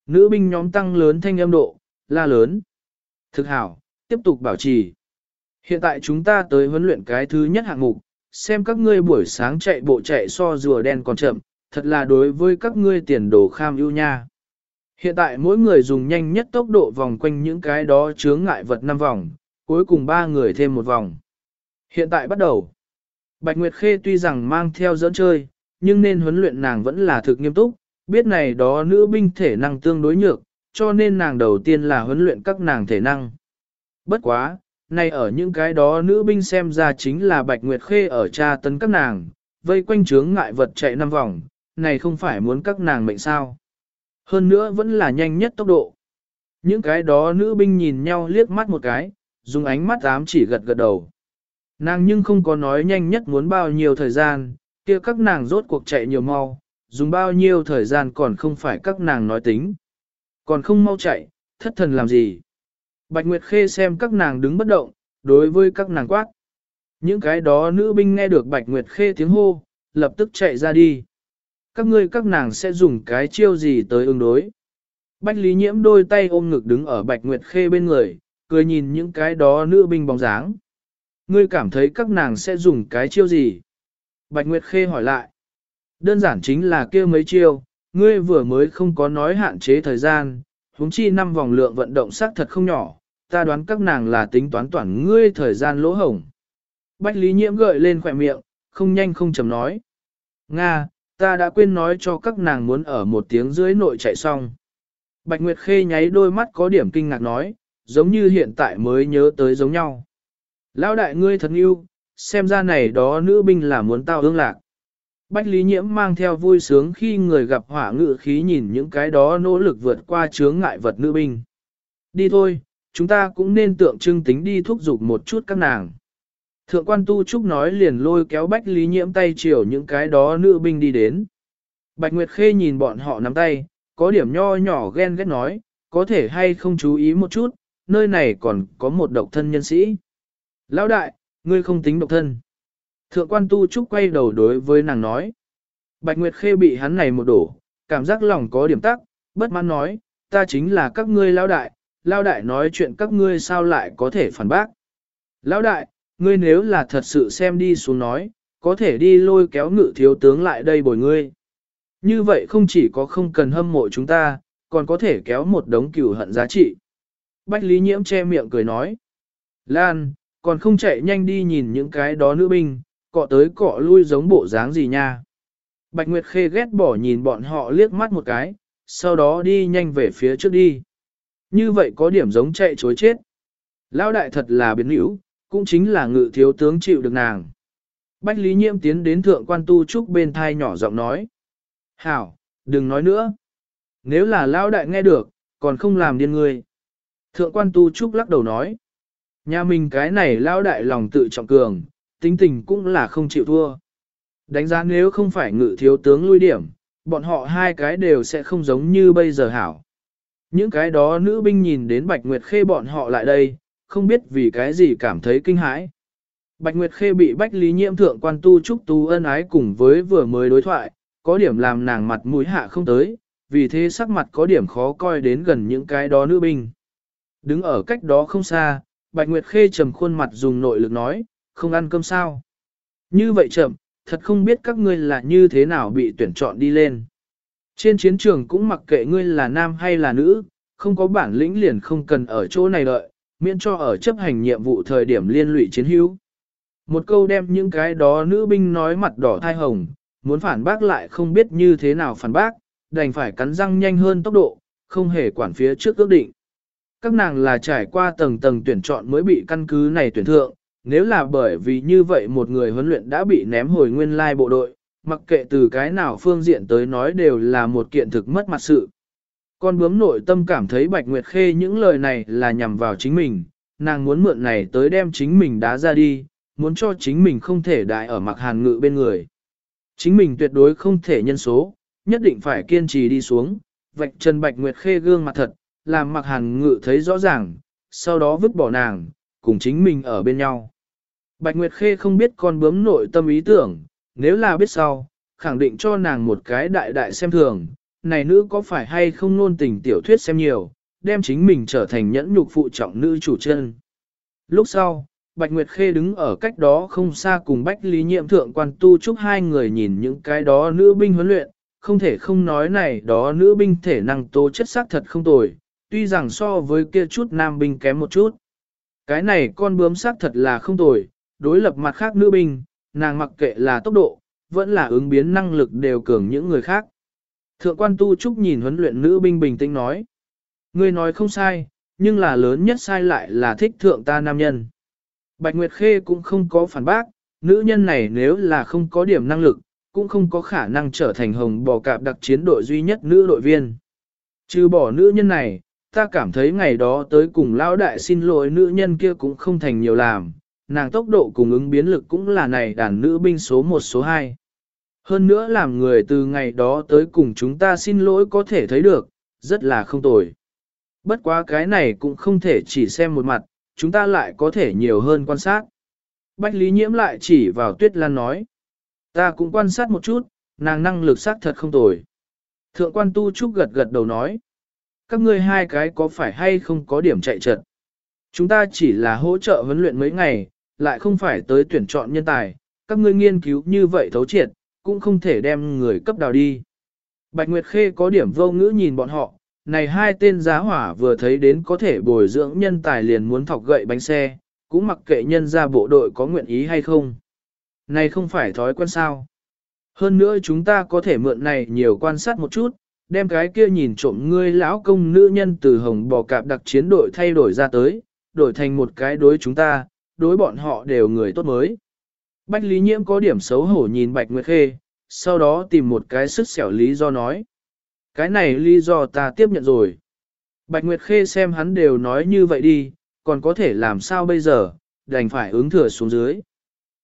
Nữ binh nhóm tăng lớn thanh âm độ, la lớn. Thực hảo, tiếp tục bảo trì. Hiện tại chúng ta tới huấn luyện cái thứ nhất hạng mục, xem các ngươi buổi sáng chạy bộ chạy so rùa đen còn chậm, thật là đối với các ngươi tiền đồ kham ưu nha. Hiện tại mỗi người dùng nhanh nhất tốc độ vòng quanh những cái đó chướng ngại vật 5 vòng, cuối cùng ba người thêm một vòng. Hiện tại bắt đầu. Bạch Nguyệt Khê tuy rằng mang theo dẫn chơi, nhưng nên huấn luyện nàng vẫn là thực nghiêm túc, biết này đó nữ binh thể năng tương đối nhược, cho nên nàng đầu tiên là huấn luyện các nàng thể năng. Bất quá, nay ở những cái đó nữ binh xem ra chính là Bạch Nguyệt Khê ở tra tấn các nàng, vây quanh chướng ngại vật chạy năm vòng, này không phải muốn các nàng mệnh sao. Hơn nữa vẫn là nhanh nhất tốc độ. Những cái đó nữ binh nhìn nhau liếc mắt một cái, dùng ánh mắt ám chỉ gật gật đầu. Nàng nhưng không có nói nhanh nhất muốn bao nhiêu thời gian, kia các nàng rốt cuộc chạy nhiều mau, dùng bao nhiêu thời gian còn không phải các nàng nói tính. Còn không mau chạy, thất thần làm gì? Bạch Nguyệt Khê xem các nàng đứng bất động, đối với các nàng quát. Những cái đó nữ binh nghe được Bạch Nguyệt Khê tiếng hô, lập tức chạy ra đi. Các ngươi các nàng sẽ dùng cái chiêu gì tới ứng đối. Bạch Lý Nhiễm đôi tay ôm ngực đứng ở Bạch Nguyệt Khê bên người, cười nhìn những cái đó nữ binh bóng dáng. Ngươi cảm thấy các nàng sẽ dùng cái chiêu gì? Bạch Nguyệt Khê hỏi lại. Đơn giản chính là kia mấy chiêu, ngươi vừa mới không có nói hạn chế thời gian, huống chi năm vòng lượng vận động xác thật không nhỏ, ta đoán các nàng là tính toán toàn ngươi thời gian lỗ hổng. Bách Lý Nhiễm gợi lên khỏe miệng, không nhanh không chầm nói. Nga, ta đã quên nói cho các nàng muốn ở một tiếng dưới nội chạy xong. Bạch Nguyệt Khê nháy đôi mắt có điểm kinh ngạc nói, giống như hiện tại mới nhớ tới giống nhau. Lão đại ngươi thật yêu, xem ra này đó nữ binh là muốn tao ương lạc. Bách Lý Nhiễm mang theo vui sướng khi người gặp hỏa ngự khí nhìn những cái đó nỗ lực vượt qua chướng ngại vật nữ binh. Đi thôi, chúng ta cũng nên tượng trưng tính đi thúc giục một chút các nàng. Thượng quan tu trúc nói liền lôi kéo Bách Lý Nhiễm tay chiều những cái đó nữ binh đi đến. Bạch Nguyệt Khê nhìn bọn họ nắm tay, có điểm nho nhỏ ghen ghét nói, có thể hay không chú ý một chút, nơi này còn có một độc thân nhân sĩ. Lão đại, ngươi không tính độc thân. Thượng quan tu trúc quay đầu đối với nàng nói. Bạch Nguyệt Khê bị hắn này một đổ, cảm giác lòng có điểm tắc, bất mãn nói, ta chính là các ngươi lão đại, lão đại nói chuyện các ngươi sao lại có thể phản bác. Lão đại, ngươi nếu là thật sự xem đi xuống nói, có thể đi lôi kéo ngự thiếu tướng lại đây bồi ngươi. Như vậy không chỉ có không cần hâm mộ chúng ta, còn có thể kéo một đống cửu hận giá trị. Bách Lý Nhiễm che miệng cười nói. Lan, còn không chạy nhanh đi nhìn những cái đó nữ binh, cọ tới cọ lui giống bộ dáng gì nha. Bạch Nguyệt Khê ghét bỏ nhìn bọn họ liếc mắt một cái, sau đó đi nhanh về phía trước đi. Như vậy có điểm giống chạy chối chết. Lão đại thật là biến hữu, cũng chính là ngự thiếu tướng chịu được nàng. Bách Lý Nhiễm tiến đến thượng quan tu trúc bên thai nhỏ giọng nói. Hảo, đừng nói nữa. Nếu là lão đại nghe được, còn không làm điên người. Thượng quan tu trúc lắc đầu nói. Nhà mình cái này lão đại lòng tự trọng cường, tính tình cũng là không chịu thua. Đánh giá nếu không phải ngự thiếu tướng lui điểm, bọn họ hai cái đều sẽ không giống như bây giờ hảo. Những cái đó nữ binh nhìn đến Bạch Nguyệt Khê bọn họ lại đây, không biết vì cái gì cảm thấy kinh hãi. Bạch Nguyệt Khê bị Bách Lý Nhiễm thượng quan tu trúc tu ân ái cùng với vừa mới đối thoại, có điểm làm nàng mặt mũi hạ không tới, vì thế sắc mặt có điểm khó coi đến gần những cái đó nữ binh. Đứng ở cách đó không xa, Bạch Nguyệt Khê trầm khuôn mặt dùng nội lực nói, không ăn cơm sao. Như vậy chậm, thật không biết các ngươi là như thế nào bị tuyển chọn đi lên. Trên chiến trường cũng mặc kệ ngươi là nam hay là nữ, không có bản lĩnh liền không cần ở chỗ này đợi, miễn cho ở chấp hành nhiệm vụ thời điểm liên lụy chiến hữu. Một câu đem những cái đó nữ binh nói mặt đỏ thai hồng, muốn phản bác lại không biết như thế nào phản bác, đành phải cắn răng nhanh hơn tốc độ, không hề quản phía trước ước định. Các nàng là trải qua tầng tầng tuyển chọn mới bị căn cứ này tuyển thượng, nếu là bởi vì như vậy một người huấn luyện đã bị ném hồi nguyên lai bộ đội, mặc kệ từ cái nào phương diện tới nói đều là một kiện thực mất mặt sự. Con bướm nội tâm cảm thấy Bạch Nguyệt Khê những lời này là nhằm vào chính mình, nàng muốn mượn này tới đem chính mình đá ra đi, muốn cho chính mình không thể đại ở mặc hàn ngự bên người. Chính mình tuyệt đối không thể nhân số, nhất định phải kiên trì đi xuống, vạch chân Bạch Nguyệt Khê gương mặt thật, làm mặc hàn ngự thấy rõ ràng, sau đó vứt bỏ nàng, cùng chính mình ở bên nhau. Bạch Nguyệt Khê không biết con bướm nội tâm ý tưởng, nếu là biết sau, khẳng định cho nàng một cái đại đại xem thường, này nữ có phải hay không nôn tình tiểu thuyết xem nhiều, đem chính mình trở thành nhẫn nhục phụ trọng nữ chủ chân. Lúc sau, Bạch Nguyệt Khê đứng ở cách đó không xa cùng Bách Lý Nhiệm Thượng quan tu chúc hai người nhìn những cái đó nữ binh huấn luyện, không thể không nói này đó nữ binh thể năng tố chất sắc thật không tồi, tuy rằng so với kia chút nam binh kém một chút. Cái này con bướm sắc thật là không tồi, đối lập mặt khác nữ binh, nàng mặc kệ là tốc độ, vẫn là ứng biến năng lực đều cường những người khác. Thượng quan tu trúc nhìn huấn luyện nữ binh bình tĩnh nói. Ngươi nói không sai, nhưng là lớn nhất sai lại là thích thượng ta nam nhân. Bạch Nguyệt Khê cũng không có phản bác, nữ nhân này nếu là không có điểm năng lực, cũng không có khả năng trở thành hồng bò cạp đặc chiến đội duy nhất nữ đội viên. Trừ bỏ nữ nhân này, ta cảm thấy ngày đó tới cùng lão đại xin lỗi nữ nhân kia cũng không thành nhiều làm, nàng tốc độ cùng ứng biến lực cũng là này đàn nữ binh số 1 số 2. Hơn nữa làm người từ ngày đó tới cùng chúng ta xin lỗi có thể thấy được, rất là không tồi. Bất quá cái này cũng không thể chỉ xem một mặt, chúng ta lại có thể nhiều hơn quan sát. Bách Lý Nhiễm lại chỉ vào Tuyết Lan nói. Ta cũng quan sát một chút, nàng năng lực xác thật không tồi. Thượng quan Tu Trúc gật gật đầu nói. Các ngươi hai cái có phải hay không có điểm chạy trật? Chúng ta chỉ là hỗ trợ huấn luyện mấy ngày, lại không phải tới tuyển chọn nhân tài. Các ngươi nghiên cứu như vậy thấu triệt, cũng không thể đem người cấp đào đi. Bạch Nguyệt Khê có điểm vô ngữ nhìn bọn họ, này hai tên giá hỏa vừa thấy đến có thể bồi dưỡng nhân tài liền muốn thọc gậy bánh xe, cũng mặc kệ nhân ra bộ đội có nguyện ý hay không. Này không phải thói quen sao. Hơn nữa chúng ta có thể mượn này nhiều quan sát một chút, đem cái kia nhìn trộm ngươi lão công nữ nhân từ hồng bò cạp đặc chiến đội thay đổi ra tới, đổi thành một cái đối chúng ta, đối bọn họ đều người tốt mới. Bách Lý Nhiễm có điểm xấu hổ nhìn Bạch Nguyệt Khê, sau đó tìm một cái sức xẻo lý do nói. Cái này lý do ta tiếp nhận rồi. Bạch Nguyệt Khê xem hắn đều nói như vậy đi, còn có thể làm sao bây giờ, đành phải ứng thừa xuống dưới.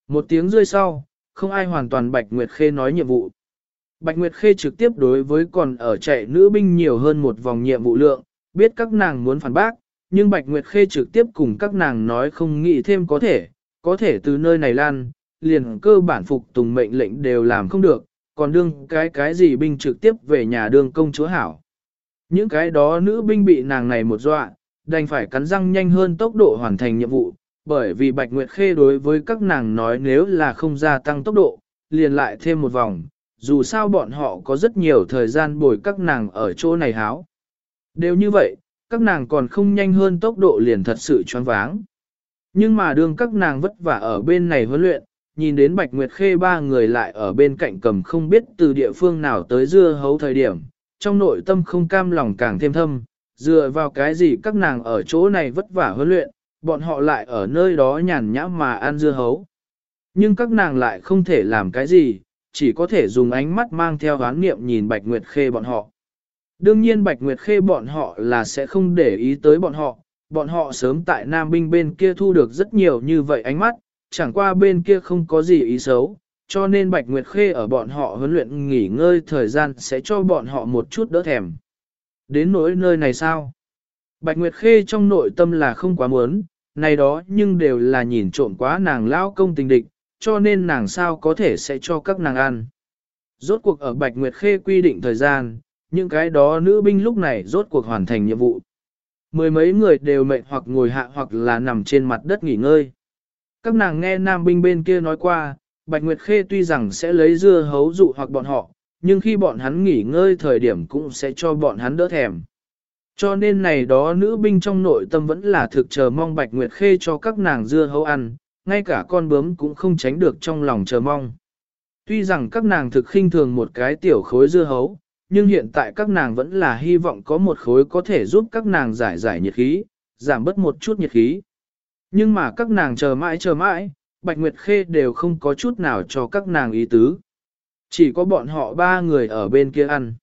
Một tiếng rơi sau, không ai hoàn toàn Bạch Nguyệt Khê nói nhiệm vụ. Bạch Nguyệt Khê trực tiếp đối với còn ở chạy nữ binh nhiều hơn một vòng nhiệm vụ lượng, biết các nàng muốn phản bác, nhưng Bạch Nguyệt Khê trực tiếp cùng các nàng nói không nghĩ thêm có thể, có thể từ nơi này lan, liền cơ bản phục tùng mệnh lệnh đều làm không được, còn đương cái cái gì binh trực tiếp về nhà đương công chúa hảo. Những cái đó nữ binh bị nàng này một dọa, đành phải cắn răng nhanh hơn tốc độ hoàn thành nhiệm vụ, bởi vì Bạch Nguyệt Khê đối với các nàng nói nếu là không gia tăng tốc độ, liền lại thêm một vòng, dù sao bọn họ có rất nhiều thời gian bồi các nàng ở chỗ này háo. Đều như vậy, các nàng còn không nhanh hơn tốc độ liền thật sự choáng váng. Nhưng mà đương các nàng vất vả ở bên này huấn luyện, nhìn đến Bạch Nguyệt Khê ba người lại ở bên cạnh cầm không biết từ địa phương nào tới dưa hấu thời điểm, trong nội tâm không cam lòng càng thêm thâm, dựa vào cái gì các nàng ở chỗ này vất vả huấn luyện, bọn họ lại ở nơi đó nhàn nhã mà ăn dưa hấu. Nhưng các nàng lại không thể làm cái gì, chỉ có thể dùng ánh mắt mang theo hán niệm nhìn Bạch Nguyệt Khê bọn họ. Đương nhiên Bạch Nguyệt Khê bọn họ là sẽ không để ý tới bọn họ, bọn họ sớm tại Nam Binh bên kia thu được rất nhiều như vậy ánh mắt, chẳng qua bên kia không có gì ý xấu, cho nên Bạch Nguyệt Khê ở bọn họ huấn luyện nghỉ ngơi thời gian sẽ cho bọn họ một chút đỡ thèm. Đến nỗi nơi này sao? Bạch Nguyệt Khê trong nội tâm là không quá muốn, này đó nhưng đều là nhìn trộm quá nàng lao công tình địch, cho nên nàng sao có thể sẽ cho các nàng ăn. Rốt cuộc ở Bạch Nguyệt Khê quy định thời gian, những cái đó nữ binh lúc này rốt cuộc hoàn thành nhiệm vụ. Mười mấy người đều mệt hoặc ngồi hạ hoặc là nằm trên mặt đất nghỉ ngơi. Các nàng nghe nam binh bên kia nói qua, Bạch Nguyệt Khê tuy rằng sẽ lấy dưa hấu dụ hoặc bọn họ, nhưng khi bọn hắn nghỉ ngơi thời điểm cũng sẽ cho bọn hắn đỡ thèm. Cho nên này đó nữ binh trong nội tâm vẫn là thực chờ mong Bạch Nguyệt Khê cho các nàng dưa hấu ăn, ngay cả con bướm cũng không tránh được trong lòng chờ mong. Tuy rằng các nàng thực khinh thường một cái tiểu khối dưa hấu, nhưng hiện tại các nàng vẫn là hy vọng có một khối có thể giúp các nàng giải giải nhiệt khí, giảm bớt một chút nhiệt khí. Nhưng mà các nàng chờ mãi chờ mãi, Bạch Nguyệt Khê đều không có chút nào cho các nàng ý tứ. Chỉ có bọn họ ba người ở bên kia ăn.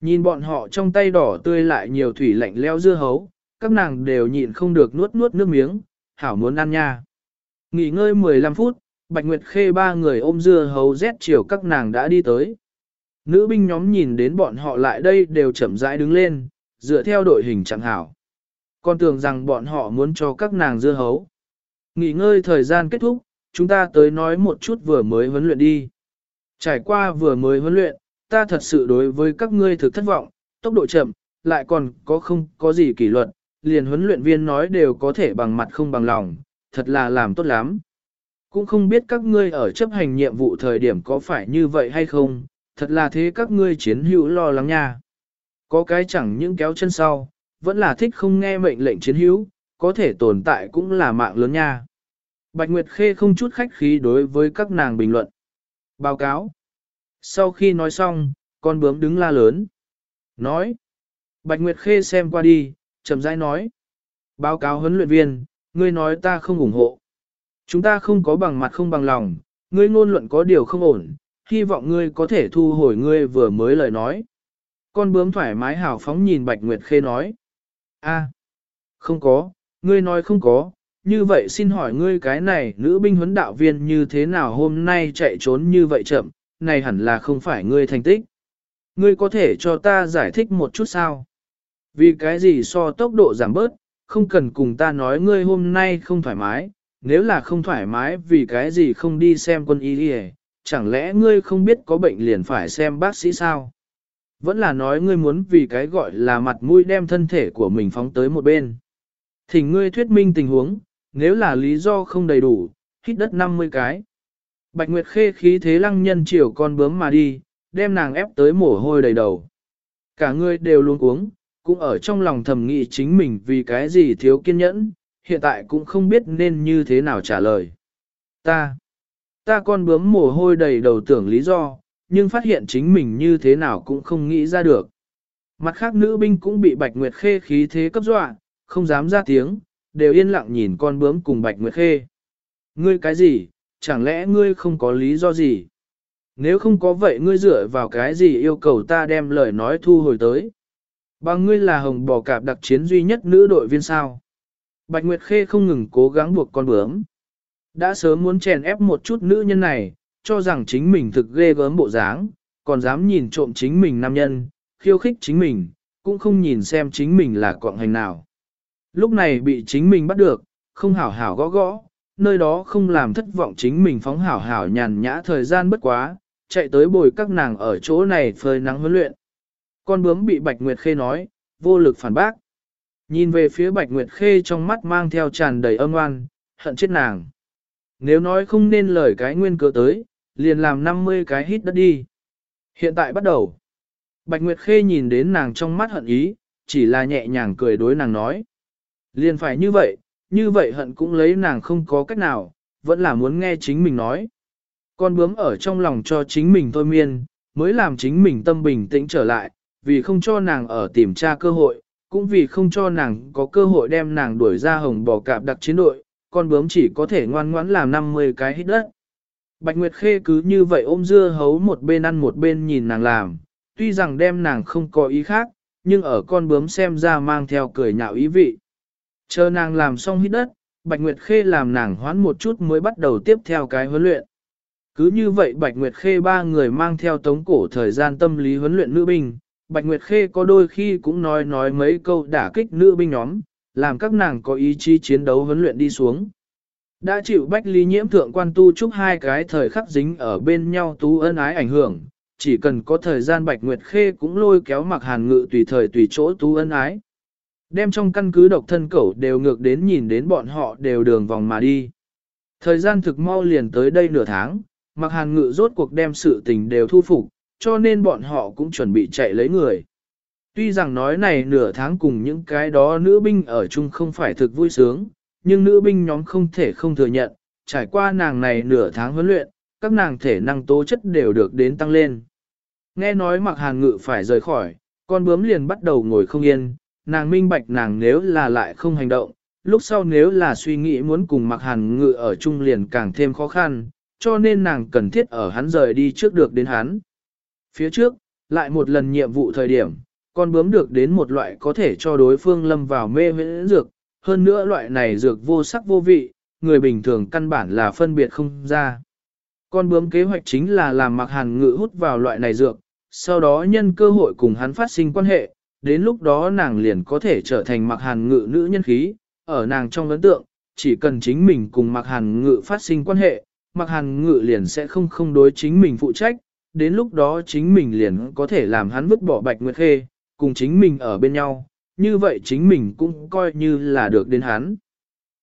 Nhìn bọn họ trong tay đỏ tươi lại nhiều thủy lạnh leo dưa hấu, các nàng đều nhịn không được nuốt nuốt nước miếng, hảo muốn ăn nha. Nghỉ ngơi 15 phút, Bạch Nguyệt Khê ba người ôm dưa hấu rét chiều các nàng đã đi tới. Nữ binh nhóm nhìn đến bọn họ lại đây đều chậm rãi đứng lên, dựa theo đội hình chẳng hảo. Con tưởng rằng bọn họ muốn cho các nàng dưa hấu. Nghỉ ngơi thời gian kết thúc, chúng ta tới nói một chút vừa mới huấn luyện đi. Trải qua vừa mới huấn luyện, ta thật sự đối với các ngươi thực thất vọng, tốc độ chậm, lại còn có không có gì kỷ luật, liền huấn luyện viên nói đều có thể bằng mặt không bằng lòng, thật là làm tốt lắm. Cũng không biết các ngươi ở chấp hành nhiệm vụ thời điểm có phải như vậy hay không, thật là thế các ngươi chiến hữu lo lắng nha. Có cái chẳng những kéo chân sau, vẫn là thích không nghe mệnh lệnh chiến hữu, có thể tồn tại cũng là mạng lớn nha. Bạch Nguyệt Khê không chút khách khí đối với các nàng bình luận. Báo cáo. Sau khi nói xong, con bướm đứng la lớn. Nói. Bạch Nguyệt Khê xem qua đi, chậm rãi nói. Báo cáo huấn luyện viên, ngươi nói ta không ủng hộ. Chúng ta không có bằng mặt không bằng lòng, ngươi ngôn luận có điều không ổn, hy vọng ngươi có thể thu hồi ngươi vừa mới lời nói. Con bướm thoải mái hào phóng nhìn Bạch Nguyệt Khê nói. a không có, ngươi nói không có, như vậy xin hỏi ngươi cái này nữ binh huấn đạo viên như thế nào hôm nay chạy trốn như vậy chậm, này hẳn là không phải ngươi thành tích. Ngươi có thể cho ta giải thích một chút sao? Vì cái gì so tốc độ giảm bớt, không cần cùng ta nói ngươi hôm nay không thoải mái, nếu là không thoải mái vì cái gì không đi xem quân y đi chẳng lẽ ngươi không biết có bệnh liền phải xem bác sĩ sao? Vẫn là nói ngươi muốn vì cái gọi là mặt mũi đem thân thể của mình phóng tới một bên. Thỉnh ngươi thuyết minh tình huống, nếu là lý do không đầy đủ, hít đất 50 cái. Bạch Nguyệt Khê khí thế lăng nhân chiều con bướm mà đi, đem nàng ép tới mồ hôi đầy đầu. Cả người đều luôn uống, cũng ở trong lòng thầm nghĩ chính mình vì cái gì thiếu kiên nhẫn, hiện tại cũng không biết nên như thế nào trả lời. Ta, ta con bướm mồ hôi đầy đầu tưởng lý do, nhưng phát hiện chính mình như thế nào cũng không nghĩ ra được. Mặt khác nữ binh cũng bị Bạch Nguyệt Khê khí thế cấp dọa, không dám ra tiếng, đều yên lặng nhìn con bướm cùng Bạch Nguyệt Khê. Ngươi cái gì, chẳng lẽ ngươi không có lý do gì? Nếu không có vậy ngươi dựa vào cái gì yêu cầu ta đem lời nói thu hồi tới? Bằng ngươi là hồng bò cạp đặc chiến duy nhất nữ đội viên sao? Bạch Nguyệt Khê không ngừng cố gắng buộc con bướm. Đã sớm muốn chèn ép một chút nữ nhân này, cho rằng chính mình thực ghê gớm bộ dáng, còn dám nhìn trộm chính mình nam nhân, khiêu khích chính mình, cũng không nhìn xem chính mình là quạng hành nào. Lúc này bị chính mình bắt được, không hảo hảo gõ gõ, nơi đó không làm thất vọng chính mình phóng hảo hảo nhàn nhã thời gian bất quá, chạy tới bồi các nàng ở chỗ này phơi nắng huấn luyện. Con bướm bị Bạch Nguyệt Khê nói, vô lực phản bác. Nhìn về phía Bạch Nguyệt Khê trong mắt mang theo tràn đầy âm oan, hận chết nàng. Nếu nói không nên lời cái nguyên cớ tới, liền làm 50 cái hít đất đi. Hiện tại bắt đầu. Bạch Nguyệt Khê nhìn đến nàng trong mắt hận ý, chỉ là nhẹ nhàng cười đối nàng nói. Liền phải như vậy, như vậy hận cũng lấy nàng không có cách nào, vẫn là muốn nghe chính mình nói. Con bướm ở trong lòng cho chính mình thôi miên, mới làm chính mình tâm bình tĩnh trở lại, vì không cho nàng ở tìm tra cơ hội, cũng vì không cho nàng có cơ hội đem nàng đuổi ra hồng bò cạp đặc chiến đội, con bướm chỉ có thể ngoan ngoãn làm 50 cái hít đất. Bạch Nguyệt Khê cứ như vậy ôm dưa hấu một bên ăn một bên nhìn nàng làm, tuy rằng đem nàng không có ý khác, nhưng ở con bướm xem ra mang theo cười nhạo ý vị. Chờ nàng làm xong hít đất, Bạch Nguyệt Khê làm nàng hoán một chút mới bắt đầu tiếp theo cái huấn luyện. Cứ như vậy Bạch Nguyệt Khê ba người mang theo tống cổ thời gian tâm lý huấn luyện nữ binh, Bạch Nguyệt Khê có đôi khi cũng nói nói mấy câu đả kích nữ binh nhóm, làm các nàng có ý chí chiến đấu huấn luyện đi xuống. Đã chịu Bách ly Nhiễm thượng quan tu chúc hai cái thời khắc dính ở bên nhau tú ân ái ảnh hưởng, chỉ cần có thời gian Bạch Nguyệt Khê cũng lôi kéo mặc hàn ngự tùy thời tùy chỗ tú ân ái. Đem trong căn cứ độc thân cẩu đều ngược đến nhìn đến bọn họ đều đường vòng mà đi. Thời gian thực mau liền tới đây nửa tháng, mặc hàn ngự rốt cuộc đem sự tình đều thu phục, cho nên bọn họ cũng chuẩn bị chạy lấy người. Tuy rằng nói này nửa tháng cùng những cái đó nữ binh ở chung không phải thực vui sướng, nhưng nữ binh nhóm không thể không thừa nhận, trải qua nàng này nửa tháng huấn luyện, các nàng thể năng tố chất đều được đến tăng lên. Nghe nói mặc hàn ngự phải rời khỏi, con bướm liền bắt đầu ngồi không yên, nàng minh bạch nàng nếu là lại không hành động, lúc sau nếu là suy nghĩ muốn cùng mặc hàn ngự ở chung liền càng thêm khó khăn, cho nên nàng cần thiết ở hắn rời đi trước được đến hắn. Phía trước, lại một lần nhiệm vụ thời điểm, con bướm được đến một loại có thể cho đối phương lâm vào mê huyễn dược, hơn nữa loại này dược vô sắc vô vị, người bình thường căn bản là phân biệt không ra. Con bướm kế hoạch chính là làm mặc hàn ngự hút vào loại này dược, sau đó nhân cơ hội cùng hắn phát sinh quan hệ, đến lúc đó nàng liền có thể trở thành mặc hàn ngự nữ nhân khí, ở nàng trong ấn tượng, chỉ cần chính mình cùng mặc hàn ngự phát sinh quan hệ, mặc hàn ngự liền sẽ không không đối chính mình phụ trách, đến lúc đó chính mình liền có thể làm hắn vứt bỏ bạch nguyệt khê, cùng chính mình ở bên nhau, như vậy chính mình cũng coi như là được đến hắn.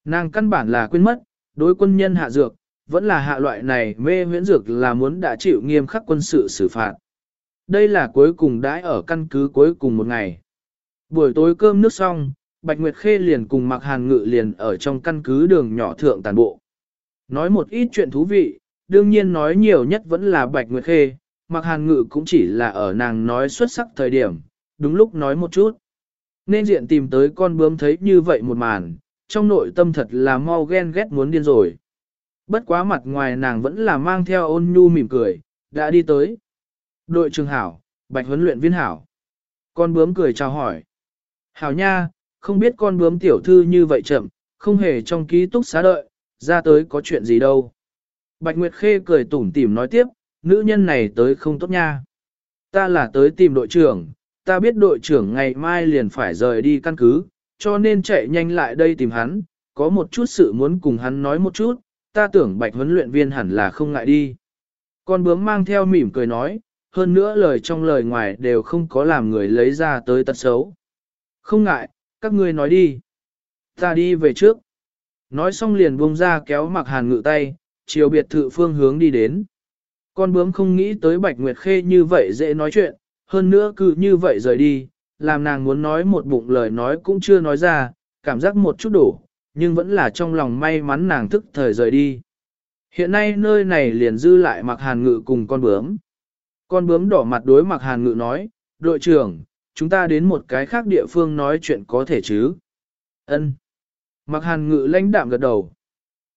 Nàng căn bản là quên mất, đối quân nhân hạ dược, vẫn là hạ loại này mê huyễn dược là muốn đã chịu nghiêm khắc quân sự xử phạt. Đây là cuối cùng đãi ở căn cứ cuối cùng một ngày. Buổi tối cơm nước xong, Bạch Nguyệt Khê liền cùng Mạc Hàn Ngự liền ở trong căn cứ đường nhỏ thượng tàn bộ. Nói một ít chuyện thú vị, đương nhiên nói nhiều nhất vẫn là Bạch Nguyệt Khê, Mạc Hàn Ngự cũng chỉ là ở nàng nói xuất sắc thời điểm, đúng lúc nói một chút. Nên diện tìm tới con bướm thấy như vậy một màn, trong nội tâm thật là mau ghen ghét muốn điên rồi. Bất quá mặt ngoài nàng vẫn là mang theo ôn nhu mỉm cười, đã đi tới. Đội trường hảo, bạch huấn luyện viên hảo. Con bướm cười chào hỏi. Hảo nha, không biết con bướm tiểu thư như vậy chậm, không hề trong ký túc xá đợi, ra tới có chuyện gì đâu. Bạch Nguyệt Khê cười tủm tỉm nói tiếp, nữ nhân này tới không tốt nha. Ta là tới tìm đội trưởng, ta biết đội trưởng ngày mai liền phải rời đi căn cứ, cho nên chạy nhanh lại đây tìm hắn, có một chút sự muốn cùng hắn nói một chút, ta tưởng bạch huấn luyện viên hẳn là không ngại đi. Con bướm mang theo mỉm cười nói, hơn nữa lời trong lời ngoài đều không có làm người lấy ra tới tật xấu. Không ngại, các ngươi nói đi. Ta đi về trước. Nói xong liền buông ra kéo mặc hàn ngự tay, chiều biệt thự phương hướng đi đến. Con bướm không nghĩ tới Bạch Nguyệt Khê như vậy dễ nói chuyện, hơn nữa cứ như vậy rời đi, làm nàng muốn nói một bụng lời nói cũng chưa nói ra, cảm giác một chút đổ, nhưng vẫn là trong lòng may mắn nàng thức thời rời đi. Hiện nay nơi này liền dư lại mặc hàn ngự cùng con bướm. Con bướm đỏ mặt đối mặc hàn ngự nói, đội trưởng, chúng ta đến một cái khác địa phương nói chuyện có thể chứ. Ân. Mặc hàn ngự lãnh đạm gật đầu.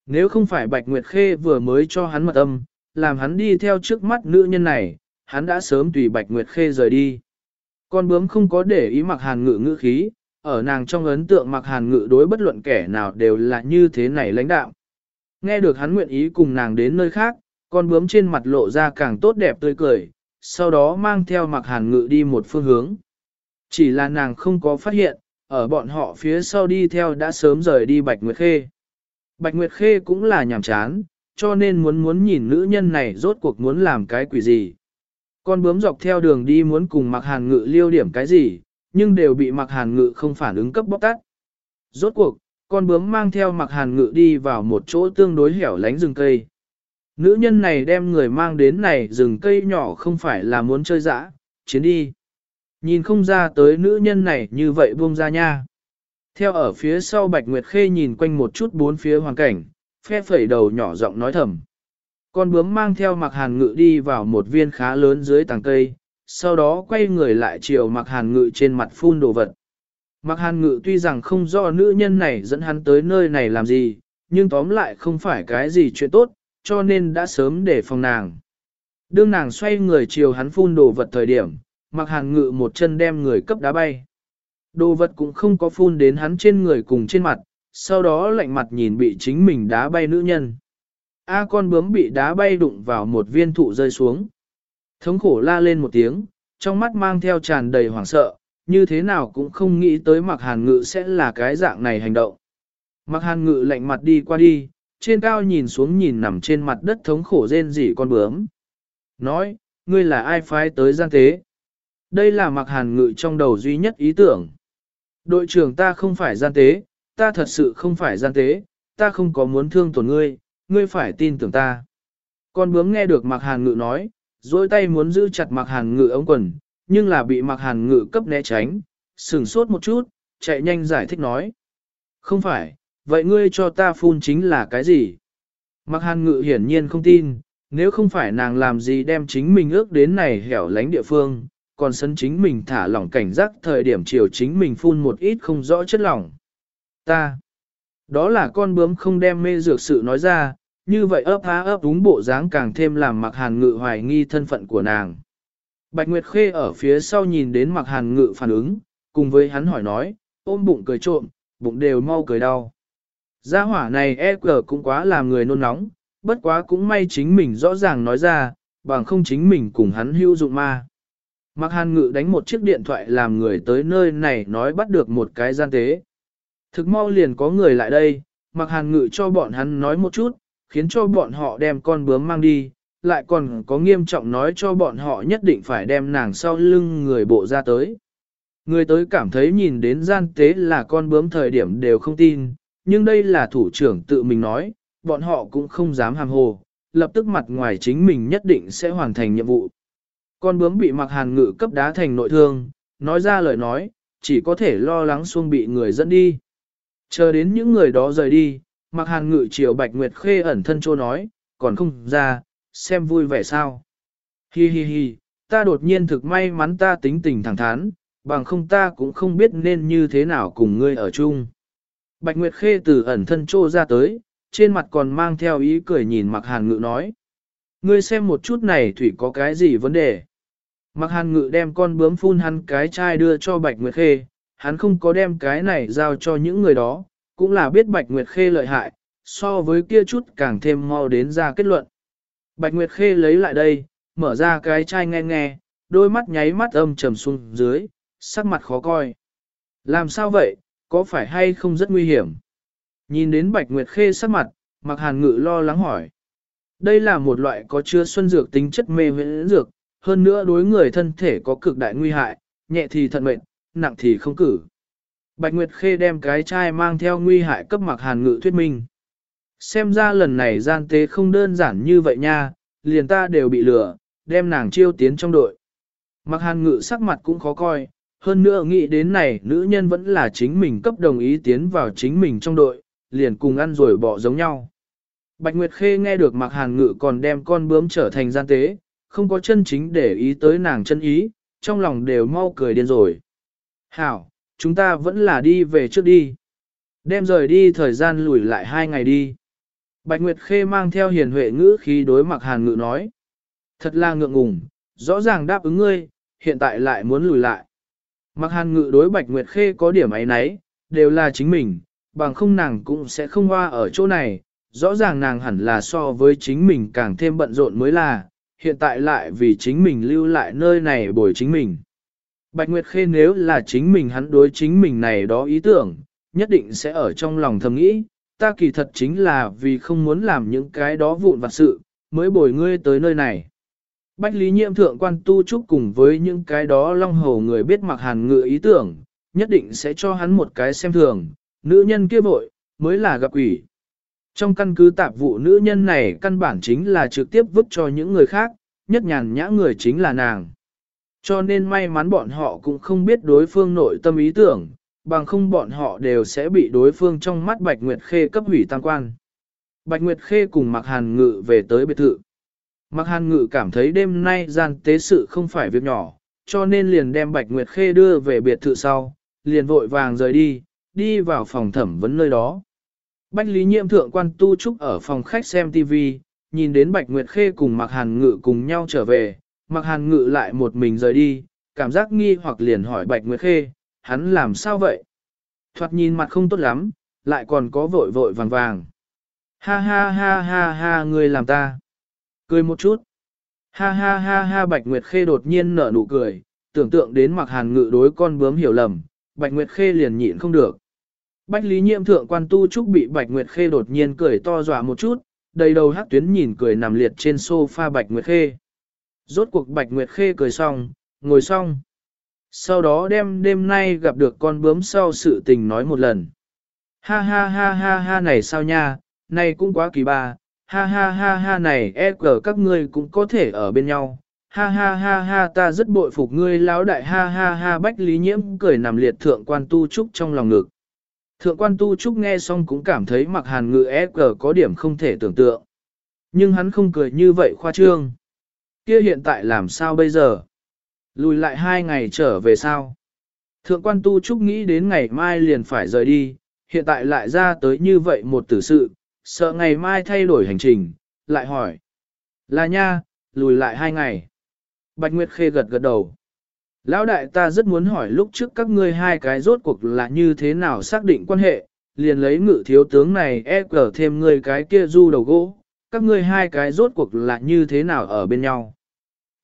Nếu không phải Bạch Nguyệt Khê vừa mới cho hắn mật âm, làm hắn đi theo trước mắt nữ nhân này, hắn đã sớm tùy Bạch Nguyệt Khê rời đi. Con bướm không có để ý mặc hàn ngự ngữ khí, ở nàng trong ấn tượng mặc hàn ngự đối bất luận kẻ nào đều là như thế này lãnh đạo. Nghe được hắn nguyện ý cùng nàng đến nơi khác, con bướm trên mặt lộ ra càng tốt đẹp tươi cười, sau đó mang theo mặc hàn ngự đi một phương hướng. Chỉ là nàng không có phát hiện, ở bọn họ phía sau đi theo đã sớm rời đi Bạch Nguyệt Khê. Bạch Nguyệt Khê cũng là nhàm chán, cho nên muốn muốn nhìn nữ nhân này rốt cuộc muốn làm cái quỷ gì. Con bướm dọc theo đường đi muốn cùng mặc hàn ngự liêu điểm cái gì, nhưng đều bị mặc hàn ngự không phản ứng cấp bóc tát. Rốt cuộc, con bướm mang theo mặc hàn ngự đi vào một chỗ tương đối hẻo lánh rừng cây. Nữ nhân này đem người mang đến này rừng cây nhỏ không phải là muốn chơi dã, chiến đi. Nhìn không ra tới nữ nhân này như vậy buông ra nha. Theo ở phía sau Bạch Nguyệt Khê nhìn quanh một chút bốn phía hoàn cảnh, phe phẩy đầu nhỏ giọng nói thầm. Con bướm mang theo mặc hàn ngự đi vào một viên khá lớn dưới tàng cây, sau đó quay người lại chiều mặc hàn ngự trên mặt phun đồ vật. Mặc hàn ngự tuy rằng không rõ nữ nhân này dẫn hắn tới nơi này làm gì, nhưng tóm lại không phải cái gì chuyện tốt, cho nên đã sớm để phòng nàng. Đương nàng xoay người chiều hắn phun đồ vật thời điểm, mặc hàn ngự một chân đem người cấp đá bay. Đồ vật cũng không có phun đến hắn trên người cùng trên mặt, sau đó lạnh mặt nhìn bị chính mình đá bay nữ nhân. A con bướm bị đá bay đụng vào một viên thụ rơi xuống. Thống khổ la lên một tiếng, trong mắt mang theo tràn đầy hoảng sợ, như thế nào cũng không nghĩ tới mặc hàn ngự sẽ là cái dạng này hành động. Mặc hàn ngự lạnh mặt đi qua đi, trên cao nhìn xuống nhìn nằm trên mặt đất thống khổ rên rỉ con bướm. Nói, ngươi là ai phái tới gian tế? Đây là mặc hàn ngự trong đầu duy nhất ý tưởng. Đội trưởng ta không phải gian tế, ta thật sự không phải gian tế, ta không có muốn thương tổn ngươi, ngươi phải tin tưởng ta. Con bướm nghe được mặc hàn ngự nói, dối tay muốn giữ chặt mặc hàn ngự ống quần, nhưng là bị mặc hàn ngự cấp né tránh, sừng sốt một chút, chạy nhanh giải thích nói. Không phải, vậy ngươi cho ta phun chính là cái gì? Mặc hàn ngự hiển nhiên không tin, nếu không phải nàng làm gì đem chính mình ước đến này hẻo lánh địa phương, còn sân chính mình thả lỏng cảnh giác thời điểm chiều chính mình phun một ít không rõ chất lỏng. Ta, đó là con bướm không đem mê dược sự nói ra, như vậy ấp há ấp đúng bộ dáng càng thêm làm mặc hàn ngự hoài nghi thân phận của nàng. Bạch Nguyệt Khê ở phía sau nhìn đến mặc hàn ngự phản ứng, cùng với hắn hỏi nói, ôm bụng cười trộm, bụng đều mau cười đau. Gia hỏa này e cờ cũng quá làm người nôn nóng, bất quá cũng may chính mình rõ ràng nói ra, bằng không chính mình cùng hắn hữu dụng ma. Mặc hàn ngự đánh một chiếc điện thoại làm người tới nơi này nói bắt được một cái gian tế. Thực mau liền có người lại đây, mặc hàn ngự cho bọn hắn nói một chút, khiến cho bọn họ đem con bướm mang đi, lại còn có nghiêm trọng nói cho bọn họ nhất định phải đem nàng sau lưng người bộ ra tới. Người tới cảm thấy nhìn đến gian tế là con bướm thời điểm đều không tin, nhưng đây là thủ trưởng tự mình nói, bọn họ cũng không dám hàm hồ, lập tức mặt ngoài chính mình nhất định sẽ hoàn thành nhiệm vụ. Con bướm bị mặc hàn ngự cấp đá thành nội thương, nói ra lời nói, chỉ có thể lo lắng xuông bị người dẫn đi. Chờ đến những người đó rời đi, mặc hàn ngự chiều bạch nguyệt khê ẩn thân trô nói, còn không ra, xem vui vẻ sao. Hi hi hi, ta đột nhiên thực may mắn ta tính tình thẳng thắn, bằng không ta cũng không biết nên như thế nào cùng ngươi ở chung. Bạch Nguyệt Khê từ ẩn thân trô ra tới, trên mặt còn mang theo ý cười nhìn Mạc Hàn Ngự nói. Ngươi xem một chút này thủy có cái gì vấn đề. Mạc Hàn Ngự đem con bướm phun hắn cái chai đưa cho Bạch Nguyệt Khê, hắn không có đem cái này giao cho những người đó, cũng là biết Bạch Nguyệt Khê lợi hại, so với kia chút càng thêm mau đến ra kết luận. Bạch Nguyệt Khê lấy lại đây, mở ra cái chai nghe nghe, đôi mắt nháy mắt âm trầm xuống dưới, sắc mặt khó coi. Làm sao vậy, có phải hay không rất nguy hiểm? Nhìn đến Bạch Nguyệt Khê sắc mặt, Mạc Hàn Ngự lo lắng hỏi. Đây là một loại có chứa xuân dược tính chất mê huyễn dược, hơn nữa đối người thân thể có cực đại nguy hại, nhẹ thì thận mệnh, nặng thì không cử. Bạch Nguyệt Khê đem cái chai mang theo nguy hại cấp Mặc Hàn Ngự thuyết minh. Xem ra lần này gian tế không đơn giản như vậy nha, liền ta đều bị lừa, đem nàng chiêu tiến trong đội. Mặc Hàn Ngự sắc mặt cũng khó coi, hơn nữa nghĩ đến này nữ nhân vẫn là chính mình cấp đồng ý tiến vào chính mình trong đội, liền cùng ăn rồi bỏ giống nhau. Bạch Nguyệt Khê nghe được Mặc Hàn Ngự còn đem con bướm trở thành gian tế, không có chân chính để ý tới nàng chân ý, trong lòng đều mau cười điên rồi. Hảo, chúng ta vẫn là đi về trước đi. Đem rời đi thời gian lùi lại hai ngày đi. Bạch Nguyệt Khê mang theo hiền huệ ngữ khi đối Mặc Hàn Ngự nói. Thật là ngượng ngùng, rõ ràng đáp ứng ngươi, hiện tại lại muốn lùi lại. Mặc hàn ngự đối Bạch Nguyệt Khê có điểm ấy nấy, đều là chính mình, bằng không nàng cũng sẽ không hoa ở chỗ này, rõ ràng nàng hẳn là so với chính mình càng thêm bận rộn mới là, hiện tại lại vì chính mình lưu lại nơi này bồi chính mình. Bạch Nguyệt Khê nếu là chính mình hắn đối chính mình này đó ý tưởng, nhất định sẽ ở trong lòng thầm nghĩ, ta kỳ thật chính là vì không muốn làm những cái đó vụn vặt sự, mới bồi ngươi tới nơi này. Bách Lý Nhiệm thượng quan tu trúc cùng với những cái đó long hầu người biết mặc hàn ngựa ý tưởng, nhất định sẽ cho hắn một cái xem thường, nữ nhân kia vội, mới là gặp quỷ. Trong căn cứ tạp vụ nữ nhân này căn bản chính là trực tiếp vứt cho những người khác, nhất nhàn nhã người chính là nàng. Cho nên may mắn bọn họ cũng không biết đối phương nội tâm ý tưởng, bằng không bọn họ đều sẽ bị đối phương trong mắt Bạch Nguyệt Khê cấp hủy tăng quan. Bạch Nguyệt Khê cùng Mạc Hàn Ngự về tới biệt thự. Mạc Hàn Ngự cảm thấy đêm nay gian tế sự không phải việc nhỏ, cho nên liền đem Bạch Nguyệt Khê đưa về biệt thự sau, liền vội vàng rời đi, đi vào phòng thẩm vấn nơi đó. Bách Lý Nhiệm thượng quan tu trúc ở phòng khách xem TV, nhìn đến Bạch Nguyệt Khê cùng Mạc Hàn Ngự cùng nhau trở về, Mạc Hàn Ngự lại một mình rời đi, cảm giác nghi hoặc liền hỏi Bạch Nguyệt Khê, hắn làm sao vậy? Thoạt nhìn mặt không tốt lắm, lại còn có vội vội vàng vàng. Ha ha ha ha ha người làm ta. Cười một chút. Ha ha ha ha Bạch Nguyệt Khê đột nhiên nở nụ cười, tưởng tượng đến mặc hàn ngự đối con bướm hiểu lầm, Bạch Nguyệt Khê liền nhịn không được. Bạch Lý Nhiệm thượng quan tu trúc bị Bạch Nguyệt Khê đột nhiên cười to dọa một chút, đầy đầu hắc tuyến nhìn cười nằm liệt trên sofa Bạch Nguyệt Khê. Rốt cuộc Bạch Nguyệt Khê cười xong, ngồi xong. Sau đó đem đêm nay gặp được con bướm sau sự tình nói một lần. Ha ha ha ha ha này sao nha, này cũng quá kỳ ba, ha ha ha ha này e cờ các ngươi cũng có thể ở bên nhau. Ha ha ha ha ta rất bội phục ngươi lão đại ha ha ha bách lý nhiễm cười nằm liệt thượng quan tu trúc trong lòng ngực. Thượng quan tu trúc nghe xong cũng cảm thấy mặc hàn ngự e cờ có điểm không thể tưởng tượng. Nhưng hắn không cười như vậy khoa trương. Kia hiện tại làm sao bây giờ? Lùi lại hai ngày trở về sao? Thượng quan tu trúc nghĩ đến ngày mai liền phải rời đi, hiện tại lại ra tới như vậy một tử sự, sợ ngày mai thay đổi hành trình, lại hỏi. Là nha, lùi lại hai ngày. Bạch Nguyệt Khê gật gật đầu. Lão đại ta rất muốn hỏi lúc trước các ngươi hai cái rốt cuộc là như thế nào xác định quan hệ, liền lấy ngự thiếu tướng này e cờ thêm ngươi cái kia du đầu gỗ, các ngươi hai cái rốt cuộc là như thế nào ở bên nhau.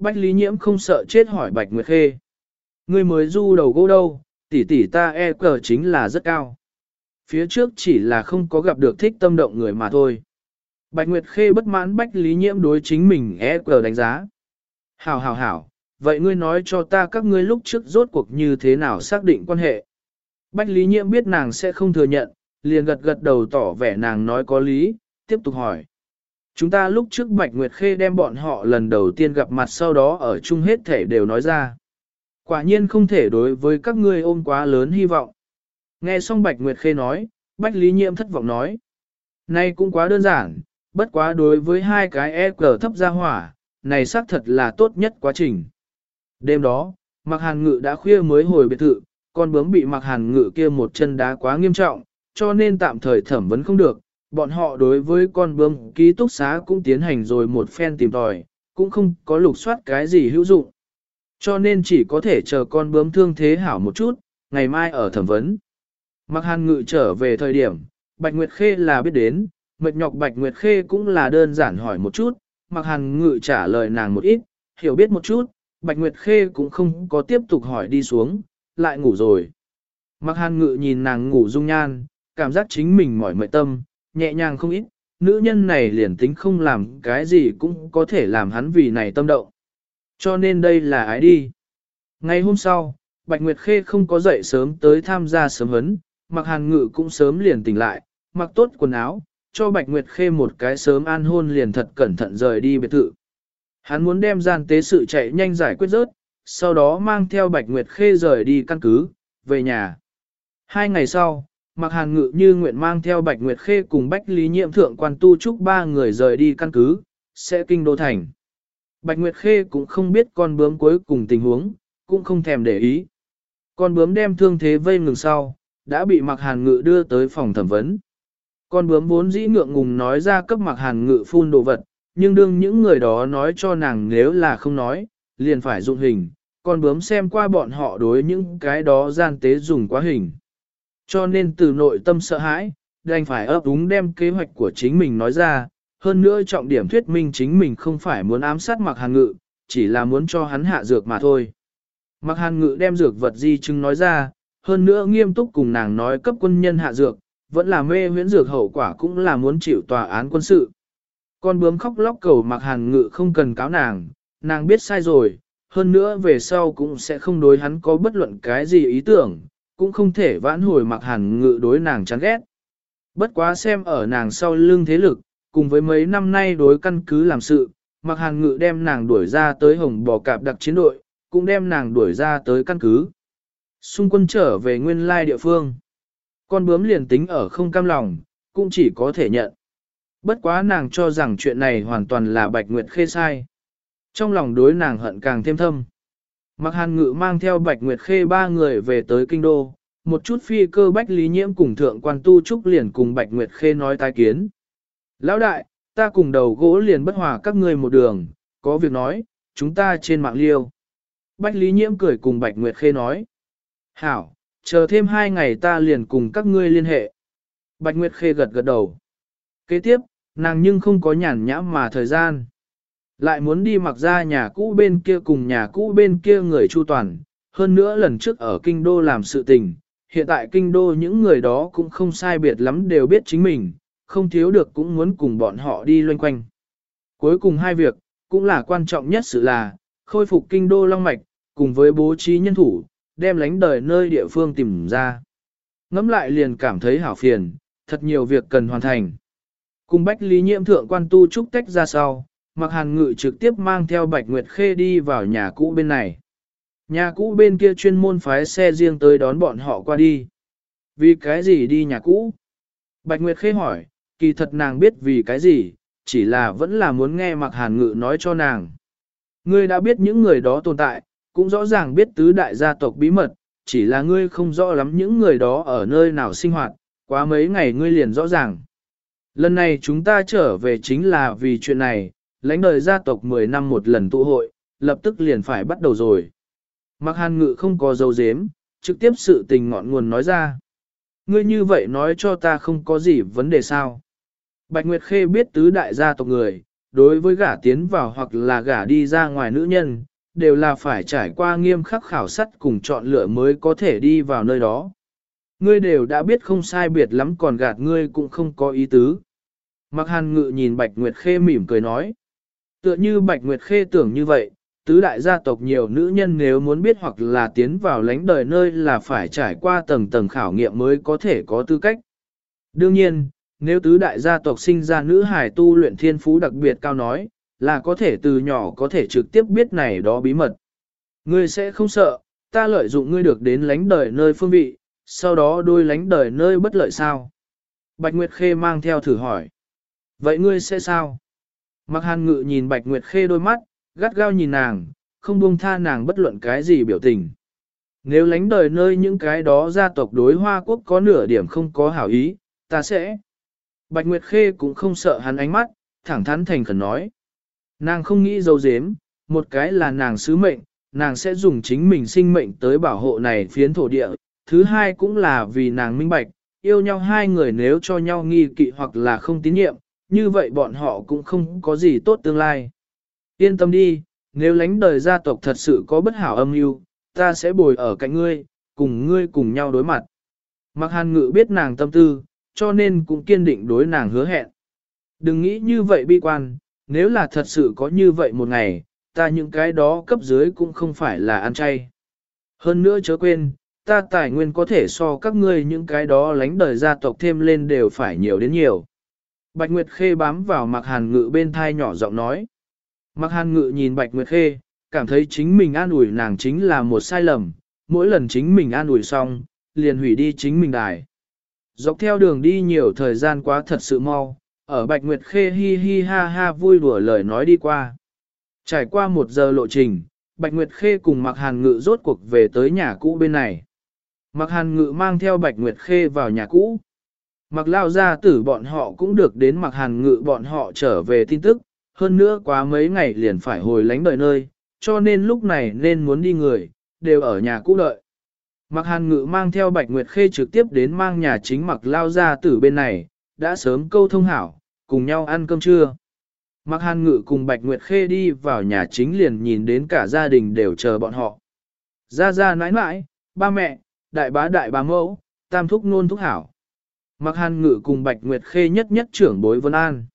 Bách Lý Nhiễm không sợ chết hỏi Bạch Nguyệt Khê. Ngươi mới du đầu gỗ đâu, tỷ tỷ ta e cờ chính là rất cao. Phía trước chỉ là không có gặp được thích tâm động người mà thôi. Bạch Nguyệt Khê bất mãn Bách Lý Nhiễm đối chính mình e cờ đánh giá. Hảo hảo hảo, vậy ngươi nói cho ta các ngươi lúc trước rốt cuộc như thế nào xác định quan hệ. Bách Lý Nhiễm biết nàng sẽ không thừa nhận, liền gật gật đầu tỏ vẻ nàng nói có lý, tiếp tục hỏi. Chúng ta lúc trước Bạch Nguyệt Khê đem bọn họ lần đầu tiên gặp mặt sau đó ở chung hết thể đều nói ra. Quả nhiên không thể đối với các ngươi ôm quá lớn hy vọng. Nghe xong Bạch Nguyệt Khê nói, Bách Lý Nhiễm thất vọng nói. Này cũng quá đơn giản, bất quá đối với hai cái e cờ thấp ra hỏa, này xác thật là tốt nhất quá trình. Đêm đó, Mạc Hàn Ngự đã khuya mới hồi biệt thự, con bướm bị Mạc Hàn Ngự kia một chân đá quá nghiêm trọng, cho nên tạm thời thẩm vấn không được. Bọn họ đối với con bướm ký túc xá cũng tiến hành rồi một phen tìm tòi, cũng không có lục soát cái gì hữu dụng. Cho nên chỉ có thể chờ con bướm thương thế hảo một chút, ngày mai ở thẩm vấn. Mặc Hàn Ngự trở về thời điểm, Bạch Nguyệt Khê là biết đến, mệt nhọc Bạch Nguyệt Khê cũng là đơn giản hỏi một chút, Mặc Hàn Ngự trả lời nàng một ít, hiểu biết một chút, Bạch Nguyệt Khê cũng không có tiếp tục hỏi đi xuống, lại ngủ rồi. Mặc Hàn Ngự nhìn nàng ngủ dung nhan, cảm giác chính mình mỏi mệt tâm, nhẹ nhàng không ít, nữ nhân này liền tính không làm cái gì cũng có thể làm hắn vì này tâm động. Cho nên đây là ái đi. Ngày hôm sau, Bạch Nguyệt Khê không có dậy sớm tới tham gia sớm hấn, mặc Hàn Ngự cũng sớm liền tỉnh lại, mặc tốt quần áo, cho Bạch Nguyệt Khê một cái sớm an hôn liền thật cẩn thận rời đi biệt thự. Hắn muốn đem gian tế sự chạy nhanh giải quyết rớt, sau đó mang theo Bạch Nguyệt Khê rời đi căn cứ, về nhà. Hai ngày sau, Mạc Hàn Ngự như nguyện mang theo Bạch Nguyệt Khê cùng Bách Lý Nhiệm Thượng quan tu trúc ba người rời đi căn cứ, sẽ kinh đô thành. Bạch Nguyệt Khê cũng không biết con bướm cuối cùng tình huống, cũng không thèm để ý. Con bướm đem thương thế vây ngừng sau, đã bị Mạc Hàn Ngự đưa tới phòng thẩm vấn. Con bướm vốn dĩ ngượng ngùng nói ra cấp Mạc Hàn Ngự phun đồ vật, nhưng đương những người đó nói cho nàng nếu là không nói, liền phải dụng hình, con bướm xem qua bọn họ đối những cái đó gian tế dùng quá hình. Cho nên từ nội tâm sợ hãi, đành phải ấp úng đem kế hoạch của chính mình nói ra, hơn nữa trọng điểm thuyết minh chính mình không phải muốn ám sát Mạc Hàn Ngự, chỉ là muốn cho hắn hạ dược mà thôi. Mạc Hàn Ngự đem dược vật di chứng nói ra, hơn nữa nghiêm túc cùng nàng nói cấp quân nhân hạ dược, vẫn là mê huyễn dược hậu quả cũng là muốn chịu tòa án quân sự. Con bướm khóc lóc cầu Mạc Hàn Ngự không cần cáo nàng, nàng biết sai rồi, hơn nữa về sau cũng sẽ không đối hắn có bất luận cái gì ý tưởng, cũng không thể vãn hồi mặc Hàn Ngự đối nàng chán ghét. Bất quá xem ở nàng sau lưng thế lực, cùng với mấy năm nay đối căn cứ làm sự, mặc Hàn Ngự đem nàng đuổi ra tới hồng bò cạp đặc chiến đội, cũng đem nàng đuổi ra tới căn cứ. Xung quân trở về nguyên lai địa phương. Con bướm liền tính ở không cam lòng, cũng chỉ có thể nhận. Bất quá nàng cho rằng chuyện này hoàn toàn là Bạch Nguyệt Khê sai. Trong lòng đối nàng hận càng thêm thâm. Mặc hàn ngự mang theo Bạch Nguyệt Khê ba người về tới kinh đô, một chút phi cơ bách lý nhiễm cùng thượng quan tu trúc liền cùng Bạch Nguyệt Khê nói tai kiến. Lão đại, ta cùng đầu gỗ liền bất hòa các ngươi một đường, có việc nói, chúng ta trên mạng liêu. Bách lý nhiễm cười cùng Bạch Nguyệt Khê nói. Hảo, chờ thêm hai ngày ta liền cùng các ngươi liên hệ. Bạch Nguyệt Khê gật gật đầu. Kế tiếp, nàng nhưng không có nhàn nhã mà thời gian. Lại muốn đi mặc ra nhà cũ bên kia cùng nhà cũ bên kia người chu toàn, hơn nữa lần trước ở kinh đô làm sự tình, hiện tại kinh đô những người đó cũng không sai biệt lắm đều biết chính mình, không thiếu được cũng muốn cùng bọn họ đi loanh quanh. Cuối cùng hai việc, cũng là quan trọng nhất sự là, khôi phục kinh đô long mạch, cùng với bố trí nhân thủ, đem lánh đời nơi địa phương tìm ra. Ngắm lại liền cảm thấy hảo phiền, thật nhiều việc cần hoàn thành. Cùng Bách Lý Nhiễm thượng quan tu trúc tách ra sau, Mặc Hàn Ngự trực tiếp mang theo Bạch Nguyệt Khê đi vào nhà cũ bên này. Nhà cũ bên kia chuyên môn phái xe riêng tới đón bọn họ qua đi. Vì cái gì đi nhà cũ? Bạch Nguyệt Khê hỏi, kỳ thật nàng biết vì cái gì, chỉ là vẫn là muốn nghe mặc hàn ngự nói cho nàng. Ngươi đã biết những người đó tồn tại, cũng rõ ràng biết tứ đại gia tộc bí mật, chỉ là ngươi không rõ lắm những người đó ở nơi nào sinh hoạt, quá mấy ngày ngươi liền rõ ràng. Lần này chúng ta trở về chính là vì chuyện này, lãnh đời gia tộc 10 năm một lần tụ hội, lập tức liền phải bắt đầu rồi. Mặc hàn ngự không có dấu dếm, trực tiếp sự tình ngọn nguồn nói ra. Ngươi như vậy nói cho ta không có gì vấn đề sao. Bạch Nguyệt Khê biết tứ đại gia tộc người, đối với gả tiến vào hoặc là gả đi ra ngoài nữ nhân, đều là phải trải qua nghiêm khắc khảo sát cùng chọn lựa mới có thể đi vào nơi đó. Ngươi đều đã biết không sai biệt lắm còn gạt ngươi cũng không có ý tứ. Mặc hàn ngự nhìn Bạch Nguyệt Khê mỉm cười nói. Tựa như Bạch Nguyệt Khê tưởng như vậy, tứ đại gia tộc nhiều nữ nhân nếu muốn biết hoặc là tiến vào lãnh đời nơi là phải trải qua tầng tầng khảo nghiệm mới có thể có tư cách. Đương nhiên, nếu tứ đại gia tộc sinh ra nữ hải tu luyện thiên phú đặc biệt cao nói, là có thể từ nhỏ có thể trực tiếp biết này đó bí mật. Ngươi sẽ không sợ, ta lợi dụng ngươi được đến lãnh đời nơi phương vị, sau đó đôi lãnh đời nơi bất lợi sao? Bạch Nguyệt Khê mang theo thử hỏi. Vậy ngươi sẽ sao? Mặc hàn ngự nhìn Bạch Nguyệt Khê đôi mắt, gắt gao nhìn nàng, không buông tha nàng bất luận cái gì biểu tình. Nếu lánh đời nơi những cái đó gia tộc đối Hoa Quốc có nửa điểm không có hảo ý, ta sẽ. Bạch Nguyệt Khê cũng không sợ hắn ánh mắt, thẳng thắn thành khẩn nói. Nàng không nghĩ dâu dếm, một cái là nàng sứ mệnh, nàng sẽ dùng chính mình sinh mệnh tới bảo hộ này phiến thổ địa. Thứ hai cũng là vì nàng minh bạch, yêu nhau hai người nếu cho nhau nghi kỵ hoặc là không tín nhiệm, như vậy bọn họ cũng không có gì tốt tương lai. Yên tâm đi, nếu lánh đời gia tộc thật sự có bất hảo âm mưu, ta sẽ bồi ở cạnh ngươi, cùng ngươi cùng nhau đối mặt. Mặc hàn ngự biết nàng tâm tư, cho nên cũng kiên định đối nàng hứa hẹn. Đừng nghĩ như vậy bi quan, nếu là thật sự có như vậy một ngày, ta những cái đó cấp dưới cũng không phải là ăn chay. Hơn nữa chớ quên, ta tài nguyên có thể so các ngươi những cái đó lánh đời gia tộc thêm lên đều phải nhiều đến nhiều. Bạch Nguyệt Khê bám vào mặc hàn ngự bên thai nhỏ giọng nói. Mặc hàn ngự nhìn Bạch Nguyệt Khê, cảm thấy chính mình an ủi nàng chính là một sai lầm, mỗi lần chính mình an ủi xong, liền hủy đi chính mình đài. Dọc theo đường đi nhiều thời gian quá thật sự mau, ở Bạch Nguyệt Khê hi hi ha ha vui đùa lời nói đi qua. Trải qua một giờ lộ trình, Bạch Nguyệt Khê cùng Mạc Hàn Ngự rốt cuộc về tới nhà cũ bên này. Mạc Hàn Ngự mang theo Bạch Nguyệt Khê vào nhà cũ. Mạc Lao gia tử bọn họ cũng được đến mặc Hàn Ngự bọn họ trở về tin tức, hơn nữa quá mấy ngày liền phải hồi lánh đợi nơi, cho nên lúc này nên muốn đi người, đều ở nhà cũ đợi. Mặc hàn ngự mang theo Bạch Nguyệt Khê trực tiếp đến mang nhà chính mặc lao gia tử bên này, đã sớm câu thông hảo, cùng nhau ăn cơm trưa. Mặc hàn ngự cùng Bạch Nguyệt Khê đi vào nhà chính liền nhìn đến cả gia đình đều chờ bọn họ. Ra ra nãi nãi, ba mẹ, đại bá đại bá mẫu, tam thúc nôn thúc hảo. Mặc hàn ngự cùng Bạch Nguyệt Khê nhất nhất trưởng bối vân an.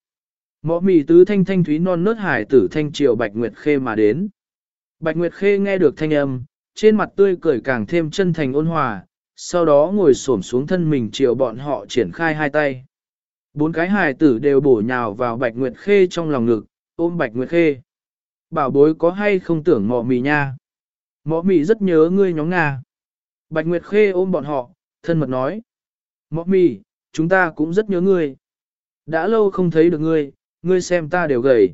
Mọ mì tứ thanh thanh thúy non nớt hải tử thanh triều Bạch Nguyệt Khê mà đến. Bạch Nguyệt Khê nghe được thanh âm, trên mặt tươi cười càng thêm chân thành ôn hòa, sau đó ngồi xổm xuống thân mình chiều bọn họ triển khai hai tay. Bốn cái hài tử đều bổ nhào vào Bạch Nguyệt Khê trong lòng ngực, ôm Bạch Nguyệt Khê. Bảo bối có hay không tưởng mọ mì nha? Mọ mì rất nhớ ngươi nhóm Nga. Bạch Nguyệt Khê ôm bọn họ, thân mật nói. Mọ mì, chúng ta cũng rất nhớ ngươi. Đã lâu không thấy được ngươi, ngươi xem ta đều gầy.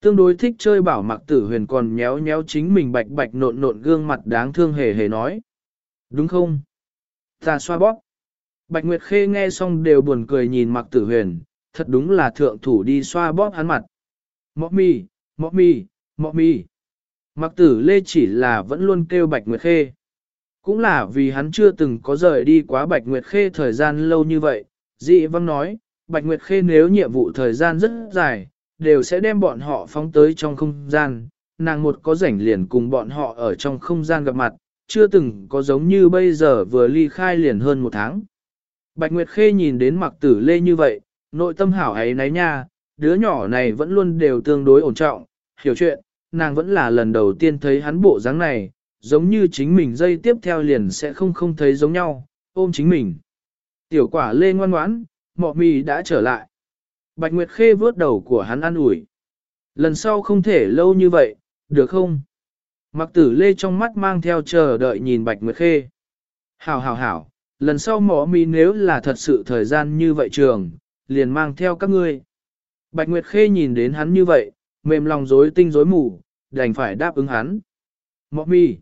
Tương đối thích chơi bảo mặc tử huyền còn nhéo nhéo chính mình bạch bạch nộn nộn gương mặt đáng thương hề hề nói. Đúng không? Ta xoa bóp. Bạch Nguyệt Khê nghe xong đều buồn cười nhìn mặc tử huyền, thật đúng là thượng thủ đi xoa bóp hắn mặt. Mọ mì, mọ mì, mọ mì. Mặc tử lê chỉ là vẫn luôn kêu Bạch Nguyệt Khê. Cũng là vì hắn chưa từng có rời đi quá Bạch Nguyệt Khê thời gian lâu như vậy. Dị văng nói, Bạch Nguyệt Khê nếu nhiệm vụ thời gian rất dài, đều sẽ đem bọn họ phóng tới trong không gian, nàng một có rảnh liền cùng bọn họ ở trong không gian gặp mặt, chưa từng có giống như bây giờ vừa ly khai liền hơn một tháng. Bạch Nguyệt Khê nhìn đến mặc tử lê như vậy, nội tâm hảo ấy nấy nha, đứa nhỏ này vẫn luôn đều tương đối ổn trọng, hiểu chuyện, nàng vẫn là lần đầu tiên thấy hắn bộ dáng này, giống như chính mình dây tiếp theo liền sẽ không không thấy giống nhau, ôm chính mình. Tiểu quả lê ngoan ngoãn, mọ mì đã trở lại. Bạch Nguyệt Khê vớt đầu của hắn ăn ủi. Lần sau không thể lâu như vậy, được không? Mặc tử lê trong mắt mang theo chờ đợi nhìn Bạch Nguyệt Khê. Hảo hảo hảo, lần sau mỏ mì nếu là thật sự thời gian như vậy trường, liền mang theo các ngươi. Bạch Nguyệt Khê nhìn đến hắn như vậy, mềm lòng rối tinh rối mù, đành phải đáp ứng hắn. Mọ mì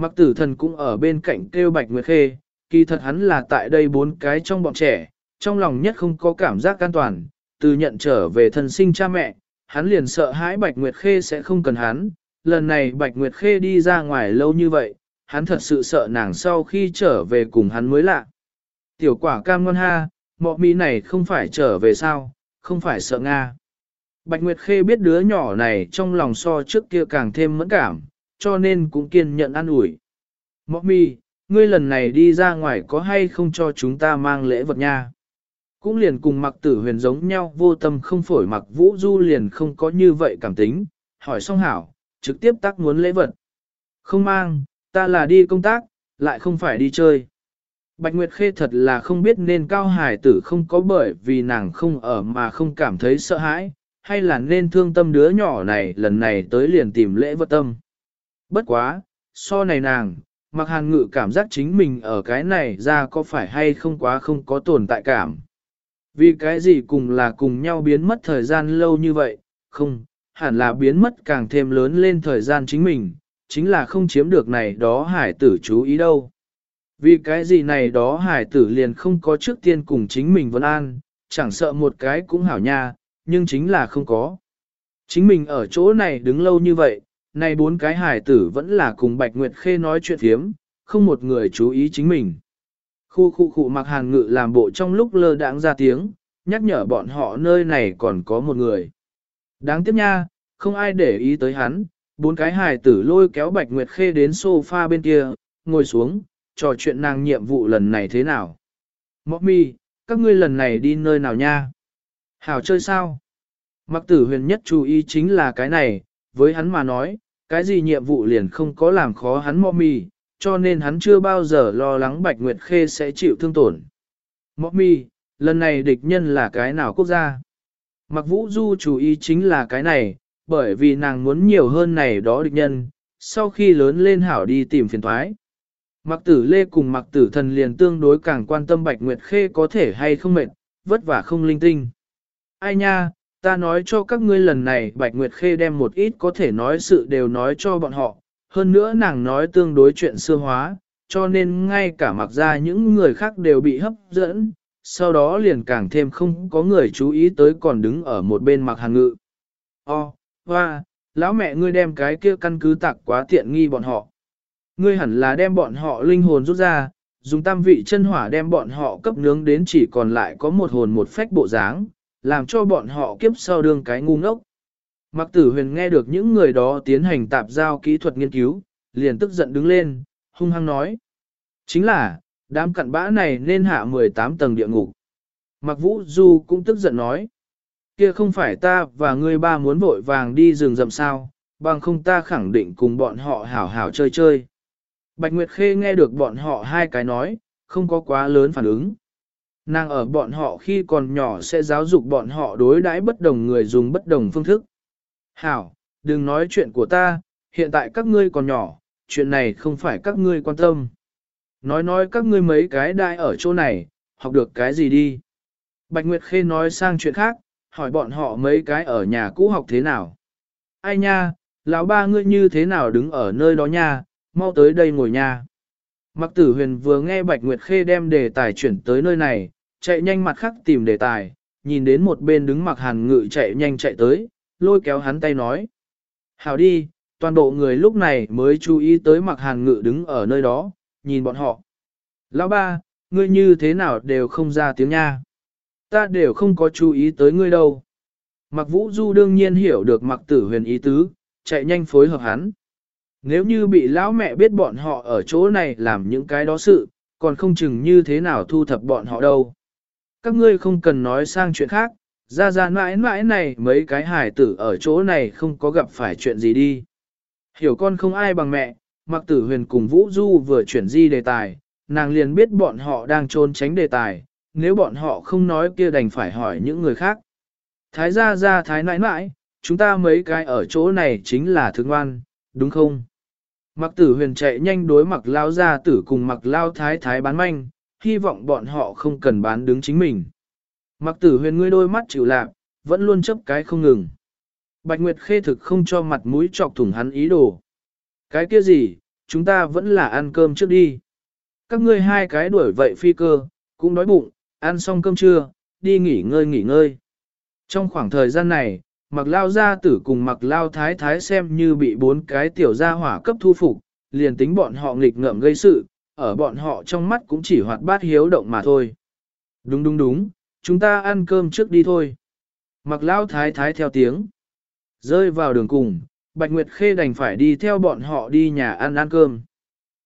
Mặc tử thần cũng ở bên cạnh kêu Bạch Nguyệt Khê, kỳ thật hắn là tại đây bốn cái trong bọn trẻ, trong lòng nhất không có cảm giác an toàn, từ nhận trở về thân sinh cha mẹ, hắn liền sợ hãi Bạch Nguyệt Khê sẽ không cần hắn, lần này Bạch Nguyệt Khê đi ra ngoài lâu như vậy, hắn thật sự sợ nàng sau khi trở về cùng hắn mới lạ. Tiểu quả cam ngon ha, mọ mi này không phải trở về sao, không phải sợ Nga. Bạch Nguyệt Khê biết đứa nhỏ này trong lòng so trước kia càng thêm mẫn cảm, cho nên cũng kiên nhận ăn ủi. Mọc mi, ngươi lần này đi ra ngoài có hay không cho chúng ta mang lễ vật nha? Cũng liền cùng mặc tử huyền giống nhau vô tâm không phổi mặc vũ du liền không có như vậy cảm tính, hỏi xong hảo, trực tiếp tác muốn lễ vật. Không mang, ta là đi công tác, lại không phải đi chơi. Bạch Nguyệt Khê thật là không biết nên cao hải tử không có bởi vì nàng không ở mà không cảm thấy sợ hãi, hay là nên thương tâm đứa nhỏ này lần này tới liền tìm lễ vật tâm. Bất quá, so này nàng, mặc hàn ngự cảm giác chính mình ở cái này ra có phải hay không quá không có tồn tại cảm. Vì cái gì cùng là cùng nhau biến mất thời gian lâu như vậy, không, hẳn là biến mất càng thêm lớn lên thời gian chính mình, chính là không chiếm được này đó hải tử chú ý đâu. Vì cái gì này đó hải tử liền không có trước tiên cùng chính mình vẫn an, chẳng sợ một cái cũng hảo nha, nhưng chính là không có. Chính mình ở chỗ này đứng lâu như vậy, này bốn cái hải tử vẫn là cùng Bạch Nguyệt Khê nói chuyện thiếm, không một người chú ý chính mình. Khu khu khu mặc hàn ngự làm bộ trong lúc lơ đãng ra tiếng, nhắc nhở bọn họ nơi này còn có một người. Đáng tiếc nha, không ai để ý tới hắn, bốn cái hài tử lôi kéo Bạch Nguyệt Khê đến sofa bên kia, ngồi xuống, trò chuyện nàng nhiệm vụ lần này thế nào. Mọc mi, các ngươi lần này đi nơi nào nha? Hảo chơi sao? Mặc tử huyền nhất chú ý chính là cái này, với hắn mà nói, cái gì nhiệm vụ liền không có làm khó hắn mọ mi, cho nên hắn chưa bao giờ lo lắng Bạch Nguyệt Khê sẽ chịu thương tổn. Mọ mi, lần này địch nhân là cái nào quốc gia? Mặc vũ du chú ý chính là cái này, bởi vì nàng muốn nhiều hơn này đó địch nhân, sau khi lớn lên hảo đi tìm phiền thoái. Mặc tử lê cùng mặc tử thần liền tương đối càng quan tâm Bạch Nguyệt Khê có thể hay không mệt, vất vả không linh tinh. Ai nha, ta nói cho các ngươi lần này Bạch Nguyệt Khê đem một ít có thể nói sự đều nói cho bọn họ, hơn nữa nàng nói tương đối chuyện xưa hóa, cho nên ngay cả mặc ra những người khác đều bị hấp dẫn, sau đó liền càng thêm không có người chú ý tới còn đứng ở một bên mặc hàng ngự. O, hoa, lão mẹ ngươi đem cái kia căn cứ tạc quá tiện nghi bọn họ. Ngươi hẳn là đem bọn họ linh hồn rút ra, dùng tam vị chân hỏa đem bọn họ cấp nướng đến chỉ còn lại có một hồn một phách bộ dáng, làm cho bọn họ kiếp sau đương cái ngu ngốc. Mặc tử huyền nghe được những người đó tiến hành tạp giao kỹ thuật nghiên cứu, liền tức giận đứng lên, hung hăng nói. Chính là, đám cặn bã này nên hạ 18 tầng địa ngục. Mặc vũ du cũng tức giận nói. Kia không phải ta và ngươi ba muốn vội vàng đi rừng rậm sao, bằng không ta khẳng định cùng bọn họ hảo hảo chơi chơi. Bạch Nguyệt Khê nghe được bọn họ hai cái nói, không có quá lớn phản ứng. Nàng ở bọn họ khi còn nhỏ sẽ giáo dục bọn họ đối đãi bất đồng người dùng bất đồng phương thức. Hảo, đừng nói chuyện của ta, hiện tại các ngươi còn nhỏ, chuyện này không phải các ngươi quan tâm. Nói nói các ngươi mấy cái đại ở chỗ này, học được cái gì đi. Bạch Nguyệt Khê nói sang chuyện khác, hỏi bọn họ mấy cái ở nhà cũ học thế nào. Ai nha, lão ba ngươi như thế nào đứng ở nơi đó nha, mau tới đây ngồi nha. Mặc tử huyền vừa nghe Bạch Nguyệt Khê đem đề tài chuyển tới nơi này, chạy nhanh mặt khác tìm đề tài, nhìn đến một bên đứng mặc hàn ngự chạy nhanh chạy tới, lôi kéo hắn tay nói. Hảo đi, toàn bộ người lúc này mới chú ý tới mặc hàn ngự đứng ở nơi đó, nhìn bọn họ. Lão ba, ngươi như thế nào đều không ra tiếng nha. Ta đều không có chú ý tới ngươi đâu. Mặc vũ du đương nhiên hiểu được mặc tử huyền ý tứ, chạy nhanh phối hợp hắn. Nếu như bị lão mẹ biết bọn họ ở chỗ này làm những cái đó sự, còn không chừng như thế nào thu thập bọn họ đâu. Các ngươi không cần nói sang chuyện khác, ra ra mãi mãi này mấy cái hải tử ở chỗ này không có gặp phải chuyện gì đi. Hiểu con không ai bằng mẹ, mặc tử huyền cùng Vũ Du vừa chuyển di đề tài, nàng liền biết bọn họ đang trốn tránh đề tài, nếu bọn họ không nói kia đành phải hỏi những người khác. Thái gia gia thái nãi nãi, chúng ta mấy cái ở chỗ này chính là thương ngoan, đúng không? Mặc tử huyền chạy nhanh đối mặc lao gia tử cùng mặc lao thái thái bán manh, hy vọng bọn họ không cần bán đứng chính mình. Mặc tử huyền ngươi đôi mắt chịu lạc, vẫn luôn chấp cái không ngừng. Bạch Nguyệt Khê thực không cho mặt mũi chọc thủng hắn ý đồ. Cái kia gì, chúng ta vẫn là ăn cơm trước đi. Các ngươi hai cái đuổi vậy phi cơ, cũng đói bụng, ăn xong cơm trưa, đi nghỉ ngơi nghỉ ngơi. Trong khoảng thời gian này, mặc lao gia tử cùng mặc lao thái thái xem như bị bốn cái tiểu gia hỏa cấp thu phục, liền tính bọn họ nghịch ngợm gây sự, ở bọn họ trong mắt cũng chỉ hoạt bát hiếu động mà thôi. Đúng đúng đúng, chúng ta ăn cơm trước đi thôi. Mặc lao thái thái theo tiếng. Rơi vào đường cùng, Bạch Nguyệt Khê đành phải đi theo bọn họ đi nhà ăn ăn cơm.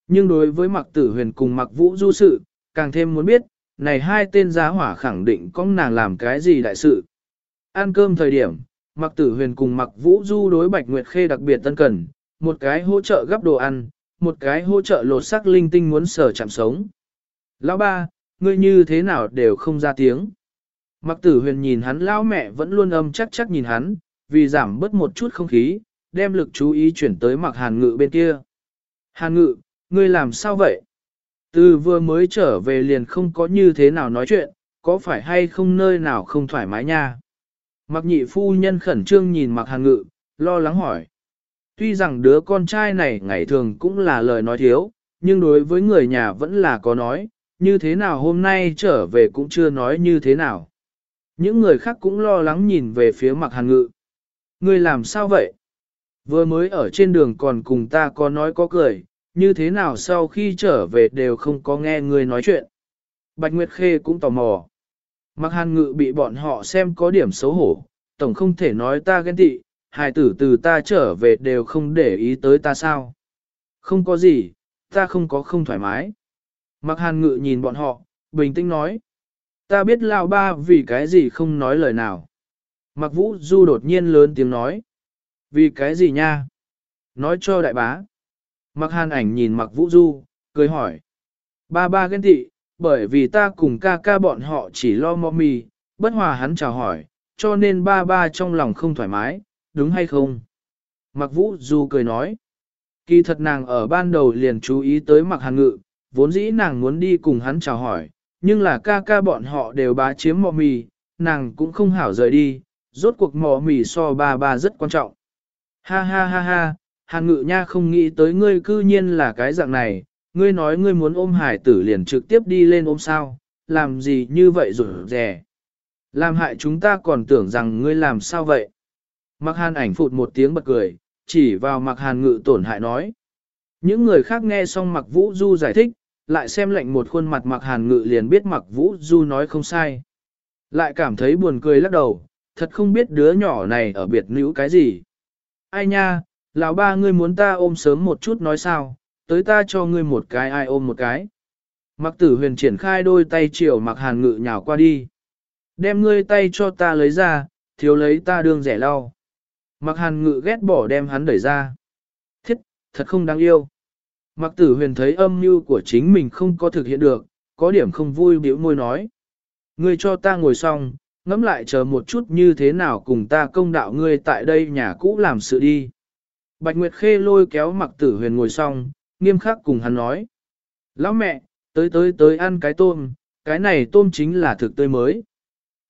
Nhưng đối với mặc tử huyền cùng mặc vũ du sự, càng thêm muốn biết, này hai tên giá hỏa khẳng định có nàng làm cái gì đại sự. Ăn cơm thời điểm, mặc tử huyền cùng mặc vũ du đối Bạch Nguyệt Khê đặc biệt tân cần, một cái hỗ trợ gấp đồ ăn, một cái hỗ trợ lột sắc linh tinh muốn sở chạm sống. Lão ba, ngươi như thế nào đều không ra tiếng. Mặc tử huyền nhìn hắn lão mẹ vẫn luôn âm chắc chắc nhìn hắn, vì giảm bớt một chút không khí, đem lực chú ý chuyển tới mặc hàn ngự bên kia. Hàn ngự, ngươi làm sao vậy? Từ vừa mới trở về liền không có như thế nào nói chuyện, có phải hay không nơi nào không thoải mái nha? Mặc nhị phu nhân khẩn trương nhìn mặc hàn ngự, lo lắng hỏi. Tuy rằng đứa con trai này ngày thường cũng là lời nói thiếu, nhưng đối với người nhà vẫn là có nói, như thế nào hôm nay trở về cũng chưa nói như thế nào. Những người khác cũng lo lắng nhìn về phía mặc hàn ngự. người làm sao vậy? Vừa mới ở trên đường còn cùng ta có nói có cười, như thế nào sau khi trở về đều không có nghe người nói chuyện. Bạch Nguyệt Khê cũng tò mò. Mặc hàn ngự bị bọn họ xem có điểm xấu hổ, tổng không thể nói ta ghen tị, hài tử từ ta trở về đều không để ý tới ta sao. Không có gì, ta không có không thoải mái. Mặc hàn ngự nhìn bọn họ, bình tĩnh nói. Ta biết lão ba vì cái gì không nói lời nào. Mặc vũ du đột nhiên lớn tiếng nói. Vì cái gì nha? Nói cho đại bá. Mặc hàn ảnh nhìn mặc vũ du, cười hỏi. Ba ba ghen tị, bởi vì ta cùng ca ca bọn họ chỉ lo mò mì, bất hòa hắn chào hỏi, cho nên ba ba trong lòng không thoải mái, đúng hay không? Mặc vũ du cười nói. Kỳ thật nàng ở ban đầu liền chú ý tới mặc hàn ngự, vốn dĩ nàng muốn đi cùng hắn chào hỏi, nhưng là ca ca bọn họ đều bá chiếm mò mì, nàng cũng không hảo rời đi, rốt cuộc mò mì so ba ba rất quan trọng. Ha ha ha ha, hàn ngự nha không nghĩ tới ngươi cư nhiên là cái dạng này, ngươi nói ngươi muốn ôm hải tử liền trực tiếp đi lên ôm sao, làm gì như vậy rồi rẻ. Làm hại chúng ta còn tưởng rằng ngươi làm sao vậy. Mặc hàn ảnh phụt một tiếng bật cười, chỉ vào mặc hàn ngự tổn hại nói. Những người khác nghe xong mặc vũ du giải thích, lại xem lệnh một khuôn mặt mặc hàn ngự liền biết mặc vũ du nói không sai. Lại cảm thấy buồn cười lắc đầu, thật không biết đứa nhỏ này ở biệt nữ cái gì. Ai nha, lão ba ngươi muốn ta ôm sớm một chút nói sao, tới ta cho ngươi một cái ai ôm một cái. Mặc tử huyền triển khai đôi tay chiều mặc hàn ngự nhào qua đi. Đem ngươi tay cho ta lấy ra, thiếu lấy ta đương rẻ lau. Mặc hàn ngự ghét bỏ đem hắn đẩy ra. Thiết, thật không đáng yêu. Mặc tử huyền thấy âm mưu của chính mình không có thực hiện được, có điểm không vui biểu môi nói. Ngươi cho ta ngồi xong, ngẫm lại chờ một chút như thế nào cùng ta công đạo ngươi tại đây nhà cũ làm sự đi. Bạch Nguyệt Khê lôi kéo mặc tử huyền ngồi xong, nghiêm khắc cùng hắn nói. Lão mẹ, tới tới tới ăn cái tôm, cái này tôm chính là thực tươi mới.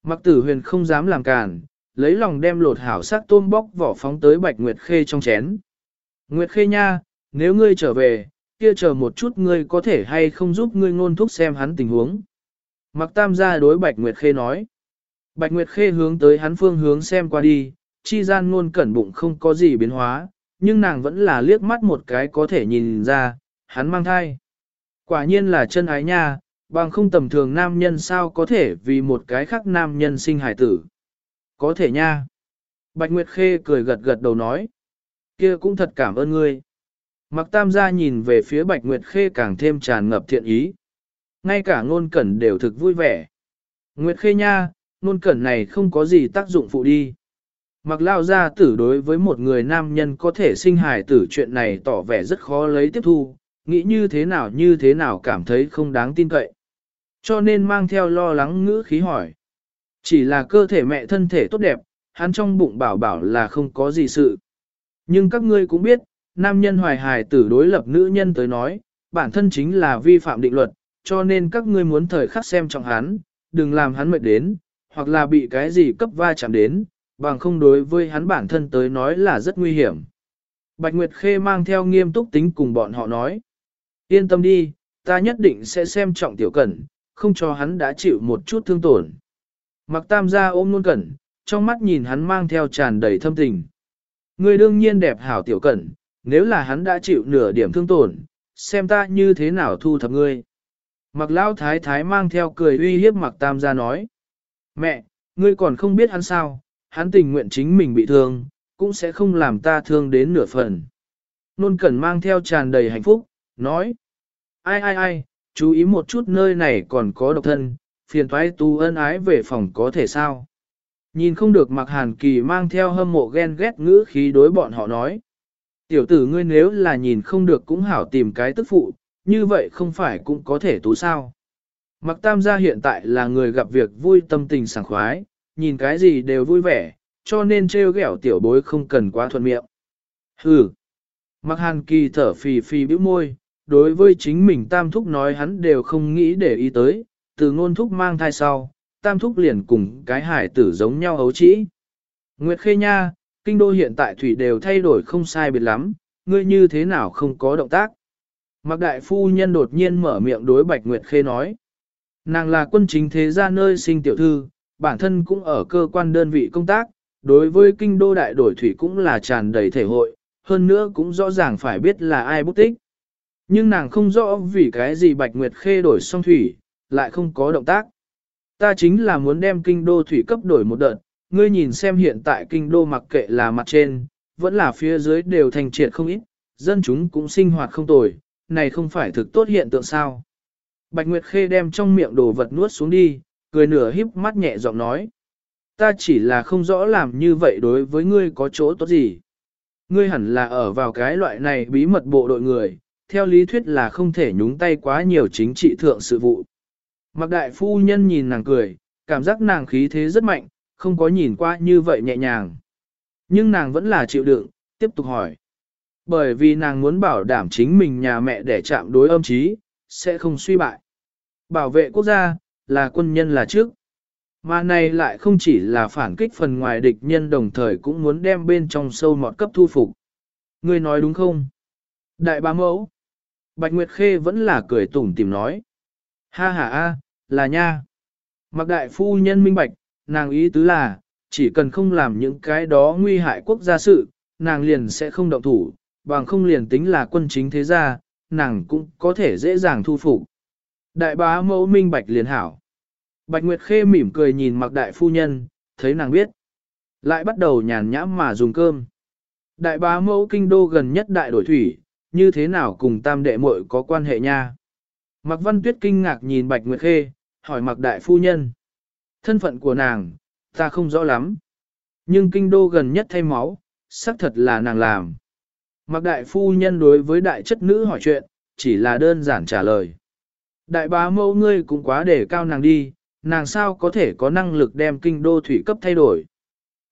Mặc tử huyền không dám làm cản, lấy lòng đem lột hảo sắc tôm bóc vỏ phóng tới Bạch Nguyệt Khê trong chén. Nguyệt Khê nha, nếu ngươi trở về, kia chờ một chút ngươi có thể hay không giúp ngươi ngôn thúc xem hắn tình huống. Mặc tam gia đối Bạch Nguyệt Khê nói. Bạch Nguyệt Khê hướng tới hắn phương hướng xem qua đi, chi gian ngôn cẩn bụng không có gì biến hóa, nhưng nàng vẫn là liếc mắt một cái có thể nhìn ra, hắn mang thai. Quả nhiên là chân ái nha, bằng không tầm thường nam nhân sao có thể vì một cái khác nam nhân sinh hải tử. Có thể nha. Bạch Nguyệt Khê cười gật gật đầu nói. kia cũng thật cảm ơn ngươi. Mặc tam gia nhìn về phía Bạch Nguyệt Khê càng thêm tràn ngập thiện ý. Ngay cả ngôn cẩn đều thực vui vẻ. Nguyệt Khê nha, ngôn cẩn này không có gì tác dụng phụ đi. Mặc lao gia tử đối với một người nam nhân có thể sinh hài tử chuyện này tỏ vẻ rất khó lấy tiếp thu, nghĩ như thế nào như thế nào cảm thấy không đáng tin cậy. Cho nên mang theo lo lắng ngữ khí hỏi. Chỉ là cơ thể mẹ thân thể tốt đẹp, hắn trong bụng bảo bảo là không có gì sự. Nhưng các ngươi cũng biết, nam nhân hoài hài tử đối lập nữ nhân tới nói, bản thân chính là vi phạm định luật, cho nên các ngươi muốn thời khắc xem trọng hắn, đừng làm hắn mệt đến, hoặc là bị cái gì cấp va chạm đến, bằng không đối với hắn bản thân tới nói là rất nguy hiểm. Bạch Nguyệt Khê mang theo nghiêm túc tính cùng bọn họ nói. Yên tâm đi, ta nhất định sẽ xem trọng tiểu cẩn, không cho hắn đã chịu một chút thương tổn. Mặc tam gia ôm luôn cẩn, trong mắt nhìn hắn mang theo tràn đầy thâm tình. Người đương nhiên đẹp hảo tiểu cẩn, nếu là hắn đã chịu nửa điểm thương tổn, xem ta như thế nào thu thập ngươi. Mặc Lão thái thái mang theo cười uy hiếp mặc tam gia nói. Mẹ, ngươi còn không biết hắn sao, hắn tình nguyện chính mình bị thương, cũng sẽ không làm ta thương đến nửa phần. Nôn cẩn mang theo tràn đầy hạnh phúc, nói. Ai ai ai, chú ý một chút nơi này còn có độc thân, phiền thoái tu ân ái về phòng có thể sao. Nhìn không được mặc hàn kỳ mang theo hâm mộ ghen ghét ngữ khí đối bọn họ nói. Tiểu tử ngươi nếu là nhìn không được cũng hảo tìm cái tức phụ, như vậy không phải cũng có thể tú sao. Mặc tam gia hiện tại là người gặp việc vui tâm tình sảng khoái, nhìn cái gì đều vui vẻ, cho nên trêu ghẹo tiểu bối không cần quá thuận miệng. Hừ. Mặc hàn kỳ thở phì phì bĩu môi, đối với chính mình tam thúc nói hắn đều không nghĩ để ý tới, từ ngôn thúc mang thai sau, tam thúc liền cùng cái hải tử giống nhau hấu trĩ. Nguyệt Khê Nha, kinh đô hiện tại thủy đều thay đổi không sai biệt lắm, ngươi như thế nào không có động tác. Mặc đại phu nhân đột nhiên mở miệng đối Bạch Nguyệt Khê nói. Nàng là quân chính thế gia nơi sinh tiểu thư, bản thân cũng ở cơ quan đơn vị công tác, đối với kinh đô đại đổi thủy cũng là tràn đầy thể hội, hơn nữa cũng rõ ràng phải biết là ai bút tích. Nhưng nàng không rõ vì cái gì Bạch Nguyệt Khê đổi xong thủy, lại không có động tác. Ta chính là muốn đem kinh đô thủy cấp đổi một đợt, ngươi nhìn xem hiện tại kinh đô mặc kệ là mặt trên, vẫn là phía dưới đều thành triệt không ít, dân chúng cũng sinh hoạt không tồi, này không phải thực tốt hiện tượng sao. Bạch Nguyệt Khê đem trong miệng đồ vật nuốt xuống đi, cười nửa híp mắt nhẹ giọng nói. Ta chỉ là không rõ làm như vậy đối với ngươi có chỗ tốt gì. Ngươi hẳn là ở vào cái loại này bí mật bộ đội người, theo lý thuyết là không thể nhúng tay quá nhiều chính trị thượng sự vụ. Mặc đại phu nhân nhìn nàng cười, cảm giác nàng khí thế rất mạnh, không có nhìn qua như vậy nhẹ nhàng. Nhưng nàng vẫn là chịu đựng, tiếp tục hỏi. Bởi vì nàng muốn bảo đảm chính mình nhà mẹ để chạm đối âm trí, sẽ không suy bại. Bảo vệ quốc gia, là quân nhân là trước. Mà này lại không chỉ là phản kích phần ngoài địch nhân đồng thời cũng muốn đem bên trong sâu mọt cấp thu phục. Ngươi nói đúng không? Đại bá mẫu. Bạch Nguyệt Khê vẫn là cười tủm tìm nói. Ha ha a, là nha. Mặc đại phu nhân minh bạch, nàng ý tứ là, chỉ cần không làm những cái đó nguy hại quốc gia sự, nàng liền sẽ không động thủ, bằng không liền tính là quân chính thế gia, nàng cũng có thể dễ dàng thu phục. Đại bá mẫu minh bạch liền hảo. Bạch Nguyệt Khê mỉm cười nhìn mặc đại phu nhân, thấy nàng biết. Lại bắt đầu nhàn nhãm mà dùng cơm. Đại bá mẫu kinh đô gần nhất đại đổi thủy, như thế nào cùng tam đệ muội có quan hệ nha. Mạc văn tuyết kinh ngạc nhìn Bạch Nguyệt Khê, hỏi Mạc đại phu nhân. Thân phận của nàng, ta không rõ lắm. Nhưng kinh đô gần nhất thay máu, xác thật là nàng làm. Mạc đại phu nhân đối với đại chất nữ hỏi chuyện, chỉ là đơn giản trả lời. Đại bá mẫu ngươi cũng quá để cao nàng đi, nàng sao có thể có năng lực đem kinh đô thủy cấp thay đổi.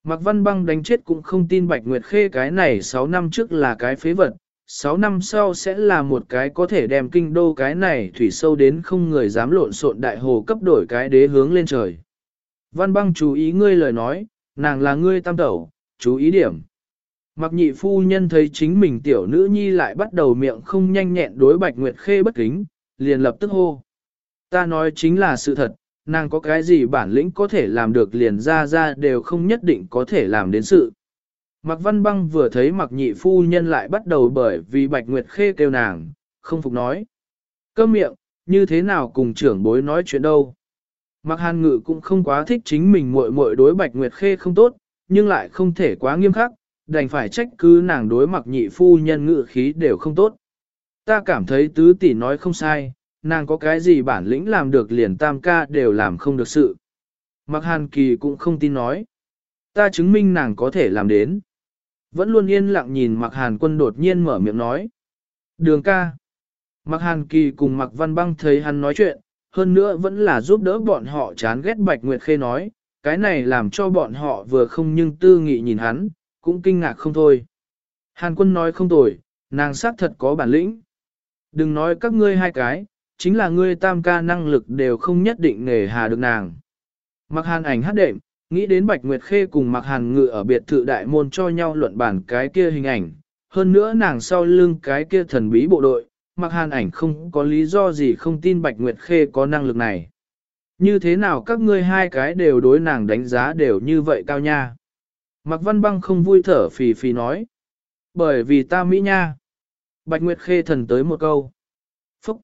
Mạc văn băng đánh chết cũng không tin Bạch Nguyệt Khê cái này 6 năm trước là cái phế vật, 6 năm sau sẽ là một cái có thể đem kinh đô cái này thủy sâu đến không người dám lộn xộn đại hồ cấp đổi cái đế hướng lên trời. Văn băng chú ý ngươi lời nói, nàng là ngươi tam tẩu, chú ý điểm. Mặc nhị phu nhân thấy chính mình tiểu nữ nhi lại bắt đầu miệng không nhanh nhẹn đối Bạch Nguyệt Khê bất kính, liền lập tức hô. Ta nói chính là sự thật, nàng có cái gì bản lĩnh có thể làm được liền ra ra đều không nhất định có thể làm đến sự. Mạc Văn Băng vừa thấy Mạc Nhị Phu Nhân lại bắt đầu bởi vì Bạch Nguyệt Khê kêu nàng, không phục nói. Cơm miệng, như thế nào cùng trưởng bối nói chuyện đâu. Mạc Hàn Ngự cũng không quá thích chính mình muội muội đối Bạch Nguyệt Khê không tốt, nhưng lại không thể quá nghiêm khắc, đành phải trách cứ nàng đối Mạc Nhị Phu Nhân ngự khí đều không tốt. Ta cảm thấy tứ tỷ nói không sai, nàng có cái gì bản lĩnh làm được liền tam ca đều làm không được sự. Mạc Hàn Kỳ cũng không tin nói. Ta chứng minh nàng có thể làm đến. Vẫn luôn yên lặng nhìn Mạc Hàn quân đột nhiên mở miệng nói. Đường ca. Mạc Hàn Kỳ cùng Mạc Văn Băng thấy hắn nói chuyện, hơn nữa vẫn là giúp đỡ bọn họ chán ghét Bạch Nguyệt Khê nói, cái này làm cho bọn họ vừa không nhưng tư nghị nhìn hắn, cũng kinh ngạc không thôi. Hàn quân nói không tồi, nàng xác thật có bản lĩnh. Đừng nói các ngươi hai cái, chính là ngươi tam ca năng lực đều không nhất định nghề hà được nàng. Mặc hàn ảnh hát đệm, nghĩ đến Bạch Nguyệt Khê cùng Mặc hàn ngự ở biệt thự đại môn cho nhau luận bản cái kia hình ảnh. Hơn nữa nàng sau lưng cái kia thần bí bộ đội, Mặc hàn ảnh không có lý do gì không tin Bạch Nguyệt Khê có năng lực này. Như thế nào các ngươi hai cái đều đối nàng đánh giá đều như vậy cao nha. Mặc văn băng không vui thở phì phì nói. Bởi vì ta Mỹ nha. Bạch Nguyệt Khê thần tới một câu. Phúc.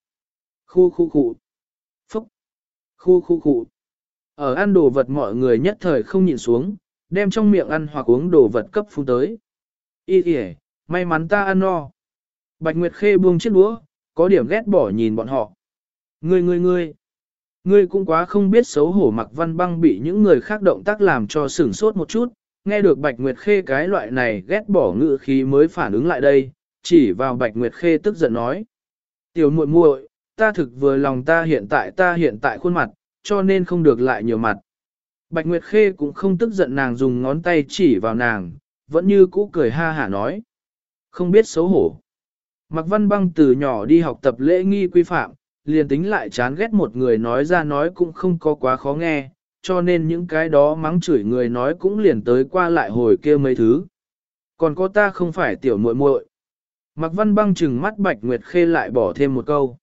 Khu khu khu. Phúc. Khu khu khu. Ở ăn đồ vật mọi người nhất thời không nhịn xuống, đem trong miệng ăn hoặc uống đồ vật cấp phun tới. Ý kìa, may mắn ta ăn no. Bạch Nguyệt Khê buông chiếc đũa, có điểm ghét bỏ nhìn bọn họ. Ngươi ngươi ngươi. Ngươi cũng quá không biết xấu hổ mặc văn băng bị những người khác động tác làm cho sửng sốt một chút, nghe được Bạch Nguyệt Khê cái loại này ghét bỏ ngự khí mới phản ứng lại đây, chỉ vào Bạch Nguyệt Khê tức giận nói. Tiểu muội muội, ta thực vừa lòng ta hiện tại ta hiện tại khuôn mặt, cho nên không được lại nhiều mặt. Bạch Nguyệt Khê cũng không tức giận nàng dùng ngón tay chỉ vào nàng, vẫn như cũ cười ha hả nói. Không biết xấu hổ. Mạc Văn Băng từ nhỏ đi học tập lễ nghi quy phạm, liền tính lại chán ghét một người nói ra nói cũng không có quá khó nghe, cho nên những cái đó mắng chửi người nói cũng liền tới qua lại hồi kia mấy thứ. Còn có ta không phải tiểu muội muội. Mạc Văn Băng chừng mắt Bạch Nguyệt Khê lại bỏ thêm một câu.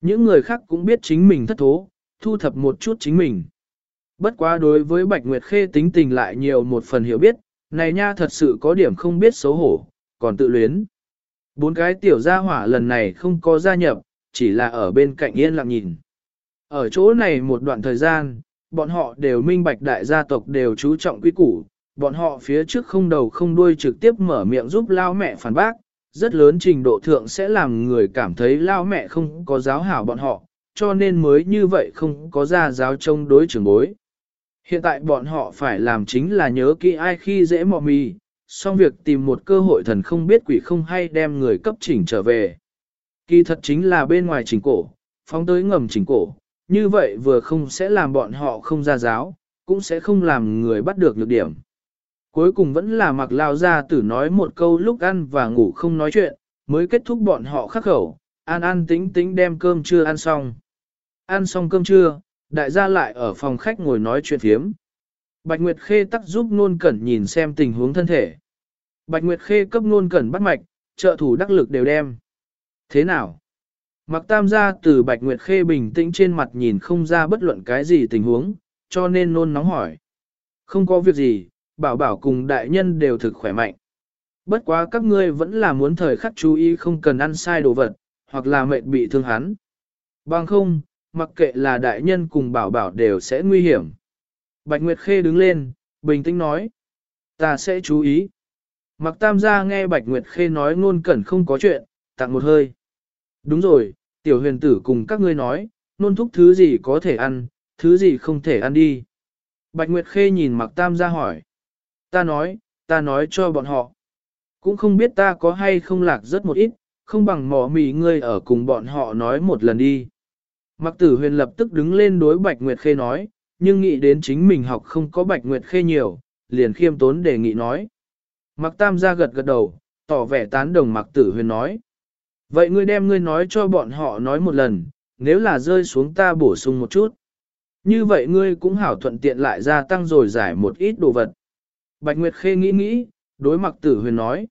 Những người khác cũng biết chính mình thất thố, thu thập một chút chính mình. Bất quá đối với Bạch Nguyệt Khê tính tình lại nhiều một phần hiểu biết, này nha thật sự có điểm không biết xấu hổ, còn tự luyến. Bốn cái tiểu gia hỏa lần này không có gia nhập, chỉ là ở bên cạnh yên lặng nhìn. Ở chỗ này một đoạn thời gian, bọn họ đều minh bạch đại gia tộc đều chú trọng quy củ, bọn họ phía trước không đầu không đuôi trực tiếp mở miệng giúp lao mẹ phản bác, rất lớn trình độ thượng sẽ làm người cảm thấy lao mẹ không có giáo hảo bọn họ, cho nên mới như vậy không có ra giáo trông đối trưởng bối. Hiện tại bọn họ phải làm chính là nhớ kỹ ai khi dễ mò mì, xong việc tìm một cơ hội thần không biết quỷ không hay đem người cấp chỉnh trở về. Kỳ thật chính là bên ngoài chỉnh cổ, phóng tới ngầm chỉnh cổ, như vậy vừa không sẽ làm bọn họ không ra giáo, cũng sẽ không làm người bắt được nhược điểm. Cuối cùng vẫn là mặc lao ra tử nói một câu lúc ăn và ngủ không nói chuyện, mới kết thúc bọn họ khắc khẩu, an an tĩnh tĩnh đem cơm trưa ăn xong. Ăn xong cơm trưa, đại gia lại ở phòng khách ngồi nói chuyện phiếm. Bạch Nguyệt Khê tắc giúp nôn cẩn nhìn xem tình huống thân thể. Bạch Nguyệt Khê cấp nôn cẩn bắt mạch, trợ thủ đắc lực đều đem. Thế nào? Mặc tam gia từ Bạch Nguyệt Khê bình tĩnh trên mặt nhìn không ra bất luận cái gì tình huống, cho nên nôn nóng hỏi. Không có việc gì, bảo bảo cùng đại nhân đều thực khỏe mạnh. Bất quá các ngươi vẫn là muốn thời khắc chú ý không cần ăn sai đồ vật, hoặc là mệt bị thương hắn. Bằng không, mặc kệ là đại nhân cùng bảo bảo đều sẽ nguy hiểm. Bạch Nguyệt Khê đứng lên, bình tĩnh nói. Ta sẽ chú ý. Mặc tam gia nghe Bạch Nguyệt Khê nói ngôn cẩn không có chuyện, tặng một hơi. Đúng rồi, tiểu huyền tử cùng các ngươi nói, nôn thúc thứ gì có thể ăn, thứ gì không thể ăn đi. Bạch Nguyệt Khê nhìn mặc tam gia hỏi. Ta nói, ta nói cho bọn họ. Cũng không biết ta có hay không lạc rất một ít, không bằng mỏ mì ngươi ở cùng bọn họ nói một lần đi. Mặc tử huyền lập tức đứng lên đối Bạch Nguyệt Khê nói, nhưng nghĩ đến chính mình học không có Bạch Nguyệt Khê nhiều, liền khiêm tốn đề nghị nói. Mặc tam gia gật gật đầu, tỏ vẻ tán đồng mặc tử huyền nói. Vậy ngươi đem ngươi nói cho bọn họ nói một lần, nếu là rơi xuống ta bổ sung một chút. Như vậy ngươi cũng hảo thuận tiện lại gia tăng rồi giải một ít đồ vật. Bạch Nguyệt Khê nghĩ nghĩ, đối mặc tử huyền nói.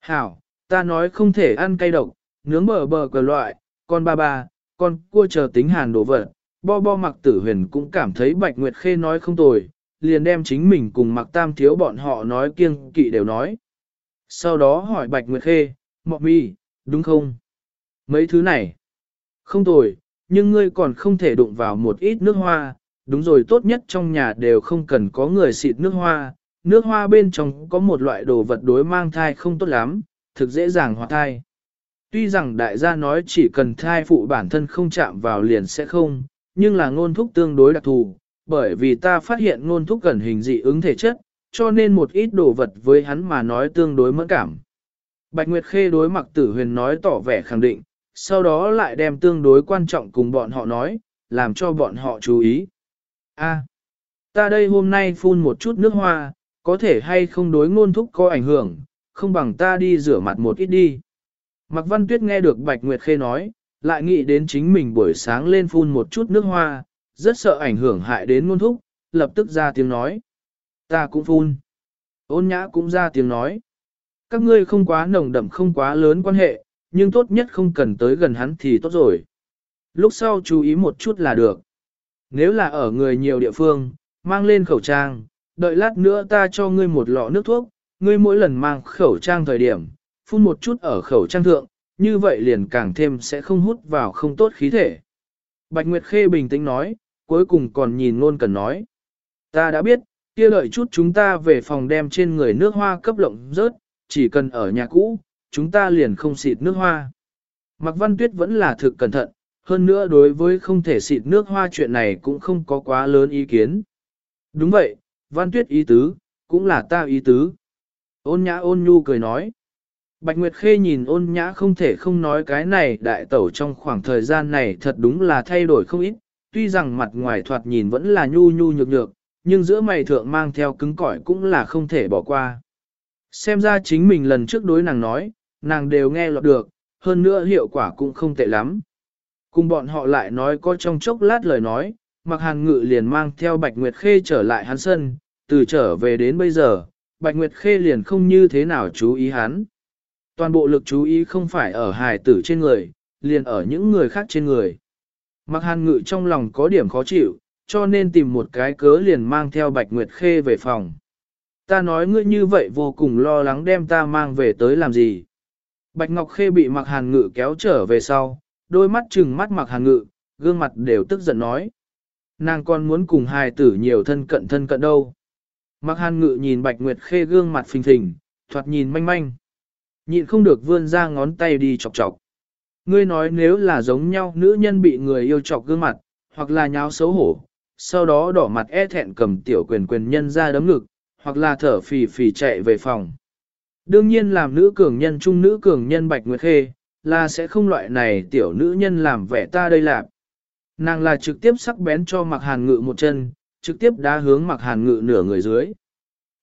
Hảo, ta nói không thể ăn cay độc, nướng bờ bờ cờ loại, con ba ba, con cua chờ tính hàn đồ vật. Bo bo mặc tử huyền cũng cảm thấy Bạch Nguyệt Khê nói không tồi, liền đem chính mình cùng mặc tam thiếu bọn họ nói kiêng kỵ đều nói. Sau đó hỏi Bạch Nguyệt Khê, mọ mi, đúng không? Mấy thứ này, không tồi, nhưng ngươi còn không thể đụng vào một ít nước hoa, đúng rồi tốt nhất trong nhà đều không cần có người xịt nước hoa, nước hoa bên trong có một loại đồ vật đối mang thai không tốt lắm, thực dễ dàng hoạt thai. Tuy rằng đại gia nói chỉ cần thai phụ bản thân không chạm vào liền sẽ không, nhưng là ngôn thúc tương đối đặc thù, bởi vì ta phát hiện ngôn thúc gần hình dị ứng thể chất, cho nên một ít đồ vật với hắn mà nói tương đối mẫn cảm. Bạch Nguyệt Khê đối mặc tử huyền nói tỏ vẻ khẳng định, sau đó lại đem tương đối quan trọng cùng bọn họ nói, làm cho bọn họ chú ý. A, ta đây hôm nay phun một chút nước hoa, có thể hay không đối ngôn thúc có ảnh hưởng, không bằng ta đi rửa mặt một ít đi. Mạc Văn Tuyết nghe được Bạch Nguyệt Khê nói, lại nghĩ đến chính mình buổi sáng lên phun một chút nước hoa, rất sợ ảnh hưởng hại đến ngôn thúc, lập tức ra tiếng nói. Ta cũng phun. Ôn nhã cũng ra tiếng nói. Các ngươi không quá nồng đậm không quá lớn quan hệ, nhưng tốt nhất không cần tới gần hắn thì tốt rồi. Lúc sau chú ý một chút là được. Nếu là ở người nhiều địa phương, mang lên khẩu trang, đợi lát nữa ta cho ngươi một lọ nước thuốc, ngươi mỗi lần mang khẩu trang thời điểm, phun một chút ở khẩu trang thượng, như vậy liền càng thêm sẽ không hút vào không tốt khí thể. Bạch Nguyệt Khê bình tĩnh nói, cuối cùng còn nhìn luôn cần nói. Ta đã biết, kia lợi chút chúng ta về phòng đem trên người nước hoa cấp lộng rớt, chỉ cần ở nhà cũ, chúng ta liền không xịt nước hoa. Mạc Văn Tuyết vẫn là thực cẩn thận, hơn nữa đối với không thể xịt nước hoa chuyện này cũng không có quá lớn ý kiến. Đúng vậy, Văn Tuyết ý tứ, cũng là ta ý tứ. Ôn nhã ôn nhu cười nói. Bạch Nguyệt Khê nhìn ôn nhã không thể không nói cái này đại tẩu trong khoảng thời gian này thật đúng là thay đổi không ít, tuy rằng mặt ngoài thoạt nhìn vẫn là nhu nhu nhược nhược, nhưng giữa mày thượng mang theo cứng cỏi cũng là không thể bỏ qua. Xem ra chính mình lần trước đối nàng nói, nàng đều nghe lọt được, hơn nữa hiệu quả cũng không tệ lắm. Cùng bọn họ lại nói có trong chốc lát lời nói, mặc hàn ngự liền mang theo Bạch Nguyệt Khê trở lại hắn sân, từ trở về đến bây giờ, Bạch Nguyệt Khê liền không như thế nào chú ý hắn. Toàn bộ lực chú ý không phải ở hài tử trên người, liền ở những người khác trên người. Mặc hàn ngự trong lòng có điểm khó chịu, cho nên tìm một cái cớ liền mang theo Bạch Nguyệt Khê về phòng. Ta nói ngươi như vậy vô cùng lo lắng đem ta mang về tới làm gì. Bạch Ngọc Khê bị mặc hàn ngự kéo trở về sau, đôi mắt trừng mắt mặc hàn ngự, gương mặt đều tức giận nói. Nàng còn muốn cùng hài tử nhiều thân cận thân cận đâu. Mặc hàn ngự nhìn Bạch Nguyệt Khê gương mặt phình phình, thoạt nhìn manh manh. Nhịn không được vươn ra ngón tay đi chọc chọc. Ngươi nói nếu là giống nhau nữ nhân bị người yêu chọc gương mặt, hoặc là nháo xấu hổ, sau đó đỏ mặt e thẹn cầm tiểu quyền quyền nhân ra đấm ngực, hoặc là thở phì phì chạy về phòng. Đương nhiên làm nữ cường nhân trung nữ cường nhân Bạch Nguyệt Khê, là sẽ không loại này tiểu nữ nhân làm vẻ ta đây làm. Nàng là trực tiếp sắc bén cho mặc hàn ngự một chân, trực tiếp đá hướng mặc hàn ngự nửa người dưới.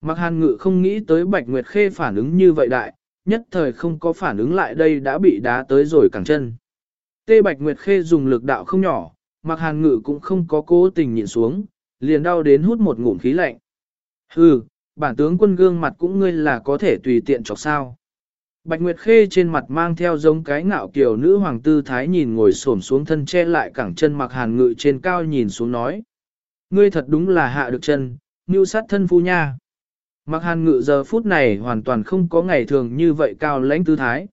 Mặc hàn ngự không nghĩ tới Bạch Nguyệt Khê phản ứng như vậy đại, nhất thời không có phản ứng lại đây đã bị đá tới rồi cẳng chân. Tê Bạch Nguyệt Khê dùng lực đạo không nhỏ, mặc hàn ngự cũng không có cố tình nhịn xuống, liền đau đến hút một ngụm khí lạnh. Hừ, bản tướng quân gương mặt cũng ngươi là có thể tùy tiện chọc sao. Bạch Nguyệt Khê trên mặt mang theo giống cái ngạo kiều nữ hoàng tư thái nhìn ngồi xổm xuống thân che lại cẳng chân mặc hàn ngự trên cao nhìn xuống nói. Ngươi thật đúng là hạ được chân, mưu sát thân phu nha. Mặc hàn ngự giờ phút này hoàn toàn không có ngày thường như vậy cao lãnh tư thái.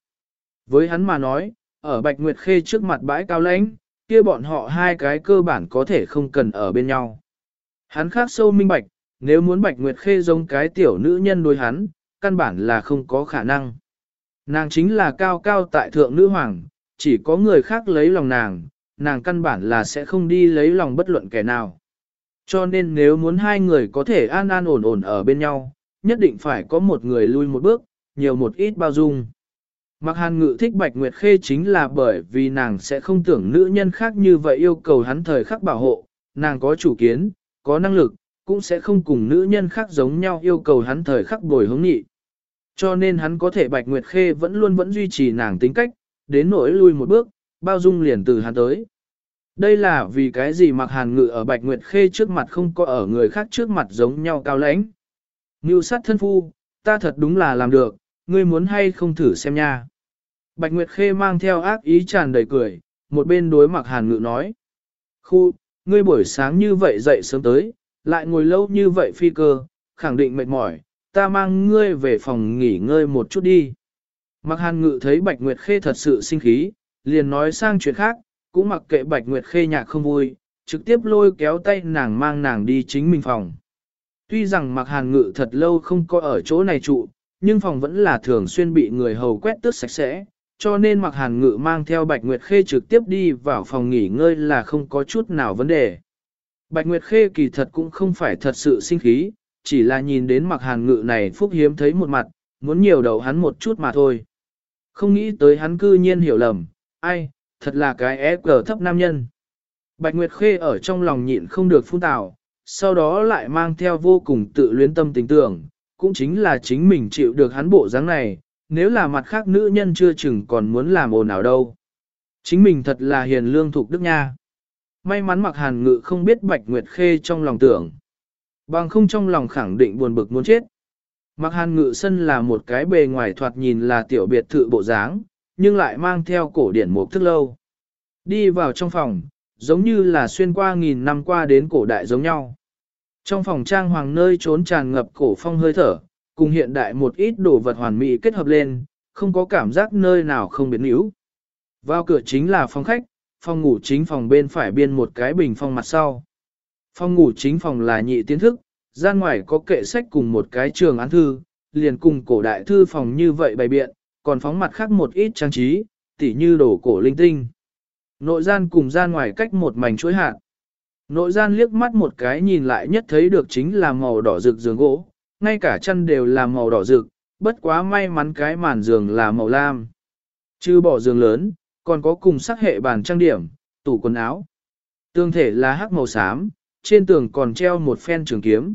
Với hắn mà nói, ở Bạch Nguyệt Khê trước mặt bãi cao lãnh, kia bọn họ hai cái cơ bản có thể không cần ở bên nhau. Hắn khác sâu minh bạch, nếu muốn Bạch Nguyệt Khê giống cái tiểu nữ nhân đối hắn, căn bản là không có khả năng. Nàng chính là cao cao tại thượng nữ hoàng, chỉ có người khác lấy lòng nàng, nàng căn bản là sẽ không đi lấy lòng bất luận kẻ nào. Cho nên nếu muốn hai người có thể an an ổn ổn ở bên nhau, nhất định phải có một người lui một bước, nhiều một ít bao dung. Mặc hàn ngự thích Bạch Nguyệt Khê chính là bởi vì nàng sẽ không tưởng nữ nhân khác như vậy yêu cầu hắn thời khắc bảo hộ, nàng có chủ kiến, có năng lực, cũng sẽ không cùng nữ nhân khác giống nhau yêu cầu hắn thời khắc bồi hướng nghị. Cho nên hắn có thể Bạch Nguyệt Khê vẫn luôn vẫn duy trì nàng tính cách, đến nỗi lui một bước, bao dung liền từ hắn tới. Đây là vì cái gì mặc hàn ngự ở Bạch Nguyệt Khê trước mặt không có ở người khác trước mặt giống nhau cao lãnh. Ngưu sát thân phu, ta thật đúng là làm được, ngươi muốn hay không thử xem nha. Bạch Nguyệt Khê mang theo ác ý tràn đầy cười, một bên đối mặc hàn ngự nói. Khu, ngươi buổi sáng như vậy dậy sớm tới, lại ngồi lâu như vậy phi cơ, khẳng định mệt mỏi, ta mang ngươi về phòng nghỉ ngơi một chút đi. Mặc hàn ngự thấy Bạch Nguyệt Khê thật sự sinh khí, liền nói sang chuyện khác, cũng mặc kệ Bạch Nguyệt Khê nhạc không vui, trực tiếp lôi kéo tay nàng mang nàng đi chính mình phòng. Tuy rằng mặc hàn ngự thật lâu không có ở chỗ này trụ, nhưng phòng vẫn là thường xuyên bị người hầu quét tước sạch sẽ, cho nên mặc hàn ngự mang theo Bạch Nguyệt Khê trực tiếp đi vào phòng nghỉ ngơi là không có chút nào vấn đề. Bạch Nguyệt Khê kỳ thật cũng không phải thật sự sinh khí, chỉ là nhìn đến mặc hàn ngự này phúc hiếm thấy một mặt, muốn nhiều đầu hắn một chút mà thôi. Không nghĩ tới hắn cư nhiên hiểu lầm, ai, thật là cái ép cờ thấp nam nhân. Bạch Nguyệt Khê ở trong lòng nhịn không được phun tào, sau đó lại mang theo vô cùng tự luyến tâm tình tưởng, cũng chính là chính mình chịu được hắn bộ dáng này, nếu là mặt khác nữ nhân chưa chừng còn muốn làm ồn nào đâu. Chính mình thật là hiền lương thục đức nha. May mắn mặc hàn ngự không biết Bạch Nguyệt Khê trong lòng tưởng. Bằng không trong lòng khẳng định buồn bực muốn chết. Mặc hàn ngự sân là một cái bề ngoài thoạt nhìn là tiểu biệt thự bộ dáng, nhưng lại mang theo cổ điển một thức lâu. Đi vào trong phòng, giống như là xuyên qua nghìn năm qua đến cổ đại giống nhau. Trong phòng trang hoàng nơi trốn tràn ngập cổ phong hơi thở, cùng hiện đại một ít đồ vật hoàn mỹ kết hợp lên, không có cảm giác nơi nào không biến yếu. Vào cửa chính là phòng khách, phòng ngủ chính phòng bên phải biên một cái bình phong mặt sau. Phòng ngủ chính phòng là nhị tiến thức, gian ngoài có kệ sách cùng một cái trường án thư, liền cùng cổ đại thư phòng như vậy bày biện, còn phóng mặt khác một ít trang trí, tỉ như đồ cổ linh tinh. Nội gian cùng gian ngoài cách một mảnh chuỗi hạt. Nội gian liếc mắt một cái nhìn lại nhất thấy được chính là màu đỏ rực giường gỗ, ngay cả chân đều là màu đỏ rực, bất quá may mắn cái màn giường là màu lam. Chứ bỏ giường lớn, còn có cùng sắc hệ bàn trang điểm, tủ quần áo. Tương thể là hắc màu xám, trên tường còn treo một phen trường kiếm.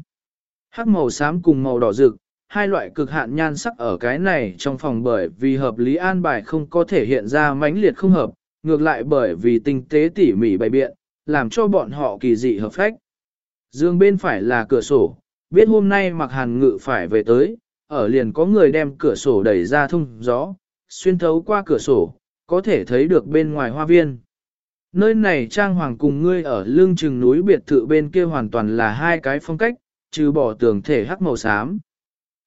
Hắc màu xám cùng màu đỏ rực, hai loại cực hạn nhan sắc ở cái này trong phòng bởi vì hợp lý an bài không có thể hiện ra mãnh liệt không hợp, ngược lại bởi vì tinh tế tỉ mỉ bày biện, làm cho bọn họ kỳ dị hợp phách. Dương bên phải là cửa sổ, biết hôm nay mặc hàn ngự phải về tới, ở liền có người đem cửa sổ đẩy ra thông gió, xuyên thấu qua cửa sổ, có thể thấy được bên ngoài hoa viên. Nơi này trang hoàng cùng ngươi ở lưng chừng núi biệt thự bên kia hoàn toàn là hai cái phong cách, trừ bỏ tường thể hắc màu xám.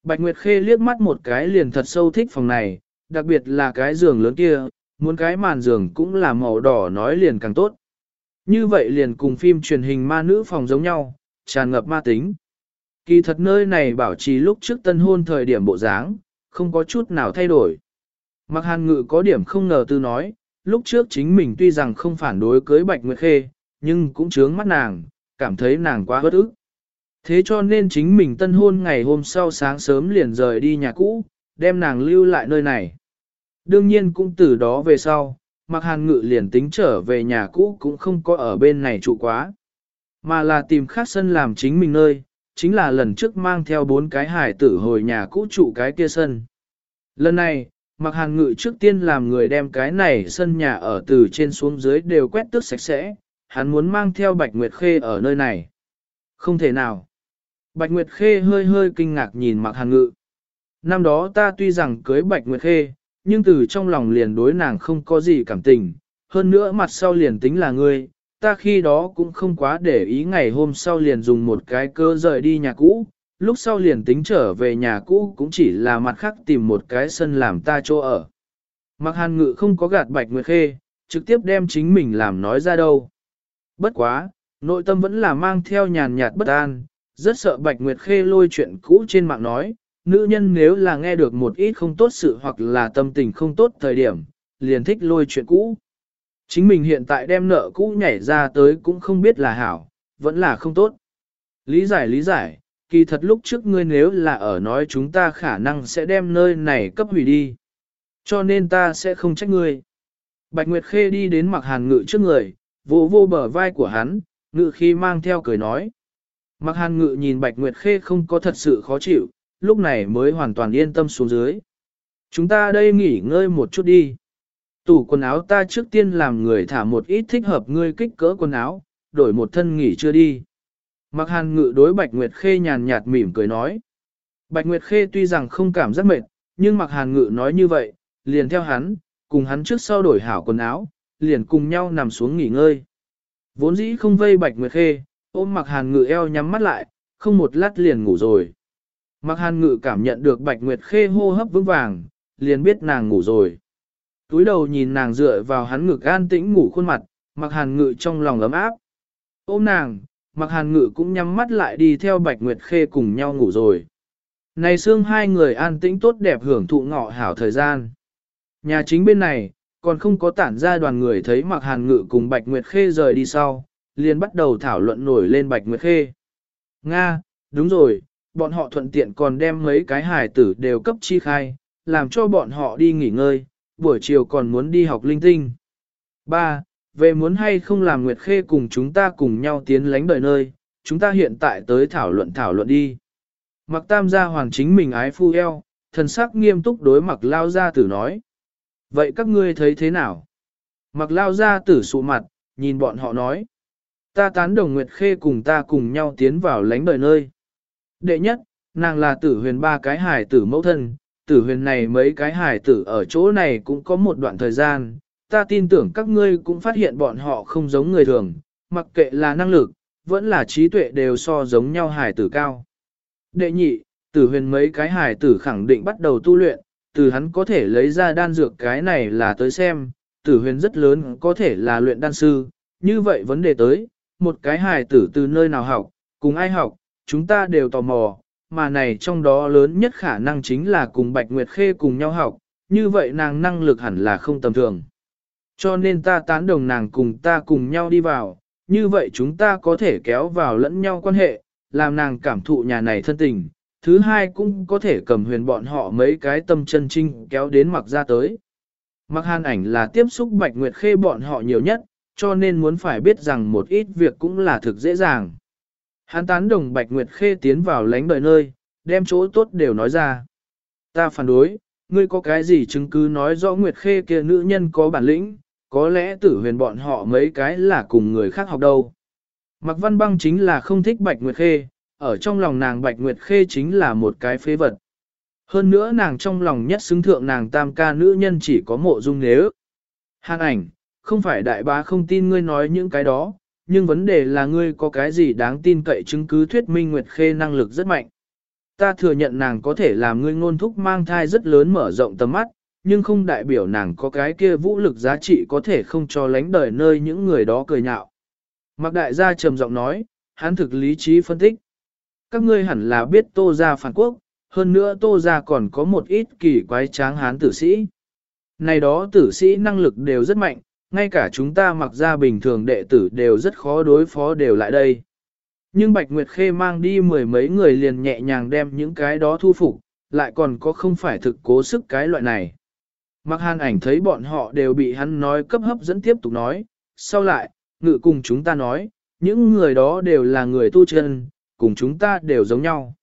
Bạch Nguyệt Khê liếc mắt một cái liền thật sâu thích phòng này, đặc biệt là cái giường lớn kia, muốn cái màn giường cũng là màu đỏ nói liền càng tốt. Như vậy liền cùng phim truyền hình ma nữ phòng giống nhau, tràn ngập ma tính. Kỳ thật nơi này bảo trì lúc trước tân hôn thời điểm bộ dáng, không có chút nào thay đổi. Mặc hàn ngự có điểm không ngờ tư nói, lúc trước chính mình tuy rằng không phản đối cưới Bạch Nguyệt Khê, nhưng cũng chướng mắt nàng, cảm thấy nàng quá bất ức. Thế cho nên chính mình tân hôn ngày hôm sau sáng sớm liền rời đi nhà cũ, đem nàng lưu lại nơi này. Đương nhiên cũng từ đó về sau, Mạc Hàn Ngự liền tính trở về nhà cũ cũng không có ở bên này trụ quá. Mà là tìm khác sân làm chính mình nơi, chính là lần trước mang theo bốn cái hải tử hồi nhà cũ trụ cái kia sân. Lần này, Mạc Hàn Ngự trước tiên làm người đem cái này sân nhà ở từ trên xuống dưới đều quét tước sạch sẽ, hắn muốn mang theo Bạch Nguyệt Khê ở nơi này. Không thể nào. Bạch Nguyệt Khê hơi hơi kinh ngạc nhìn Mạc Hàn Ngự. Năm đó ta tuy rằng cưới Bạch Nguyệt Khê, nhưng từ trong lòng liền đối nàng không có gì cảm tình, hơn nữa mặt sau liền tính là ngươi, ta khi đó cũng không quá để ý ngày hôm sau liền dùng một cái cơ rời đi nhà cũ, lúc sau liền tính trở về nhà cũ cũng chỉ là mặt khác tìm một cái sân làm ta chỗ ở. Mặc hàn ngự không có gạt bạch nguyệt khê, trực tiếp đem chính mình làm nói ra đâu. Bất quá, nội tâm vẫn là mang theo nhàn nhạt bất an, rất sợ bạch nguyệt khê lôi chuyện cũ trên mạng nói, nữ nhân nếu là nghe được một ít không tốt sự hoặc là tâm tình không tốt thời điểm, liền thích lôi chuyện cũ. Chính mình hiện tại đem nợ cũ nhảy ra tới cũng không biết là hảo, vẫn là không tốt. Lý giải lý giải, kỳ thật lúc trước ngươi nếu là ở nói chúng ta khả năng sẽ đem nơi này cấp hủy đi. Cho nên ta sẽ không trách ngươi. Bạch Nguyệt Khê đi đến mặc hàn ngự trước người, vô vô bờ vai của hắn, ngự khi mang theo cười nói. Mặc hàn ngự nhìn Bạch Nguyệt Khê không có thật sự khó chịu, lúc này mới hoàn toàn yên tâm xuống dưới. Chúng ta đây nghỉ ngơi một chút đi. Tủ quần áo ta trước tiên làm người thả một ít thích hợp ngươi kích cỡ quần áo, đổi một thân nghỉ chưa đi. Mặc hàn ngự đối Bạch Nguyệt Khê nhàn nhạt mỉm cười nói. Bạch Nguyệt Khê tuy rằng không cảm giác mệt, nhưng mặc hàn ngự nói như vậy, liền theo hắn, cùng hắn trước sau đổi hảo quần áo, liền cùng nhau nằm xuống nghỉ ngơi. Vốn dĩ không vây Bạch Nguyệt Khê, ôm mặc hàn ngự eo nhắm mắt lại, không một lát liền ngủ rồi. Mặc hàn ngự cảm nhận được Bạch Nguyệt Khê hô hấp vững vàng, liền biết nàng ngủ rồi. Túi đầu nhìn nàng dựa vào hắn ngực an tĩnh ngủ khuôn mặt, mặc hàn ngự trong lòng ấm áp. Ôm nàng, mặc hàn ngự cũng nhắm mắt lại đi theo Bạch Nguyệt Khê cùng nhau ngủ rồi. Này xương hai người an tĩnh tốt đẹp hưởng thụ ngọ hảo thời gian. Nhà chính bên này, còn không có tản ra đoàn người thấy mặc hàn ngự cùng Bạch Nguyệt Khê rời đi sau, liền bắt đầu thảo luận nổi lên Bạch Nguyệt Khê. Nga, đúng rồi, bọn họ thuận tiện còn đem mấy cái hài tử đều cấp chi khai, làm cho bọn họ đi nghỉ ngơi, buổi chiều còn muốn đi học linh tinh. 3. Về muốn hay không làm Nguyệt Khê cùng chúng ta cùng nhau tiến lánh đời nơi, chúng ta hiện tại tới thảo luận thảo luận đi. Mặc tam gia hoàng chính mình ái phu eo, thần sắc nghiêm túc đối mặc lao gia tử nói. Vậy các ngươi thấy thế nào? Mặc lao gia tử sụ mặt, nhìn bọn họ nói. Ta tán đồng Nguyệt Khê cùng ta cùng nhau tiến vào lánh đời nơi. Đệ nhất, nàng là tử huyền ba cái Hải tử mẫu thân, tử huyền này mấy cái Hải tử ở chỗ này cũng có một đoạn thời gian, ta tin tưởng các ngươi cũng phát hiện bọn họ không giống người thường, mặc kệ là năng lực, vẫn là trí tuệ đều so giống nhau Hải tử cao. Đệ nhị, tử huyền mấy cái Hải tử khẳng định bắt đầu tu luyện, từ hắn có thể lấy ra đan dược cái này là tới xem, tử huyền rất lớn có thể là luyện đan sư, như vậy vấn đề tới, một cái hài tử từ nơi nào học, cùng ai học, chúng ta đều tò mò, mà này trong đó lớn nhất khả năng chính là cùng Bạch Nguyệt Khê cùng nhau học, như vậy nàng năng lực hẳn là không tầm thường. Cho nên ta tán đồng nàng cùng ta cùng nhau đi vào, như vậy chúng ta có thể kéo vào lẫn nhau quan hệ, làm nàng cảm thụ nhà này thân tình. Thứ hai cũng có thể cầm huyền bọn họ mấy cái tâm chân trinh kéo đến mặc ra tới. Mặc hàn ảnh là tiếp xúc Bạch Nguyệt Khê bọn họ nhiều nhất, cho nên muốn phải biết rằng một ít việc cũng là thực dễ dàng. Hán tán đồng Bạch Nguyệt Khê tiến vào lánh đời nơi, đem chỗ tốt đều nói ra. Ta phản đối, ngươi có cái gì chứng cứ nói rõ Nguyệt Khê kia nữ nhân có bản lĩnh, có lẽ tử huyền bọn họ mấy cái là cùng người khác học đâu. Mạc Văn Băng chính là không thích Bạch Nguyệt Khê, ở trong lòng nàng Bạch Nguyệt Khê chính là một cái phế vật. Hơn nữa nàng trong lòng nhất xứng thượng nàng tam ca nữ nhân chỉ có mộ dung nếu. Hàng ảnh, không phải đại bá không tin ngươi nói những cái đó, nhưng vấn đề là ngươi có cái gì đáng tin cậy chứng cứ thuyết minh Nguyệt Khê năng lực rất mạnh. Ta thừa nhận nàng có thể làm ngươi ngôn thúc mang thai rất lớn mở rộng tầm mắt, nhưng không đại biểu nàng có cái kia vũ lực giá trị có thể không cho lánh đời nơi những người đó cười nhạo. Mạc đại gia trầm giọng nói, hắn thực lý trí phân tích. Các ngươi hẳn là biết tô gia phản quốc, hơn nữa tô gia còn có một ít kỳ quái tráng hán tử sĩ. Này đó tử sĩ năng lực đều rất mạnh, ngay cả chúng ta mặc ra bình thường đệ tử đều rất khó đối phó đều lại đây. Nhưng Bạch Nguyệt Khê mang đi mười mấy người liền nhẹ nhàng đem những cái đó thu phục, lại còn có không phải thực cố sức cái loại này. Mặc hàn ảnh thấy bọn họ đều bị hắn nói cấp hấp dẫn tiếp tục nói, sau lại, ngự cùng chúng ta nói, những người đó đều là người tu chân, cùng chúng ta đều giống nhau.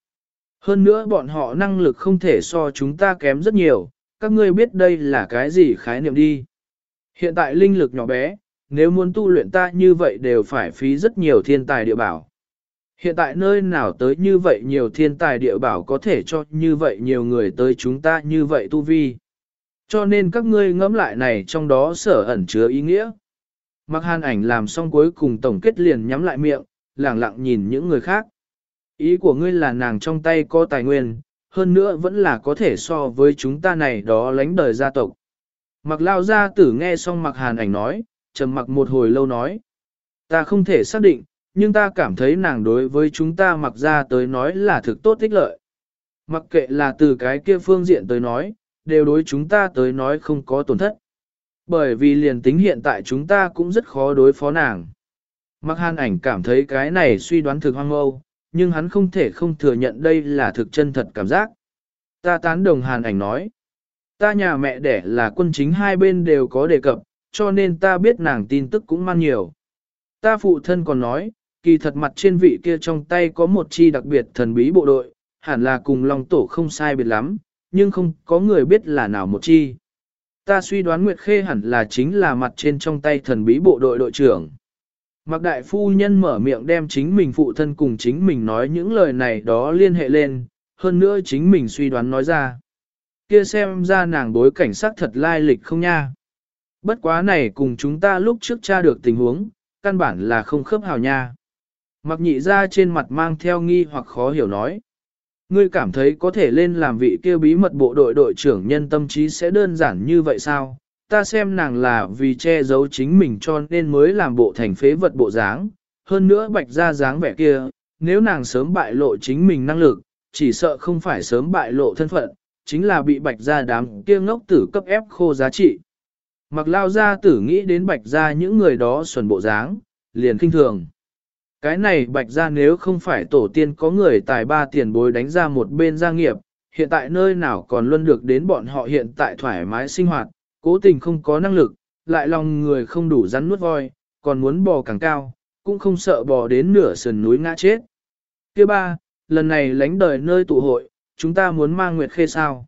Hơn nữa bọn họ năng lực không thể so chúng ta kém rất nhiều, các ngươi biết đây là cái gì khái niệm đi. Hiện tại linh lực nhỏ bé, nếu muốn tu luyện ta như vậy đều phải phí rất nhiều thiên tài địa bảo. Hiện tại nơi nào tới như vậy nhiều thiên tài địa bảo có thể cho như vậy nhiều người tới chúng ta như vậy tu vi. Cho nên các ngươi ngẫm lại này trong đó sở ẩn chứa ý nghĩa. Mặc hàn ảnh làm xong cuối cùng tổng kết liền nhắm lại miệng, lẳng lặng nhìn những người khác. Ý của ngươi là nàng trong tay có tài nguyên, hơn nữa vẫn là có thể so với chúng ta này đó lánh đời gia tộc. Mặc lao gia tử nghe xong mặc hàn ảnh nói, trầm mặc một hồi lâu nói. Ta không thể xác định, nhưng ta cảm thấy nàng đối với chúng ta mặc ra tới nói là thực tốt thích lợi. Mặc kệ là từ cái kia phương diện tới nói, đều đối chúng ta tới nói không có tổn thất. Bởi vì liền tính hiện tại chúng ta cũng rất khó đối phó nàng. Mặc hàn ảnh cảm thấy cái này suy đoán thực hoang mâu, nhưng hắn không thể không thừa nhận đây là thực chân thật cảm giác. Ta tán đồng hàn ảnh nói. Ta nhà mẹ đẻ là quân chính hai bên đều có đề cập, cho nên ta biết nàng tin tức cũng man nhiều. Ta phụ thân còn nói, kỳ thật mặt trên vị kia trong tay có một chi đặc biệt thần bí bộ đội, hẳn là cùng Long Tổ không sai biệt lắm, nhưng không có người biết là nào một chi. Ta suy đoán Nguyệt Khê hẳn là chính là mặt trên trong tay thần bí bộ đội đội trưởng. Mạc đại phu nhân mở miệng đem chính mình phụ thân cùng chính mình nói những lời này đó liên hệ lên, hơn nữa chính mình suy đoán nói ra. Kia xem ra nàng đối cảnh sát thật lai lịch không nha. Bất quá này cùng chúng ta lúc trước tra được tình huống, căn bản là không khớp hào nha. Mặc nhị ra trên mặt mang theo nghi hoặc khó hiểu nói. Ngươi cảm thấy có thể lên làm vị kia bí mật bộ đội đội trưởng nhân tâm trí sẽ đơn giản như vậy sao? Ta xem nàng là vì che giấu chính mình cho nên mới làm bộ thành phế vật bộ dáng. Hơn nữa bạch ra dáng vẻ kia, nếu nàng sớm bại lộ chính mình năng lực, chỉ sợ không phải sớm bại lộ thân phận, chính là bị bạch gia đám kia ngốc tử cấp ép khô giá trị. Mặc lao gia tử nghĩ đến bạch gia những người đó xuẩn bộ dáng, liền kinh thường. Cái này bạch gia nếu không phải tổ tiên có người tài ba tiền bối đánh ra một bên gia nghiệp, hiện tại nơi nào còn luôn được đến bọn họ hiện tại thoải mái sinh hoạt, cố tình không có năng lực, lại lòng người không đủ rắn nuốt voi, còn muốn bò càng cao, cũng không sợ bò đến nửa sườn núi ngã chết. Kia ba, lần này lánh đời nơi tụ hội, chúng ta muốn mang Nguyệt Khê sao?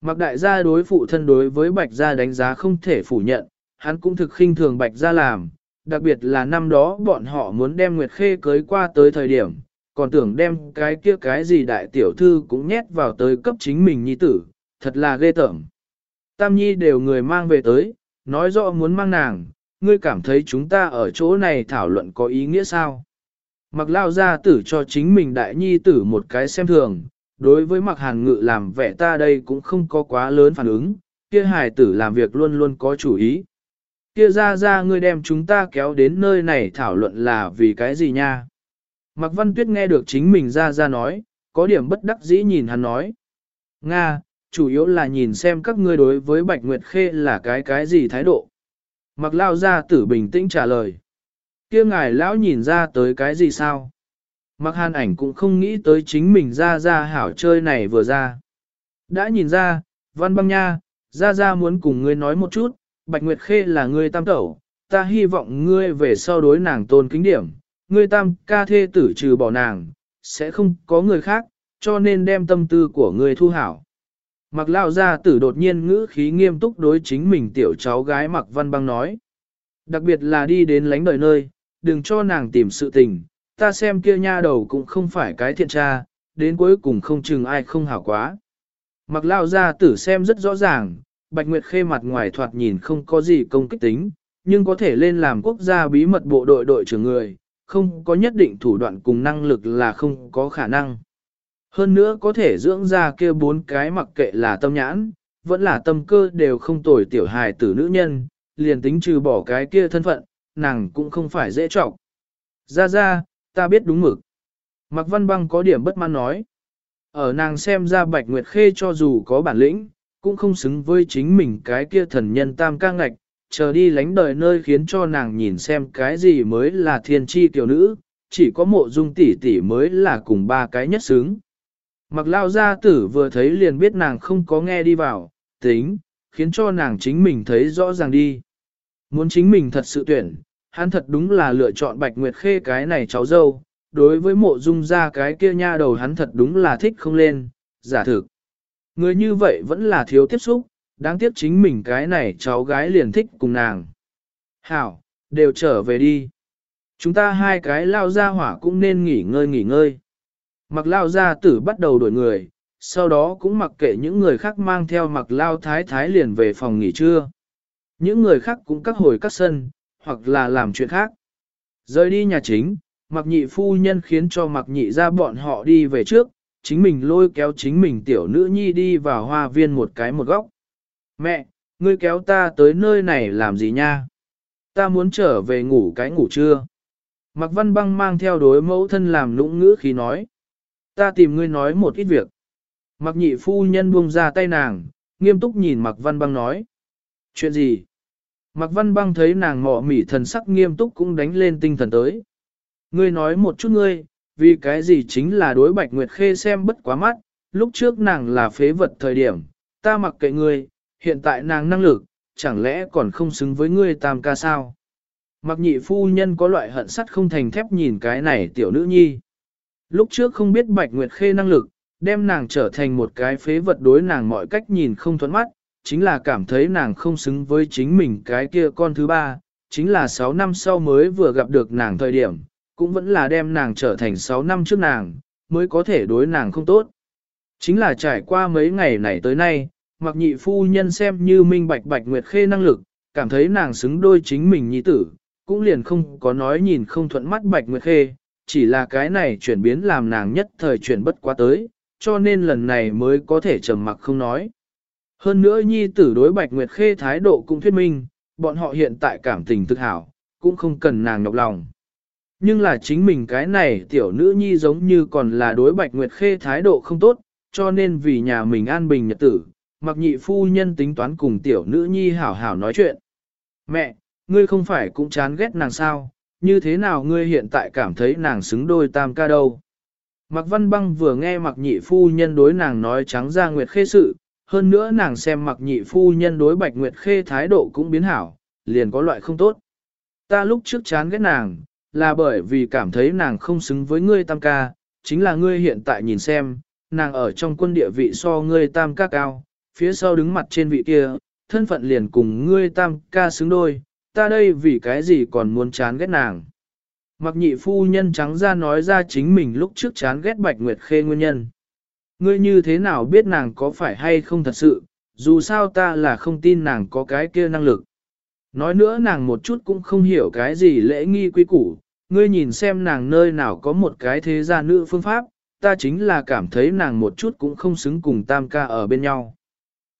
Mặc đại gia đối phụ thân đối với Bạch gia đánh giá không thể phủ nhận, hắn cũng thực khinh thường Bạch gia làm, đặc biệt là năm đó bọn họ muốn đem Nguyệt Khê cưới qua tới thời điểm, còn tưởng đem cái kia cái gì đại tiểu thư cũng nhét vào tới cấp chính mình nhi tử, thật là ghê tởm. Tam nhi đều người mang về tới, nói rõ muốn mang nàng, ngươi cảm thấy chúng ta ở chỗ này thảo luận có ý nghĩa sao? Mặc lao ra tử cho chính mình đại nhi tử một cái xem thường, đối với mặc hàn ngự làm vẻ ta đây cũng không có quá lớn phản ứng, kia hài tử làm việc luôn luôn có chủ ý. Kia ra ra ngươi đem chúng ta kéo đến nơi này thảo luận là vì cái gì nha? Mặc văn tuyết nghe được chính mình ra ra nói, có điểm bất đắc dĩ nhìn hắn nói. Nga, chủ yếu là nhìn xem các ngươi đối với Bạch Nguyệt Khê là cái cái gì thái độ. Mặc lao ra tử bình tĩnh trả lời. kia ngài lão nhìn ra tới cái gì sao? Mặc hàn ảnh cũng không nghĩ tới chính mình ra ra hảo chơi này vừa ra. Đã nhìn ra, văn băng nha, ra ra muốn cùng ngươi nói một chút, Bạch Nguyệt Khê là ngươi tam tẩu, ta hy vọng ngươi về sau đối nàng tôn kính điểm, ngươi tam ca thê tử trừ bỏ nàng, sẽ không có người khác, cho nên đem tâm tư của ngươi thu hảo. Mặc lao ra tử đột nhiên ngữ khí nghiêm túc đối chính mình tiểu cháu gái mặc văn băng nói. Đặc biệt là đi đến lánh đời nơi, đừng cho nàng tìm sự tình, ta xem kia nha đầu cũng không phải cái thiện tra, đến cuối cùng không chừng ai không hảo quá. Mặc lao ra tử xem rất rõ ràng, Bạch Nguyệt Khê mặt ngoài thoạt nhìn không có gì công kích tính, nhưng có thể lên làm quốc gia bí mật bộ đội đội trưởng người, không có nhất định thủ đoạn cùng năng lực là không có khả năng. Hơn nữa có thể dưỡng ra kia bốn cái mặc kệ là tâm nhãn, vẫn là tâm cơ đều không tồi tiểu hài tử nữ nhân, liền tính trừ bỏ cái kia thân phận, nàng cũng không phải dễ trọng. Ra ra, ta biết đúng mực. Mặc văn băng có điểm bất mãn nói. Ở nàng xem ra bạch nguyệt khê cho dù có bản lĩnh, cũng không xứng với chính mình cái kia thần nhân tam ca ngạch, chờ đi lánh đời nơi khiến cho nàng nhìn xem cái gì mới là thiên tri tiểu nữ, chỉ có mộ dung tỷ tỷ mới là cùng ba cái nhất xứng. Mặc lao gia tử vừa thấy liền biết nàng không có nghe đi vào, tính, khiến cho nàng chính mình thấy rõ ràng đi. Muốn chính mình thật sự tuyển, hắn thật đúng là lựa chọn Bạch Nguyệt Khê cái này cháu dâu, đối với mộ dung ra cái kia nha đầu hắn thật đúng là thích không lên, giả thực. Người như vậy vẫn là thiếu tiếp xúc, đáng tiếc chính mình cái này cháu gái liền thích cùng nàng. Hảo, đều trở về đi. Chúng ta hai cái lao ra hỏa cũng nên nghỉ ngơi nghỉ ngơi. Mặc lao gia tử bắt đầu đổi người, sau đó cũng mặc kệ những người khác mang theo mặc lao thái thái liền về phòng nghỉ trưa. Những người khác cũng các hồi các sân, hoặc là làm chuyện khác. Rời đi nhà chính, mặc nhị phu nhân khiến cho mặc nhị ra bọn họ đi về trước, chính mình lôi kéo chính mình tiểu nữ nhi đi vào hoa viên một cái một góc. Mẹ, ngươi kéo ta tới nơi này làm gì nha? Ta muốn trở về ngủ cái ngủ trưa. Mặc văn băng mang theo đối mẫu thân làm lũng ngữ khi nói. Ta tìm ngươi nói một ít việc. Mặc nhị phu nhân buông ra tay nàng, nghiêm túc nhìn Mặc Văn Băng nói. Chuyện gì? Mạc Văn Băng thấy nàng mọ mỉ thần sắc nghiêm túc cũng đánh lên tinh thần tới. Ngươi nói một chút ngươi, vì cái gì chính là đối Bạch Nguyệt Khê xem bất quá mắt, lúc trước nàng là phế vật thời điểm, ta mặc kệ ngươi, hiện tại nàng năng lực, chẳng lẽ còn không xứng với ngươi tam ca sao? Mặc nhị phu nhân có loại hận sắt không thành thép nhìn cái này tiểu nữ nhi. Lúc trước không biết Bạch Nguyệt Khê năng lực, đem nàng trở thành một cái phế vật đối nàng mọi cách nhìn không thuẫn mắt, chính là cảm thấy nàng không xứng với chính mình cái kia con thứ ba, chính là 6 năm sau mới vừa gặp được nàng thời điểm, cũng vẫn là đem nàng trở thành 6 năm trước nàng, mới có thể đối nàng không tốt. Chính là trải qua mấy ngày này tới nay, mặc nhị phu nhân xem như minh bạch bạch nguyệt khê năng lực, cảm thấy nàng xứng đôi chính mình nhi tử, cũng liền không có nói nhìn không thuận mắt bạch nguyệt khê, chỉ là cái này chuyển biến làm nàng nhất thời chuyển bất quá tới, cho nên lần này mới có thể trầm mặc không nói. Hơn nữa nhi tử đối Bạch Nguyệt Khê thái độ cũng thuyết minh, bọn họ hiện tại cảm tình thực hảo, cũng không cần nàng nhọc lòng. Nhưng là chính mình cái này tiểu nữ nhi giống như còn là đối Bạch Nguyệt Khê thái độ không tốt, cho nên vì nhà mình an bình nhật tử, mặc nhị phu nhân tính toán cùng tiểu nữ nhi hảo hảo nói chuyện. Mẹ, ngươi không phải cũng chán ghét nàng sao, như thế nào ngươi hiện tại cảm thấy nàng xứng đôi tam ca đâu. Mạc Văn Băng vừa nghe Mạc Nhị Phu Nhân đối nàng nói trắng ra Nguyệt Khê sự, hơn nữa nàng xem mặc Nhị Phu Nhân đối Bạch Nguyệt Khê thái độ cũng biến hảo, liền có loại không tốt. Ta lúc trước chán ghét nàng, là bởi vì cảm thấy nàng không xứng với ngươi tam ca, chính là ngươi hiện tại nhìn xem, nàng ở trong quân địa vị so ngươi tam ca cao, phía sau đứng mặt trên vị kia, thân phận liền cùng ngươi tam ca xứng đôi, ta đây vì cái gì còn muốn chán ghét nàng. Mặc nhị phu nhân trắng ra nói ra chính mình lúc trước chán ghét Bạch Nguyệt Khê nguyên nhân. Ngươi như thế nào biết nàng có phải hay không thật sự, dù sao ta là không tin nàng có cái kia năng lực. Nói nữa nàng một chút cũng không hiểu cái gì lễ nghi quý củ, ngươi nhìn xem nàng nơi nào có một cái thế gia nữ phương pháp, ta chính là cảm thấy nàng một chút cũng không xứng cùng tam ca ở bên nhau.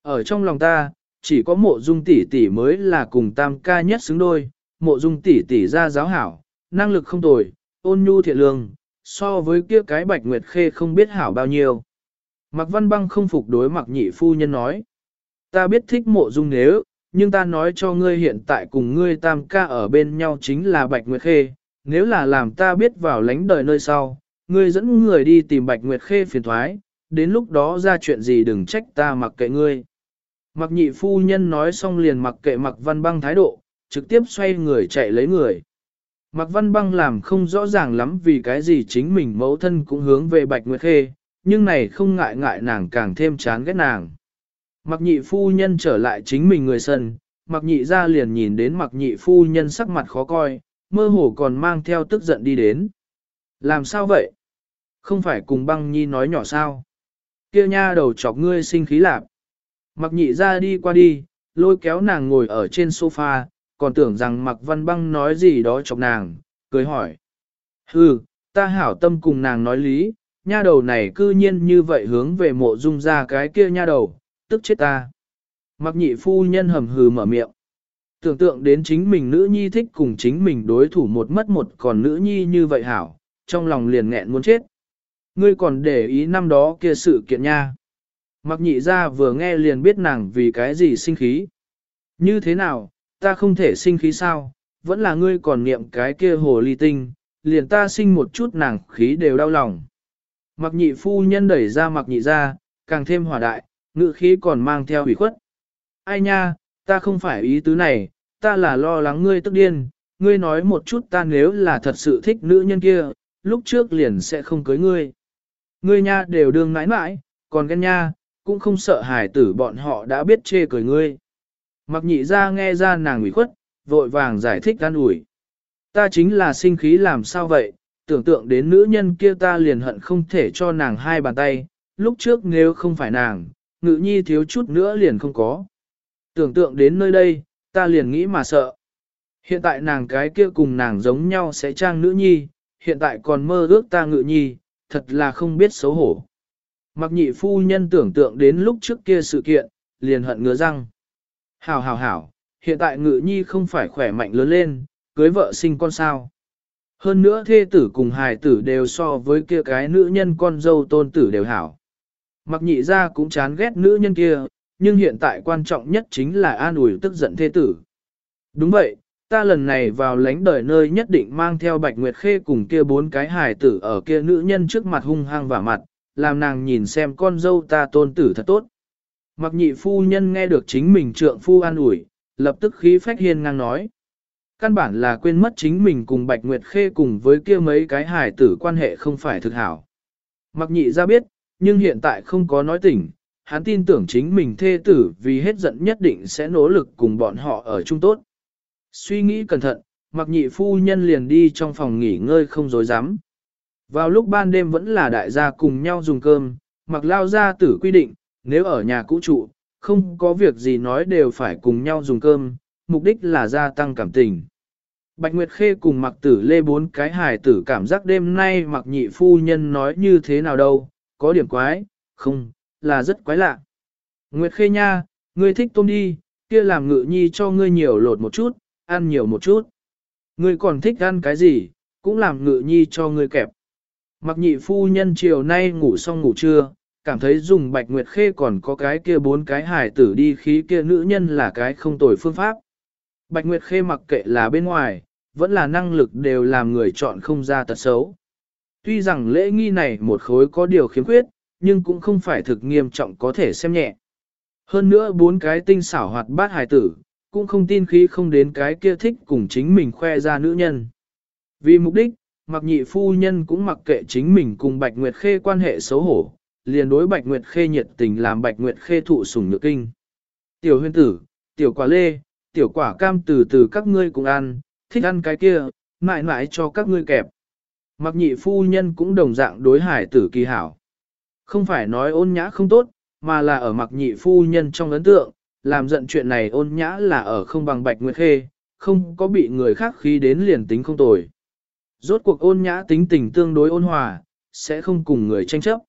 Ở trong lòng ta, chỉ có mộ dung tỷ tỷ mới là cùng tam ca nhất xứng đôi, mộ dung tỷ tỷ ra giáo hảo, năng lực không tồi, ôn nhu thiện lương, so với kia cái bạch nguyệt khê không biết hảo bao nhiêu. Mạc Văn Băng không phục đối Mạc Nhị Phu Nhân nói. Ta biết thích mộ dung nếu, nhưng ta nói cho ngươi hiện tại cùng ngươi tam ca ở bên nhau chính là Bạch Nguyệt Khê, nếu là làm ta biết vào lánh đời nơi sau, ngươi dẫn người đi tìm Bạch Nguyệt Khê phiền thoái, đến lúc đó ra chuyện gì đừng trách ta mặc kệ ngươi. Mặc nhị phu nhân nói xong liền mặc kệ mặc văn băng thái độ, trực tiếp xoay người chạy lấy người. Mặc văn băng làm không rõ ràng lắm vì cái gì chính mình mẫu thân cũng hướng về Bạch Nguyệt Khê, nhưng này không ngại ngại nàng càng thêm chán ghét nàng. Mặc nhị phu nhân trở lại chính mình người sân, mặc nhị ra liền nhìn đến mặc nhị phu nhân sắc mặt khó coi, mơ hồ còn mang theo tức giận đi đến. Làm sao vậy? Không phải cùng băng nhi nói nhỏ sao? Kia nha đầu chọc ngươi sinh khí lạp. Mặc nhị ra đi qua đi, lôi kéo nàng ngồi ở trên sofa, còn tưởng rằng mặc văn băng nói gì đó chọc nàng, cười hỏi. Hừ, ta hảo tâm cùng nàng nói lý, nha đầu này cư nhiên như vậy hướng về mộ dung ra cái kia nha đầu, tức chết ta. Mặc nhị phu nhân hầm hừ mở miệng. Tưởng tượng đến chính mình nữ nhi thích cùng chính mình đối thủ một mất một còn nữ nhi như vậy hảo, trong lòng liền nghẹn muốn chết. Ngươi còn để ý năm đó kia sự kiện nha. Mặc nhị ra vừa nghe liền biết nàng vì cái gì sinh khí. Như thế nào, ta không thể sinh khí sao, vẫn là ngươi còn niệm cái kia hồ ly tinh, liền ta sinh một chút nàng khí đều đau lòng. Mặc nhị phu nhân đẩy ra mặc nhị ra, càng thêm hòa đại, ngự khí còn mang theo hủy khuất. Ai nha, ta không phải ý tứ này, ta là lo lắng ngươi tức điên, ngươi nói một chút ta nếu là thật sự thích nữ nhân kia, lúc trước liền sẽ không cưới ngươi. Ngươi nha đều đương nãi nãi, còn ghen nha, cũng không sợ hài tử bọn họ đã biết chê cười ngươi. Mặc nhị ra nghe ra nàng ủy khuất, vội vàng giải thích an ủi. Ta chính là sinh khí làm sao vậy, tưởng tượng đến nữ nhân kia ta liền hận không thể cho nàng hai bàn tay, lúc trước nếu không phải nàng, ngự nhi thiếu chút nữa liền không có. Tưởng tượng đến nơi đây, ta liền nghĩ mà sợ. Hiện tại nàng cái kia cùng nàng giống nhau sẽ trang nữ nhi, hiện tại còn mơ ước ta ngự nhi, thật là không biết xấu hổ. Mặc nhị phu nhân tưởng tượng đến lúc trước kia sự kiện, liền hận ngứa răng. Hảo hảo hảo, hiện tại ngự nhi không phải khỏe mạnh lớn lên, cưới vợ sinh con sao. Hơn nữa thê tử cùng hài tử đều so với kia cái nữ nhân con dâu tôn tử đều hảo. Mặc nhị ra cũng chán ghét nữ nhân kia, nhưng hiện tại quan trọng nhất chính là an ủi tức giận thê tử. Đúng vậy, ta lần này vào lánh đời nơi nhất định mang theo Bạch Nguyệt Khê cùng kia bốn cái hài tử ở kia nữ nhân trước mặt hung hăng và mặt, làm nàng nhìn xem con dâu ta tôn tử thật tốt. Mặc nhị phu nhân nghe được chính mình trượng phu an ủi, lập tức khí phách hiên ngang nói. Căn bản là quên mất chính mình cùng Bạch Nguyệt Khê cùng với kia mấy cái hài tử quan hệ không phải thực hảo. Mặc nhị ra biết, nhưng hiện tại không có nói tỉnh, hắn tin tưởng chính mình thê tử vì hết giận nhất định sẽ nỗ lực cùng bọn họ ở chung tốt. Suy nghĩ cẩn thận, mặc nhị phu nhân liền đi trong phòng nghỉ ngơi không dối dám. Vào lúc ban đêm vẫn là đại gia cùng nhau dùng cơm, mặc lao gia tử quy định, nếu ở nhà cũ trụ, không có việc gì nói đều phải cùng nhau dùng cơm, mục đích là gia tăng cảm tình. Bạch Nguyệt Khê cùng mặc tử lê bốn cái hài tử cảm giác đêm nay mặc nhị phu nhân nói như thế nào đâu, có điểm quái, không, là rất quái lạ. Nguyệt Khê nha, ngươi thích tôm đi, kia làm ngự nhi cho ngươi nhiều lột một chút, ăn nhiều một chút. Ngươi còn thích ăn cái gì, cũng làm ngự nhi cho ngươi kẹp. Mặc nhị phu nhân chiều nay ngủ xong ngủ trưa, cảm thấy dùng bạch nguyệt khê còn có cái kia bốn cái hài tử đi khí kia nữ nhân là cái không tồi phương pháp. Bạch nguyệt khê mặc kệ là bên ngoài, vẫn là năng lực đều làm người chọn không ra tật xấu. Tuy rằng lễ nghi này một khối có điều khiếm khuyết, nhưng cũng không phải thực nghiêm trọng có thể xem nhẹ. Hơn nữa bốn cái tinh xảo hoạt bát hài tử, cũng không tin khí không đến cái kia thích cùng chính mình khoe ra nữ nhân. Vì mục đích, mặc nhị phu nhân cũng mặc kệ chính mình cùng Bạch Nguyệt Khê quan hệ xấu hổ, liền đối Bạch Nguyệt Khê nhiệt tình làm Bạch Nguyệt Khê thụ sủng nhược kinh. Tiểu huyên tử, tiểu quả lê, tiểu quả cam từ từ các ngươi cùng ăn, thích ăn cái kia, mãi mãi cho các ngươi kẹp. Mặc nhị phu nhân cũng đồng dạng đối hải tử kỳ hảo. Không phải nói ôn nhã không tốt, mà là ở mặc nhị phu nhân trong ấn tượng, làm giận chuyện này ôn nhã là ở không bằng bạch nguyệt khê, không có bị người khác khí đến liền tính không tồi. Rốt cuộc ôn nhã tính tình tương đối ôn hòa, sẽ không cùng người tranh chấp.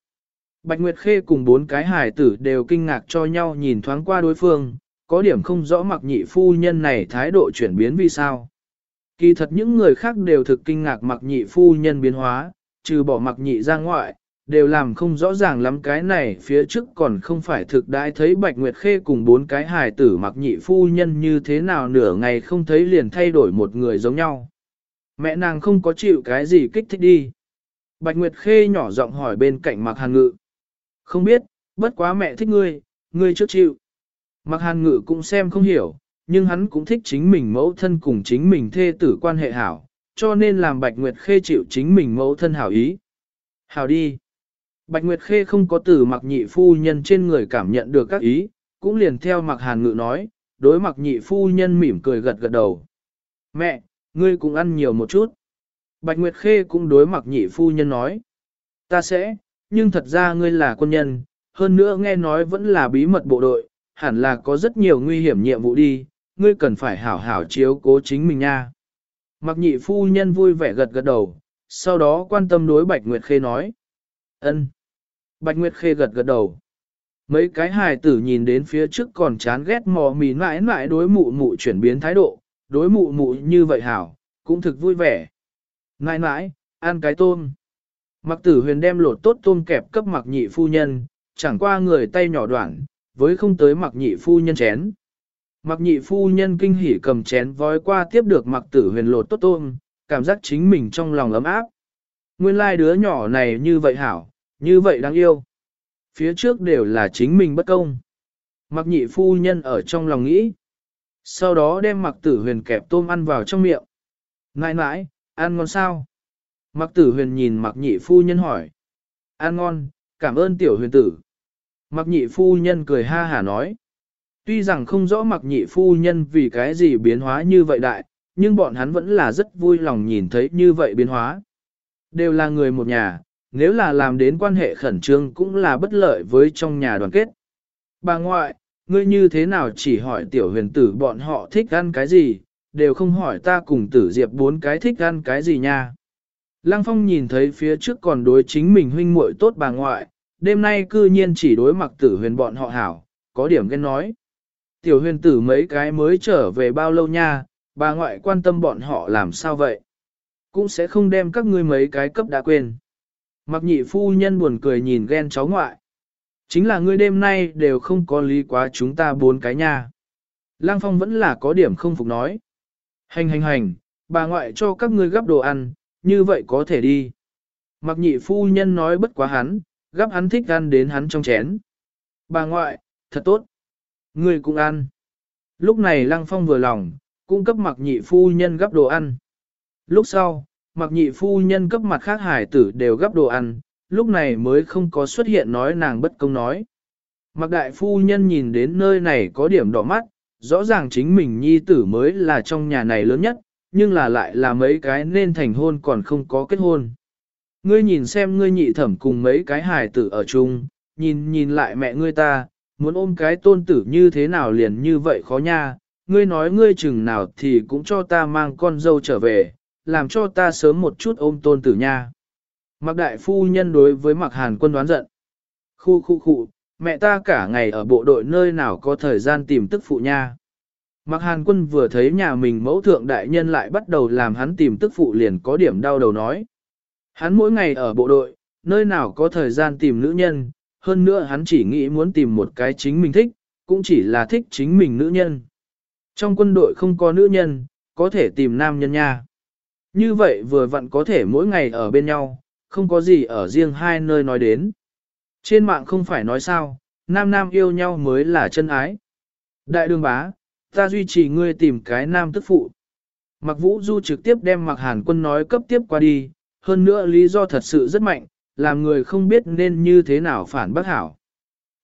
Bạch Nguyệt Khê cùng bốn cái hải tử đều kinh ngạc cho nhau nhìn thoáng qua đối phương, có điểm không rõ mặc nhị phu nhân này thái độ chuyển biến vì sao. Kỳ thật những người khác đều thực kinh ngạc mặc nhị phu nhân biến hóa, trừ bỏ mặc nhị ra ngoại, đều làm không rõ ràng lắm cái này phía trước còn không phải thực đãi thấy Bạch Nguyệt Khê cùng bốn cái hài tử mặc nhị phu nhân như thế nào nửa ngày không thấy liền thay đổi một người giống nhau. Mẹ nàng không có chịu cái gì kích thích đi. Bạch Nguyệt Khê nhỏ giọng hỏi bên cạnh mặc hàn ngự. Không biết, bất quá mẹ thích ngươi, ngươi trước chịu. Mặc hàn ngự cũng xem không hiểu, nhưng hắn cũng thích chính mình mẫu thân cùng chính mình thê tử quan hệ hảo, cho nên làm Bạch Nguyệt Khê chịu chính mình mẫu thân hảo ý. Hảo đi. Bạch Nguyệt Khê không có từ mặc nhị phu nhân trên người cảm nhận được các ý, cũng liền theo mặc hàn ngự nói, đối mặc nhị phu nhân mỉm cười gật gật đầu. Mẹ, ngươi cũng ăn nhiều một chút. Bạch Nguyệt Khê cũng đối mặc nhị phu nhân nói. Ta sẽ, nhưng thật ra ngươi là quân nhân, hơn nữa nghe nói vẫn là bí mật bộ đội, hẳn là có rất nhiều nguy hiểm nhiệm vụ đi, ngươi cần phải hảo hảo chiếu cố chính mình nha. Mặc nhị phu nhân vui vẻ gật gật đầu, sau đó quan tâm đối Bạch Nguyệt Khê nói. ân. Bạch Nguyệt Khê gật gật đầu. Mấy cái hài tử nhìn đến phía trước còn chán ghét mò mì mãi mãi đối mụ mụ chuyển biến thái độ, đối mụ mụ như vậy hảo, cũng thực vui vẻ. Mãi mãi, ăn cái tôm. Mặc tử huyền đem lột tốt tôm kẹp cấp mặc nhị phu nhân, chẳng qua người tay nhỏ đoạn, với không tới mặc nhị phu nhân chén. Mặc nhị phu nhân kinh hỉ cầm chén vói qua tiếp được mặc tử huyền lột tốt tôm, cảm giác chính mình trong lòng ấm áp. Nguyên lai like đứa nhỏ này như vậy hảo, như vậy đáng yêu. Phía trước đều là chính mình bất công. Mặc nhị phu nhân ở trong lòng nghĩ. Sau đó đem mặc tử huyền kẹp tôm ăn vào trong miệng. Nãi nãi, ăn ngon sao? Mặc tử huyền nhìn mặc nhị phu nhân hỏi. Ăn ngon, cảm ơn tiểu huyền tử. Mặc nhị phu nhân cười ha hả nói. Tuy rằng không rõ mặc nhị phu nhân vì cái gì biến hóa như vậy đại, nhưng bọn hắn vẫn là rất vui lòng nhìn thấy như vậy biến hóa. Đều là người một nhà, nếu là làm đến quan hệ khẩn trương cũng là bất lợi với trong nhà đoàn kết. Bà ngoại, ngươi như thế nào chỉ hỏi tiểu huyền tử bọn họ thích ăn cái gì, đều không hỏi ta cùng tử diệp bốn cái thích ăn cái gì nha. Lăng Phong nhìn thấy phía trước còn đối chính mình huynh muội tốt bà ngoại, đêm nay cư nhiên chỉ đối mặc tử huyền bọn họ hảo, có điểm ghen nói. Tiểu huyền tử mấy cái mới trở về bao lâu nha, bà ngoại quan tâm bọn họ làm sao vậy? Cũng sẽ không đem các ngươi mấy cái cấp đã quên. Mặc nhị phu nhân buồn cười nhìn ghen cháu ngoại. Chính là ngươi đêm nay đều không có lý quá chúng ta bốn cái nha. Lang Phong vẫn là có điểm không phục nói. Hành hành hành, bà ngoại cho các ngươi gấp đồ ăn, như vậy có thể đi. Mặc nhị phu nhân nói bất quá hắn, gấp hắn thích ăn đến hắn trong chén. Bà ngoại, thật tốt. người cũng ăn. Lúc này Lăng Phong vừa lòng, cung cấp mặc nhị phu nhân gấp đồ ăn. Lúc sau, mặc nhị phu nhân cấp mặt khác hải tử đều gấp đồ ăn, lúc này mới không có xuất hiện nói nàng bất công nói. Mặc đại phu nhân nhìn đến nơi này có điểm đỏ mắt, rõ ràng chính mình nhi tử mới là trong nhà này lớn nhất, nhưng là lại là mấy cái nên thành hôn còn không có kết hôn. Ngươi nhìn xem ngươi nhị thẩm cùng mấy cái hài tử ở chung, nhìn nhìn lại mẹ ngươi ta, muốn ôm cái tôn tử như thế nào liền như vậy khó nha, ngươi nói ngươi chừng nào thì cũng cho ta mang con dâu trở về, làm cho ta sớm một chút ôm tôn tử nha. Mặc đại phu nhân đối với mặc hàn quân đoán giận. Khu khu khu, mẹ ta cả ngày ở bộ đội nơi nào có thời gian tìm tức phụ nha. Mặc hàn quân vừa thấy nhà mình mẫu thượng đại nhân lại bắt đầu làm hắn tìm tức phụ liền có điểm đau đầu nói. Hắn mỗi ngày ở bộ đội, nơi nào có thời gian tìm nữ nhân, hơn nữa hắn chỉ nghĩ muốn tìm một cái chính mình thích, cũng chỉ là thích chính mình nữ nhân. Trong quân đội không có nữ nhân, có thể tìm nam nhân nha. Như vậy vừa vặn có thể mỗi ngày ở bên nhau, không có gì ở riêng hai nơi nói đến. Trên mạng không phải nói sao, nam nam yêu nhau mới là chân ái. Đại đường bá, ta duy trì ngươi tìm cái nam tức phụ. Mặc vũ du trực tiếp đem mặc hàn quân nói cấp tiếp qua đi, hơn nữa lý do thật sự rất mạnh, làm người không biết nên như thế nào phản bác hảo.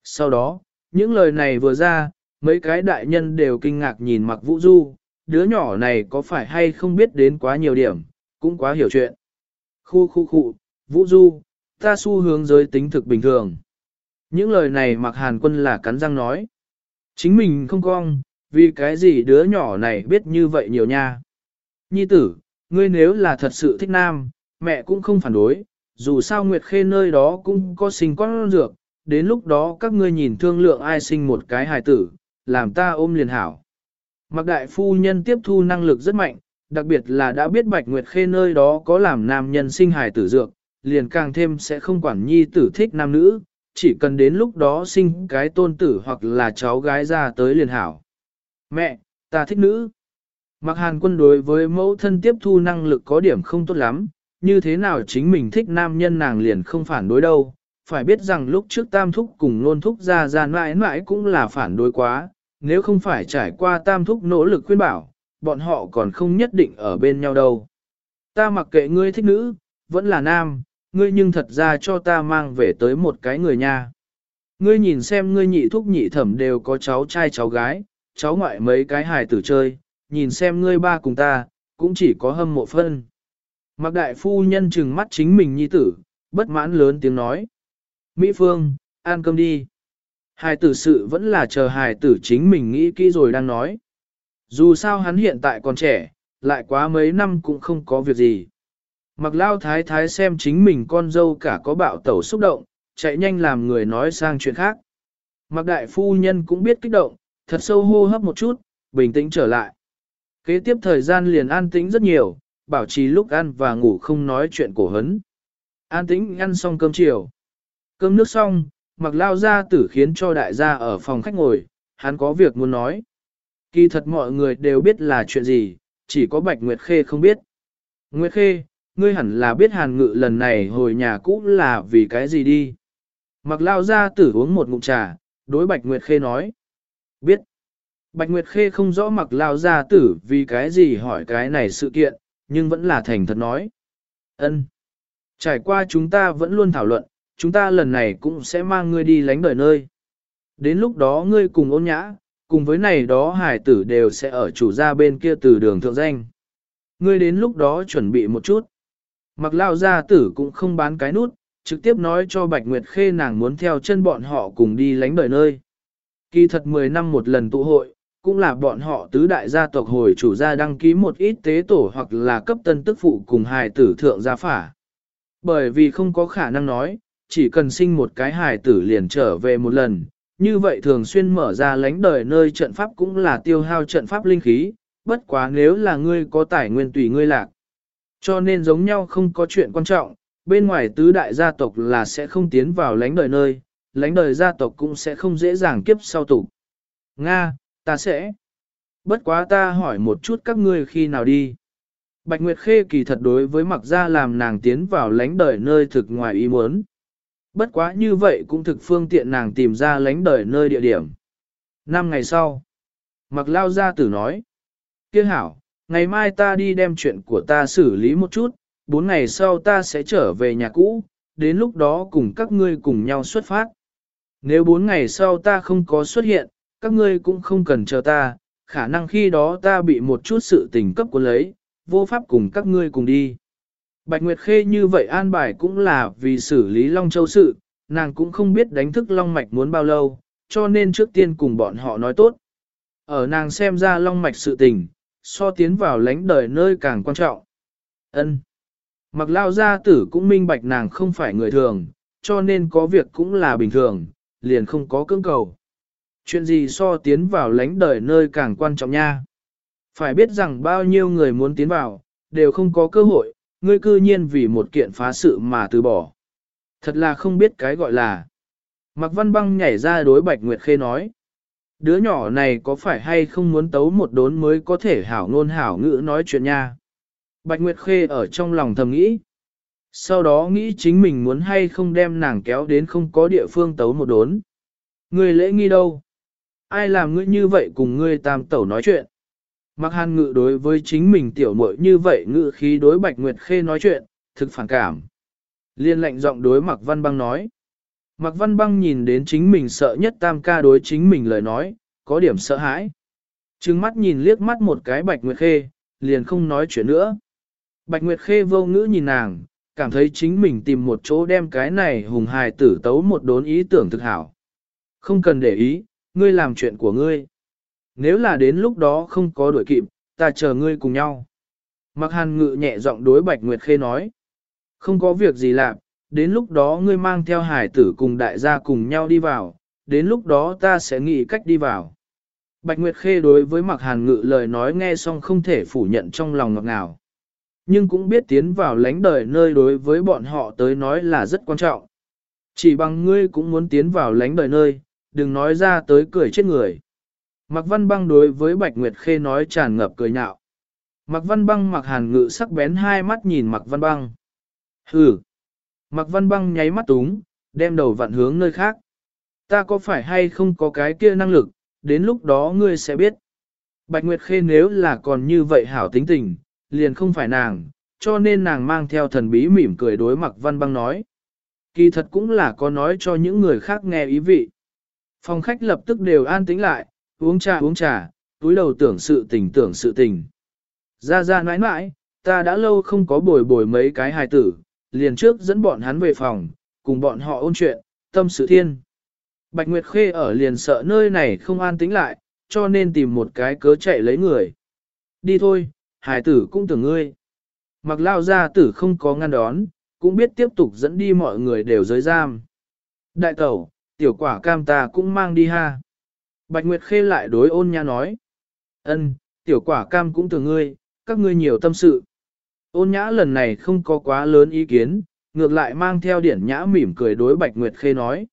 Sau đó, những lời này vừa ra, mấy cái đại nhân đều kinh ngạc nhìn mặc vũ du, đứa nhỏ này có phải hay không biết đến quá nhiều điểm, cũng quá hiểu chuyện. Khu khu khu, Vũ Du, ta xu hướng giới tính thực bình thường. Những lời này mặc hàn quân là cắn răng nói. Chính mình không cong, vì cái gì đứa nhỏ này biết như vậy nhiều nha. Nhi tử, ngươi nếu là thật sự thích nam, mẹ cũng không phản đối, dù sao Nguyệt Khê nơi đó cũng có sinh con dược, đến lúc đó các ngươi nhìn thương lượng ai sinh một cái hài tử, làm ta ôm liền hảo. Mặc đại phu nhân tiếp thu năng lực rất mạnh, đặc biệt là đã biết Bạch Nguyệt Khê nơi đó có làm nam nhân sinh hài tử dược, liền càng thêm sẽ không quản nhi tử thích nam nữ, chỉ cần đến lúc đó sinh cái tôn tử hoặc là cháu gái ra tới liền hảo. Mẹ, ta thích nữ. Mặc hàn quân đối với mẫu thân tiếp thu năng lực có điểm không tốt lắm, như thế nào chính mình thích nam nhân nàng liền không phản đối đâu. Phải biết rằng lúc trước tam thúc cùng nôn thúc ra ra mãi mãi cũng là phản đối quá, nếu không phải trải qua tam thúc nỗ lực khuyên bảo, bọn họ còn không nhất định ở bên nhau đâu. Ta mặc kệ ngươi thích nữ, vẫn là nam, ngươi nhưng thật ra cho ta mang về tới một cái người nha. Ngươi nhìn xem ngươi nhị thúc nhị thẩm đều có cháu trai cháu gái, cháu ngoại mấy cái hài tử chơi, nhìn xem ngươi ba cùng ta, cũng chỉ có hâm mộ phân. Mạc đại phu nhân chừng mắt chính mình nhi tử, bất mãn lớn tiếng nói. Mỹ Phương, ăn cơm đi. Hài tử sự vẫn là chờ hài tử chính mình nghĩ kỹ rồi đang nói. Dù sao hắn hiện tại còn trẻ, lại quá mấy năm cũng không có việc gì. Mặc lao thái thái xem chính mình con dâu cả có bạo tẩu xúc động, chạy nhanh làm người nói sang chuyện khác. Mặc đại phu nhân cũng biết kích động, thật sâu hô hấp một chút, bình tĩnh trở lại. Kế tiếp thời gian liền an tĩnh rất nhiều, bảo trì lúc ăn và ngủ không nói chuyện cổ hấn. An tĩnh ăn xong cơm chiều. Cơm nước xong, mặc lao ra tử khiến cho đại gia ở phòng khách ngồi, hắn có việc muốn nói. Kỳ thật mọi người đều biết là chuyện gì, chỉ có Bạch Nguyệt Khê không biết. Nguyệt Khê, ngươi hẳn là biết hàn ngự lần này hồi nhà cũ là vì cái gì đi. Mặc lao ra tử uống một ngụm trà, đối Bạch Nguyệt Khê nói. Biết. Bạch Nguyệt Khê không rõ mặc lao ra tử vì cái gì hỏi cái này sự kiện, nhưng vẫn là thành thật nói. ân Trải qua chúng ta vẫn luôn thảo luận, chúng ta lần này cũng sẽ mang ngươi đi lánh đời nơi. Đến lúc đó ngươi cùng ôn nhã, cùng với này đó hải tử đều sẽ ở chủ gia bên kia từ đường thượng danh. Ngươi đến lúc đó chuẩn bị một chút. Mặc lao gia tử cũng không bán cái nút, trực tiếp nói cho Bạch Nguyệt Khê nàng muốn theo chân bọn họ cùng đi lánh đời nơi. Kỳ thật 10 năm một lần tụ hội, cũng là bọn họ tứ đại gia tộc hồi chủ gia đăng ký một ít tế tổ hoặc là cấp tân tức phụ cùng hài tử thượng gia phả. Bởi vì không có khả năng nói, chỉ cần sinh một cái hài tử liền trở về một lần, như vậy thường xuyên mở ra lánh đời nơi trận pháp cũng là tiêu hao trận pháp linh khí, bất quá nếu là ngươi có tài nguyên tùy ngươi lạc. Cho nên giống nhau không có chuyện quan trọng, bên ngoài tứ đại gia tộc là sẽ không tiến vào lánh đời nơi, lánh đời gia tộc cũng sẽ không dễ dàng kiếp sau tục. Nga, ta sẽ. Bất quá ta hỏi một chút các ngươi khi nào đi. Bạch Nguyệt Khê kỳ thật đối với mặc gia làm nàng tiến vào lánh đời nơi thực ngoài ý muốn. Bất quá như vậy cũng thực phương tiện nàng tìm ra lánh đời nơi địa điểm. Năm ngày sau, mặc lao gia tử nói. Kiếc hảo, ngày mai ta đi đem chuyện của ta xử lý một chút, bốn ngày sau ta sẽ trở về nhà cũ, đến lúc đó cùng các ngươi cùng nhau xuất phát. Nếu bốn ngày sau ta không có xuất hiện, các ngươi cũng không cần chờ ta, khả năng khi đó ta bị một chút sự tình cấp của lấy, vô pháp cùng các ngươi cùng đi. Bạch Nguyệt Khê như vậy an bài cũng là vì xử lý Long Châu sự, nàng cũng không biết đánh thức Long Mạch muốn bao lâu, cho nên trước tiên cùng bọn họ nói tốt. Ở nàng xem ra Long Mạch sự tình, so tiến vào lãnh đời nơi càng quan trọng. Ân. Mặc lao gia tử cũng minh bạch nàng không phải người thường, cho nên có việc cũng là bình thường, liền không có cưỡng cầu. Chuyện gì so tiến vào lãnh đời nơi càng quan trọng nha. Phải biết rằng bao nhiêu người muốn tiến vào, đều không có cơ hội, ngươi cư nhiên vì một kiện phá sự mà từ bỏ. Thật là không biết cái gọi là. Mạc Văn Băng nhảy ra đối Bạch Nguyệt Khê nói. Đứa nhỏ này có phải hay không muốn tấu một đốn mới có thể hảo ngôn hảo ngữ nói chuyện nha. Bạch Nguyệt Khê ở trong lòng thầm nghĩ. Sau đó nghĩ chính mình muốn hay không đem nàng kéo đến không có địa phương tấu một đốn. Người lễ nghi đâu? Ai làm ngươi như vậy cùng ngươi tam tẩu nói chuyện? Mặc hàn ngự đối với chính mình tiểu muội như vậy ngự khí đối Bạch Nguyệt Khê nói chuyện, thực phản cảm. Liên lệnh giọng đối Mạc Văn Băng nói. Mạc Văn Băng nhìn đến chính mình sợ nhất tam ca đối chính mình lời nói, có điểm sợ hãi. Trừng mắt nhìn liếc mắt một cái Bạch Nguyệt Khê, liền không nói chuyện nữa. Bạch Nguyệt Khê vô ngữ nhìn nàng, cảm thấy chính mình tìm một chỗ đem cái này hùng hài tử tấu một đốn ý tưởng thực hảo. Không cần để ý, ngươi làm chuyện của ngươi. Nếu là đến lúc đó không có đuổi kịp, ta chờ ngươi cùng nhau. Mặc hàn ngự nhẹ giọng đối Bạch Nguyệt Khê nói. Không có việc gì làm, đến lúc đó ngươi mang theo hải tử cùng đại gia cùng nhau đi vào, đến lúc đó ta sẽ nghĩ cách đi vào. Bạch Nguyệt Khê đối với Mặc Hàn Ngự lời nói nghe xong không thể phủ nhận trong lòng ngọt ngào. Nhưng cũng biết tiến vào lánh đời nơi đối với bọn họ tới nói là rất quan trọng. Chỉ bằng ngươi cũng muốn tiến vào lánh đời nơi, đừng nói ra tới cười chết người. Mặc Văn Băng đối với Bạch Nguyệt Khê nói tràn ngập cười nhạo. Mặc Văn Băng mặc hàn ngự sắc bén hai mắt nhìn Mặc Văn Băng. Hừ. Mặc Văn Băng nháy mắt túng, đem đầu vặn hướng nơi khác. Ta có phải hay không có cái kia năng lực, đến lúc đó ngươi sẽ biết. Bạch Nguyệt Khê nếu là còn như vậy hảo tính tình, liền không phải nàng, cho nên nàng mang theo thần bí mỉm cười đối Mặc Văn Băng nói. Kỳ thật cũng là có nói cho những người khác nghe ý vị. Phòng khách lập tức đều an tĩnh lại, uống trà uống trà, túi đầu tưởng sự tình tưởng sự tình. Ra ra nãi nãi, ta đã lâu không có bồi bồi mấy cái hài tử, liền trước dẫn bọn hắn về phòng, cùng bọn họ ôn chuyện, tâm sự thiên. Bạch Nguyệt Khê ở liền sợ nơi này không an tĩnh lại, cho nên tìm một cái cớ chạy lấy người. Đi thôi, hài tử cũng tưởng ngươi. Mặc lao ra tử không có ngăn đón, cũng biết tiếp tục dẫn đi mọi người đều giới giam. Đại tẩu, tiểu quả cam ta cũng mang đi ha. Bạch Nguyệt Khê lại đối ôn nhã nói. ân, tiểu quả cam cũng từ ngươi, các ngươi nhiều tâm sự. Ôn nhã lần này không có quá lớn ý kiến, ngược lại mang theo điển nhã mỉm cười đối Bạch Nguyệt Khê nói.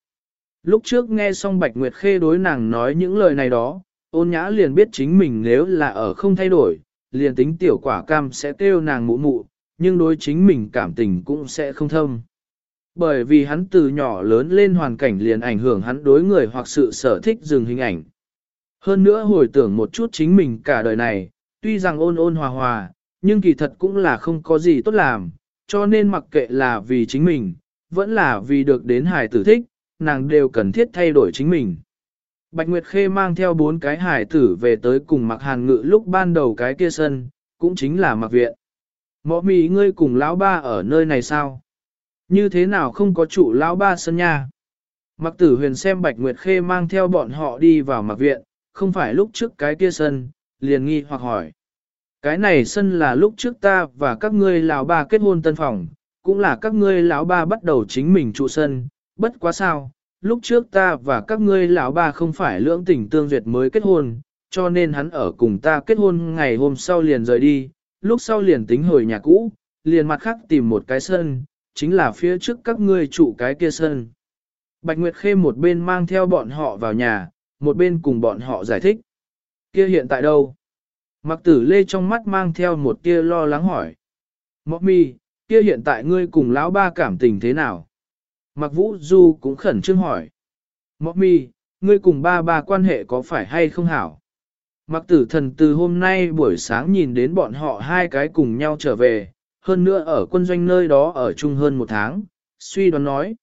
Lúc trước nghe xong Bạch Nguyệt Khê đối nàng nói những lời này đó, ôn nhã liền biết chính mình nếu là ở không thay đổi, liền tính tiểu quả cam sẽ kêu nàng mụ mụ, nhưng đối chính mình cảm tình cũng sẽ không thâm. Bởi vì hắn từ nhỏ lớn lên hoàn cảnh liền ảnh hưởng hắn đối người hoặc sự sở thích dừng hình ảnh. Hơn nữa hồi tưởng một chút chính mình cả đời này, tuy rằng ôn ôn hòa hòa, nhưng kỳ thật cũng là không có gì tốt làm, cho nên mặc kệ là vì chính mình, vẫn là vì được đến hài tử thích, nàng đều cần thiết thay đổi chính mình. Bạch Nguyệt Khê mang theo bốn cái hải tử về tới cùng mặc hàn ngự lúc ban đầu cái kia sân, cũng chính là mặc viện. Mọ mì ngươi cùng lão ba ở nơi này sao? Như thế nào không có chủ lão ba sân nha? Mặc tử huyền xem Bạch Nguyệt Khê mang theo bọn họ đi vào mặc viện, không phải lúc trước cái kia sân, liền nghi hoặc hỏi. Cái này sân là lúc trước ta và các ngươi lão ba kết hôn tân phòng, cũng là các ngươi lão ba bắt đầu chính mình trụ sân, bất quá sao, lúc trước ta và các ngươi lão ba không phải lưỡng tình tương duyệt mới kết hôn, cho nên hắn ở cùng ta kết hôn ngày hôm sau liền rời đi, lúc sau liền tính hồi nhà cũ, liền mặt khác tìm một cái sân, chính là phía trước các ngươi trụ cái kia sân. Bạch Nguyệt Khê một bên mang theo bọn họ vào nhà, một bên cùng bọn họ giải thích. Kia hiện tại đâu? Mặc tử lê trong mắt mang theo một tia lo lắng hỏi. Mọc mi, kia hiện tại ngươi cùng lão ba cảm tình thế nào? Mặc vũ du cũng khẩn trương hỏi. Mọc mi, ngươi cùng ba ba quan hệ có phải hay không hảo? Mặc tử thần từ hôm nay buổi sáng nhìn đến bọn họ hai cái cùng nhau trở về, hơn nữa ở quân doanh nơi đó ở chung hơn một tháng, suy đoán nói.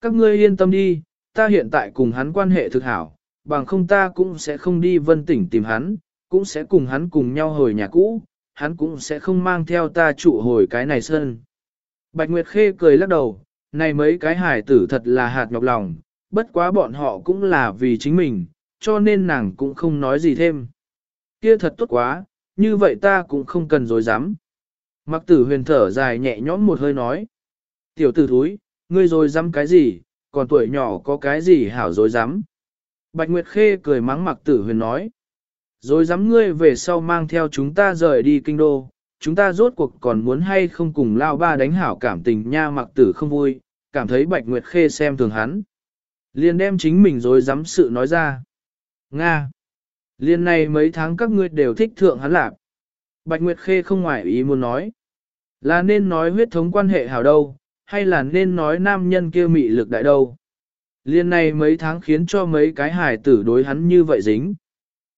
Các ngươi yên tâm đi, ta hiện tại cùng hắn quan hệ thực hảo, bằng không ta cũng sẽ không đi vân tỉnh tìm hắn, cũng sẽ cùng hắn cùng nhau hồi nhà cũ, hắn cũng sẽ không mang theo ta trụ hồi cái này sơn. Bạch Nguyệt Khê cười lắc đầu, này mấy cái hải tử thật là hạt nhọc lòng, bất quá bọn họ cũng là vì chính mình, cho nên nàng cũng không nói gì thêm. Kia thật tốt quá, như vậy ta cũng không cần dối dám. Mặc tử huyền thở dài nhẹ nhõm một hơi nói. Tiểu tử thúi, ngươi rồi dám cái gì, còn tuổi nhỏ có cái gì hảo dối dám. Bạch Nguyệt Khê cười mắng mặc tử huyền nói. Rồi dám ngươi về sau mang theo chúng ta rời đi kinh đô, chúng ta rốt cuộc còn muốn hay không cùng lao ba đánh hảo cảm tình nha mặc tử không vui, cảm thấy Bạch Nguyệt Khê xem thường hắn. Liền đem chính mình rồi dám sự nói ra. Nga! Liên này mấy tháng các ngươi đều thích thượng hắn lạc. Bạch Nguyệt Khê không ngoại ý muốn nói. Là nên nói huyết thống quan hệ hảo đâu, hay là nên nói nam nhân kia mị lực đại đâu. Liên này mấy tháng khiến cho mấy cái hài tử đối hắn như vậy dính.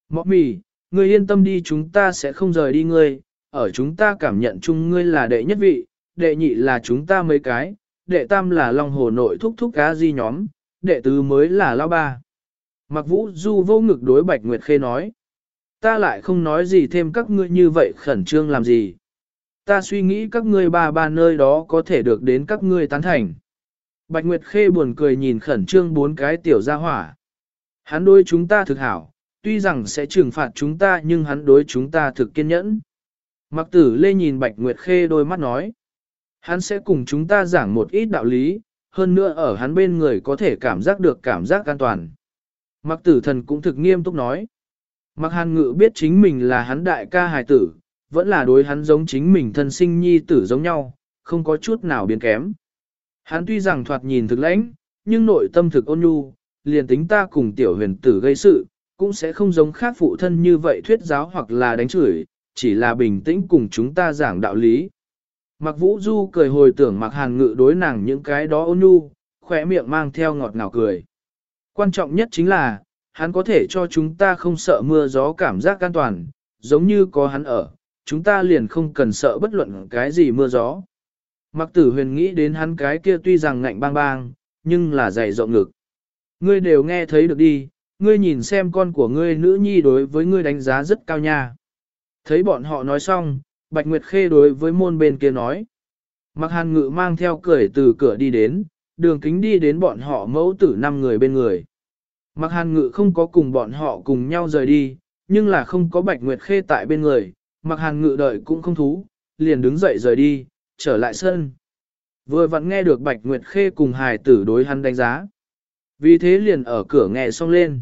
Mọ mì, ngươi yên tâm đi chúng ta sẽ không rời đi ngươi, ở chúng ta cảm nhận chung ngươi là đệ nhất vị, đệ nhị là chúng ta mấy cái, đệ tam là Long Hồ nội thúc thúc cá di nhóm, đệ tứ mới là Lao Ba. Mặc vũ du vô ngực đối Bạch Nguyệt Khê nói. Ta lại không nói gì thêm các ngươi như vậy khẩn trương làm gì. Ta suy nghĩ các ngươi ba ba nơi đó có thể được đến các ngươi tán thành. Bạch Nguyệt Khê buồn cười nhìn khẩn trương bốn cái tiểu gia hỏa. Hắn đối chúng ta thực hảo, tuy rằng sẽ trừng phạt chúng ta nhưng hắn đối chúng ta thực kiên nhẫn. Mặc tử lê nhìn Bạch Nguyệt Khê đôi mắt nói. Hắn sẽ cùng chúng ta giảng một ít đạo lý, hơn nữa ở hắn bên người có thể cảm giác được cảm giác an toàn. Mặc tử thần cũng thực nghiêm túc nói. Mặc hàn ngự biết chính mình là hắn đại ca hài tử, vẫn là đối hắn giống chính mình thân sinh nhi tử giống nhau, không có chút nào biến kém. Hắn tuy rằng thoạt nhìn thực lãnh, nhưng nội tâm thực ôn nhu, liền tính ta cùng tiểu huyền tử gây sự, cũng sẽ không giống khác phụ thân như vậy thuyết giáo hoặc là đánh chửi, chỉ là bình tĩnh cùng chúng ta giảng đạo lý. Mặc vũ du cười hồi tưởng mặc hàn ngự đối nàng những cái đó ôn nhu, khỏe miệng mang theo ngọt ngào cười. Quan trọng nhất chính là, hắn có thể cho chúng ta không sợ mưa gió cảm giác an toàn, giống như có hắn ở, chúng ta liền không cần sợ bất luận cái gì mưa gió. Mặc tử huyền nghĩ đến hắn cái kia tuy rằng ngạnh bang bang, nhưng là dày rộng ngực. Ngươi đều nghe thấy được đi, ngươi nhìn xem con của ngươi nữ nhi đối với ngươi đánh giá rất cao nha. Thấy bọn họ nói xong, Bạch Nguyệt Khê đối với môn bên kia nói. Mặc hàn ngự mang theo cười từ cửa đi đến, đường kính đi đến bọn họ mẫu tử năm người bên người. Mặc hàn ngự không có cùng bọn họ cùng nhau rời đi, nhưng là không có Bạch Nguyệt Khê tại bên người, mặc hàn ngự đợi cũng không thú, liền đứng dậy rời đi, trở lại sân. Vừa vặn nghe được Bạch Nguyệt Khê cùng hài tử đối hắn đánh giá. Vì thế liền ở cửa nghe xong lên.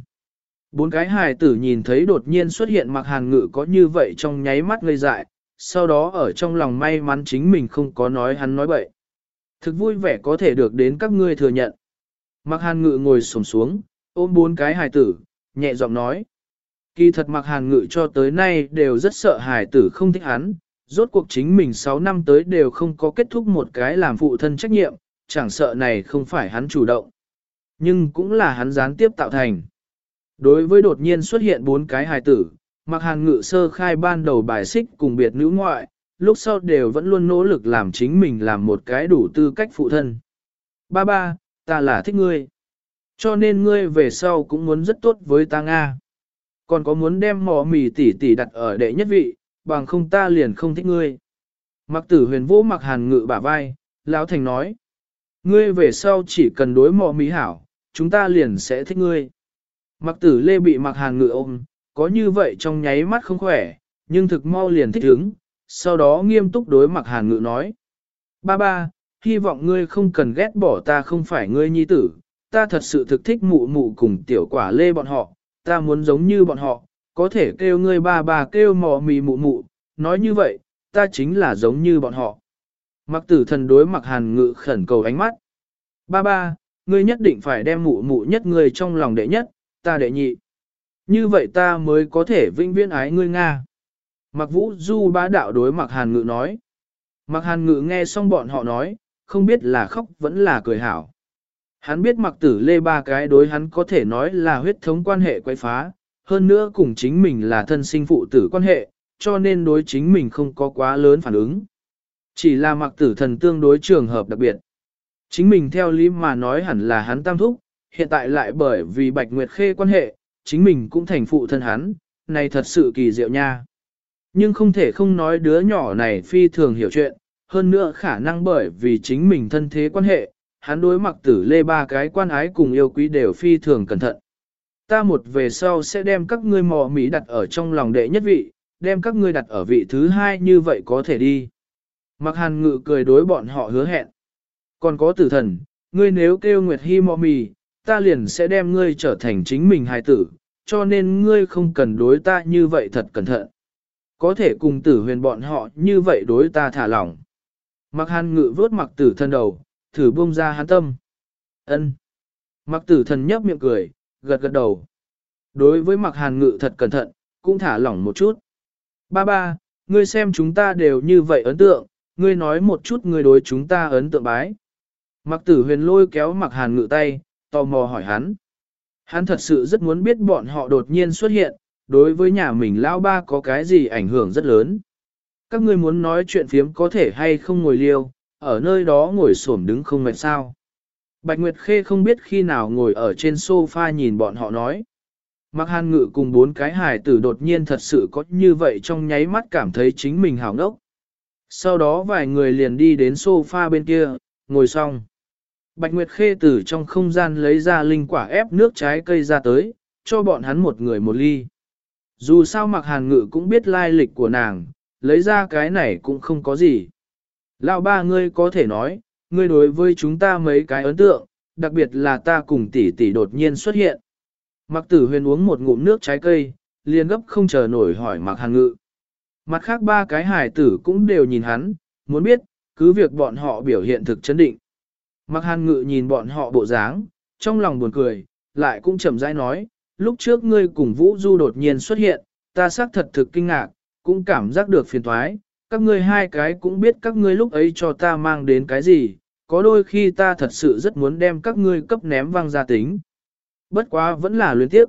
Bốn cái hài tử nhìn thấy đột nhiên xuất hiện mặc hàn ngự có như vậy trong nháy mắt ngây dại, sau đó ở trong lòng may mắn chính mình không có nói hắn nói bậy. Thực vui vẻ có thể được đến các ngươi thừa nhận. Mặc hàn ngự ngồi sổng xuống, ôm bốn cái hài tử, nhẹ giọng nói. Kỳ thật mặc hàn ngự cho tới nay đều rất sợ hài tử không thích hắn, rốt cuộc chính mình 6 năm tới đều không có kết thúc một cái làm phụ thân trách nhiệm, chẳng sợ này không phải hắn chủ động. Nhưng cũng là hắn gián tiếp tạo thành. Đối với đột nhiên xuất hiện bốn cái hài tử, mặc hàn ngự sơ khai ban đầu bài xích cùng biệt nữ ngoại, lúc sau đều vẫn luôn nỗ lực làm chính mình làm một cái đủ tư cách phụ thân. Ba ba, ta là thích ngươi. Cho nên ngươi về sau cũng muốn rất tốt với ta Nga. Còn có muốn đem mò mì tỉ tỉ đặt ở đệ nhất vị, bằng không ta liền không thích ngươi. Mặc tử huyền vũ mặc hàn ngự bả vai, lão thành nói. Ngươi về sau chỉ cần đối mò mì hảo, chúng ta liền sẽ thích ngươi. Mặc tử lê bị mặc hàn ngự ôm, có như vậy trong nháy mắt không khỏe, nhưng thực mau liền thích ứng, sau đó nghiêm túc đối mặc hàn ngự nói. Ba ba, hy vọng ngươi không cần ghét bỏ ta không phải ngươi nhi tử, ta thật sự thực thích mụ mụ cùng tiểu quả lê bọn họ, ta muốn giống như bọn họ, có thể kêu ngươi ba ba kêu mò mì mụ mụ, nói như vậy, ta chính là giống như bọn họ. Mặc tử thần đối mặc hàn ngự khẩn cầu ánh mắt. Ba ba, ngươi nhất định phải đem mụ mụ nhất ngươi trong lòng đệ nhất, ta đệ nhị. Như vậy ta mới có thể vinh viễn ái ngươi Nga. Mặc vũ du bá đạo đối mặc hàn ngự nói. Mặc hàn ngự nghe xong bọn họ nói, không biết là khóc vẫn là cười hảo. Hắn biết mặc tử lê ba cái đối hắn có thể nói là huyết thống quan hệ quay phá, hơn nữa cùng chính mình là thân sinh phụ tử quan hệ, cho nên đối chính mình không có quá lớn phản ứng. Chỉ là mặc tử thần tương đối trường hợp đặc biệt. Chính mình theo lý mà nói hẳn là hắn tam thúc, hiện tại lại bởi vì Bạch Nguyệt Khê quan hệ, chính mình cũng thành phụ thân hắn, này thật sự kỳ diệu nha. Nhưng không thể không nói đứa nhỏ này phi thường hiểu chuyện, hơn nữa khả năng bởi vì chính mình thân thế quan hệ, hắn đối mặc tử lê ba cái quan ái cùng yêu quý đều phi thường cẩn thận. Ta một về sau sẽ đem các ngươi mò mỹ đặt ở trong lòng đệ nhất vị, đem các ngươi đặt ở vị thứ hai như vậy có thể đi. Mặc hàn ngự cười đối bọn họ hứa hẹn. Còn có tử thần, ngươi nếu kêu Nguyệt hy mò mì, ta liền sẽ đem ngươi trở thành chính mình hài tử, cho nên ngươi không cần đối ta như vậy thật cẩn thận. Có thể cùng tử huyền bọn họ như vậy đối ta thả lỏng. Mặc hàn ngự vớt mặc tử thân đầu, thử buông ra hắn tâm. ân Mặc tử thần nhấp miệng cười, gật gật đầu. Đối với mặc hàn ngự thật cẩn thận, cũng thả lỏng một chút. Ba ba, ngươi xem chúng ta đều như vậy ấn tượng, ngươi nói một chút ngươi đối chúng ta ấn tượng bái. Mặc tử huyền lôi kéo mặc hàn ngự tay, tò mò hỏi hắn. Hắn thật sự rất muốn biết bọn họ đột nhiên xuất hiện, đối với nhà mình lao ba có cái gì ảnh hưởng rất lớn. Các ngươi muốn nói chuyện phiếm có thể hay không ngồi liêu, ở nơi đó ngồi xổm đứng không mệt sao. Bạch Nguyệt Khê không biết khi nào ngồi ở trên sofa nhìn bọn họ nói. Mặc hàn ngự cùng bốn cái hài tử đột nhiên thật sự có như vậy trong nháy mắt cảm thấy chính mình hào ngốc. Sau đó vài người liền đi đến sofa bên kia, ngồi xong. Bạch Nguyệt Khê từ trong không gian lấy ra linh quả ép nước trái cây ra tới, cho bọn hắn một người một ly. Dù sao mặc hàn ngự cũng biết lai lịch của nàng, lấy ra cái này cũng không có gì. Lão ba ngươi có thể nói, ngươi đối với chúng ta mấy cái ấn tượng, đặc biệt là ta cùng tỷ tỷ đột nhiên xuất hiện. Mặc tử huyền uống một ngụm nước trái cây, liền gấp không chờ nổi hỏi mặc hàn ngự. Mặt khác ba cái hải tử cũng đều nhìn hắn, muốn biết, cứ việc bọn họ biểu hiện thực chấn định. Mặc hàn ngự nhìn bọn họ bộ dáng, trong lòng buồn cười, lại cũng chậm rãi nói, lúc trước ngươi cùng Vũ Du đột nhiên xuất hiện, ta xác thật thực kinh ngạc, cũng cảm giác được phiền thoái, các ngươi hai cái cũng biết các ngươi lúc ấy cho ta mang đến cái gì, có đôi khi ta thật sự rất muốn đem các ngươi cấp ném văng ra tính. Bất quá vẫn là luyến tiếp.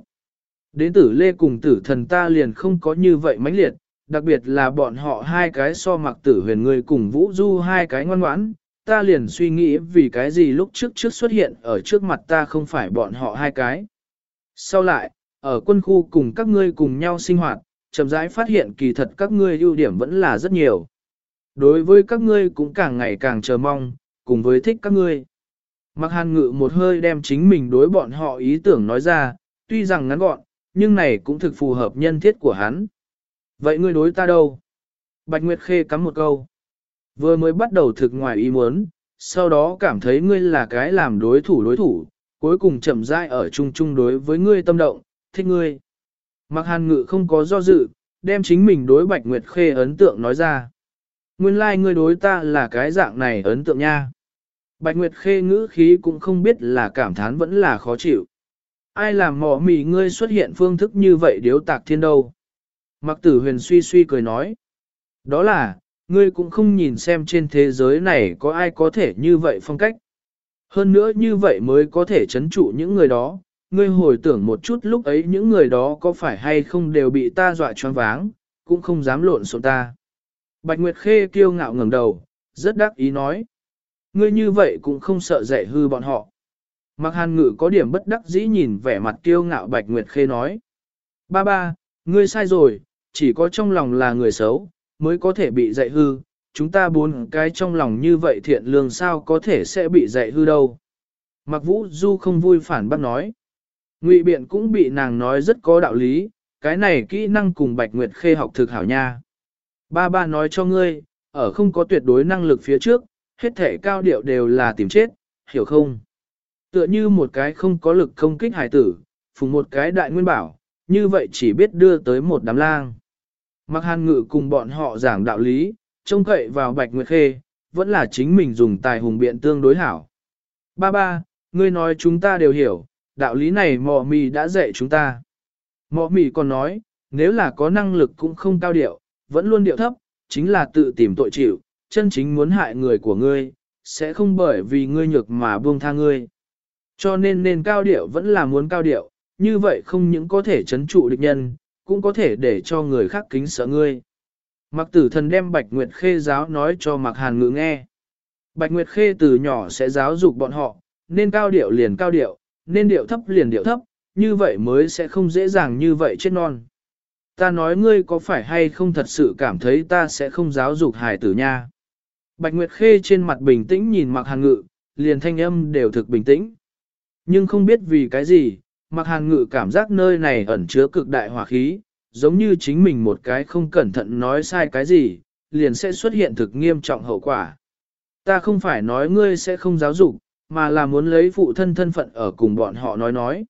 Đến tử lê cùng tử thần ta liền không có như vậy mãnh liệt, đặc biệt là bọn họ hai cái so mặc tử huyền người cùng vũ du hai cái ngoan ngoãn, ta liền suy nghĩ vì cái gì lúc trước trước xuất hiện ở trước mặt ta không phải bọn họ hai cái. Sau lại, ở quân khu cùng các ngươi cùng nhau sinh hoạt, chậm rãi phát hiện kỳ thật các ngươi ưu điểm vẫn là rất nhiều. Đối với các ngươi cũng càng ngày càng chờ mong, cùng với thích các ngươi. Mặc hàn ngự một hơi đem chính mình đối bọn họ ý tưởng nói ra, tuy rằng ngắn gọn, nhưng này cũng thực phù hợp nhân thiết của hắn. Vậy ngươi đối ta đâu? Bạch Nguyệt Khê cắm một câu. Vừa mới bắt đầu thực ngoài ý muốn, sau đó cảm thấy ngươi là cái làm đối thủ đối thủ, cuối cùng chậm rãi ở chung chung đối với ngươi tâm động, thích ngươi. Mặc hàn ngự không có do dự, đem chính mình đối Bạch Nguyệt Khê ấn tượng nói ra. Nguyên lai like ngươi đối ta là cái dạng này ấn tượng nha. Bạch Nguyệt Khê ngữ khí cũng không biết là cảm thán vẫn là khó chịu. Ai làm mỏ mì ngươi xuất hiện phương thức như vậy điếu tạc thiên đâu. Mặc tử huyền suy suy cười nói. Đó là, ngươi cũng không nhìn xem trên thế giới này có ai có thể như vậy phong cách. Hơn nữa như vậy mới có thể chấn trụ những người đó. Ngươi hồi tưởng một chút lúc ấy những người đó có phải hay không đều bị ta dọa choáng váng, cũng không dám lộn xộn ta. Bạch Nguyệt Khê kiêu ngạo ngẩng đầu, rất đắc ý nói. Ngươi như vậy cũng không sợ dạy hư bọn họ. Mặc hàn ngự có điểm bất đắc dĩ nhìn vẻ mặt kiêu ngạo Bạch Nguyệt Khê nói. Ba ba, ngươi sai rồi, chỉ có trong lòng là người xấu, mới có thể bị dạy hư. Chúng ta bốn cái trong lòng như vậy thiện lương sao có thể sẽ bị dạy hư đâu. Mặc vũ du không vui phản bác nói. Ngụy biện cũng bị nàng nói rất có đạo lý, cái này kỹ năng cùng Bạch Nguyệt Khê học thực hảo nha. Ba ba nói cho ngươi, ở không có tuyệt đối năng lực phía trước, hết thể cao điệu đều là tìm chết, hiểu không? Tựa như một cái không có lực công kích hải tử, phùng một cái đại nguyên bảo, như vậy chỉ biết đưa tới một đám lang. Mặc hàn ngự cùng bọn họ giảng đạo lý, trông cậy vào bạch nguyệt khê, vẫn là chính mình dùng tài hùng biện tương đối hảo. Ba ba, ngươi nói chúng ta đều hiểu, đạo lý này mọ mì đã dạy chúng ta. Mọ mì còn nói, nếu là có năng lực cũng không cao điệu, vẫn luôn điệu thấp, chính là tự tìm tội chịu, chân chính muốn hại người của ngươi, sẽ không bởi vì ngươi nhược mà buông tha ngươi. Cho nên nên cao điệu vẫn là muốn cao điệu, như vậy không những có thể chấn trụ địch nhân, cũng có thể để cho người khác kính sợ ngươi. Mặc tử thần đem Bạch Nguyệt Khê giáo nói cho Mặc Hàn ngữ nghe. Bạch Nguyệt Khê từ nhỏ sẽ giáo dục bọn họ, nên cao điệu liền cao điệu, nên điệu thấp liền điệu thấp, như vậy mới sẽ không dễ dàng như vậy chết non. Ta nói ngươi có phải hay không thật sự cảm thấy ta sẽ không giáo dục hài tử nha. Bạch Nguyệt Khê trên mặt bình tĩnh nhìn Mạc Hàn Ngự, liền thanh âm đều thực bình tĩnh. Nhưng không biết vì cái gì, Mạc Hàn Ngự cảm giác nơi này ẩn chứa cực đại hỏa khí, giống như chính mình một cái không cẩn thận nói sai cái gì, liền sẽ xuất hiện thực nghiêm trọng hậu quả. Ta không phải nói ngươi sẽ không giáo dục, mà là muốn lấy phụ thân thân phận ở cùng bọn họ nói nói.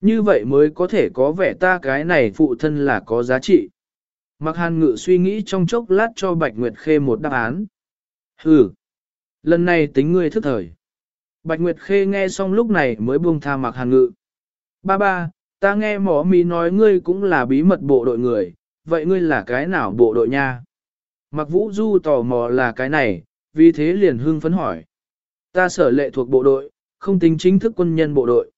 Như vậy mới có thể có vẻ ta cái này phụ thân là có giá trị. Mặc Hàn Ngự suy nghĩ trong chốc lát cho Bạch Nguyệt Khê một đáp án. Ừ, lần này tính ngươi thức thời. Bạch Nguyệt Khê nghe xong lúc này mới buông tha Mặc Hàn Ngự. Ba ba, ta nghe mỏ mì nói ngươi cũng là bí mật bộ đội người, vậy ngươi là cái nào bộ đội nha? Mặc Vũ Du tò mò là cái này, vì thế liền hưng phấn hỏi. Ta sở lệ thuộc bộ đội, không tính chính thức quân nhân bộ đội.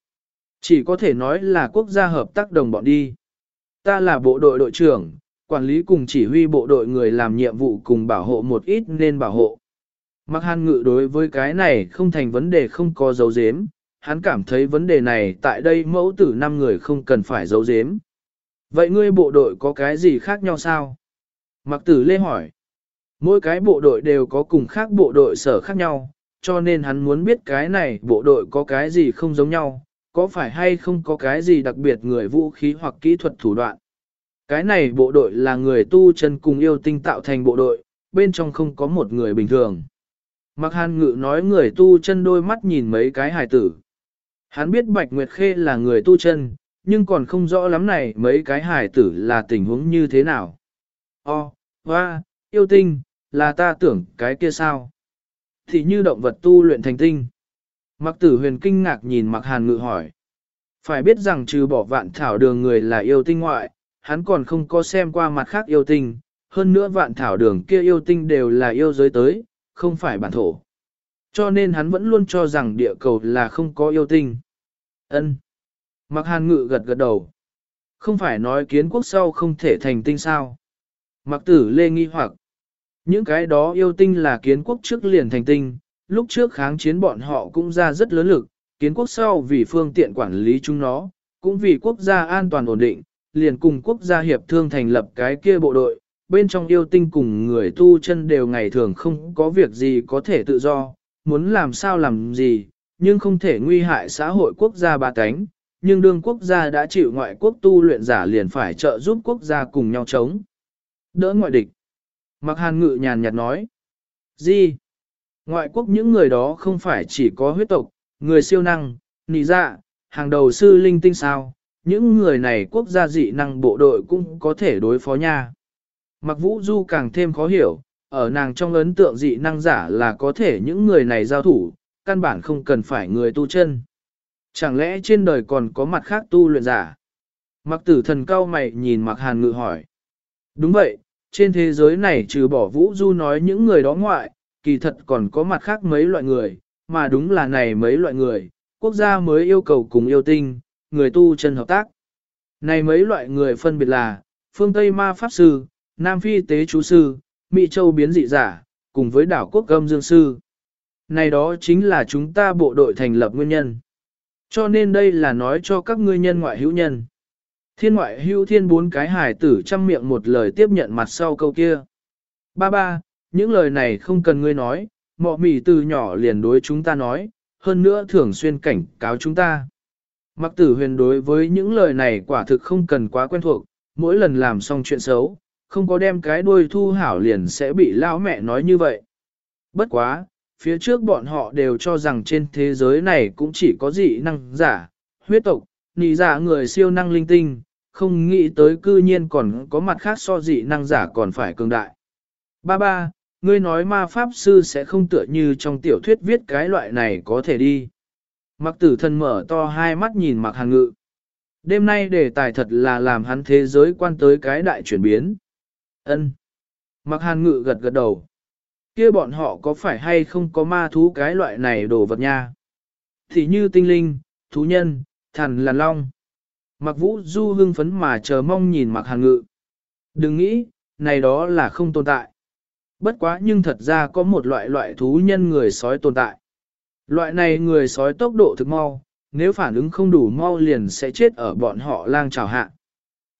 Chỉ có thể nói là quốc gia hợp tác đồng bọn đi. Ta là bộ đội đội trưởng, quản lý cùng chỉ huy bộ đội người làm nhiệm vụ cùng bảo hộ một ít nên bảo hộ. Mặc hàn ngự đối với cái này không thành vấn đề không có dấu dếm, hắn cảm thấy vấn đề này tại đây mẫu tử năm người không cần phải dấu dếm. Vậy ngươi bộ đội có cái gì khác nhau sao? Mặc tử lê hỏi. Mỗi cái bộ đội đều có cùng khác bộ đội sở khác nhau, cho nên hắn muốn biết cái này bộ đội có cái gì không giống nhau, có phải hay không có cái gì đặc biệt người vũ khí hoặc kỹ thuật thủ đoạn. Cái này bộ đội là người tu chân cùng yêu tinh tạo thành bộ đội, bên trong không có một người bình thường. Mặc hàn ngự nói người tu chân đôi mắt nhìn mấy cái hài tử. Hắn biết Bạch Nguyệt Khê là người tu chân, nhưng còn không rõ lắm này mấy cái hài tử là tình huống như thế nào. O, hoa, yêu tinh, là ta tưởng cái kia sao? Thì như động vật tu luyện thành tinh. Mặc tử huyền kinh ngạc nhìn mặc hàn ngự hỏi. Phải biết rằng trừ bỏ vạn thảo đường người là yêu tinh ngoại, hắn còn không có xem qua mặt khác yêu tinh, hơn nữa vạn thảo đường kia yêu tinh đều là yêu giới tới, không phải bản thổ. Cho nên hắn vẫn luôn cho rằng địa cầu là không có yêu tinh. Ân. Mặc hàn ngự gật gật đầu. Không phải nói kiến quốc sau không thể thành tinh sao. Mặc tử lê nghi hoặc. Những cái đó yêu tinh là kiến quốc trước liền thành tinh, lúc trước kháng chiến bọn họ cũng ra rất lớn lực, kiến quốc sau vì phương tiện quản lý chúng nó, cũng vì quốc gia an toàn ổn định, liền cùng quốc gia hiệp thương thành lập cái kia bộ đội, bên trong yêu tinh cùng người tu chân đều ngày thường không có việc gì có thể tự do, muốn làm sao làm gì, nhưng không thể nguy hại xã hội quốc gia ba cánh, nhưng đương quốc gia đã chịu ngoại quốc tu luyện giả liền phải trợ giúp quốc gia cùng nhau chống. Đỡ ngoại địch. Mặc hàn ngự nhàn nhạt nói. Gì? Ngoại quốc những người đó không phải chỉ có huyết tộc, người siêu năng, nị dạ, hàng đầu sư linh tinh sao, những người này quốc gia dị năng bộ đội cũng có thể đối phó nha. Mặc vũ du càng thêm khó hiểu, ở nàng trong ấn tượng dị năng giả là có thể những người này giao thủ, căn bản không cần phải người tu chân. Chẳng lẽ trên đời còn có mặt khác tu luyện giả? Mặc tử thần cao mày nhìn mặc hàn ngự hỏi. Đúng vậy, trên thế giới này trừ bỏ vũ du nói những người đó ngoại, kỳ thật còn có mặt khác mấy loại người, mà đúng là này mấy loại người, quốc gia mới yêu cầu cùng yêu tinh, người tu chân hợp tác. Này mấy loại người phân biệt là, phương Tây ma pháp sư, Nam Phi tế chú sư, Mỹ Châu biến dị giả, cùng với đảo quốc gâm dương sư. Này đó chính là chúng ta bộ đội thành lập nguyên nhân. Cho nên đây là nói cho các ngươi nhân ngoại hữu nhân. Thiên ngoại hưu thiên bốn cái hải tử chăm miệng một lời tiếp nhận mặt sau câu kia. Ba ba, những lời này không cần ngươi nói, mọ mỉ từ nhỏ liền đối chúng ta nói, hơn nữa thường xuyên cảnh cáo chúng ta. Mặc tử huyền đối với những lời này quả thực không cần quá quen thuộc, mỗi lần làm xong chuyện xấu, không có đem cái đuôi thu hảo liền sẽ bị lão mẹ nói như vậy. Bất quá, phía trước bọn họ đều cho rằng trên thế giới này cũng chỉ có dị năng giả, huyết tộc, nì giả dạ người siêu năng linh tinh, không nghĩ tới cư nhiên còn có mặt khác so dị năng giả còn phải cường đại. Ba ba, ngươi nói ma pháp sư sẽ không tựa như trong tiểu thuyết viết cái loại này có thể đi. Mặc tử thần mở to hai mắt nhìn mặc hàng ngự. Đêm nay đề tài thật là làm hắn thế giới quan tới cái đại chuyển biến. Ân. Mặc hàn ngự gật gật đầu. kia bọn họ có phải hay không có ma thú cái loại này đồ vật nha? Thì như tinh linh, thú nhân, thần làn long. Mặc vũ du hưng phấn mà chờ mong nhìn mặc hàn ngự. Đừng nghĩ, này đó là không tồn tại. Bất quá nhưng thật ra có một loại loại thú nhân người sói tồn tại. Loại này người sói tốc độ thực mau, nếu phản ứng không đủ mau liền sẽ chết ở bọn họ lang trào hạ.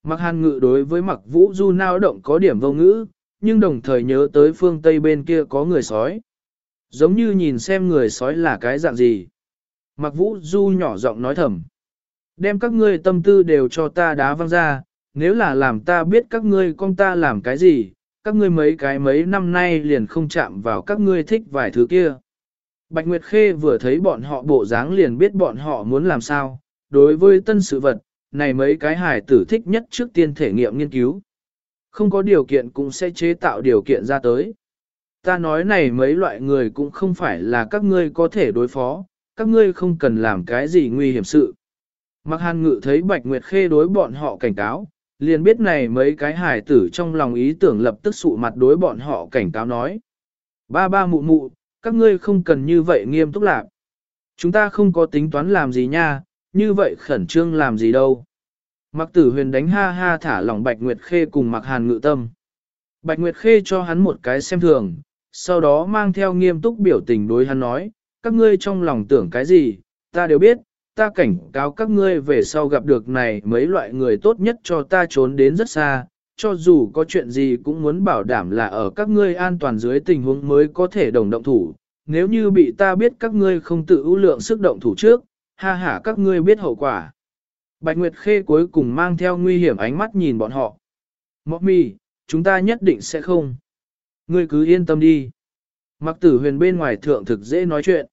Mặc hàn ngự đối với mặc vũ du nao động có điểm vô ngữ, nhưng đồng thời nhớ tới phương Tây bên kia có người sói. Giống như nhìn xem người sói là cái dạng gì. Mặc vũ du nhỏ giọng nói thầm. Đem các ngươi tâm tư đều cho ta đá văng ra, nếu là làm ta biết các ngươi con ta làm cái gì, các ngươi mấy cái mấy năm nay liền không chạm vào các ngươi thích vài thứ kia. Bạch Nguyệt Khê vừa thấy bọn họ bộ dáng liền biết bọn họ muốn làm sao, đối với tân sự vật, này mấy cái hải tử thích nhất trước tiên thể nghiệm nghiên cứu. Không có điều kiện cũng sẽ chế tạo điều kiện ra tới. Ta nói này mấy loại người cũng không phải là các ngươi có thể đối phó, các ngươi không cần làm cái gì nguy hiểm sự. Mặc hàn ngự thấy Bạch Nguyệt Khê đối bọn họ cảnh cáo, liền biết này mấy cái hải tử trong lòng ý tưởng lập tức sụ mặt đối bọn họ cảnh cáo nói. Ba ba mụ mụ, các ngươi không cần như vậy nghiêm túc lạc. Chúng ta không có tính toán làm gì nha, như vậy khẩn trương làm gì đâu. Mặc tử huyền đánh ha ha thả lỏng Bạch Nguyệt Khê cùng mặc hàn ngự tâm. Bạch Nguyệt Khê cho hắn một cái xem thường, sau đó mang theo nghiêm túc biểu tình đối hắn nói, các ngươi trong lòng tưởng cái gì, ta đều biết, ta cảnh cáo các ngươi về sau gặp được này mấy loại người tốt nhất cho ta trốn đến rất xa, cho dù có chuyện gì cũng muốn bảo đảm là ở các ngươi an toàn dưới tình huống mới có thể đồng động thủ. Nếu như bị ta biết các ngươi không tự ưu lượng sức động thủ trước, ha ha các ngươi biết hậu quả. Bạch Nguyệt Khê cuối cùng mang theo nguy hiểm ánh mắt nhìn bọn họ. Mọc mì, chúng ta nhất định sẽ không. Ngươi cứ yên tâm đi. Mặc tử huyền bên ngoài thượng thực dễ nói chuyện.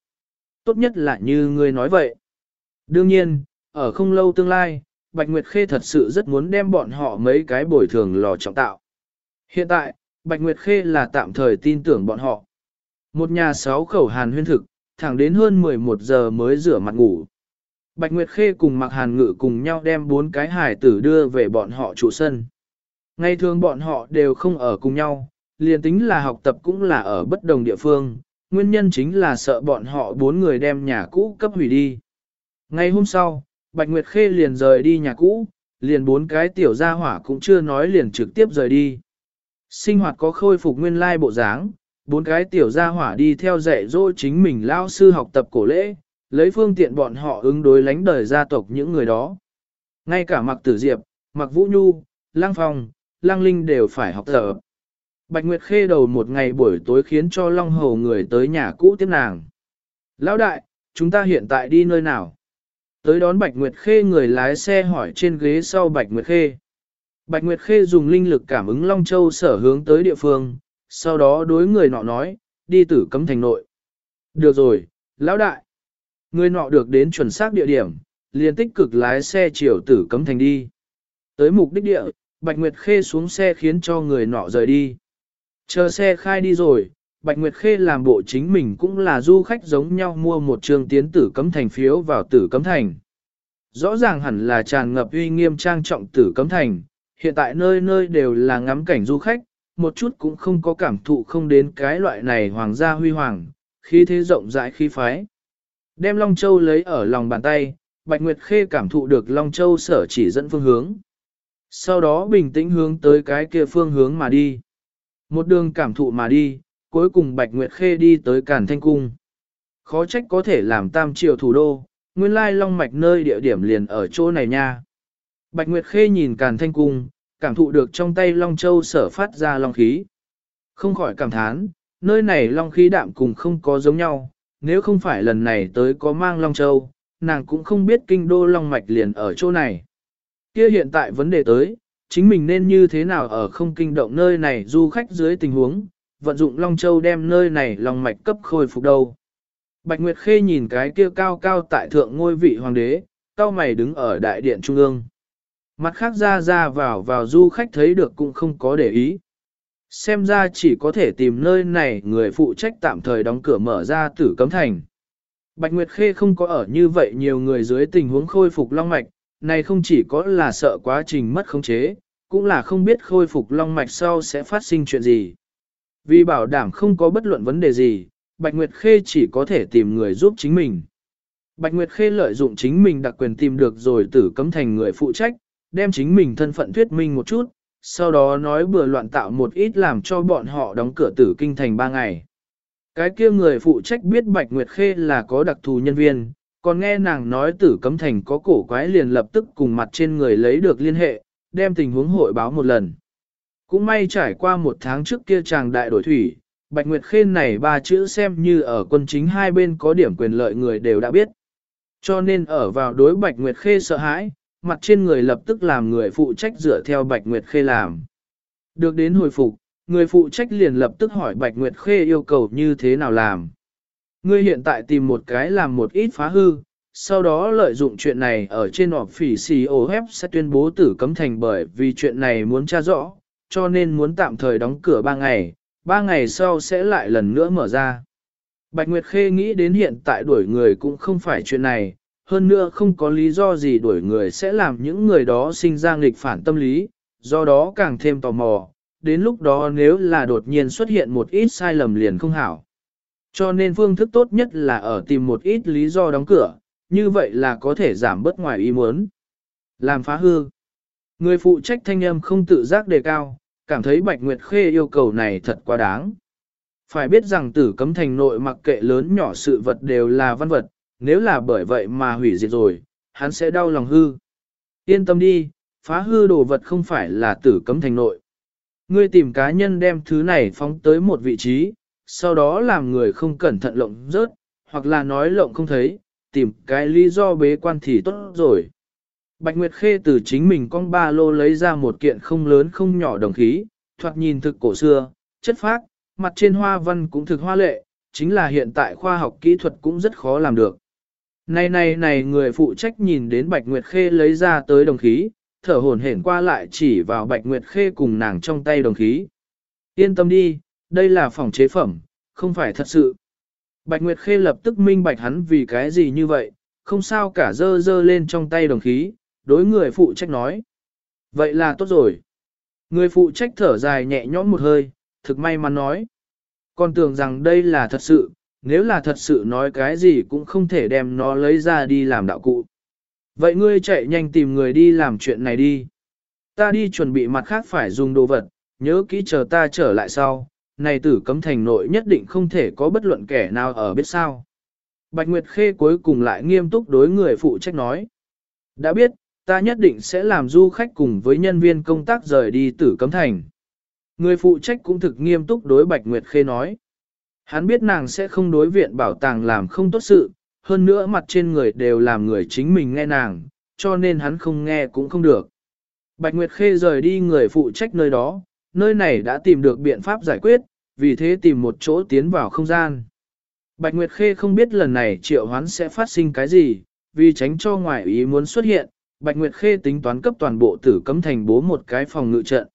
Tốt nhất là như ngươi nói vậy. Đương nhiên, ở không lâu tương lai, Bạch Nguyệt Khê thật sự rất muốn đem bọn họ mấy cái bồi thường lò trọng tạo. Hiện tại, Bạch Nguyệt Khê là tạm thời tin tưởng bọn họ. Một nhà sáu khẩu hàn huyên thực, thẳng đến hơn 11 giờ mới rửa mặt ngủ. Bạch Nguyệt Khê cùng Mạc Hàn Ngự cùng nhau đem bốn cái hải tử đưa về bọn họ trụ sân. Ngày thường bọn họ đều không ở cùng nhau, liền tính là học tập cũng là ở bất đồng địa phương, nguyên nhân chính là sợ bọn họ bốn người đem nhà cũ cấp hủy đi. Ngày hôm sau, Bạch Nguyệt Khê liền rời đi nhà cũ, liền bốn cái tiểu gia hỏa cũng chưa nói liền trực tiếp rời đi. Sinh hoạt có khôi phục nguyên lai bộ dáng, bốn cái tiểu gia hỏa đi theo dạy dỗ chính mình lao sư học tập cổ lễ, lấy phương tiện bọn họ ứng đối lánh đời gia tộc những người đó. Ngay cả mặc tử diệp, mặc vũ nhu, lang phong, lang linh đều phải học tập. Bạch Nguyệt Khê đầu một ngày buổi tối khiến cho Long Hầu người tới nhà cũ tiếp nàng. Lão đại, chúng ta hiện tại đi nơi nào? Tới đón Bạch Nguyệt Khê người lái xe hỏi trên ghế sau Bạch Nguyệt Khê. Bạch Nguyệt Khê dùng linh lực cảm ứng Long Châu sở hướng tới địa phương, sau đó đối người nọ nói, đi tử cấm thành nội. Được rồi, lão đại. Người nọ được đến chuẩn xác địa điểm, liền tích cực lái xe chiều tử cấm thành đi. Tới mục đích địa, Bạch Nguyệt Khê xuống xe khiến cho người nọ rời đi. Chờ xe khai đi rồi, Bạch Nguyệt Khê làm bộ chính mình cũng là du khách giống nhau mua một trường tiến tử cấm thành phiếu vào tử cấm thành. Rõ ràng hẳn là tràn ngập uy nghiêm trang trọng tử cấm thành, hiện tại nơi nơi đều là ngắm cảnh du khách, một chút cũng không có cảm thụ không đến cái loại này hoàng gia huy hoàng, khí thế rộng rãi khí phái. Đem Long Châu lấy ở lòng bàn tay, Bạch Nguyệt Khê cảm thụ được Long Châu sở chỉ dẫn phương hướng. Sau đó bình tĩnh hướng tới cái kia phương hướng mà đi. Một đường cảm thụ mà đi, cuối cùng Bạch Nguyệt Khê đi tới Càn Thanh Cung. Khó trách có thể làm tam triều thủ đô, nguyên lai long mạch nơi địa điểm liền ở chỗ này nha. Bạch Nguyệt Khê nhìn Càn Thanh Cung, cảm thụ được trong tay Long Châu sở phát ra long khí. Không khỏi cảm thán, nơi này long khí đạm cùng không có giống nhau, nếu không phải lần này tới có mang Long Châu, nàng cũng không biết kinh đô Long Mạch liền ở chỗ này. Kia hiện tại vấn đề tới, chính mình nên như thế nào ở không kinh động nơi này du khách dưới tình huống, vận dụng Long Châu đem nơi này Long Mạch cấp khôi phục đâu. Bạch Nguyệt Khê nhìn cái kia cao cao tại thượng ngôi vị hoàng đế, cao mày đứng ở đại điện trung ương. Mặt khác ra ra vào vào du khách thấy được cũng không có để ý. Xem ra chỉ có thể tìm nơi này người phụ trách tạm thời đóng cửa mở ra tử cấm thành. Bạch Nguyệt Khê không có ở như vậy nhiều người dưới tình huống khôi phục long mạch, này không chỉ có là sợ quá trình mất khống chế, cũng là không biết khôi phục long mạch sau sẽ phát sinh chuyện gì. Vì bảo đảm không có bất luận vấn đề gì, Bạch Nguyệt Khê chỉ có thể tìm người giúp chính mình. Bạch Nguyệt Khê lợi dụng chính mình đặc quyền tìm được rồi tử cấm thành người phụ trách, đem chính mình thân phận thuyết minh một chút, sau đó nói bừa loạn tạo một ít làm cho bọn họ đóng cửa tử kinh thành ba ngày. Cái kia người phụ trách biết Bạch Nguyệt Khê là có đặc thù nhân viên, còn nghe nàng nói tử cấm thành có cổ quái liền lập tức cùng mặt trên người lấy được liên hệ, đem tình huống hội báo một lần. Cũng may trải qua một tháng trước kia chàng đại đổi thủy, Bạch Nguyệt Khê này ba chữ xem như ở quân chính hai bên có điểm quyền lợi người đều đã biết. Cho nên ở vào đối Bạch Nguyệt Khê sợ hãi, mặt trên người lập tức làm người phụ trách dựa theo Bạch Nguyệt Khê làm. Được đến hồi phục, người phụ trách liền lập tức hỏi Bạch Nguyệt Khê yêu cầu như thế nào làm. Ngươi hiện tại tìm một cái làm một ít phá hư, sau đó lợi dụng chuyện này ở trên họp phỉ COF sẽ tuyên bố tử cấm thành bởi vì chuyện này muốn tra rõ, cho nên muốn tạm thời đóng cửa 3 ngày, 3 ngày sau sẽ lại lần nữa mở ra. Bạch Nguyệt Khê nghĩ đến hiện tại đuổi người cũng không phải chuyện này, hơn nữa không có lý do gì đuổi người sẽ làm những người đó sinh ra nghịch phản tâm lý, do đó càng thêm tò mò, đến lúc đó nếu là đột nhiên xuất hiện một ít sai lầm liền không hảo. Cho nên phương thức tốt nhất là ở tìm một ít lý do đóng cửa, như vậy là có thể giảm bớt ngoài ý muốn. Làm phá hư. Người phụ trách thanh âm không tự giác đề cao, cảm thấy Bạch Nguyệt Khê yêu cầu này thật quá đáng. Phải biết rằng tử cấm thành nội mặc kệ lớn nhỏ sự vật đều là văn vật, nếu là bởi vậy mà hủy diệt rồi, hắn sẽ đau lòng hư. Yên tâm đi, phá hư đồ vật không phải là tử cấm thành nội. Ngươi tìm cá nhân đem thứ này phóng tới một vị trí, sau đó làm người không cẩn thận lộng rớt, hoặc là nói lộng không thấy, tìm cái lý do bế quan thì tốt rồi. Bạch Nguyệt Khê từ chính mình con ba lô lấy ra một kiện không lớn không nhỏ đồng khí, thoạt nhìn thực cổ xưa, chất phác, mặt trên hoa văn cũng thực hoa lệ, chính là hiện tại khoa học kỹ thuật cũng rất khó làm được. Này này này người phụ trách nhìn đến Bạch Nguyệt Khê lấy ra tới đồng khí, thở hổn hển qua lại chỉ vào Bạch Nguyệt Khê cùng nàng trong tay đồng khí. Yên tâm đi, đây là phòng chế phẩm, không phải thật sự. Bạch Nguyệt Khê lập tức minh bạch hắn vì cái gì như vậy, không sao cả dơ dơ lên trong tay đồng khí, đối người phụ trách nói. Vậy là tốt rồi. Người phụ trách thở dài nhẹ nhõm một hơi, thực may mắn nói. Con tưởng rằng đây là thật sự, nếu là thật sự nói cái gì cũng không thể đem nó lấy ra đi làm đạo cụ. Vậy ngươi chạy nhanh tìm người đi làm chuyện này đi. Ta đi chuẩn bị mặt khác phải dùng đồ vật, nhớ kỹ chờ ta trở lại sau, này tử cấm thành nội nhất định không thể có bất luận kẻ nào ở biết sao. Bạch Nguyệt Khê cuối cùng lại nghiêm túc đối người phụ trách nói. Đã biết, ta nhất định sẽ làm du khách cùng với nhân viên công tác rời đi tử cấm thành. Người phụ trách cũng thực nghiêm túc đối Bạch Nguyệt Khê nói. Hắn biết nàng sẽ không đối viện bảo tàng làm không tốt sự, hơn nữa mặt trên người đều làm người chính mình nghe nàng, cho nên hắn không nghe cũng không được. Bạch Nguyệt Khê rời đi người phụ trách nơi đó, nơi này đã tìm được biện pháp giải quyết, vì thế tìm một chỗ tiến vào không gian. Bạch Nguyệt Khê không biết lần này triệu hoán sẽ phát sinh cái gì, vì tránh cho ngoại ý muốn xuất hiện, Bạch Nguyệt Khê tính toán cấp toàn bộ tử cấm thành bố một cái phòng ngự trận.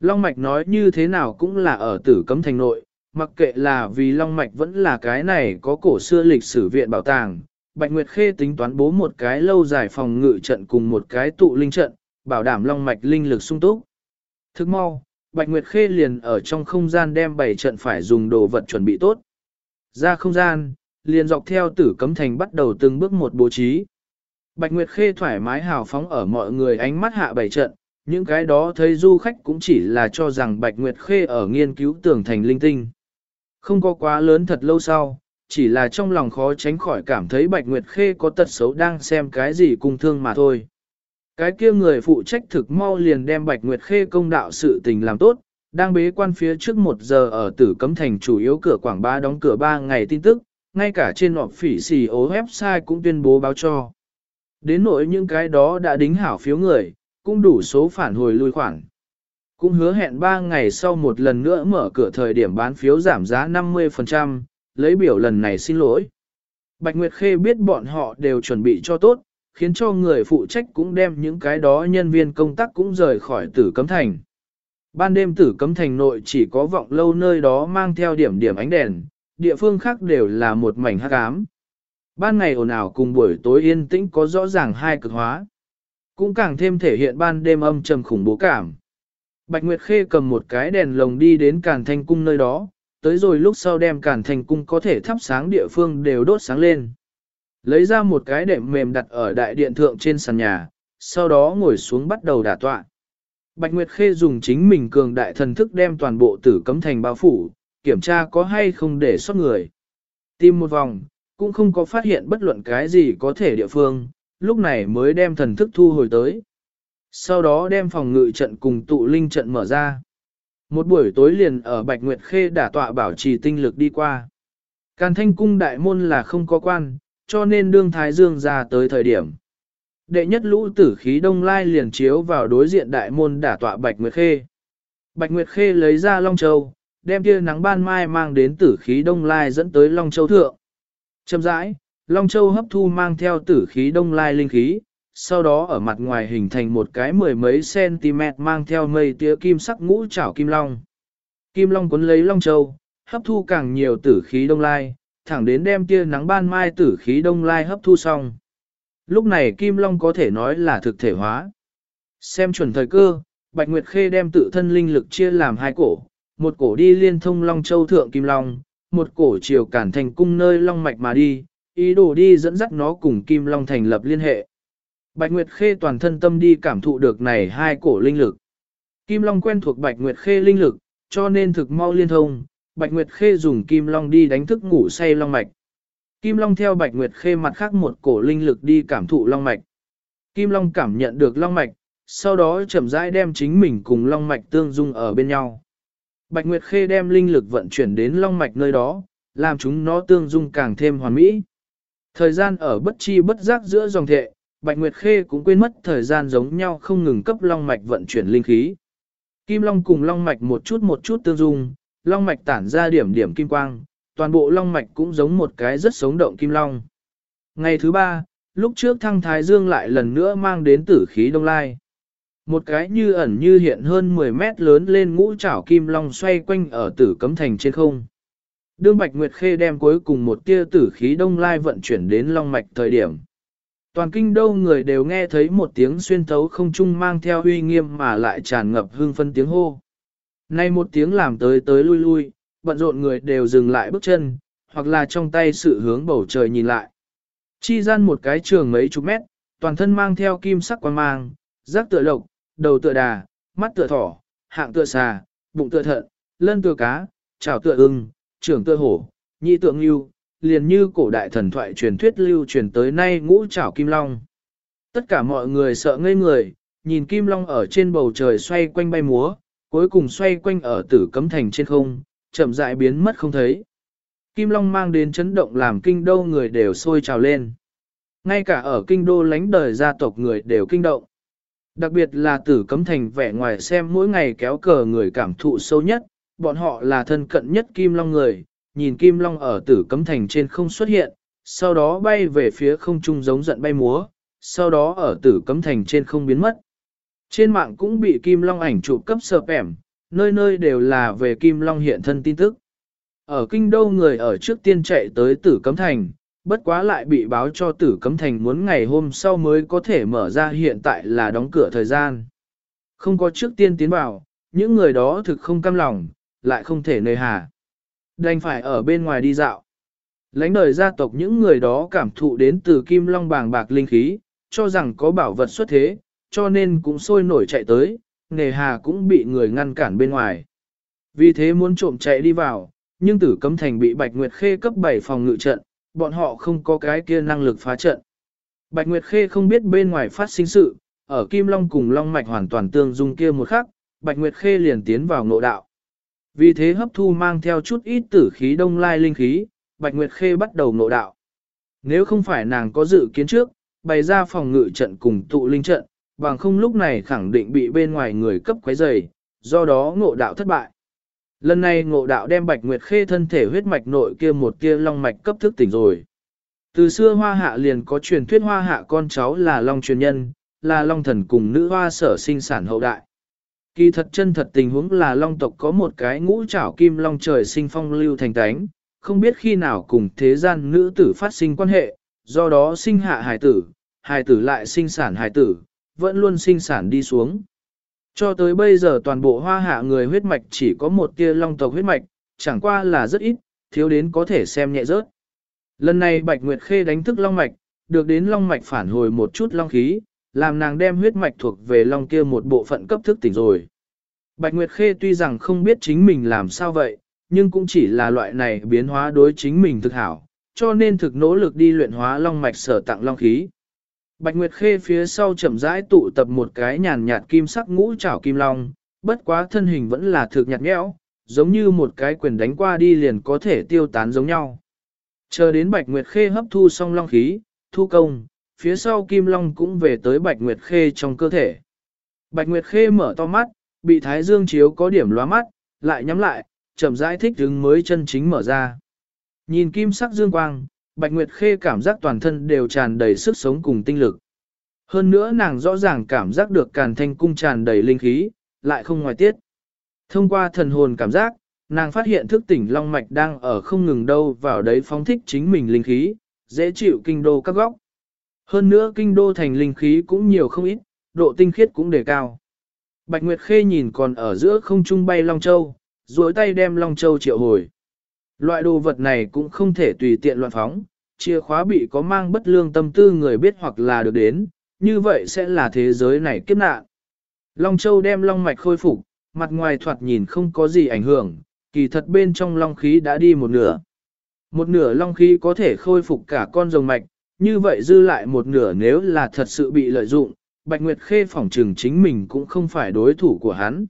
Long Mạch nói như thế nào cũng là ở tử cấm thành nội, mặc kệ là vì Long Mạch vẫn là cái này có cổ xưa lịch sử viện bảo tàng. Bạch Nguyệt Khê tính toán bố một cái lâu dài phòng ngự trận cùng một cái tụ linh trận, bảo đảm Long Mạch linh lực sung túc. Thức mau, Bạch Nguyệt Khê liền ở trong không gian đem bảy trận phải dùng đồ vật chuẩn bị tốt. Ra không gian, liền dọc theo tử cấm thành bắt đầu từng bước một bố trí. Bạch Nguyệt Khê thoải mái hào phóng ở mọi người ánh mắt hạ bảy trận, những cái đó thấy du khách cũng chỉ là cho rằng Bạch Nguyệt Khê ở nghiên cứu tưởng thành linh tinh. Không có quá lớn thật lâu sau, chỉ là trong lòng khó tránh khỏi cảm thấy Bạch Nguyệt Khê có tật xấu đang xem cái gì cùng thương mà thôi. Cái kia người phụ trách thực mau liền đem Bạch Nguyệt Khê công đạo sự tình làm tốt, đang bế quan phía trước một giờ ở tử cấm thành chủ yếu cửa quảng ba đóng cửa ba ngày tin tức, ngay cả trên họp phỉ xì ố website cũng tuyên bố báo cho. Đến nỗi những cái đó đã đính hảo phiếu người, cũng đủ số phản hồi lui khoản. Cũng hứa hẹn 3 ngày sau một lần nữa mở cửa thời điểm bán phiếu giảm giá 50%, lấy biểu lần này xin lỗi. Bạch Nguyệt Khê biết bọn họ đều chuẩn bị cho tốt, khiến cho người phụ trách cũng đem những cái đó nhân viên công tác cũng rời khỏi tử cấm thành. Ban đêm tử cấm thành nội chỉ có vọng lâu nơi đó mang theo điểm điểm ánh đèn, địa phương khác đều là một mảnh hắc ám. Ban ngày ồn ào cùng buổi tối yên tĩnh có rõ ràng hai cực hóa. Cũng càng thêm thể hiện ban đêm âm trầm khủng bố cảm. Bạch Nguyệt Khê cầm một cái đèn lồng đi đến Càn Thanh Cung nơi đó, tới rồi lúc sau đem Càn Thanh Cung có thể thắp sáng địa phương đều đốt sáng lên. Lấy ra một cái đệm mềm đặt ở đại điện thượng trên sàn nhà, sau đó ngồi xuống bắt đầu đả tọa. Bạch Nguyệt Khê dùng chính mình cường đại thần thức đem toàn bộ tử cấm thành bao phủ, kiểm tra có hay không để sót người. Tìm một vòng, cũng không có phát hiện bất luận cái gì có thể địa phương, lúc này mới đem thần thức thu hồi tới. Sau đó đem phòng ngự trận cùng tụ linh trận mở ra. Một buổi tối liền ở Bạch Nguyệt Khê đả tọa bảo trì tinh lực đi qua. Càn thanh cung đại môn là không có quan, cho nên đương Thái Dương ra tới thời điểm. Đệ nhất lũ tử khí đông lai liền chiếu vào đối diện đại môn đả tọa Bạch Nguyệt Khê. Bạch Nguyệt Khê lấy ra Long Châu, đem tia nắng ban mai mang đến tử khí đông lai dẫn tới Long Châu thượng. Châm rãi, Long Châu hấp thu mang theo tử khí đông lai linh khí, sau đó ở mặt ngoài hình thành một cái mười mấy cm mang theo mây tía kim sắc ngũ chảo kim long. Kim long cuốn lấy Long Châu, hấp thu càng nhiều tử khí đông lai, thẳng đến đem tia nắng ban mai tử khí đông lai hấp thu xong. Lúc này Kim Long có thể nói là thực thể hóa. Xem chuẩn thời cơ, Bạch Nguyệt Khê đem tự thân linh lực chia làm hai cổ, một cổ đi liên thông Long Châu Thượng Kim Long, một cổ chiều cản thành cung nơi Long Mạch mà đi, ý đồ đi dẫn dắt nó cùng Kim Long thành lập liên hệ. Bạch Nguyệt Khê toàn thân tâm đi cảm thụ được này hai cổ linh lực. Kim Long quen thuộc Bạch Nguyệt Khê linh lực, cho nên thực mau liên thông, Bạch Nguyệt Khê dùng Kim Long đi đánh thức ngủ say Long Mạch. Kim Long theo Bạch Nguyệt Khê mặt khác một cổ linh lực đi cảm thụ Long Mạch. Kim Long cảm nhận được Long Mạch, sau đó chậm rãi đem chính mình cùng long mạch tương dung ở bên nhau. Bạch Nguyệt Khê đem linh lực vận chuyển đến long mạch nơi đó, làm chúng nó tương dung càng thêm hoàn mỹ. Thời gian ở bất chi bất giác giữa dòng thệ, Bạch Nguyệt Khê cũng quên mất thời gian giống nhau không ngừng cấp long mạch vận chuyển linh khí. Kim long cùng long mạch một chút một chút tương dung, long mạch tản ra điểm điểm kim quang, toàn bộ long mạch cũng giống một cái rất sống động kim long. Ngày thứ ba, lúc trước thăng thái dương lại lần nữa mang đến tử khí đông lai. Một cái như ẩn như hiện hơn 10 mét lớn lên ngũ trảo kim long xoay quanh ở tử cấm thành trên không. Đương Bạch Nguyệt Khê đem cuối cùng một tia tử khí đông lai vận chuyển đến long mạch thời điểm. Toàn kinh đâu người đều nghe thấy một tiếng xuyên thấu không trung mang theo uy nghiêm mà lại tràn ngập hương phân tiếng hô. Nay một tiếng làm tới tới lui lui, bận rộn người đều dừng lại bước chân, hoặc là trong tay sự hướng bầu trời nhìn lại. Chi gian một cái trường mấy chục mét, toàn thân mang theo kim sắc quang mang, giác tựa lộc, đầu tựa đà, mắt tựa thỏ, hạng tựa xà, bụng tựa thận, lân tựa cá, chảo tựa ưng, trưởng tựa hổ, nhị tượng lưu, liền như cổ đại thần thoại truyền thuyết lưu truyền tới nay ngũ chảo kim long. Tất cả mọi người sợ ngây người, nhìn kim long ở trên bầu trời xoay quanh bay múa, cuối cùng xoay quanh ở tử cấm thành trên không, chậm rãi biến mất không thấy. Kim Long mang đến chấn động làm kinh đô người đều sôi trào lên. Ngay cả ở kinh đô lánh đời gia tộc người đều kinh động. Đặc biệt là tử cấm thành vẻ ngoài xem mỗi ngày kéo cờ người cảm thụ sâu nhất, bọn họ là thân cận nhất Kim Long người, nhìn Kim Long ở tử cấm thành trên không xuất hiện, sau đó bay về phía không trung giống giận bay múa, sau đó ở tử cấm thành trên không biến mất. Trên mạng cũng bị Kim Long ảnh chụp cấp sợp ẻm, nơi nơi đều là về Kim Long hiện thân tin tức. Ở kinh đô người ở trước tiên chạy tới tử cấm thành, bất quá lại bị báo cho tử cấm thành muốn ngày hôm sau mới có thể mở ra hiện tại là đóng cửa thời gian. Không có trước tiên tiến vào, những người đó thực không cam lòng, lại không thể nơi hà. Đành phải ở bên ngoài đi dạo. Lánh đời gia tộc những người đó cảm thụ đến từ kim long bàng bạc linh khí, cho rằng có bảo vật xuất thế, cho nên cũng sôi nổi chạy tới, nề hà cũng bị người ngăn cản bên ngoài. Vì thế muốn trộm chạy đi vào, nhưng tử cấm thành bị Bạch Nguyệt Khê cấp 7 phòng ngự trận, bọn họ không có cái kia năng lực phá trận. Bạch Nguyệt Khê không biết bên ngoài phát sinh sự, ở Kim Long cùng Long Mạch hoàn toàn tương dung kia một khắc, Bạch Nguyệt Khê liền tiến vào ngộ đạo. Vì thế hấp thu mang theo chút ít tử khí đông lai linh khí, Bạch Nguyệt Khê bắt đầu ngộ đạo. Nếu không phải nàng có dự kiến trước, bày ra phòng ngự trận cùng tụ linh trận, bằng không lúc này khẳng định bị bên ngoài người cấp quấy rầy, do đó ngộ đạo thất bại. Lần này ngộ đạo đem Bạch Nguyệt Khê thân thể huyết mạch nội kia một kia long mạch cấp thức tỉnh rồi. Từ xưa hoa hạ liền có truyền thuyết hoa hạ con cháu là long truyền nhân, là long thần cùng nữ hoa sở sinh sản hậu đại. Kỳ thật chân thật tình huống là long tộc có một cái ngũ trảo kim long trời sinh phong lưu thành tánh, không biết khi nào cùng thế gian nữ tử phát sinh quan hệ, do đó sinh hạ hài tử, hài tử lại sinh sản hài tử, vẫn luôn sinh sản đi xuống. Cho tới bây giờ toàn bộ hoa hạ người huyết mạch chỉ có một tia long tộc huyết mạch, chẳng qua là rất ít, thiếu đến có thể xem nhẹ rớt. Lần này Bạch Nguyệt Khê đánh thức long mạch, được đến long mạch phản hồi một chút long khí, làm nàng đem huyết mạch thuộc về long kia một bộ phận cấp thức tỉnh rồi. Bạch Nguyệt Khê tuy rằng không biết chính mình làm sao vậy, nhưng cũng chỉ là loại này biến hóa đối chính mình thực hảo, cho nên thực nỗ lực đi luyện hóa long mạch sở tặng long khí. Bạch Nguyệt Khê phía sau chậm rãi tụ tập một cái nhàn nhạt kim sắc ngũ trảo kim long, bất quá thân hình vẫn là thực nhạt nhẽo, giống như một cái quyền đánh qua đi liền có thể tiêu tán giống nhau. Chờ đến Bạch Nguyệt Khê hấp thu xong long khí, thu công, phía sau kim long cũng về tới Bạch Nguyệt Khê trong cơ thể. Bạch Nguyệt Khê mở to mắt, bị thái dương chiếu có điểm lóa mắt, lại nhắm lại, chậm rãi thích đứng mới chân chính mở ra. Nhìn kim sắc dương quang, Bạch Nguyệt Khê cảm giác toàn thân đều tràn đầy sức sống cùng tinh lực. Hơn nữa nàng rõ ràng cảm giác được càn thanh cung tràn đầy linh khí, lại không ngoài tiết. Thông qua thần hồn cảm giác, nàng phát hiện thức tỉnh long mạch đang ở không ngừng đâu vào đấy phóng thích chính mình linh khí, dễ chịu kinh đô các góc. Hơn nữa kinh đô thành linh khí cũng nhiều không ít, độ tinh khiết cũng đề cao. Bạch Nguyệt Khê nhìn còn ở giữa không trung bay Long Châu, duỗi tay đem Long Châu triệu hồi. Loại đồ vật này cũng không thể tùy tiện loạn phóng, chìa khóa bị có mang bất lương tâm tư người biết hoặc là được đến, như vậy sẽ là thế giới này kiếp nạn. Long Châu đem long mạch khôi phục, mặt ngoài thoạt nhìn không có gì ảnh hưởng, kỳ thật bên trong long khí đã đi một nửa. Một nửa long khí có thể khôi phục cả con rồng mạch, như vậy dư lại một nửa nếu là thật sự bị lợi dụng, Bạch Nguyệt Khê phỏng trừng chính mình cũng không phải đối thủ của hắn.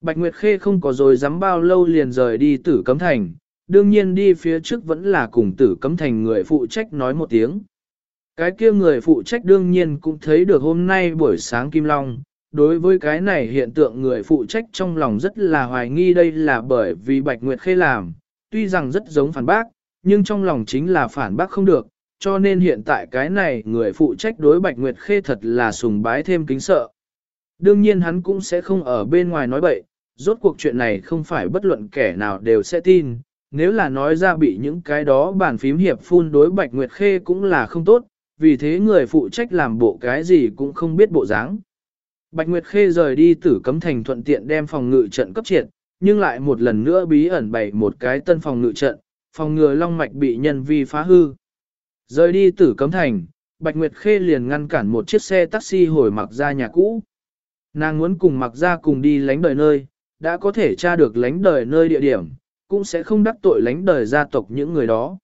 Bạch Nguyệt Khê không có rồi dám bao lâu liền rời đi tử cấm thành, đương nhiên đi phía trước vẫn là cùng tử cấm thành người phụ trách nói một tiếng. Cái kia người phụ trách đương nhiên cũng thấy được hôm nay buổi sáng Kim Long, đối với cái này hiện tượng người phụ trách trong lòng rất là hoài nghi đây là bởi vì Bạch Nguyệt Khê làm, tuy rằng rất giống phản bác, nhưng trong lòng chính là phản bác không được, cho nên hiện tại cái này người phụ trách đối Bạch Nguyệt Khê thật là sùng bái thêm kính sợ. Đương nhiên hắn cũng sẽ không ở bên ngoài nói bậy, rốt cuộc chuyện này không phải bất luận kẻ nào đều sẽ tin, nếu là nói ra bị những cái đó bàn phím hiệp phun đối Bạch Nguyệt Khê cũng là không tốt, vì thế người phụ trách làm bộ cái gì cũng không biết bộ dáng. Bạch Nguyệt Khê rời đi tử cấm thành thuận tiện đem phòng ngự trận cấp triệt, nhưng lại một lần nữa bí ẩn bày một cái tân phòng ngự trận, phòng ngừa long mạch bị nhân vi phá hư. Rời đi tử cấm thành, Bạch Nguyệt Khê liền ngăn cản một chiếc xe taxi hồi mặc ra nhà cũ. Nàng muốn cùng mặc ra cùng đi lánh đời nơi, đã có thể tra được lánh đời nơi địa điểm, cũng sẽ không đắc tội lánh đời gia tộc những người đó.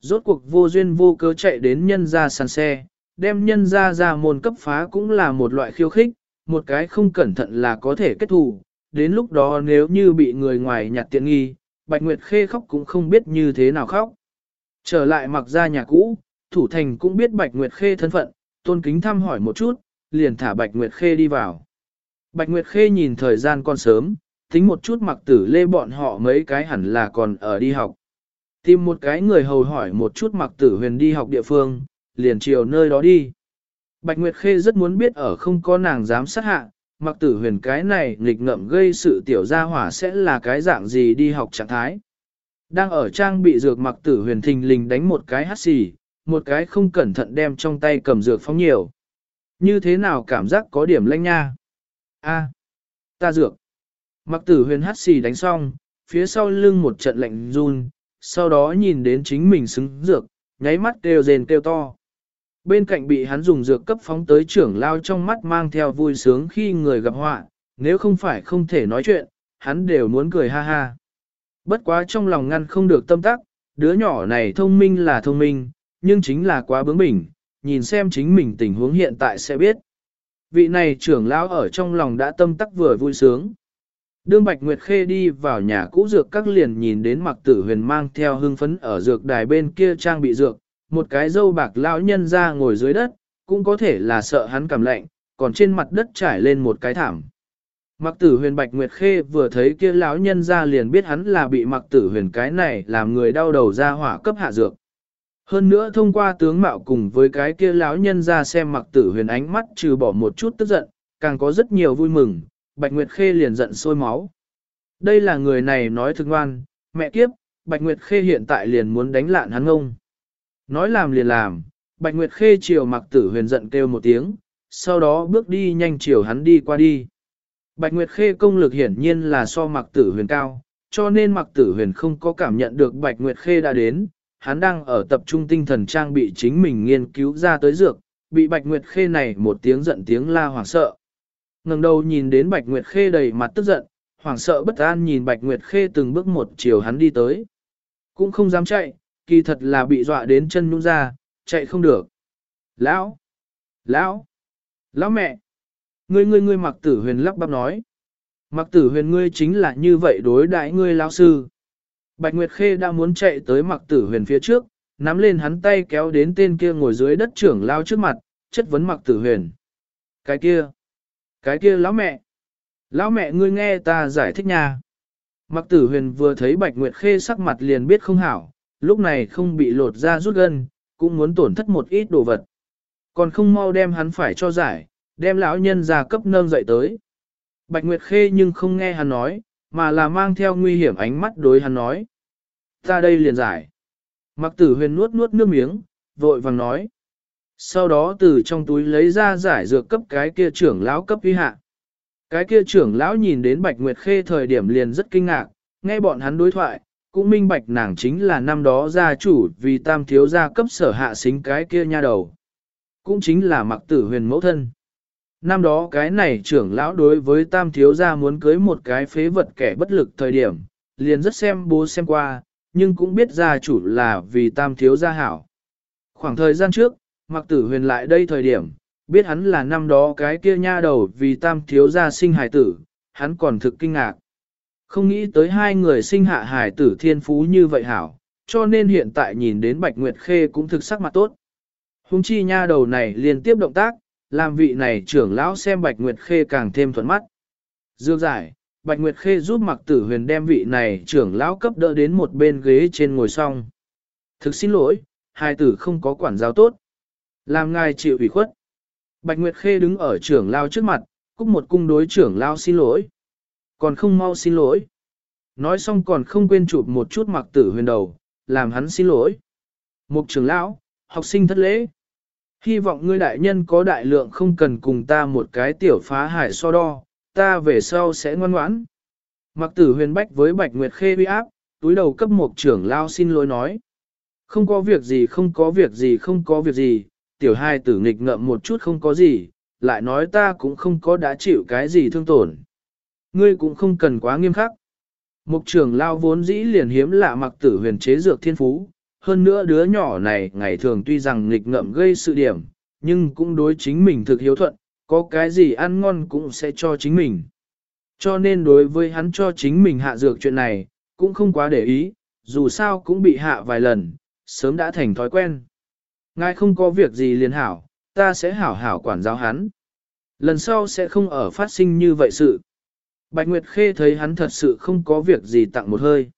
Rốt cuộc vô duyên vô cớ chạy đến nhân gia sàn xe, đem nhân gia ra môn cấp phá cũng là một loại khiêu khích, một cái không cẩn thận là có thể kết thù. Đến lúc đó nếu như bị người ngoài nhặt tiện nghi, Bạch Nguyệt Khê khóc cũng không biết như thế nào khóc. Trở lại mặc ra nhà cũ, thủ thành cũng biết Bạch Nguyệt Khê thân phận, tôn kính thăm hỏi một chút, liền thả Bạch Nguyệt Khê đi vào. Bạch Nguyệt Khê nhìn thời gian còn sớm, tính một chút mặc tử lê bọn họ mấy cái hẳn là còn ở đi học. Tìm một cái người hầu hỏi một chút mặc tử huyền đi học địa phương, liền chiều nơi đó đi. Bạch Nguyệt Khê rất muốn biết ở không có nàng dám sát hạ, mặc tử huyền cái này nghịch ngợm gây sự tiểu gia hỏa sẽ là cái dạng gì đi học trạng thái. Đang ở trang bị dược mặc tử huyền thình lình đánh một cái hát xì, một cái không cẩn thận đem trong tay cầm dược phóng nhiều. Như thế nào cảm giác có điểm lanh nha? A, ta dược. Mặc tử huyền hát xì đánh xong, phía sau lưng một trận lạnh run, sau đó nhìn đến chính mình xứng dược, nháy mắt kêu rền kêu to. Bên cạnh bị hắn dùng dược cấp phóng tới trưởng lao trong mắt mang theo vui sướng khi người gặp họa, nếu không phải không thể nói chuyện, hắn đều muốn cười ha ha. Bất quá trong lòng ngăn không được tâm tắc, đứa nhỏ này thông minh là thông minh, nhưng chính là quá bướng bỉnh, nhìn xem chính mình tình huống hiện tại sẽ biết. Vị này trưởng lão ở trong lòng đã tâm tắc vừa vui sướng. Đương Bạch Nguyệt Khê đi vào nhà cũ dược các liền nhìn đến mặc tử huyền mang theo hưng phấn ở dược đài bên kia trang bị dược, một cái dâu bạc lão nhân ra ngồi dưới đất, cũng có thể là sợ hắn cảm lạnh, còn trên mặt đất trải lên một cái thảm. Mặc tử huyền Bạch Nguyệt Khê vừa thấy kia lão nhân ra liền biết hắn là bị mặc tử huyền cái này làm người đau đầu ra hỏa cấp hạ dược. Hơn nữa thông qua tướng mạo cùng với cái kia lão nhân ra xem mặc tử huyền ánh mắt trừ bỏ một chút tức giận, càng có rất nhiều vui mừng, Bạch Nguyệt Khê liền giận sôi máu. Đây là người này nói thực ngoan, mẹ kiếp, Bạch Nguyệt Khê hiện tại liền muốn đánh lạn hắn ngông. Nói làm liền làm, Bạch Nguyệt Khê chiều mặc tử huyền giận kêu một tiếng, sau đó bước đi nhanh chiều hắn đi qua đi. Bạch Nguyệt Khê công lực hiển nhiên là so mặc tử huyền cao, cho nên mặc tử huyền không có cảm nhận được Bạch Nguyệt Khê đã đến, hắn đang ở tập trung tinh thần trang bị chính mình nghiên cứu ra tới dược, bị Bạch Nguyệt Khê này một tiếng giận tiếng la hoảng sợ ngẩng đầu nhìn đến Bạch Nguyệt Khê đầy mặt tức giận, hoảng sợ bất an nhìn Bạch Nguyệt Khê từng bước một chiều hắn đi tới. Cũng không dám chạy, kỳ thật là bị dọa đến chân nhũn ra, chạy không được. Lão! Lão! Lão mẹ! Ngươi ngươi ngươi mặc tử huyền lắp bắp nói. Mặc tử huyền ngươi chính là như vậy đối đại ngươi lão sư. Bạch Nguyệt Khê đã muốn chạy tới mặc tử huyền phía trước, nắm lên hắn tay kéo đến tên kia ngồi dưới đất trưởng lao trước mặt, chất vấn mặc tử huyền. Cái kia! Cái kia lão mẹ! Lão mẹ ngươi nghe ta giải thích nha. Mặc tử huyền vừa thấy Bạch Nguyệt Khê sắc mặt liền biết không hảo, lúc này không bị lột ra rút gân, cũng muốn tổn thất một ít đồ vật. Còn không mau đem hắn phải cho giải, đem lão nhân ra cấp nâng dậy tới. Bạch Nguyệt Khê nhưng không nghe hắn nói, mà là mang theo nguy hiểm ánh mắt đối hắn nói. Ta đây liền giải. Mặc tử huyền nuốt nuốt nước miếng, vội vàng nói. Sau đó từ trong túi lấy ra giải dược cấp cái kia trưởng lão cấp uy hạ. Cái kia trưởng lão nhìn đến Bạch Nguyệt Khê thời điểm liền rất kinh ngạc, nghe bọn hắn đối thoại, cũng minh bạch nàng chính là năm đó gia chủ vì tam thiếu gia cấp sở hạ xính cái kia nha đầu. Cũng chính là mặc tử huyền mẫu thân. Năm đó cái này trưởng lão đối với tam thiếu gia muốn cưới một cái phế vật kẻ bất lực thời điểm, liền rất xem bố xem qua, nhưng cũng biết gia chủ là vì tam thiếu gia hảo. Khoảng thời gian trước, mặc tử huyền lại đây thời điểm, biết hắn là năm đó cái kia nha đầu vì tam thiếu gia sinh hài tử, hắn còn thực kinh ngạc. Không nghĩ tới hai người sinh hạ hài tử thiên phú như vậy hảo, cho nên hiện tại nhìn đến Bạch Nguyệt Khê cũng thực sắc mặt tốt. Hùng chi nha đầu này liên tiếp động tác, làm vị này trưởng lão xem Bạch Nguyệt Khê càng thêm thuận mắt. Dương giải, Bạch Nguyệt Khê giúp mặc tử huyền đem vị này trưởng lão cấp đỡ đến một bên ghế trên ngồi xong. Thực xin lỗi, hai tử không có quản giáo tốt. Làm ngài chịu ủy khuất. Bạch Nguyệt Khê đứng ở trưởng lão trước mặt, cúc một cung đối trưởng lão xin lỗi. Còn không mau xin lỗi. Nói xong còn không quên chụp một chút mặc tử huyền đầu, làm hắn xin lỗi. Mục trưởng lão, học sinh thất lễ. Hy vọng ngươi đại nhân có đại lượng không cần cùng ta một cái tiểu phá hải so đo, ta về sau sẽ ngoan ngoãn. Mặc tử huyền bách với Bạch Nguyệt Khê uy áp, túi đầu cấp một trưởng lao xin lỗi nói. Không có việc gì không có việc gì không có việc gì, tiểu hai tử nghịch ngợm một chút không có gì, lại nói ta cũng không có đã chịu cái gì thương tổn. Ngươi cũng không cần quá nghiêm khắc. Mục trưởng lao vốn dĩ liền hiếm lạ mặc tử huyền chế dược thiên phú, hơn nữa đứa nhỏ này ngày thường tuy rằng nghịch ngợm gây sự điểm, nhưng cũng đối chính mình thực hiếu thuận, có cái gì ăn ngon cũng sẽ cho chính mình. Cho nên đối với hắn cho chính mình hạ dược chuyện này, cũng không quá để ý, dù sao cũng bị hạ vài lần, sớm đã thành thói quen. Ngài không có việc gì liền hảo, ta sẽ hảo hảo quản giáo hắn. Lần sau sẽ không ở phát sinh như vậy sự. Bạch Nguyệt Khê thấy hắn thật sự không có việc gì tặng một hơi.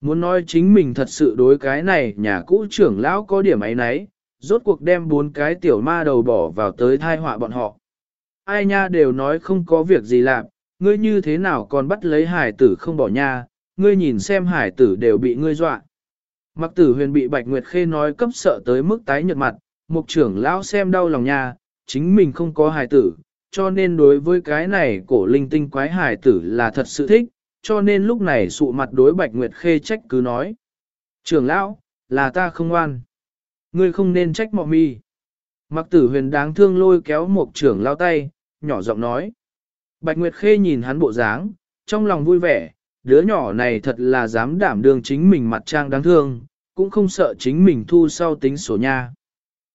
Muốn nói chính mình thật sự đối cái này nhà cũ trưởng lão có điểm ấy nấy, rốt cuộc đem bốn cái tiểu ma đầu bỏ vào tới thai họa bọn họ. Ai nha đều nói không có việc gì làm, ngươi như thế nào còn bắt lấy hải tử không bỏ nha, ngươi nhìn xem hải tử đều bị ngươi dọa. Mặc tử huyền bị Bạch Nguyệt Khê nói cấp sợ tới mức tái nhợt mặt, mục trưởng lão xem đau lòng nha, chính mình không có hải tử, cho nên đối với cái này cổ linh tinh quái hải tử là thật sự thích, cho nên lúc này sụ mặt đối Bạch Nguyệt Khê trách cứ nói. Trưởng lão, là ta không ngoan. Ngươi không nên trách mọ mi. Mặc tử huyền đáng thương lôi kéo một trưởng lao tay, nhỏ giọng nói. Bạch Nguyệt Khê nhìn hắn bộ dáng, trong lòng vui vẻ, đứa nhỏ này thật là dám đảm đương chính mình mặt trang đáng thương, cũng không sợ chính mình thu sau tính sổ nha.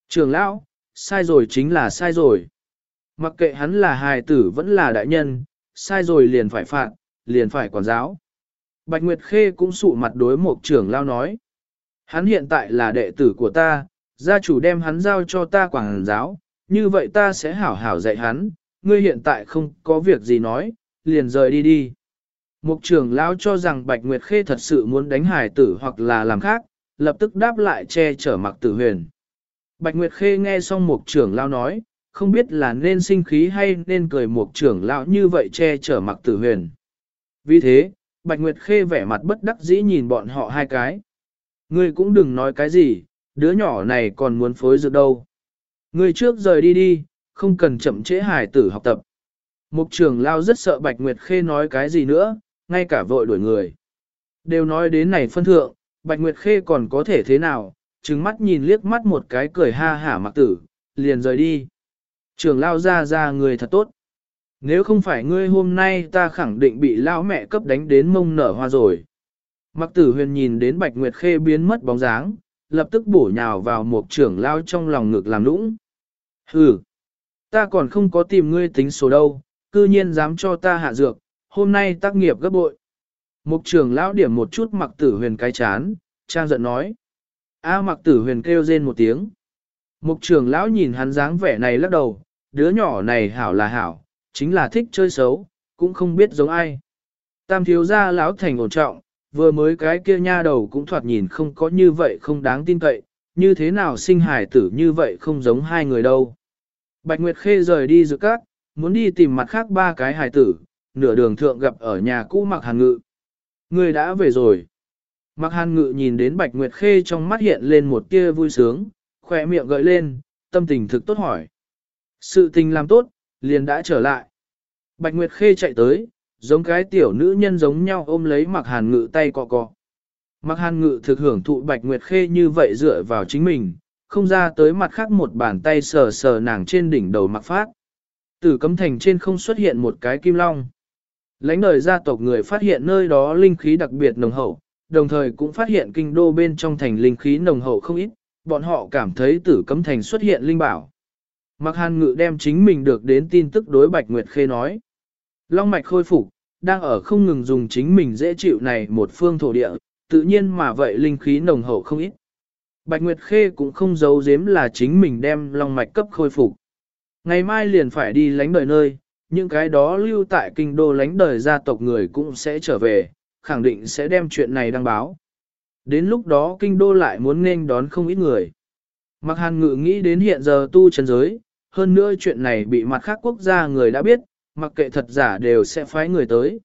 Trường lão, sai rồi chính là sai rồi. Mặc kệ hắn là hài tử vẫn là đại nhân, sai rồi liền phải phạt, liền phải quản giáo. Bạch Nguyệt Khê cũng sụ mặt đối một trưởng lao nói. Hắn hiện tại là đệ tử của ta, gia chủ đem hắn giao cho ta quảng giáo, như vậy ta sẽ hảo hảo dạy hắn, ngươi hiện tại không có việc gì nói, liền rời đi đi. Mục trưởng lão cho rằng Bạch Nguyệt Khê thật sự muốn đánh hải tử hoặc là làm khác, lập tức đáp lại che chở mặc tử huyền. Bạch Nguyệt Khê nghe xong mục trưởng lão nói, không biết là nên sinh khí hay nên cười mục trưởng lão như vậy che chở mặc tử huyền. Vì thế, Bạch Nguyệt Khê vẻ mặt bất đắc dĩ nhìn bọn họ hai cái. Ngươi cũng đừng nói cái gì, đứa nhỏ này còn muốn phối dược đâu. Ngươi trước rời đi đi, không cần chậm trễ hải tử học tập. Mục trưởng lao rất sợ Bạch Nguyệt Khê nói cái gì nữa, ngay cả vội đuổi người. Đều nói đến này phân thượng, Bạch Nguyệt Khê còn có thể thế nào, trừng mắt nhìn liếc mắt một cái cười ha hả mặc tử, liền rời đi. Trường lao ra ra người thật tốt. Nếu không phải ngươi hôm nay ta khẳng định bị lão mẹ cấp đánh đến mông nở hoa rồi. Mặc tử huyền nhìn đến Bạch Nguyệt Khê biến mất bóng dáng, lập tức bổ nhào vào một trưởng lao trong lòng ngực làm lũng. Hừ, ta còn không có tìm ngươi tính số đâu, cư nhiên dám cho ta hạ dược, hôm nay tác nghiệp gấp bội. Mục trưởng lão điểm một chút mặc tử huyền cái chán, trang giận nói. A mặc tử huyền kêu rên một tiếng. Mục trưởng lão nhìn hắn dáng vẻ này lắc đầu, đứa nhỏ này hảo là hảo, chính là thích chơi xấu, cũng không biết giống ai. Tam thiếu gia lão thành ổn trọng, vừa mới cái kia nha đầu cũng thoạt nhìn không có như vậy không đáng tin cậy, như thế nào sinh hải tử như vậy không giống hai người đâu. Bạch Nguyệt Khê rời đi giữa các, muốn đi tìm mặt khác ba cái hải tử, nửa đường thượng gặp ở nhà cũ Mạc Hàn Ngự. Người đã về rồi. Mạc Hàn Ngự nhìn đến Bạch Nguyệt Khê trong mắt hiện lên một tia vui sướng, khỏe miệng gợi lên, tâm tình thực tốt hỏi. Sự tình làm tốt, liền đã trở lại. Bạch Nguyệt Khê chạy tới, giống cái tiểu nữ nhân giống nhau ôm lấy Mạc Hàn Ngự tay cọ cọ. Mạc Hàn Ngự thực hưởng thụ Bạch Nguyệt Khê như vậy dựa vào chính mình, không ra tới mặt khác một bàn tay sờ sờ nàng trên đỉnh đầu Mạc Phát. Tử cấm thành trên không xuất hiện một cái kim long. Lãnh đời gia tộc người phát hiện nơi đó linh khí đặc biệt nồng hậu, đồng thời cũng phát hiện kinh đô bên trong thành linh khí nồng hậu không ít, bọn họ cảm thấy tử cấm thành xuất hiện linh bảo. Mặc hàn ngự đem chính mình được đến tin tức đối Bạch Nguyệt Khê nói. Long mạch khôi phục, đang ở không ngừng dùng chính mình dễ chịu này một phương thổ địa, tự nhiên mà vậy linh khí nồng hậu không ít. Bạch Nguyệt Khê cũng không giấu giếm là chính mình đem long mạch cấp khôi phục. Ngày mai liền phải đi lánh đời nơi, những cái đó lưu tại kinh đô lánh đời gia tộc người cũng sẽ trở về, khẳng định sẽ đem chuyện này đăng báo. Đến lúc đó kinh đô lại muốn nên đón không ít người. Mặc hàn ngự nghĩ đến hiện giờ tu chân giới, hơn nữa chuyện này bị mặt khác quốc gia người đã biết, mặc kệ thật giả đều sẽ phái người tới.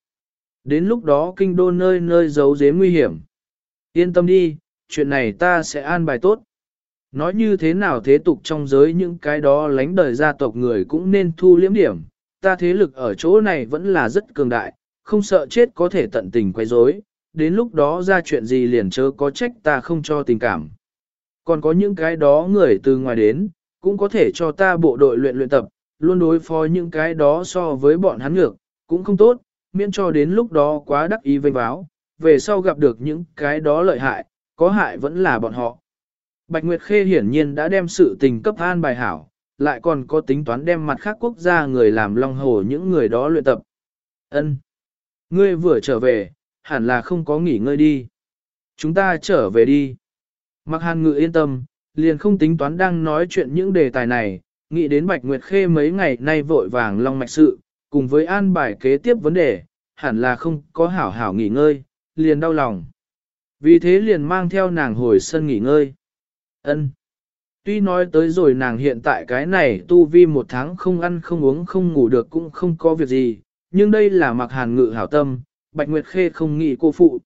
Đến lúc đó kinh đô nơi nơi giấu giếm nguy hiểm. Yên tâm đi, chuyện này ta sẽ an bài tốt. Nói như thế nào thế tục trong giới những cái đó lánh đời gia tộc người cũng nên thu liễm điểm, ta thế lực ở chỗ này vẫn là rất cường đại, không sợ chết có thể tận tình quay rối. đến lúc đó ra chuyện gì liền chớ có trách ta không cho tình cảm. Còn có những cái đó người từ ngoài đến, cũng có thể cho ta bộ đội luyện luyện tập, luôn đối phó những cái đó so với bọn hắn ngược, cũng không tốt, miễn cho đến lúc đó quá đắc ý vênh báo, về sau gặp được những cái đó lợi hại, có hại vẫn là bọn họ. Bạch Nguyệt Khê hiển nhiên đã đem sự tình cấp an bài hảo, lại còn có tính toán đem mặt khác quốc gia người làm long hồ những người đó luyện tập. Ân, Ngươi vừa trở về, hẳn là không có nghỉ ngơi đi. Chúng ta trở về đi. Mặc hàn ngự yên tâm, liền không tính toán đang nói chuyện những đề tài này, nghĩ đến Bạch Nguyệt Khê mấy ngày nay vội vàng long mạch sự, cùng với an bài kế tiếp vấn đề, hẳn là không có hảo hảo nghỉ ngơi, liền đau lòng. Vì thế liền mang theo nàng hồi sân nghỉ ngơi. Ân. Tuy nói tới rồi nàng hiện tại cái này tu vi một tháng không ăn không uống không ngủ được cũng không có việc gì, nhưng đây là mặc hàn ngự hảo tâm, Bạch Nguyệt Khê không nghĩ cô phụ.